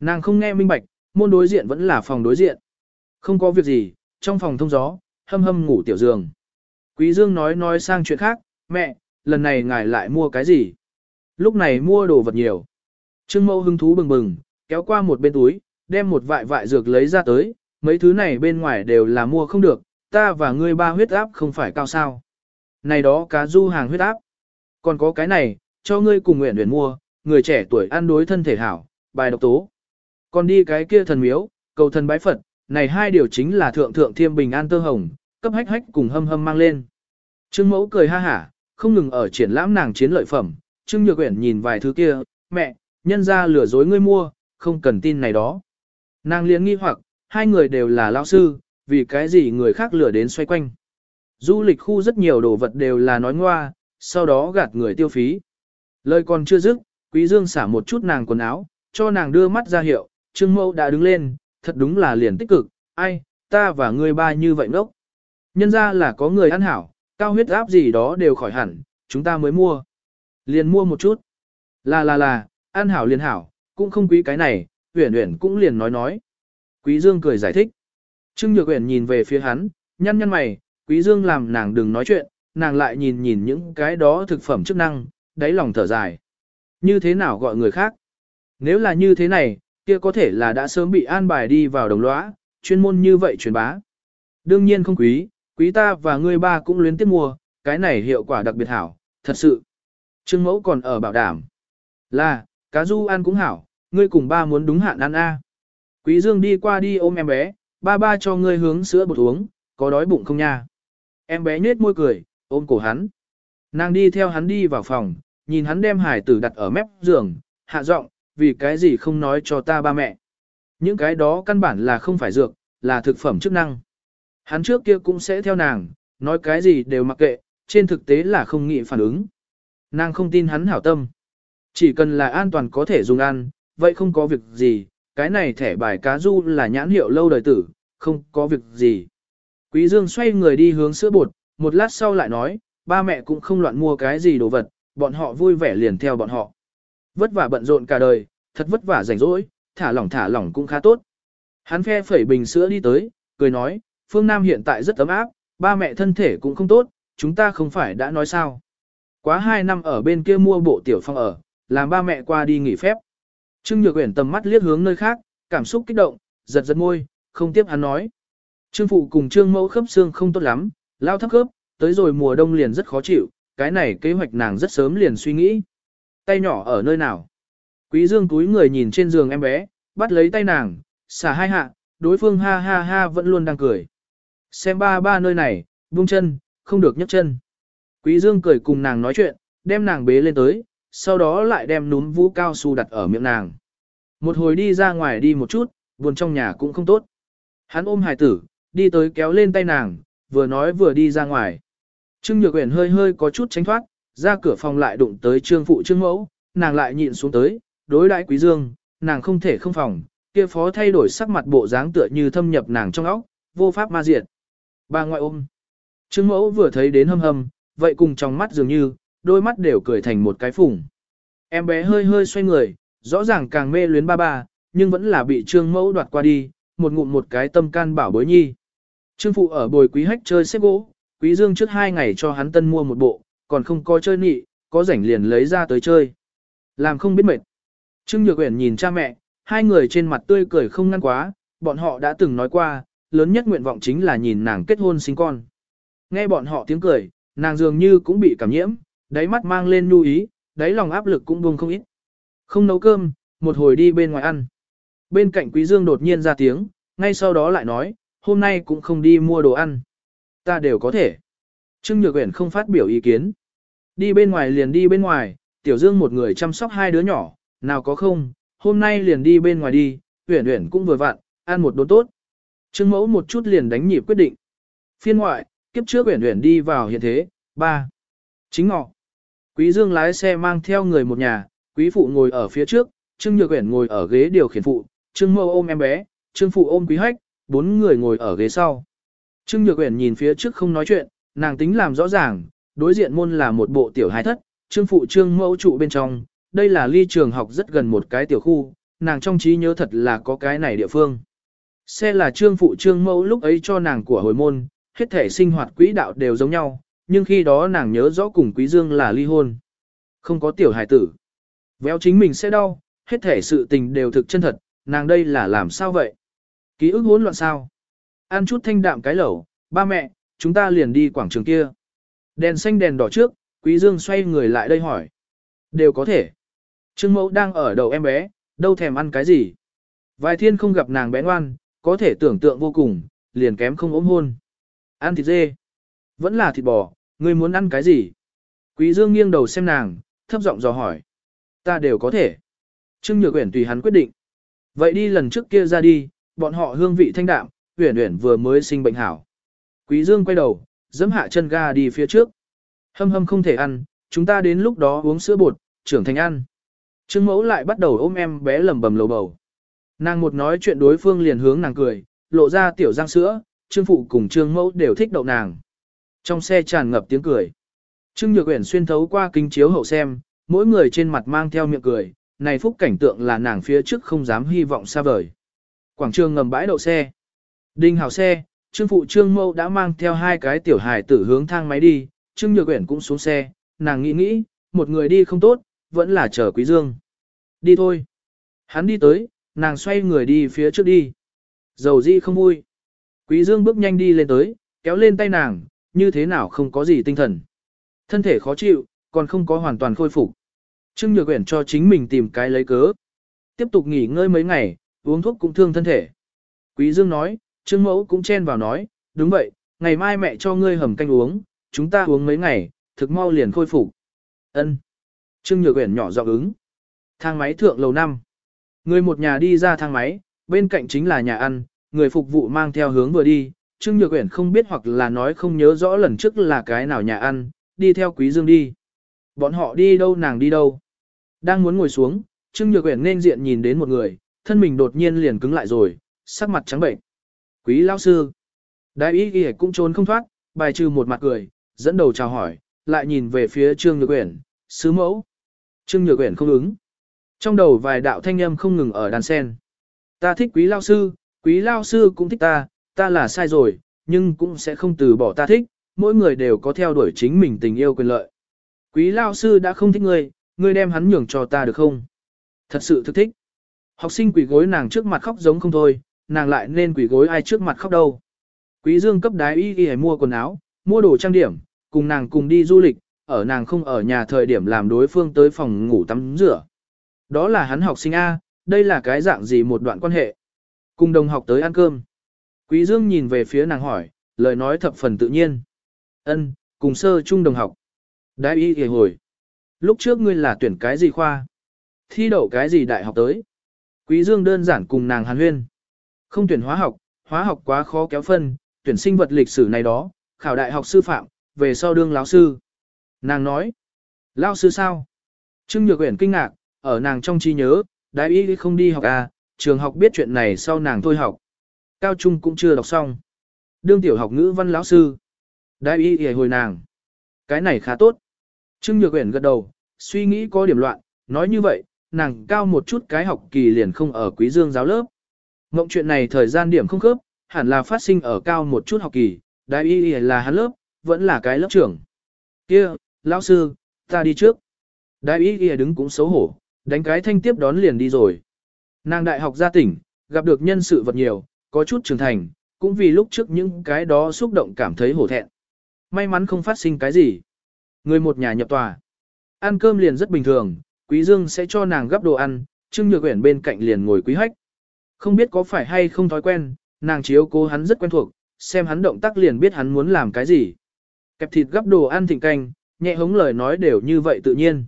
Nàng không nghe minh bạch, môn đối diện vẫn là phòng đối diện. Không có việc gì, trong phòng thông gió, hâm hâm ngủ tiểu giường. Quý Dương nói nói sang chuyện khác, mẹ, lần này ngài lại mua cái gì? Lúc này mua đồ vật nhiều. Trương Mẫu hứng thú bừng bừng, kéo qua một bên túi, đem một vại vại dược lấy ra tới, mấy thứ này bên ngoài đều là mua không được, ta và ngươi ba huyết áp không phải cao sao. Này đó cá du hàng huyết áp. Còn có cái này, cho ngươi cùng nguyện nguyện mua, người trẻ tuổi ăn đối thân thể hảo, bài độc tố. Còn đi cái kia thần miếu, cầu thần bái Phật, này hai điều chính là thượng thượng thiêm bình an tơ hồng, cấp hách hách cùng hâm hâm mang lên. Trương mẫu cười ha hả, không ngừng ở triển lãm nàng chiến lợi phẩm, Trương Nhược Uyển nhìn vài thứ kia, mẹ, nhân ra lừa dối ngươi mua, không cần tin này đó. Nàng liền nghi hoặc, hai người đều là lão sư, vì cái gì người khác lừa đến xoay quanh. Du lịch khu rất nhiều đồ vật đều là nói ngoa, sau đó gạt người tiêu phí. Lời còn chưa dứt, Quý Dương xả một chút nàng quần áo, cho nàng đưa mắt ra hiệu, Trương Mẫu đã đứng lên, thật đúng là liền tích cực, ai, ta và ngươi ba như vậy ngốc. Nhân ra là có người ăn hảo, cao huyết áp gì đó đều khỏi hẳn, chúng ta mới mua. Liền mua một chút. Là là là, ăn hảo liền hảo, cũng không quý cái này, Uyển Uyển cũng liền nói nói. Quý Dương cười giải thích. Trương Nhược Uyển nhìn về phía hắn, nhăn nhăn mày, Quý Dương làm nàng đừng nói chuyện, nàng lại nhìn nhìn những cái đó thực phẩm chức năng, đáy lòng thở dài. Như thế nào gọi người khác? Nếu là như thế này, kia có thể là đã sớm bị an bài đi vào đồng lõa, chuyên môn như vậy truyền bá. Đương nhiên không quý, quý ta và ngươi ba cũng luyến tiếp mua, cái này hiệu quả đặc biệt hảo, thật sự. Trương mẫu còn ở bảo đảm. Là, cá du ăn cũng hảo, ngươi cùng ba muốn đúng hạn ăn a. Quý Dương đi qua đi ôm em bé, ba ba cho ngươi hướng sữa bột uống, có đói bụng không nha? Em bé nhếch môi cười, ôm cổ hắn. Nàng đi theo hắn đi vào phòng, nhìn hắn đem hải tử đặt ở mép giường, hạ giọng, vì cái gì không nói cho ta ba mẹ. Những cái đó căn bản là không phải dược, là thực phẩm chức năng. Hắn trước kia cũng sẽ theo nàng, nói cái gì đều mặc kệ, trên thực tế là không nghĩ phản ứng. Nàng không tin hắn hảo tâm. Chỉ cần là an toàn có thể dùng ăn, vậy không có việc gì, cái này thẻ bài cá du là nhãn hiệu lâu đời tử, không có việc gì. Quý Dương xoay người đi hướng sữa bột, một lát sau lại nói, ba mẹ cũng không loạn mua cái gì đồ vật, bọn họ vui vẻ liền theo bọn họ. Vất vả bận rộn cả đời, thật vất vả rảnh rỗi, thả lỏng thả lỏng cũng khá tốt. Hắn phe phẩy bình sữa đi tới, cười nói, phương Nam hiện tại rất ấm áp, ba mẹ thân thể cũng không tốt, chúng ta không phải đã nói sao. Quá hai năm ở bên kia mua bộ tiểu phong ở, làm ba mẹ qua đi nghỉ phép. Trương Nhược Uyển tầm mắt liếc hướng nơi khác, cảm xúc kích động, giật giật môi, không tiếp hắn nói. Trương phụ cùng Trương mẫu khớp xương không tốt lắm, lao thấp khớp, tới rồi mùa đông liền rất khó chịu, cái này kế hoạch nàng rất sớm liền suy nghĩ. Tay nhỏ ở nơi nào? Quý Dương túi người nhìn trên giường em bé, bắt lấy tay nàng, xả hai hạ, đối phương ha ha ha vẫn luôn đang cười. Xem ba ba nơi này, buông chân, không được nhấc chân. Quý Dương cười cùng nàng nói chuyện, đem nàng bế lên tới, sau đó lại đem núm vũ cao su đặt ở miệng nàng. Một hồi đi ra ngoài đi một chút, buồn trong nhà cũng không tốt. Hắn ôm hài tử, đi tới kéo lên tay nàng, vừa nói vừa đi ra ngoài. Trương Nhược Uyển hơi hơi có chút tránh thoát, ra cửa phòng lại đụng tới Trương phụ Trương mẫu, nàng lại nhịn xuống tới, đối đãi Quý Dương, nàng không thể không phòng, kia phó thay đổi sắc mặt bộ dáng tựa như thâm nhập nàng trong óc, vô pháp ma diệt. Bà ngoại ôm. Trương mẫu vừa thấy đến hâm hâm, vậy cùng trong mắt dường như, đôi mắt đều cười thành một cái phủng. Em bé hơi hơi xoay người, rõ ràng càng mê luyến ba ba, nhưng vẫn là bị trương mẫu đoạt qua đi, một ngụm một cái tâm can bảo bối nhi. Trương phụ ở bồi quý hách chơi xếp gỗ, quý dương trước hai ngày cho hắn tân mua một bộ, còn không có chơi nị, có rảnh liền lấy ra tới chơi. Làm không biết mệt. Trương Nhược Uyển nhìn cha mẹ, hai người trên mặt tươi cười không ngăn quá, bọn họ đã từng nói qua, lớn nhất nguyện vọng chính là nhìn nàng kết hôn sinh con. Nghe bọn họ tiếng cười, nàng dường như cũng bị cảm nhiễm, đáy mắt mang lên nhu ý, đáy lòng áp lực cũng buông không ít. Không nấu cơm, một hồi đi bên ngoài ăn. Bên cạnh Quý Dương đột nhiên ra tiếng, ngay sau đó lại nói, hôm nay cũng không đi mua đồ ăn. Ta đều có thể. Trương Nhược Uyển không phát biểu ý kiến. Đi bên ngoài liền đi bên ngoài, Tiểu Dương một người chăm sóc hai đứa nhỏ, nào có không, hôm nay liền đi bên ngoài đi, Uyển Uyển cũng vừa vặn, ăn một đốn tốt. Trương Mẫu một chút liền đánh nhịp quyết định. Phiên ngoại, kiếp trước Uyển Uyển đi vào hiện thế, ba Chính ngọ. Quý Dương lái xe mang theo người một nhà, quý phụ ngồi ở phía trước, Trương Nhược Uyển ngồi ở ghế điều khiển phụ, Trương Mẫu ôm em bé, Trương phụ ôm quý hách, bốn người ngồi ở ghế sau. Trương Nhược Uyển nhìn phía trước không nói chuyện, nàng tính làm rõ ràng, đối diện môn là một bộ tiểu hai thất, Trương phụ Trương Mẫu trụ bên trong, đây là ly trường học rất gần một cái tiểu khu, nàng trong trí nhớ thật là có cái này địa phương. Xe là Trương phụ Trương mẫu lúc ấy cho nàng của hồi môn, hết thể sinh hoạt quỹ đạo đều giống nhau, nhưng khi đó nàng nhớ rõ cùng Quý Dương là ly hôn. Không có tiểu hài tử. Véo chính mình sẽ đau, hết thể sự tình đều thực chân thật, nàng đây là làm sao vậy? Ký ức hỗn loạn sao? Ăn chút thanh đạm cái lẩu, ba mẹ, chúng ta liền đi quảng trường kia. Đèn xanh đèn đỏ trước, Quý Dương xoay người lại đây hỏi. Đều có thể. Trương mẫu đang ở đầu em bé, đâu thèm ăn cái gì. Vài thiên không gặp nàng bé ngoan, có thể tưởng tượng vô cùng, liền kém không ốm hôn. Ăn thịt dê. Vẫn là thịt bò, Ngươi muốn ăn cái gì? Quý Dương nghiêng đầu xem nàng, thấp giọng dò hỏi. Ta đều có thể. Trương Nhược Uyển tùy hắn quyết định. Vậy đi lần trước kia ra đi, bọn họ hương vị thanh đạm, Uyển Uyển vừa mới sinh bệnh hảo. Quý Dương quay đầu, giẫm hạ chân ga đi phía trước. Hâm hâm không thể ăn, chúng ta đến lúc đó uống sữa bột, trưởng thành ăn. Trương Mẫu lại bắt đầu ôm em bé lầm bầm lầu bầu. Nàng một nói chuyện đối phương liền hướng nàng cười, lộ ra tiểu giang sữa, Trương Phụ cùng Trương Mẫu đều thích đậu nàng. Trong xe tràn ngập tiếng cười. Trương Nhược Uyển xuyên thấu qua kính chiếu hậu xem, mỗi người trên mặt mang theo miệng cười, này phúc cảnh tượng là nàng phía trước không dám hy vọng xa vời. Quảng trường ngầm bãi đậu xe. Đinh hào xe, Trương phụ Trương Mâu đã mang theo hai cái tiểu hài tử hướng thang máy đi, Trương Nhược Uyển cũng xuống xe, nàng nghĩ nghĩ, một người đi không tốt, vẫn là chờ Quý Dương. Đi thôi. Hắn đi tới, nàng xoay người đi phía trước đi. Dầu di không vui. Quý Dương bước nhanh đi lên tới, kéo lên tay nàng, như thế nào không có gì tinh thần. Thân thể khó chịu, còn không có hoàn toàn khôi phục. Trương Nhược Uyển cho chính mình tìm cái lấy cớ. Tiếp tục nghỉ ngơi mấy ngày, uống thuốc cũng thương thân thể. Quý Dương nói, Trương Mẫu cũng chen vào nói, đúng vậy, ngày mai mẹ cho ngươi hầm canh uống, chúng ta uống mấy ngày, thực mau liền khôi phục. Ân. Trương Nhược Uyển nhỏ giọng ứng. Thang máy thượng lầu năm. Người một nhà đi ra thang máy, bên cạnh chính là nhà ăn, người phục vụ mang theo hướng vừa đi, Trương Nhược Uyển không biết hoặc là nói không nhớ rõ lần trước là cái nào nhà ăn, đi theo Quý Dương đi. Bọn họ đi đâu nàng đi đâu. Đang muốn ngồi xuống, Trương Nhược Uyển nên diện nhìn đến một người, thân mình đột nhiên liền cứng lại rồi, sắc mặt trắng bệnh. Quý lão sư. Đại ý ghi cũng trốn không thoát, bài trừ một mặt cười, dẫn đầu chào hỏi, lại nhìn về phía Trương Nhược Uyển, sứ mẫu. Trương Nhược Uyển không ứng. Trong đầu vài đạo thanh âm không ngừng ở đàn sen. Ta thích quý lao sư, quý lao sư cũng thích ta, ta là sai rồi, nhưng cũng sẽ không từ bỏ ta thích, mỗi người đều có theo đuổi chính mình tình yêu quyền lợi. Quý lao sư đã không thích ngươi, ngươi đem hắn nhường cho ta được không? Thật sự thức thích. Học sinh quỷ gối nàng trước mặt khóc giống không thôi, nàng lại nên quỷ gối ai trước mặt khóc đâu. Quý dương cấp đái y y mua quần áo, mua đồ trang điểm, cùng nàng cùng đi du lịch, ở nàng không ở nhà thời điểm làm đối phương tới phòng ngủ tắm rửa. Đó là hắn học sinh A, đây là cái dạng gì một đoạn quan hệ. Cùng đồng học tới ăn cơm. Quý Dương nhìn về phía nàng hỏi, lời nói thập phần tự nhiên. Ân, cùng sơ trung đồng học. Đại y hề hồi. Lúc trước ngươi là tuyển cái gì khoa? Thi đậu cái gì đại học tới? Quý Dương đơn giản cùng nàng hàn huyên. Không tuyển hóa học, hóa học quá khó kéo phân, tuyển sinh vật lịch sử này đó, khảo đại học sư phạm, về sau đương lão sư. Nàng nói, lão sư sao? Trương Nhược Uyển kinh ngạc, ở nàng trong trí nhớ, đại y không đi học à, trường học biết chuyện này sau nàng thôi học. Cao trung cũng chưa đọc xong. Đương tiểu học ngữ văn lão sư. Đại y hề hồi nàng. Cái này khá tốt. Trương Nhược Uyển gật đầu, suy nghĩ có điểm loạn, nói như vậy, nàng cao một chút cái học kỳ liền không ở quý dương giáo lớp. Ngộng chuyện này thời gian điểm không khớp, hẳn là phát sinh ở cao một chút học kỳ, đại y là hắn lớp, vẫn là cái lớp trưởng. Kia, lão sư, ta đi trước. Đại y đứng cũng xấu hổ, đánh cái thanh tiếp đón liền đi rồi. Nàng đại học gia tỉnh, gặp được nhân sự vật nhiều, có chút trưởng thành, cũng vì lúc trước những cái đó xúc động cảm thấy hổ thẹn. May mắn không phát sinh cái gì. Người một nhà nhập tòa. Ăn cơm liền rất bình thường, Quý Dương sẽ cho nàng gấp đồ ăn, Trương Nhược Uyển bên cạnh liền ngồi Quý Hách. Không biết có phải hay không thói quen, nàng chiếu cố hắn rất quen thuộc, xem hắn động tác liền biết hắn muốn làm cái gì. Kẹp thịt gấp đồ ăn thịnh canh, nhẹ hống lời nói đều như vậy tự nhiên.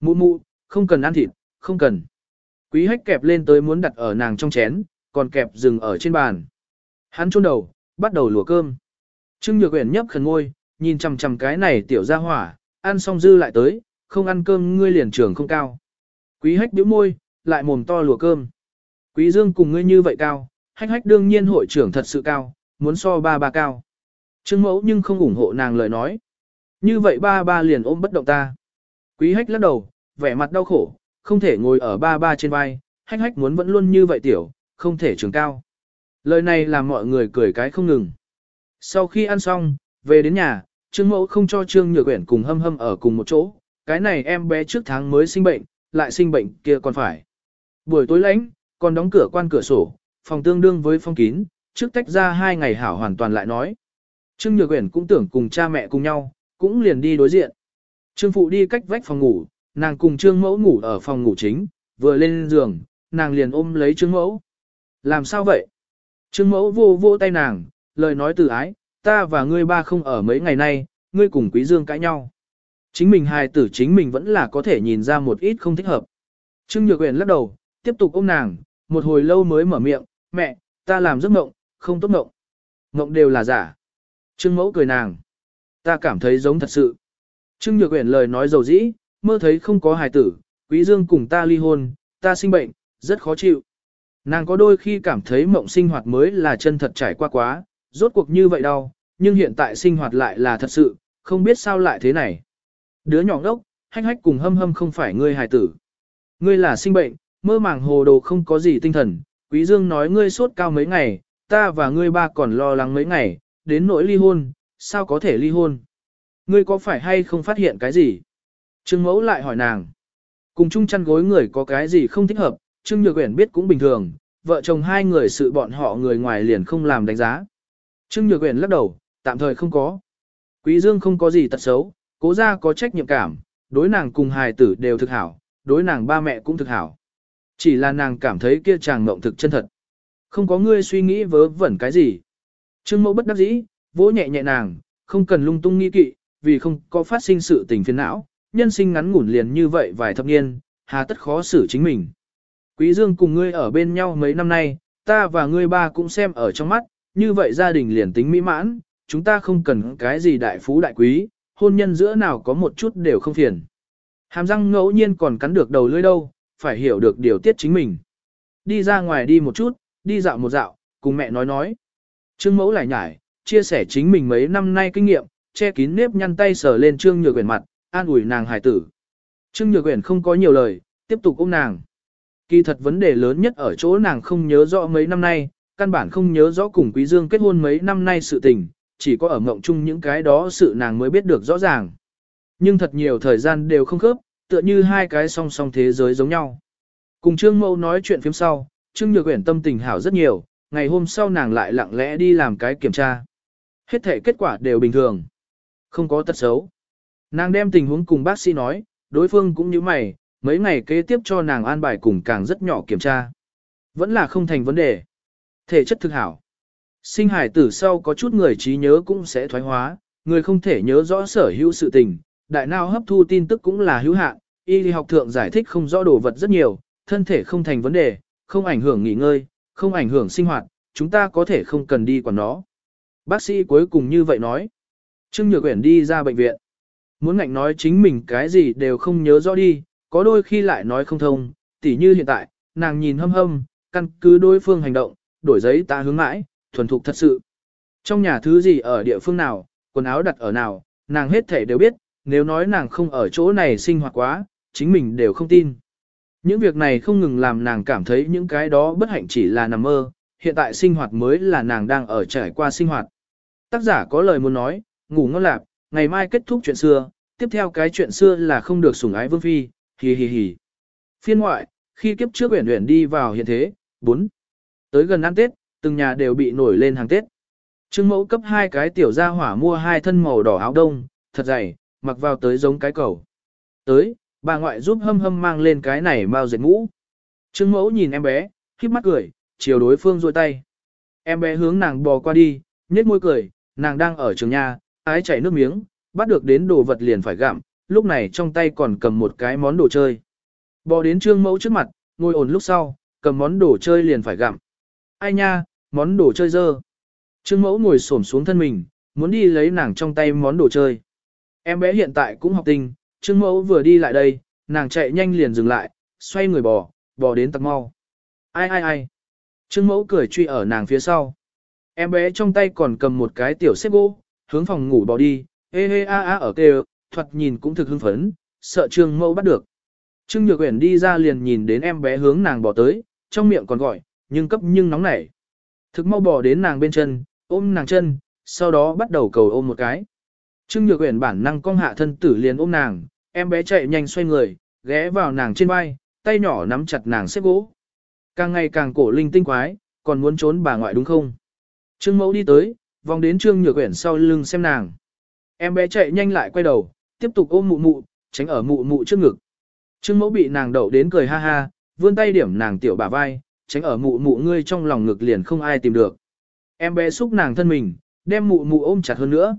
Mụ mụ, không cần ăn thịt, không cần. Quý hách kẹp lên tới muốn đặt ở nàng trong chén, còn kẹp dừng ở trên bàn. Hắn chôn đầu, bắt đầu lùa cơm. Trương Nhược Uyển nhấp khẩn ngôi, nhìn chằm chằm cái này tiểu ra hỏa, ăn xong dư lại tới, không ăn cơm ngươi liền trưởng không cao. Quý hách bĩu môi, lại mồm to lùa cơm. Quý dương cùng ngươi như vậy cao, hách hách đương nhiên hội trưởng thật sự cao, muốn so ba ba cao. Trương mẫu nhưng không ủng hộ nàng lời nói. Như vậy ba ba liền ôm bất động ta. Quý hách lắc đầu, vẻ mặt đau khổ, không thể ngồi ở ba ba trên vai, hách hách muốn vẫn luôn như vậy tiểu, không thể trường cao. Lời này làm mọi người cười cái không ngừng. Sau khi ăn xong, về đến nhà, Trương Mẫu không cho Trương Nhược Uyển cùng hâm hâm ở cùng một chỗ, cái này em bé trước tháng mới sinh bệnh, lại sinh bệnh kia còn phải. Buổi tối lạnh, còn đóng cửa quan cửa sổ, phòng tương đương với phong kín, trước tách ra hai ngày hảo hoàn toàn lại nói. Trương Nhược Uyển cũng tưởng cùng cha mẹ cùng nhau, cũng liền đi đối diện. Trương Phụ đi cách vách phòng ngủ, nàng cùng Trương Mẫu ngủ ở phòng ngủ chính, vừa lên giường, nàng liền ôm lấy Trương Mẫu. Làm sao vậy? Trương Mẫu vô vô tay nàng, lời nói từ ái, ta và ngươi ba không ở mấy ngày nay, ngươi cùng Quý Dương cãi nhau. Chính mình hài tử chính mình vẫn là có thể nhìn ra một ít không thích hợp. Trương Nhược Uyển lắc đầu, tiếp tục ôm nàng, một hồi lâu mới mở miệng, mẹ, ta làm giấc mộng, không tốt mộng. Mộng đều là giả. Trương Mẫu cười nàng. Ta cảm thấy giống thật sự. Trương Nhược Uyển lời nói dầu dĩ, mơ thấy không có hài tử, Quý Dương cùng ta ly hôn, ta sinh bệnh, rất khó chịu. Nàng có đôi khi cảm thấy mộng sinh hoạt mới là chân thật trải qua quá, rốt cuộc như vậy đâu, nhưng hiện tại sinh hoạt lại là thật sự, không biết sao lại thế này. Đứa nhỏ ngốc, hách hách cùng hâm hâm không phải ngươi hài tử. Ngươi là sinh bệnh, mơ màng hồ đồ không có gì tinh thần, Quý Dương nói ngươi sốt cao mấy ngày, ta và ngươi ba còn lo lắng mấy ngày, đến nỗi ly hôn, sao có thể ly hôn? Ngươi có phải hay không phát hiện cái gì? Trương mẫu lại hỏi nàng. Cùng chung chăn gối người có cái gì không thích hợp, Trương Nhược Uyển biết cũng bình thường, vợ chồng hai người sự bọn họ người ngoài liền không làm đánh giá. Trương Nhược Uyển lắc đầu, tạm thời không có. Quý Dương không có gì tật xấu, cố gia có trách nhiệm cảm, đối nàng cùng hài tử đều thực hảo, đối nàng ba mẹ cũng thực hảo. Chỉ là nàng cảm thấy kia chàng mộng thực chân thật. Không có ngươi suy nghĩ vớ vẩn cái gì. Trương mẫu bất đắc dĩ, vỗ nhẹ nhẹ nàng, không cần lung tung nghi kỵ, vì không có phát sinh sự tình phiền não, nhân sinh ngắn ngủn liền như vậy vài thập niên, hà tất khó xử chính mình. Quý Dương cùng ngươi ở bên nhau mấy năm nay, ta và ngươi ba cũng xem ở trong mắt, như vậy gia đình liền tính mỹ mãn, chúng ta không cần cái gì đại phú đại quý, hôn nhân giữa nào có một chút đều không phiền. Hàm răng ngẫu nhiên còn cắn được đầu lưỡi đâu, phải hiểu được điều tiết chính mình. Đi ra ngoài đi một chút, đi dạo một dạo, cùng mẹ nói nói. Trương mẫu lại nhải, chia sẻ chính mình mấy năm nay kinh nghiệm, che kín nếp nhăn tay sờ lên Trương Nhược quyển mặt, an ủi nàng hải tử. Trương Nhược Uyển không có nhiều lời, tiếp tục ôm nàng. Kỳ thật vấn đề lớn nhất ở chỗ nàng không nhớ rõ mấy năm nay, căn bản không nhớ rõ cùng Quý Dương kết hôn mấy năm nay sự tình, chỉ có ở mộng chung những cái đó sự nàng mới biết được rõ ràng. Nhưng thật nhiều thời gian đều không khớp, tựa như hai cái song song thế giới giống nhau. Cùng Trương Mâu nói chuyện phim sau, Trương Nhược Uyển tâm tình hảo rất nhiều, ngày hôm sau nàng lại lặng lẽ đi làm cái kiểm tra. Hết thể kết quả đều bình thường. Không có tật xấu. Nàng đem tình huống cùng bác sĩ nói, đối phương cũng như mày, mấy ngày kế tiếp cho nàng an bài cùng càng rất nhỏ kiểm tra. Vẫn là không thành vấn đề. Thể chất thực hảo. Sinh hải tử sau có chút người trí nhớ cũng sẽ thoái hóa, người không thể nhớ rõ sở hữu sự tình, đại não hấp thu tin tức cũng là hữu hạn, y lý học thượng giải thích không rõ đồ vật rất nhiều, thân thể không thành vấn đề, không ảnh hưởng nghỉ ngơi, không ảnh hưởng sinh hoạt, chúng ta có thể không cần đi quản nó. Bác sĩ cuối cùng như vậy nói. Trương Nhược Uyển đi ra bệnh viện. Muốn ngạnh nói chính mình cái gì đều không nhớ rõ đi, có đôi khi lại nói không thông, tỉ như hiện tại, nàng nhìn hâm hâm, căn cứ đối phương hành động, đổi giấy ta hướng mãi, thuần thục thật sự. Trong nhà thứ gì ở địa phương nào, quần áo đặt ở nào, nàng hết thể đều biết, nếu nói nàng không ở chỗ này sinh hoạt quá, chính mình đều không tin. Những việc này không ngừng làm nàng cảm thấy những cái đó bất hạnh chỉ là nằm mơ, hiện tại sinh hoạt mới là nàng đang ở trải qua sinh hoạt. Tác giả có lời muốn nói, ngủ ngon lạc, ngày mai kết thúc chuyện xưa, tiếp theo cái chuyện xưa là không được sủng ái vương phi, hì hì hì. Phiên ngoại, khi kiếp trước uyển uyển đi vào hiện thế, 4. Tới gần ăn Tết, từng nhà đều bị nổi lên hàng Tết. Trương mẫu cấp hai cái tiểu gia hỏa mua hai thân màu đỏ áo đông, thật dày, mặc vào tới giống cái cầu. Tới, bà ngoại giúp hâm hâm mang lên cái này mau dệt mũ. Trương mẫu nhìn em bé, khiếp mắt cười, chiều đối phương rôi tay. Em bé hướng nàng bò qua đi, nhếch môi cười, nàng đang ở trường nhà, ái chảy nước miếng, bắt được đến đồ vật liền phải gặm, lúc này trong tay còn cầm một cái món đồ chơi. Bò đến trương mẫu trước mặt, ngồi ổn lúc sau, cầm món đồ chơi liền phải gặm. Ai nha, món đồ chơi dơ. Trương mẫu ngồi xổm xuống thân mình, muốn đi lấy nàng trong tay món đồ chơi. Em bé hiện tại cũng học tinh, trương mẫu vừa đi lại đây, nàng chạy nhanh liền dừng lại, xoay người bò, bò đến tặc mau. Ai ai ai. Trương mẫu cười truy ở nàng phía sau. Em bé trong tay còn cầm một cái tiểu xếp gỗ, hướng phòng ngủ bỏ đi, ê ê a a ở kêu, thoạt nhìn cũng thực hưng phấn, sợ trương mẫu bắt được. Trương Nhược Uyển đi ra liền nhìn đến em bé hướng nàng bỏ tới, trong miệng còn gọi, nhưng cấp nhưng nóng nảy. Thực mau bỏ đến nàng bên chân, ôm nàng chân, sau đó bắt đầu cầu ôm một cái. Trương Nhược Uyển bản năng cong hạ thân tử liền ôm nàng, em bé chạy nhanh xoay người, ghé vào nàng trên vai, tay nhỏ nắm chặt nàng xếp gỗ. Càng ngày càng cổ linh tinh quái, còn muốn trốn bà ngoại đúng không? Trương Mẫu đi tới, vòng đến Trương Nhược Uyển sau lưng xem nàng. Em bé chạy nhanh lại quay đầu, tiếp tục ôm mụ mụ, tránh ở mụ mụ trước ngực. Trương Mẫu bị nàng đậu đến cười ha ha, vươn tay điểm nàng tiểu bà vai, tránh ở mụ mụ ngươi trong lòng ngực liền không ai tìm được. Em bé xúc nàng thân mình, đem mụ mụ ôm chặt hơn nữa.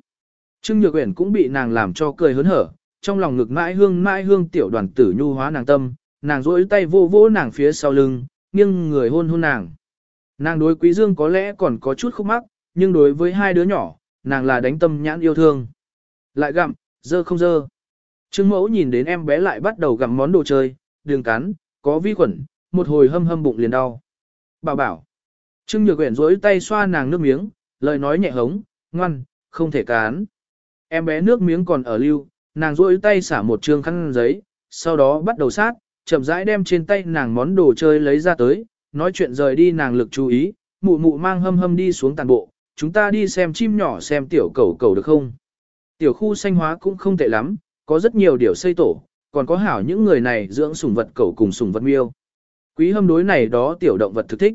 Trương Nhược Uyển cũng bị nàng làm cho cười hớn hở, trong lòng ngực mãi hương mãi hương tiểu đoàn tử nhu hóa nàng tâm, nàng duỗi tay vô vỗ nàng phía sau lưng, nghiêng người hôn hôn nàng. Nàng đối Quý Dương có lẽ còn có chút khúc mắc, nhưng đối với hai đứa nhỏ, nàng là đánh tâm nhãn yêu thương. Lại gặm, dơ không dơ. Trương mẫu nhìn đến em bé lại bắt đầu gặm món đồ chơi, đường cắn, có vi khuẩn, một hồi hâm hâm bụng liền đau. Bảo bảo. Trương Nhược Quyển duỗi tay xoa nàng nước miếng, lời nói nhẹ hống, ngoan, không thể cán. Em bé nước miếng còn ở lưu, nàng duỗi tay xả một trương khăn giấy, sau đó bắt đầu sát, chậm rãi đem trên tay nàng món đồ chơi lấy ra tới, nói chuyện rời đi nàng lực chú ý, mụ mụ mang hâm hâm đi xuống tàn bộ, chúng ta đi xem chim nhỏ xem tiểu cầu cầu được không. Tiểu khu xanh hóa cũng không tệ lắm, có rất nhiều điều xây tổ, còn có hảo những người này dưỡng sủng vật cầu cùng sủng vật miêu. Quý hâm đối này đó tiểu động vật thực thích.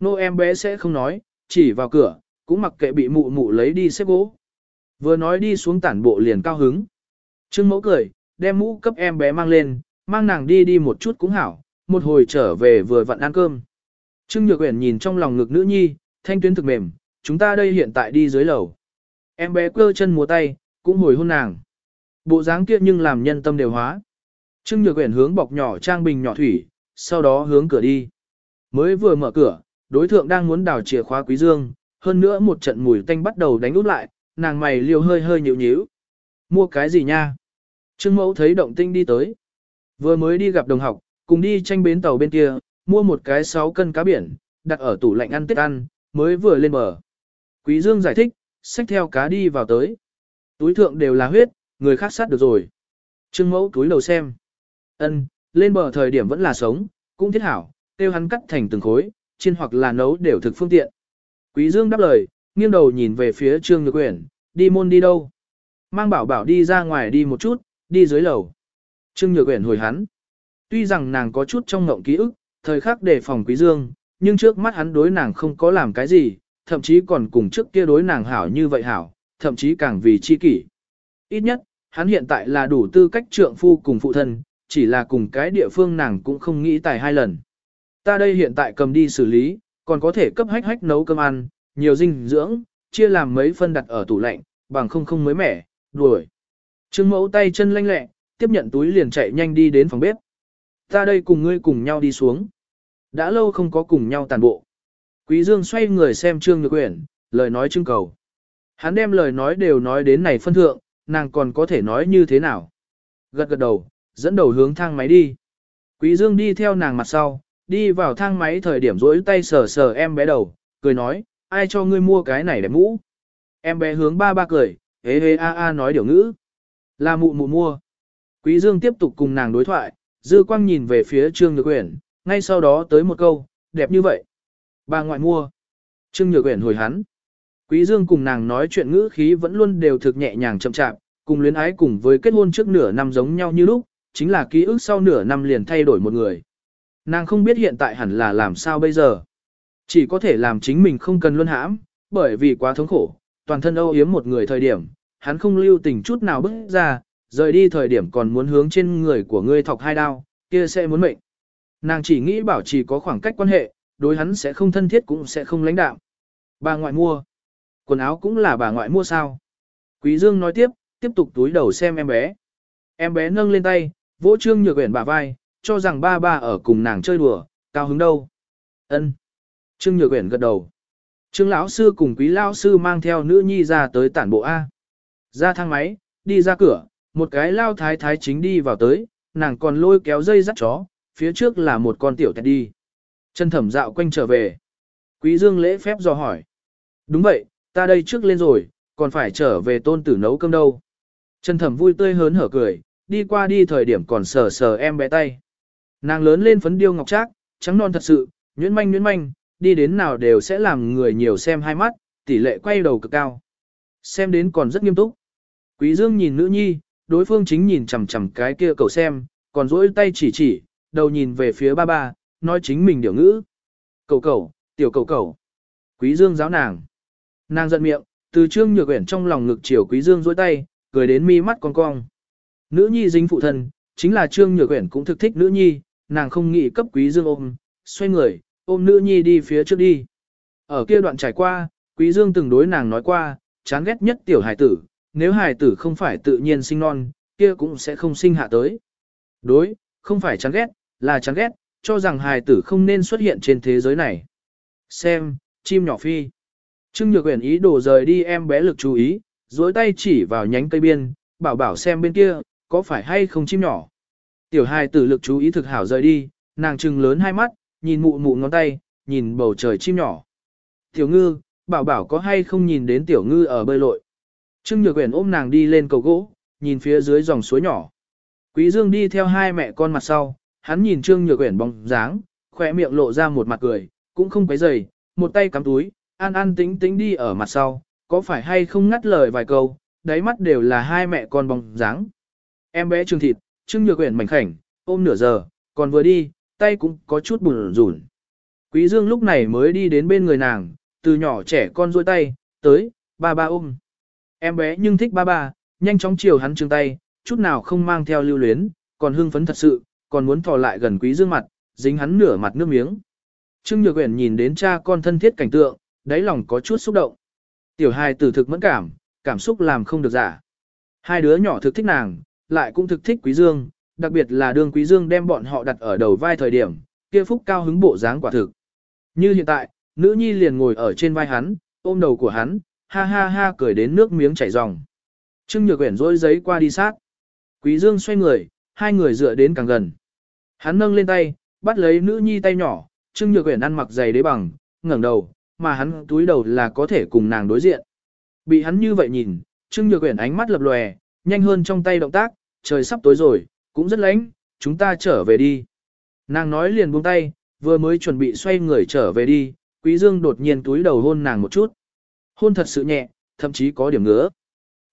Nô em bé sẽ không nói, chỉ vào cửa, cũng mặc kệ bị mụ mụ lấy đi xếp gỗ. Vừa nói đi xuống tản bộ liền cao hứng. Trương mẫu cười, đem mũ cấp em bé mang lên, mang nàng đi đi một chút cũng hảo, một hồi trở về vừa vặn ăn cơm. Trương Nhược Uyển nhìn trong lòng ngực nữ nhi, thanh tuyến thực mềm, chúng ta đây hiện tại đi dưới lầu. Em bé quơ chân múa tay, cũng hồi hôn nàng. Bộ dáng kia nhưng làm nhân tâm đều hóa. Trương Nhược Uyển hướng bọc nhỏ trang bình nhỏ thủy, sau đó hướng cửa đi. Mới vừa mở cửa, đối thượng đang muốn đào chìa khóa quý dương, hơn nữa một trận mùi tanh bắt đầu đánh út lại, nàng mày liều hơi hơi nhíu nhíu. mua cái gì nha? Trương mẫu thấy động tinh đi tới. Vừa mới đi gặp đồng học, cùng đi tranh bến tàu bên kia, mua một cái 6 cân cá biển, đặt ở tủ lạnh ăn tết ăn, mới vừa lên bờ. Quý Dương giải thích, xách theo cá đi vào tới. Túi thượng đều là huyết, người khác sát được rồi. Trương mẫu túi đầu xem. ân lên bờ thời điểm vẫn là sống, cũng thiết hảo, tiêu hắn cắt thành từng khối, chiên hoặc là nấu đều thực phương tiện. Quý Dương đáp lời, nghiêng đầu nhìn về phía Trương Nhược Uyển, đi môn đi đâu? Mang bảo bảo đi ra ngoài đi một chút, đi dưới lầu. Trương Nhược Uyển hồi hắn. Tuy rằng nàng có chút trong ngộng ký ức, thời khắc đề phòng Quý Dương, nhưng trước mắt hắn đối nàng không có làm cái gì, thậm chí còn cùng trước kia đối nàng hảo như vậy hảo, thậm chí càng vì chi kỷ. Ít nhất, hắn hiện tại là đủ tư cách trượng phu cùng phụ thân, chỉ là cùng cái địa phương nàng cũng không nghĩ tài hai lần. Ta đây hiện tại cầm đi xử lý, còn có thể cấp hách hách nấu cơm ăn, nhiều dinh dưỡng, chia làm mấy phân đặt ở tủ lạnh, bằng không không mới mẻ, đuổi. Trương mẫu tay chân lanh lẹ, tiếp nhận túi liền chạy nhanh đi đến phòng bếp. Ta đây cùng ngươi cùng nhau đi xuống. Đã lâu không có cùng nhau tàn bộ. Quý Dương xoay người xem Trương Nhược Uyển, lời nói trưng cầu. Hắn đem lời nói đều nói đến này phân thượng, nàng còn có thể nói như thế nào. Gật gật đầu, dẫn đầu hướng thang máy đi. Quý Dương đi theo nàng mặt sau, đi vào thang máy thời điểm rỗi tay sờ sờ em bé đầu, cười nói, ai cho ngươi mua cái này để mũ. Em bé hướng ba ba cười, hế hế a a nói điều ngữ. Là mụ mụ mua. Quý Dương tiếp tục cùng nàng đối thoại, dư quang nhìn về phía Trương Nhược Uyển, ngay sau đó tới một câu, đẹp như vậy. Bà ngoại mua. Trương Nhược Uyển hồi hắn. Quý Dương cùng nàng nói chuyện ngữ khí vẫn luôn đều thực nhẹ nhàng chậm chạp, cùng luyến ái cùng với kết hôn trước nửa năm giống nhau như lúc, chính là ký ức sau nửa năm liền thay đổi một người. Nàng không biết hiện tại hẳn là làm sao bây giờ. Chỉ có thể làm chính mình không cần luân hãm, bởi vì quá thống khổ, toàn thân âu yếm một người thời điểm, hắn không lưu tình chút nào bước ra, rời đi thời điểm còn muốn hướng trên người của ngươi thọc hai đao, kia sẽ muốn mệnh. Nàng chỉ nghĩ bảo trì có khoảng cách quan hệ, đối hắn sẽ không thân thiết cũng sẽ không lãnh đạm. Bà ngoại mua. Quần áo cũng là bà ngoại mua sao. Quý Dương nói tiếp, tiếp tục túi đầu xem em bé. Em bé nâng lên tay, vỗ trương nhược quyển bả vai, cho rằng ba ba ở cùng nàng chơi đùa, cao hứng đâu. Ân. Trương nhược quyển gật đầu. Trương lão sư cùng quý lão sư mang theo nữ nhi ra tới tản bộ A. Ra thang máy, đi ra cửa, một cái lao thái thái chính đi vào tới, nàng còn lôi kéo dây dắt chó, phía trước là một con tiểu tẹt đi. Chân thẩm dạo quanh trở về. Quý dương lễ phép dò hỏi. Đúng vậy, ta đây trước lên rồi, còn phải trở về tôn tử nấu cơm đâu. Chân thẩm vui tươi hớn hở cười, đi qua đi thời điểm còn sờ sờ em bé tay. Nàng lớn lên phấn điêu ngọc trác, trắng non thật sự, nhuyễn manh nhuyễn manh, đi đến nào đều sẽ làm người nhiều xem hai mắt, tỷ lệ quay đầu cực cao. Xem đến còn rất nghiêm túc. Quý Dương nhìn nữ nhi, đối phương chính nhìn chằm chằm cái kia cầu xem, còn duỗi tay chỉ chỉ, đầu nhìn về phía ba ba, nói chính mình điều ngữ. Cầu cầu, tiểu cầu cầu. Quý Dương giáo nàng. Nàng giận miệng, từ trương nhược uyển trong lòng ngực chiều quý dương duỗi tay, cười đến mi mắt con cong. Nữ nhi dính phụ thân, chính là trương nhược uyển cũng thực thích nữ nhi, nàng không nghĩ cấp quý dương ôm, xoay người, ôm nữ nhi đi phía trước đi. Ở kia đoạn trải qua, quý dương từng đối nàng nói qua, chán ghét nhất tiểu hải tử, nếu hải tử không phải tự nhiên sinh non, kia cũng sẽ không sinh hạ tới. Đối, không phải chán ghét, là chán ghét, cho rằng hài tử không nên xuất hiện trên thế giới này. Xem, chim nhỏ phi. Trương Nhược Uyển ý đồ rời đi em bé lực chú ý, duỗi tay chỉ vào nhánh cây biên, bảo bảo xem bên kia, có phải hay không chim nhỏ. Tiểu hài tử lực chú ý thực hảo rời đi, nàng trừng lớn hai mắt, nhìn mụ mụ ngón tay, nhìn bầu trời chim nhỏ. Tiểu ngư, bảo bảo có hay không nhìn đến tiểu ngư ở bơi lội. Trương Nhược Uyển ôm nàng đi lên cầu gỗ, nhìn phía dưới dòng suối nhỏ. Quý Dương đi theo hai mẹ con mặt sau, hắn nhìn Trương Nhược Uyển bóng dáng, khỏe miệng lộ ra một mặt cười, cũng không quấy rầy, một tay cắm túi, an an tính tính đi ở mặt sau, có phải hay không ngắt lời vài câu, đáy mắt đều là hai mẹ con bóng dáng. Em bé Trương Thịt, Trương Nhược Uyển mảnh khảnh, ôm nửa giờ, còn vừa đi, tay cũng có chút bùn rủn. Quý Dương lúc này mới đi đến bên người nàng, từ nhỏ trẻ con duỗi tay, tới, ba ba ôm. Em bé nhưng thích ba ba, nhanh chóng chiều hắn trương tay, chút nào không mang theo lưu luyến, còn hưng phấn thật sự, còn muốn thò lại gần quý dương mặt, dính hắn nửa mặt nước miếng. Trương Nhược Uyển nhìn đến cha con thân thiết cảnh tượng, đáy lòng có chút xúc động. Tiểu hài tử thực mẫn cảm, cảm xúc làm không được giả. Hai đứa nhỏ thực thích nàng, lại cũng thực thích quý dương, đặc biệt là đương quý dương đem bọn họ đặt ở đầu vai thời điểm, kia phúc cao hứng bộ dáng quả thực. Như hiện tại, nữ nhi liền ngồi ở trên vai hắn, ôm đầu của hắn, ha ha ha cười đến nước miếng chảy ròng. Trương Nhược Uyển rỗi giấy qua đi sát. Quý Dương xoay người, hai người dựa đến càng gần. Hắn nâng lên tay, bắt lấy nữ nhi tay nhỏ, Trương Nhược Uyển ăn mặc giày đế bằng, ngẩng đầu, mà hắn túi đầu là có thể cùng nàng đối diện. Bị hắn như vậy nhìn, Trương Nhược Uyển ánh mắt lập lòe, nhanh hơn trong tay động tác, trời sắp tối rồi, cũng rất lạnh, chúng ta trở về đi. Nàng nói liền buông tay, vừa mới chuẩn bị xoay người trở về đi, Quý Dương đột nhiên túi đầu hôn nàng một chút. Hôn thật sự nhẹ, thậm chí có điểm ngứa.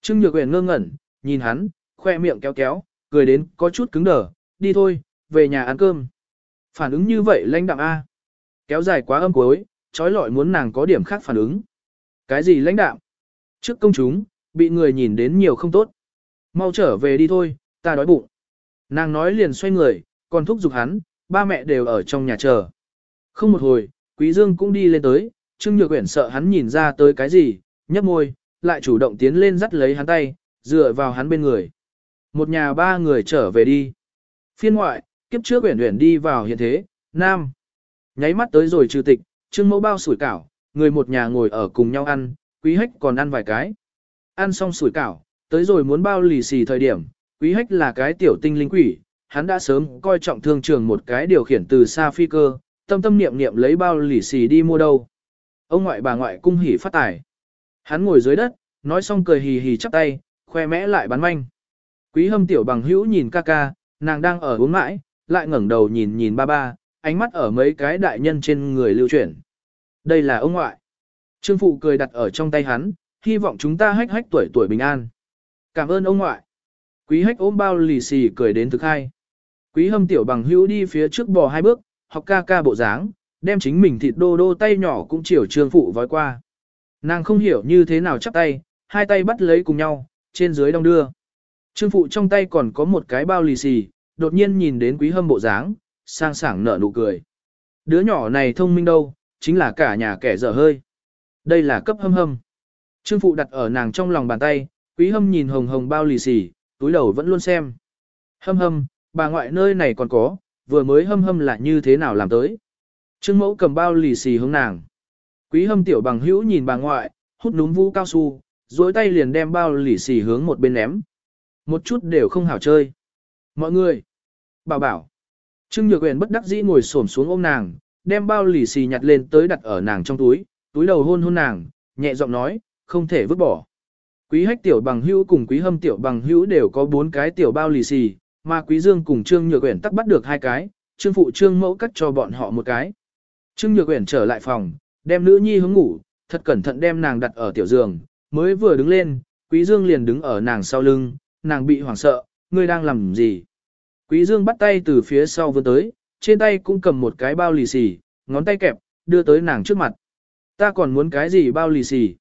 Trương Nhược Uyển ngơ ngẩn, nhìn hắn, khoe miệng kéo kéo, cười đến có chút cứng đờ, đi thôi, về nhà ăn cơm. Phản ứng như vậy lãnh đạm A. Kéo dài quá âm cuối, trói lọi muốn nàng có điểm khác phản ứng. Cái gì lãnh đạm? Trước công chúng, bị người nhìn đến nhiều không tốt. Mau trở về đi thôi, ta đói bụng. Nàng nói liền xoay người, còn thúc giục hắn, ba mẹ đều ở trong nhà chờ. Không một hồi, Quý Dương cũng đi lên tới, Trương Nhược Uyển sợ hắn nhìn ra tới cái gì, nhấp môi, lại chủ động tiến lên dắt lấy hắn tay, dựa vào hắn bên người. Một nhà ba người trở về đi. Phiên ngoại, kiếp trước Uyển Uyển đi vào hiện thế, nam. Nháy mắt tới rồi trừ tịch, Trương Mẫu bao sủi cảo, người một nhà ngồi ở cùng nhau ăn, Quý Hách còn ăn vài cái. Ăn xong sủi cảo, tới rồi muốn bao lì xì thời điểm, Quý Hách là cái tiểu tinh linh quỷ, hắn đã sớm coi trọng thương trường một cái điều khiển từ xa phi cơ, tâm tâm niệm niệm lấy bao lì xì đi mua đâu. Ông ngoại bà ngoại cung hỉ phát tài. Hắn ngồi dưới đất, nói xong cười hì hì chắp tay, khoe mẽ lại bán manh. Quý hâm tiểu bằng hữu nhìn ca ca, nàng đang ở uống mãi, lại ngẩng đầu nhìn nhìn ba ba, ánh mắt ở mấy cái đại nhân trên người lưu chuyển. Đây là ông ngoại. Trương phụ cười đặt ở trong tay hắn, hy vọng chúng ta hách hách tuổi tuổi bình an. Cảm ơn ông ngoại. Quý hách ôm bao lì xì cười đến thực hai. Quý hâm tiểu bằng hữu đi phía trước bò hai bước, học ca ca bộ dáng, đem chính mình thịt đô đô tay nhỏ cũng chiều trương phụ vói qua. Nàng không hiểu như thế nào chắp tay, hai tay bắt lấy cùng nhau, trên dưới đong đưa. Trương phụ trong tay còn có một cái bao lì xì, đột nhiên nhìn đến quý hâm bộ dáng, sang sảng nở nụ cười. Đứa nhỏ này thông minh đâu, chính là cả nhà kẻ dở hơi. Đây là cấp hâm hâm. Trương phụ đặt ở nàng trong lòng bàn tay, quý hâm nhìn hồng hồng bao lì xì, túi đầu vẫn luôn xem. Hâm hâm, bà ngoại nơi này còn có, vừa mới hâm hâm là như thế nào làm tới. Trương mẫu cầm bao lì xì hướng nàng. Quý hâm tiểu bằng hữu nhìn bà ngoại, hút núm vũ cao su, dối tay liền đem bao lì xì hướng một bên ném. Một chút đều không hảo chơi. Mọi người. Bảo bảo. Trương Nhược uyển bất đắc dĩ ngồi xổm xuống ôm nàng, đem bao lì xì nhặt lên tới đặt ở nàng trong túi, túi đầu hôn hôn nàng, nhẹ giọng nói, không thể vứt bỏ. Quý hách tiểu bằng hữu cùng quý hâm tiểu bằng hữu đều có bốn cái tiểu bao lì xì, mà quý dương cùng Trương Nhược Uyển tắc bắt được hai cái, Trương phụ Trương mẫu cắt cho bọn họ một cái. Trương Nhược Uyển trở lại phòng, đem nữ nhi hướng ngủ, thật cẩn thận đem nàng đặt ở tiểu giường, mới vừa đứng lên, quý dương liền đứng ở nàng sau lưng, nàng bị hoảng sợ, ngươi đang làm gì? Quý dương bắt tay từ phía sau vươn tới, trên tay cũng cầm một cái bao lì xì, ngón tay kẹp, đưa tới nàng trước mặt. Ta còn muốn cái gì bao lì xì?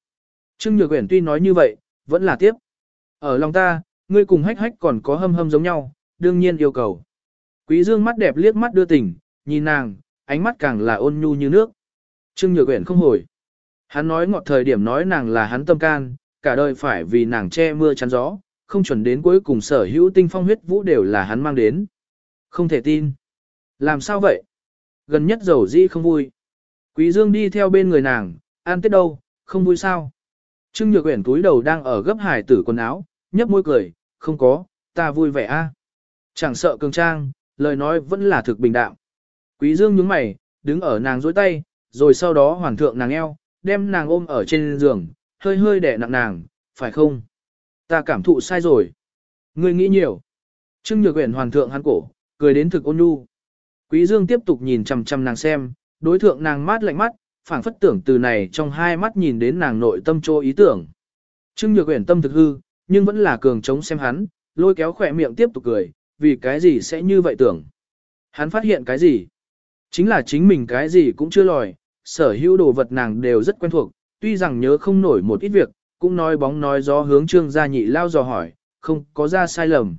Trương Nhược Uyển tuy nói như vậy, vẫn là tiếp. Ở lòng ta, ngươi cùng hách hách còn có hâm hâm giống nhau, đương nhiên yêu cầu. Quý Dương mắt đẹp liếc mắt đưa tình, nhìn nàng, ánh mắt càng là ôn nhu như nước. Trương Nhược Uyển không hồi. Hắn nói ngọt thời điểm nói nàng là hắn tâm can, cả đời phải vì nàng che mưa chắn gió, không chuẩn đến cuối cùng sở hữu tinh phong huyết vũ đều là hắn mang đến. Không thể tin. Làm sao vậy? Gần nhất dầu dĩ không vui. Quý Dương đi theo bên người nàng, an tết đâu, không vui sao? Trương Nhược Uyển túi đầu đang ở gấp hải tử quần áo, nhấp môi cười, không có, ta vui vẻ a. Chẳng sợ cường trang, lời nói vẫn là thực bình đạm. Quý Dương nhướng mày, đứng ở nàng dối tay, rồi sau đó hoàn thượng nàng eo, đem nàng ôm ở trên giường, hơi hơi đè nặng nàng, phải không? Ta cảm thụ sai rồi. Ngươi nghĩ nhiều. Trương Nhược Uyển hoàn thượng hắn cổ, cười đến thực ôn nhu. Quý Dương tiếp tục nhìn chằm chằm nàng xem, đối thượng nàng mát lạnh mắt, phảng phất tưởng từ này trong hai mắt nhìn đến nàng nội tâm trô ý tưởng. Trương Nhược Uyển tâm thực hư, nhưng vẫn là cường chống xem hắn, lôi kéo khỏe miệng tiếp tục cười, vì cái gì sẽ như vậy tưởng. Hắn phát hiện cái gì? Chính là chính mình cái gì cũng chưa lòi, sở hữu đồ vật nàng đều rất quen thuộc, tuy rằng nhớ không nổi một ít việc, cũng nói bóng nói gió hướng trương gia nhị lao dò hỏi, không có ra sai lầm.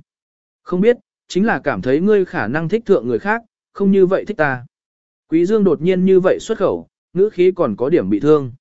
Không biết, chính là cảm thấy ngươi khả năng thích thượng người khác, không như vậy thích ta. Quý Dương đột nhiên như vậy xuất khẩu, ngữ khí còn có điểm bị thương.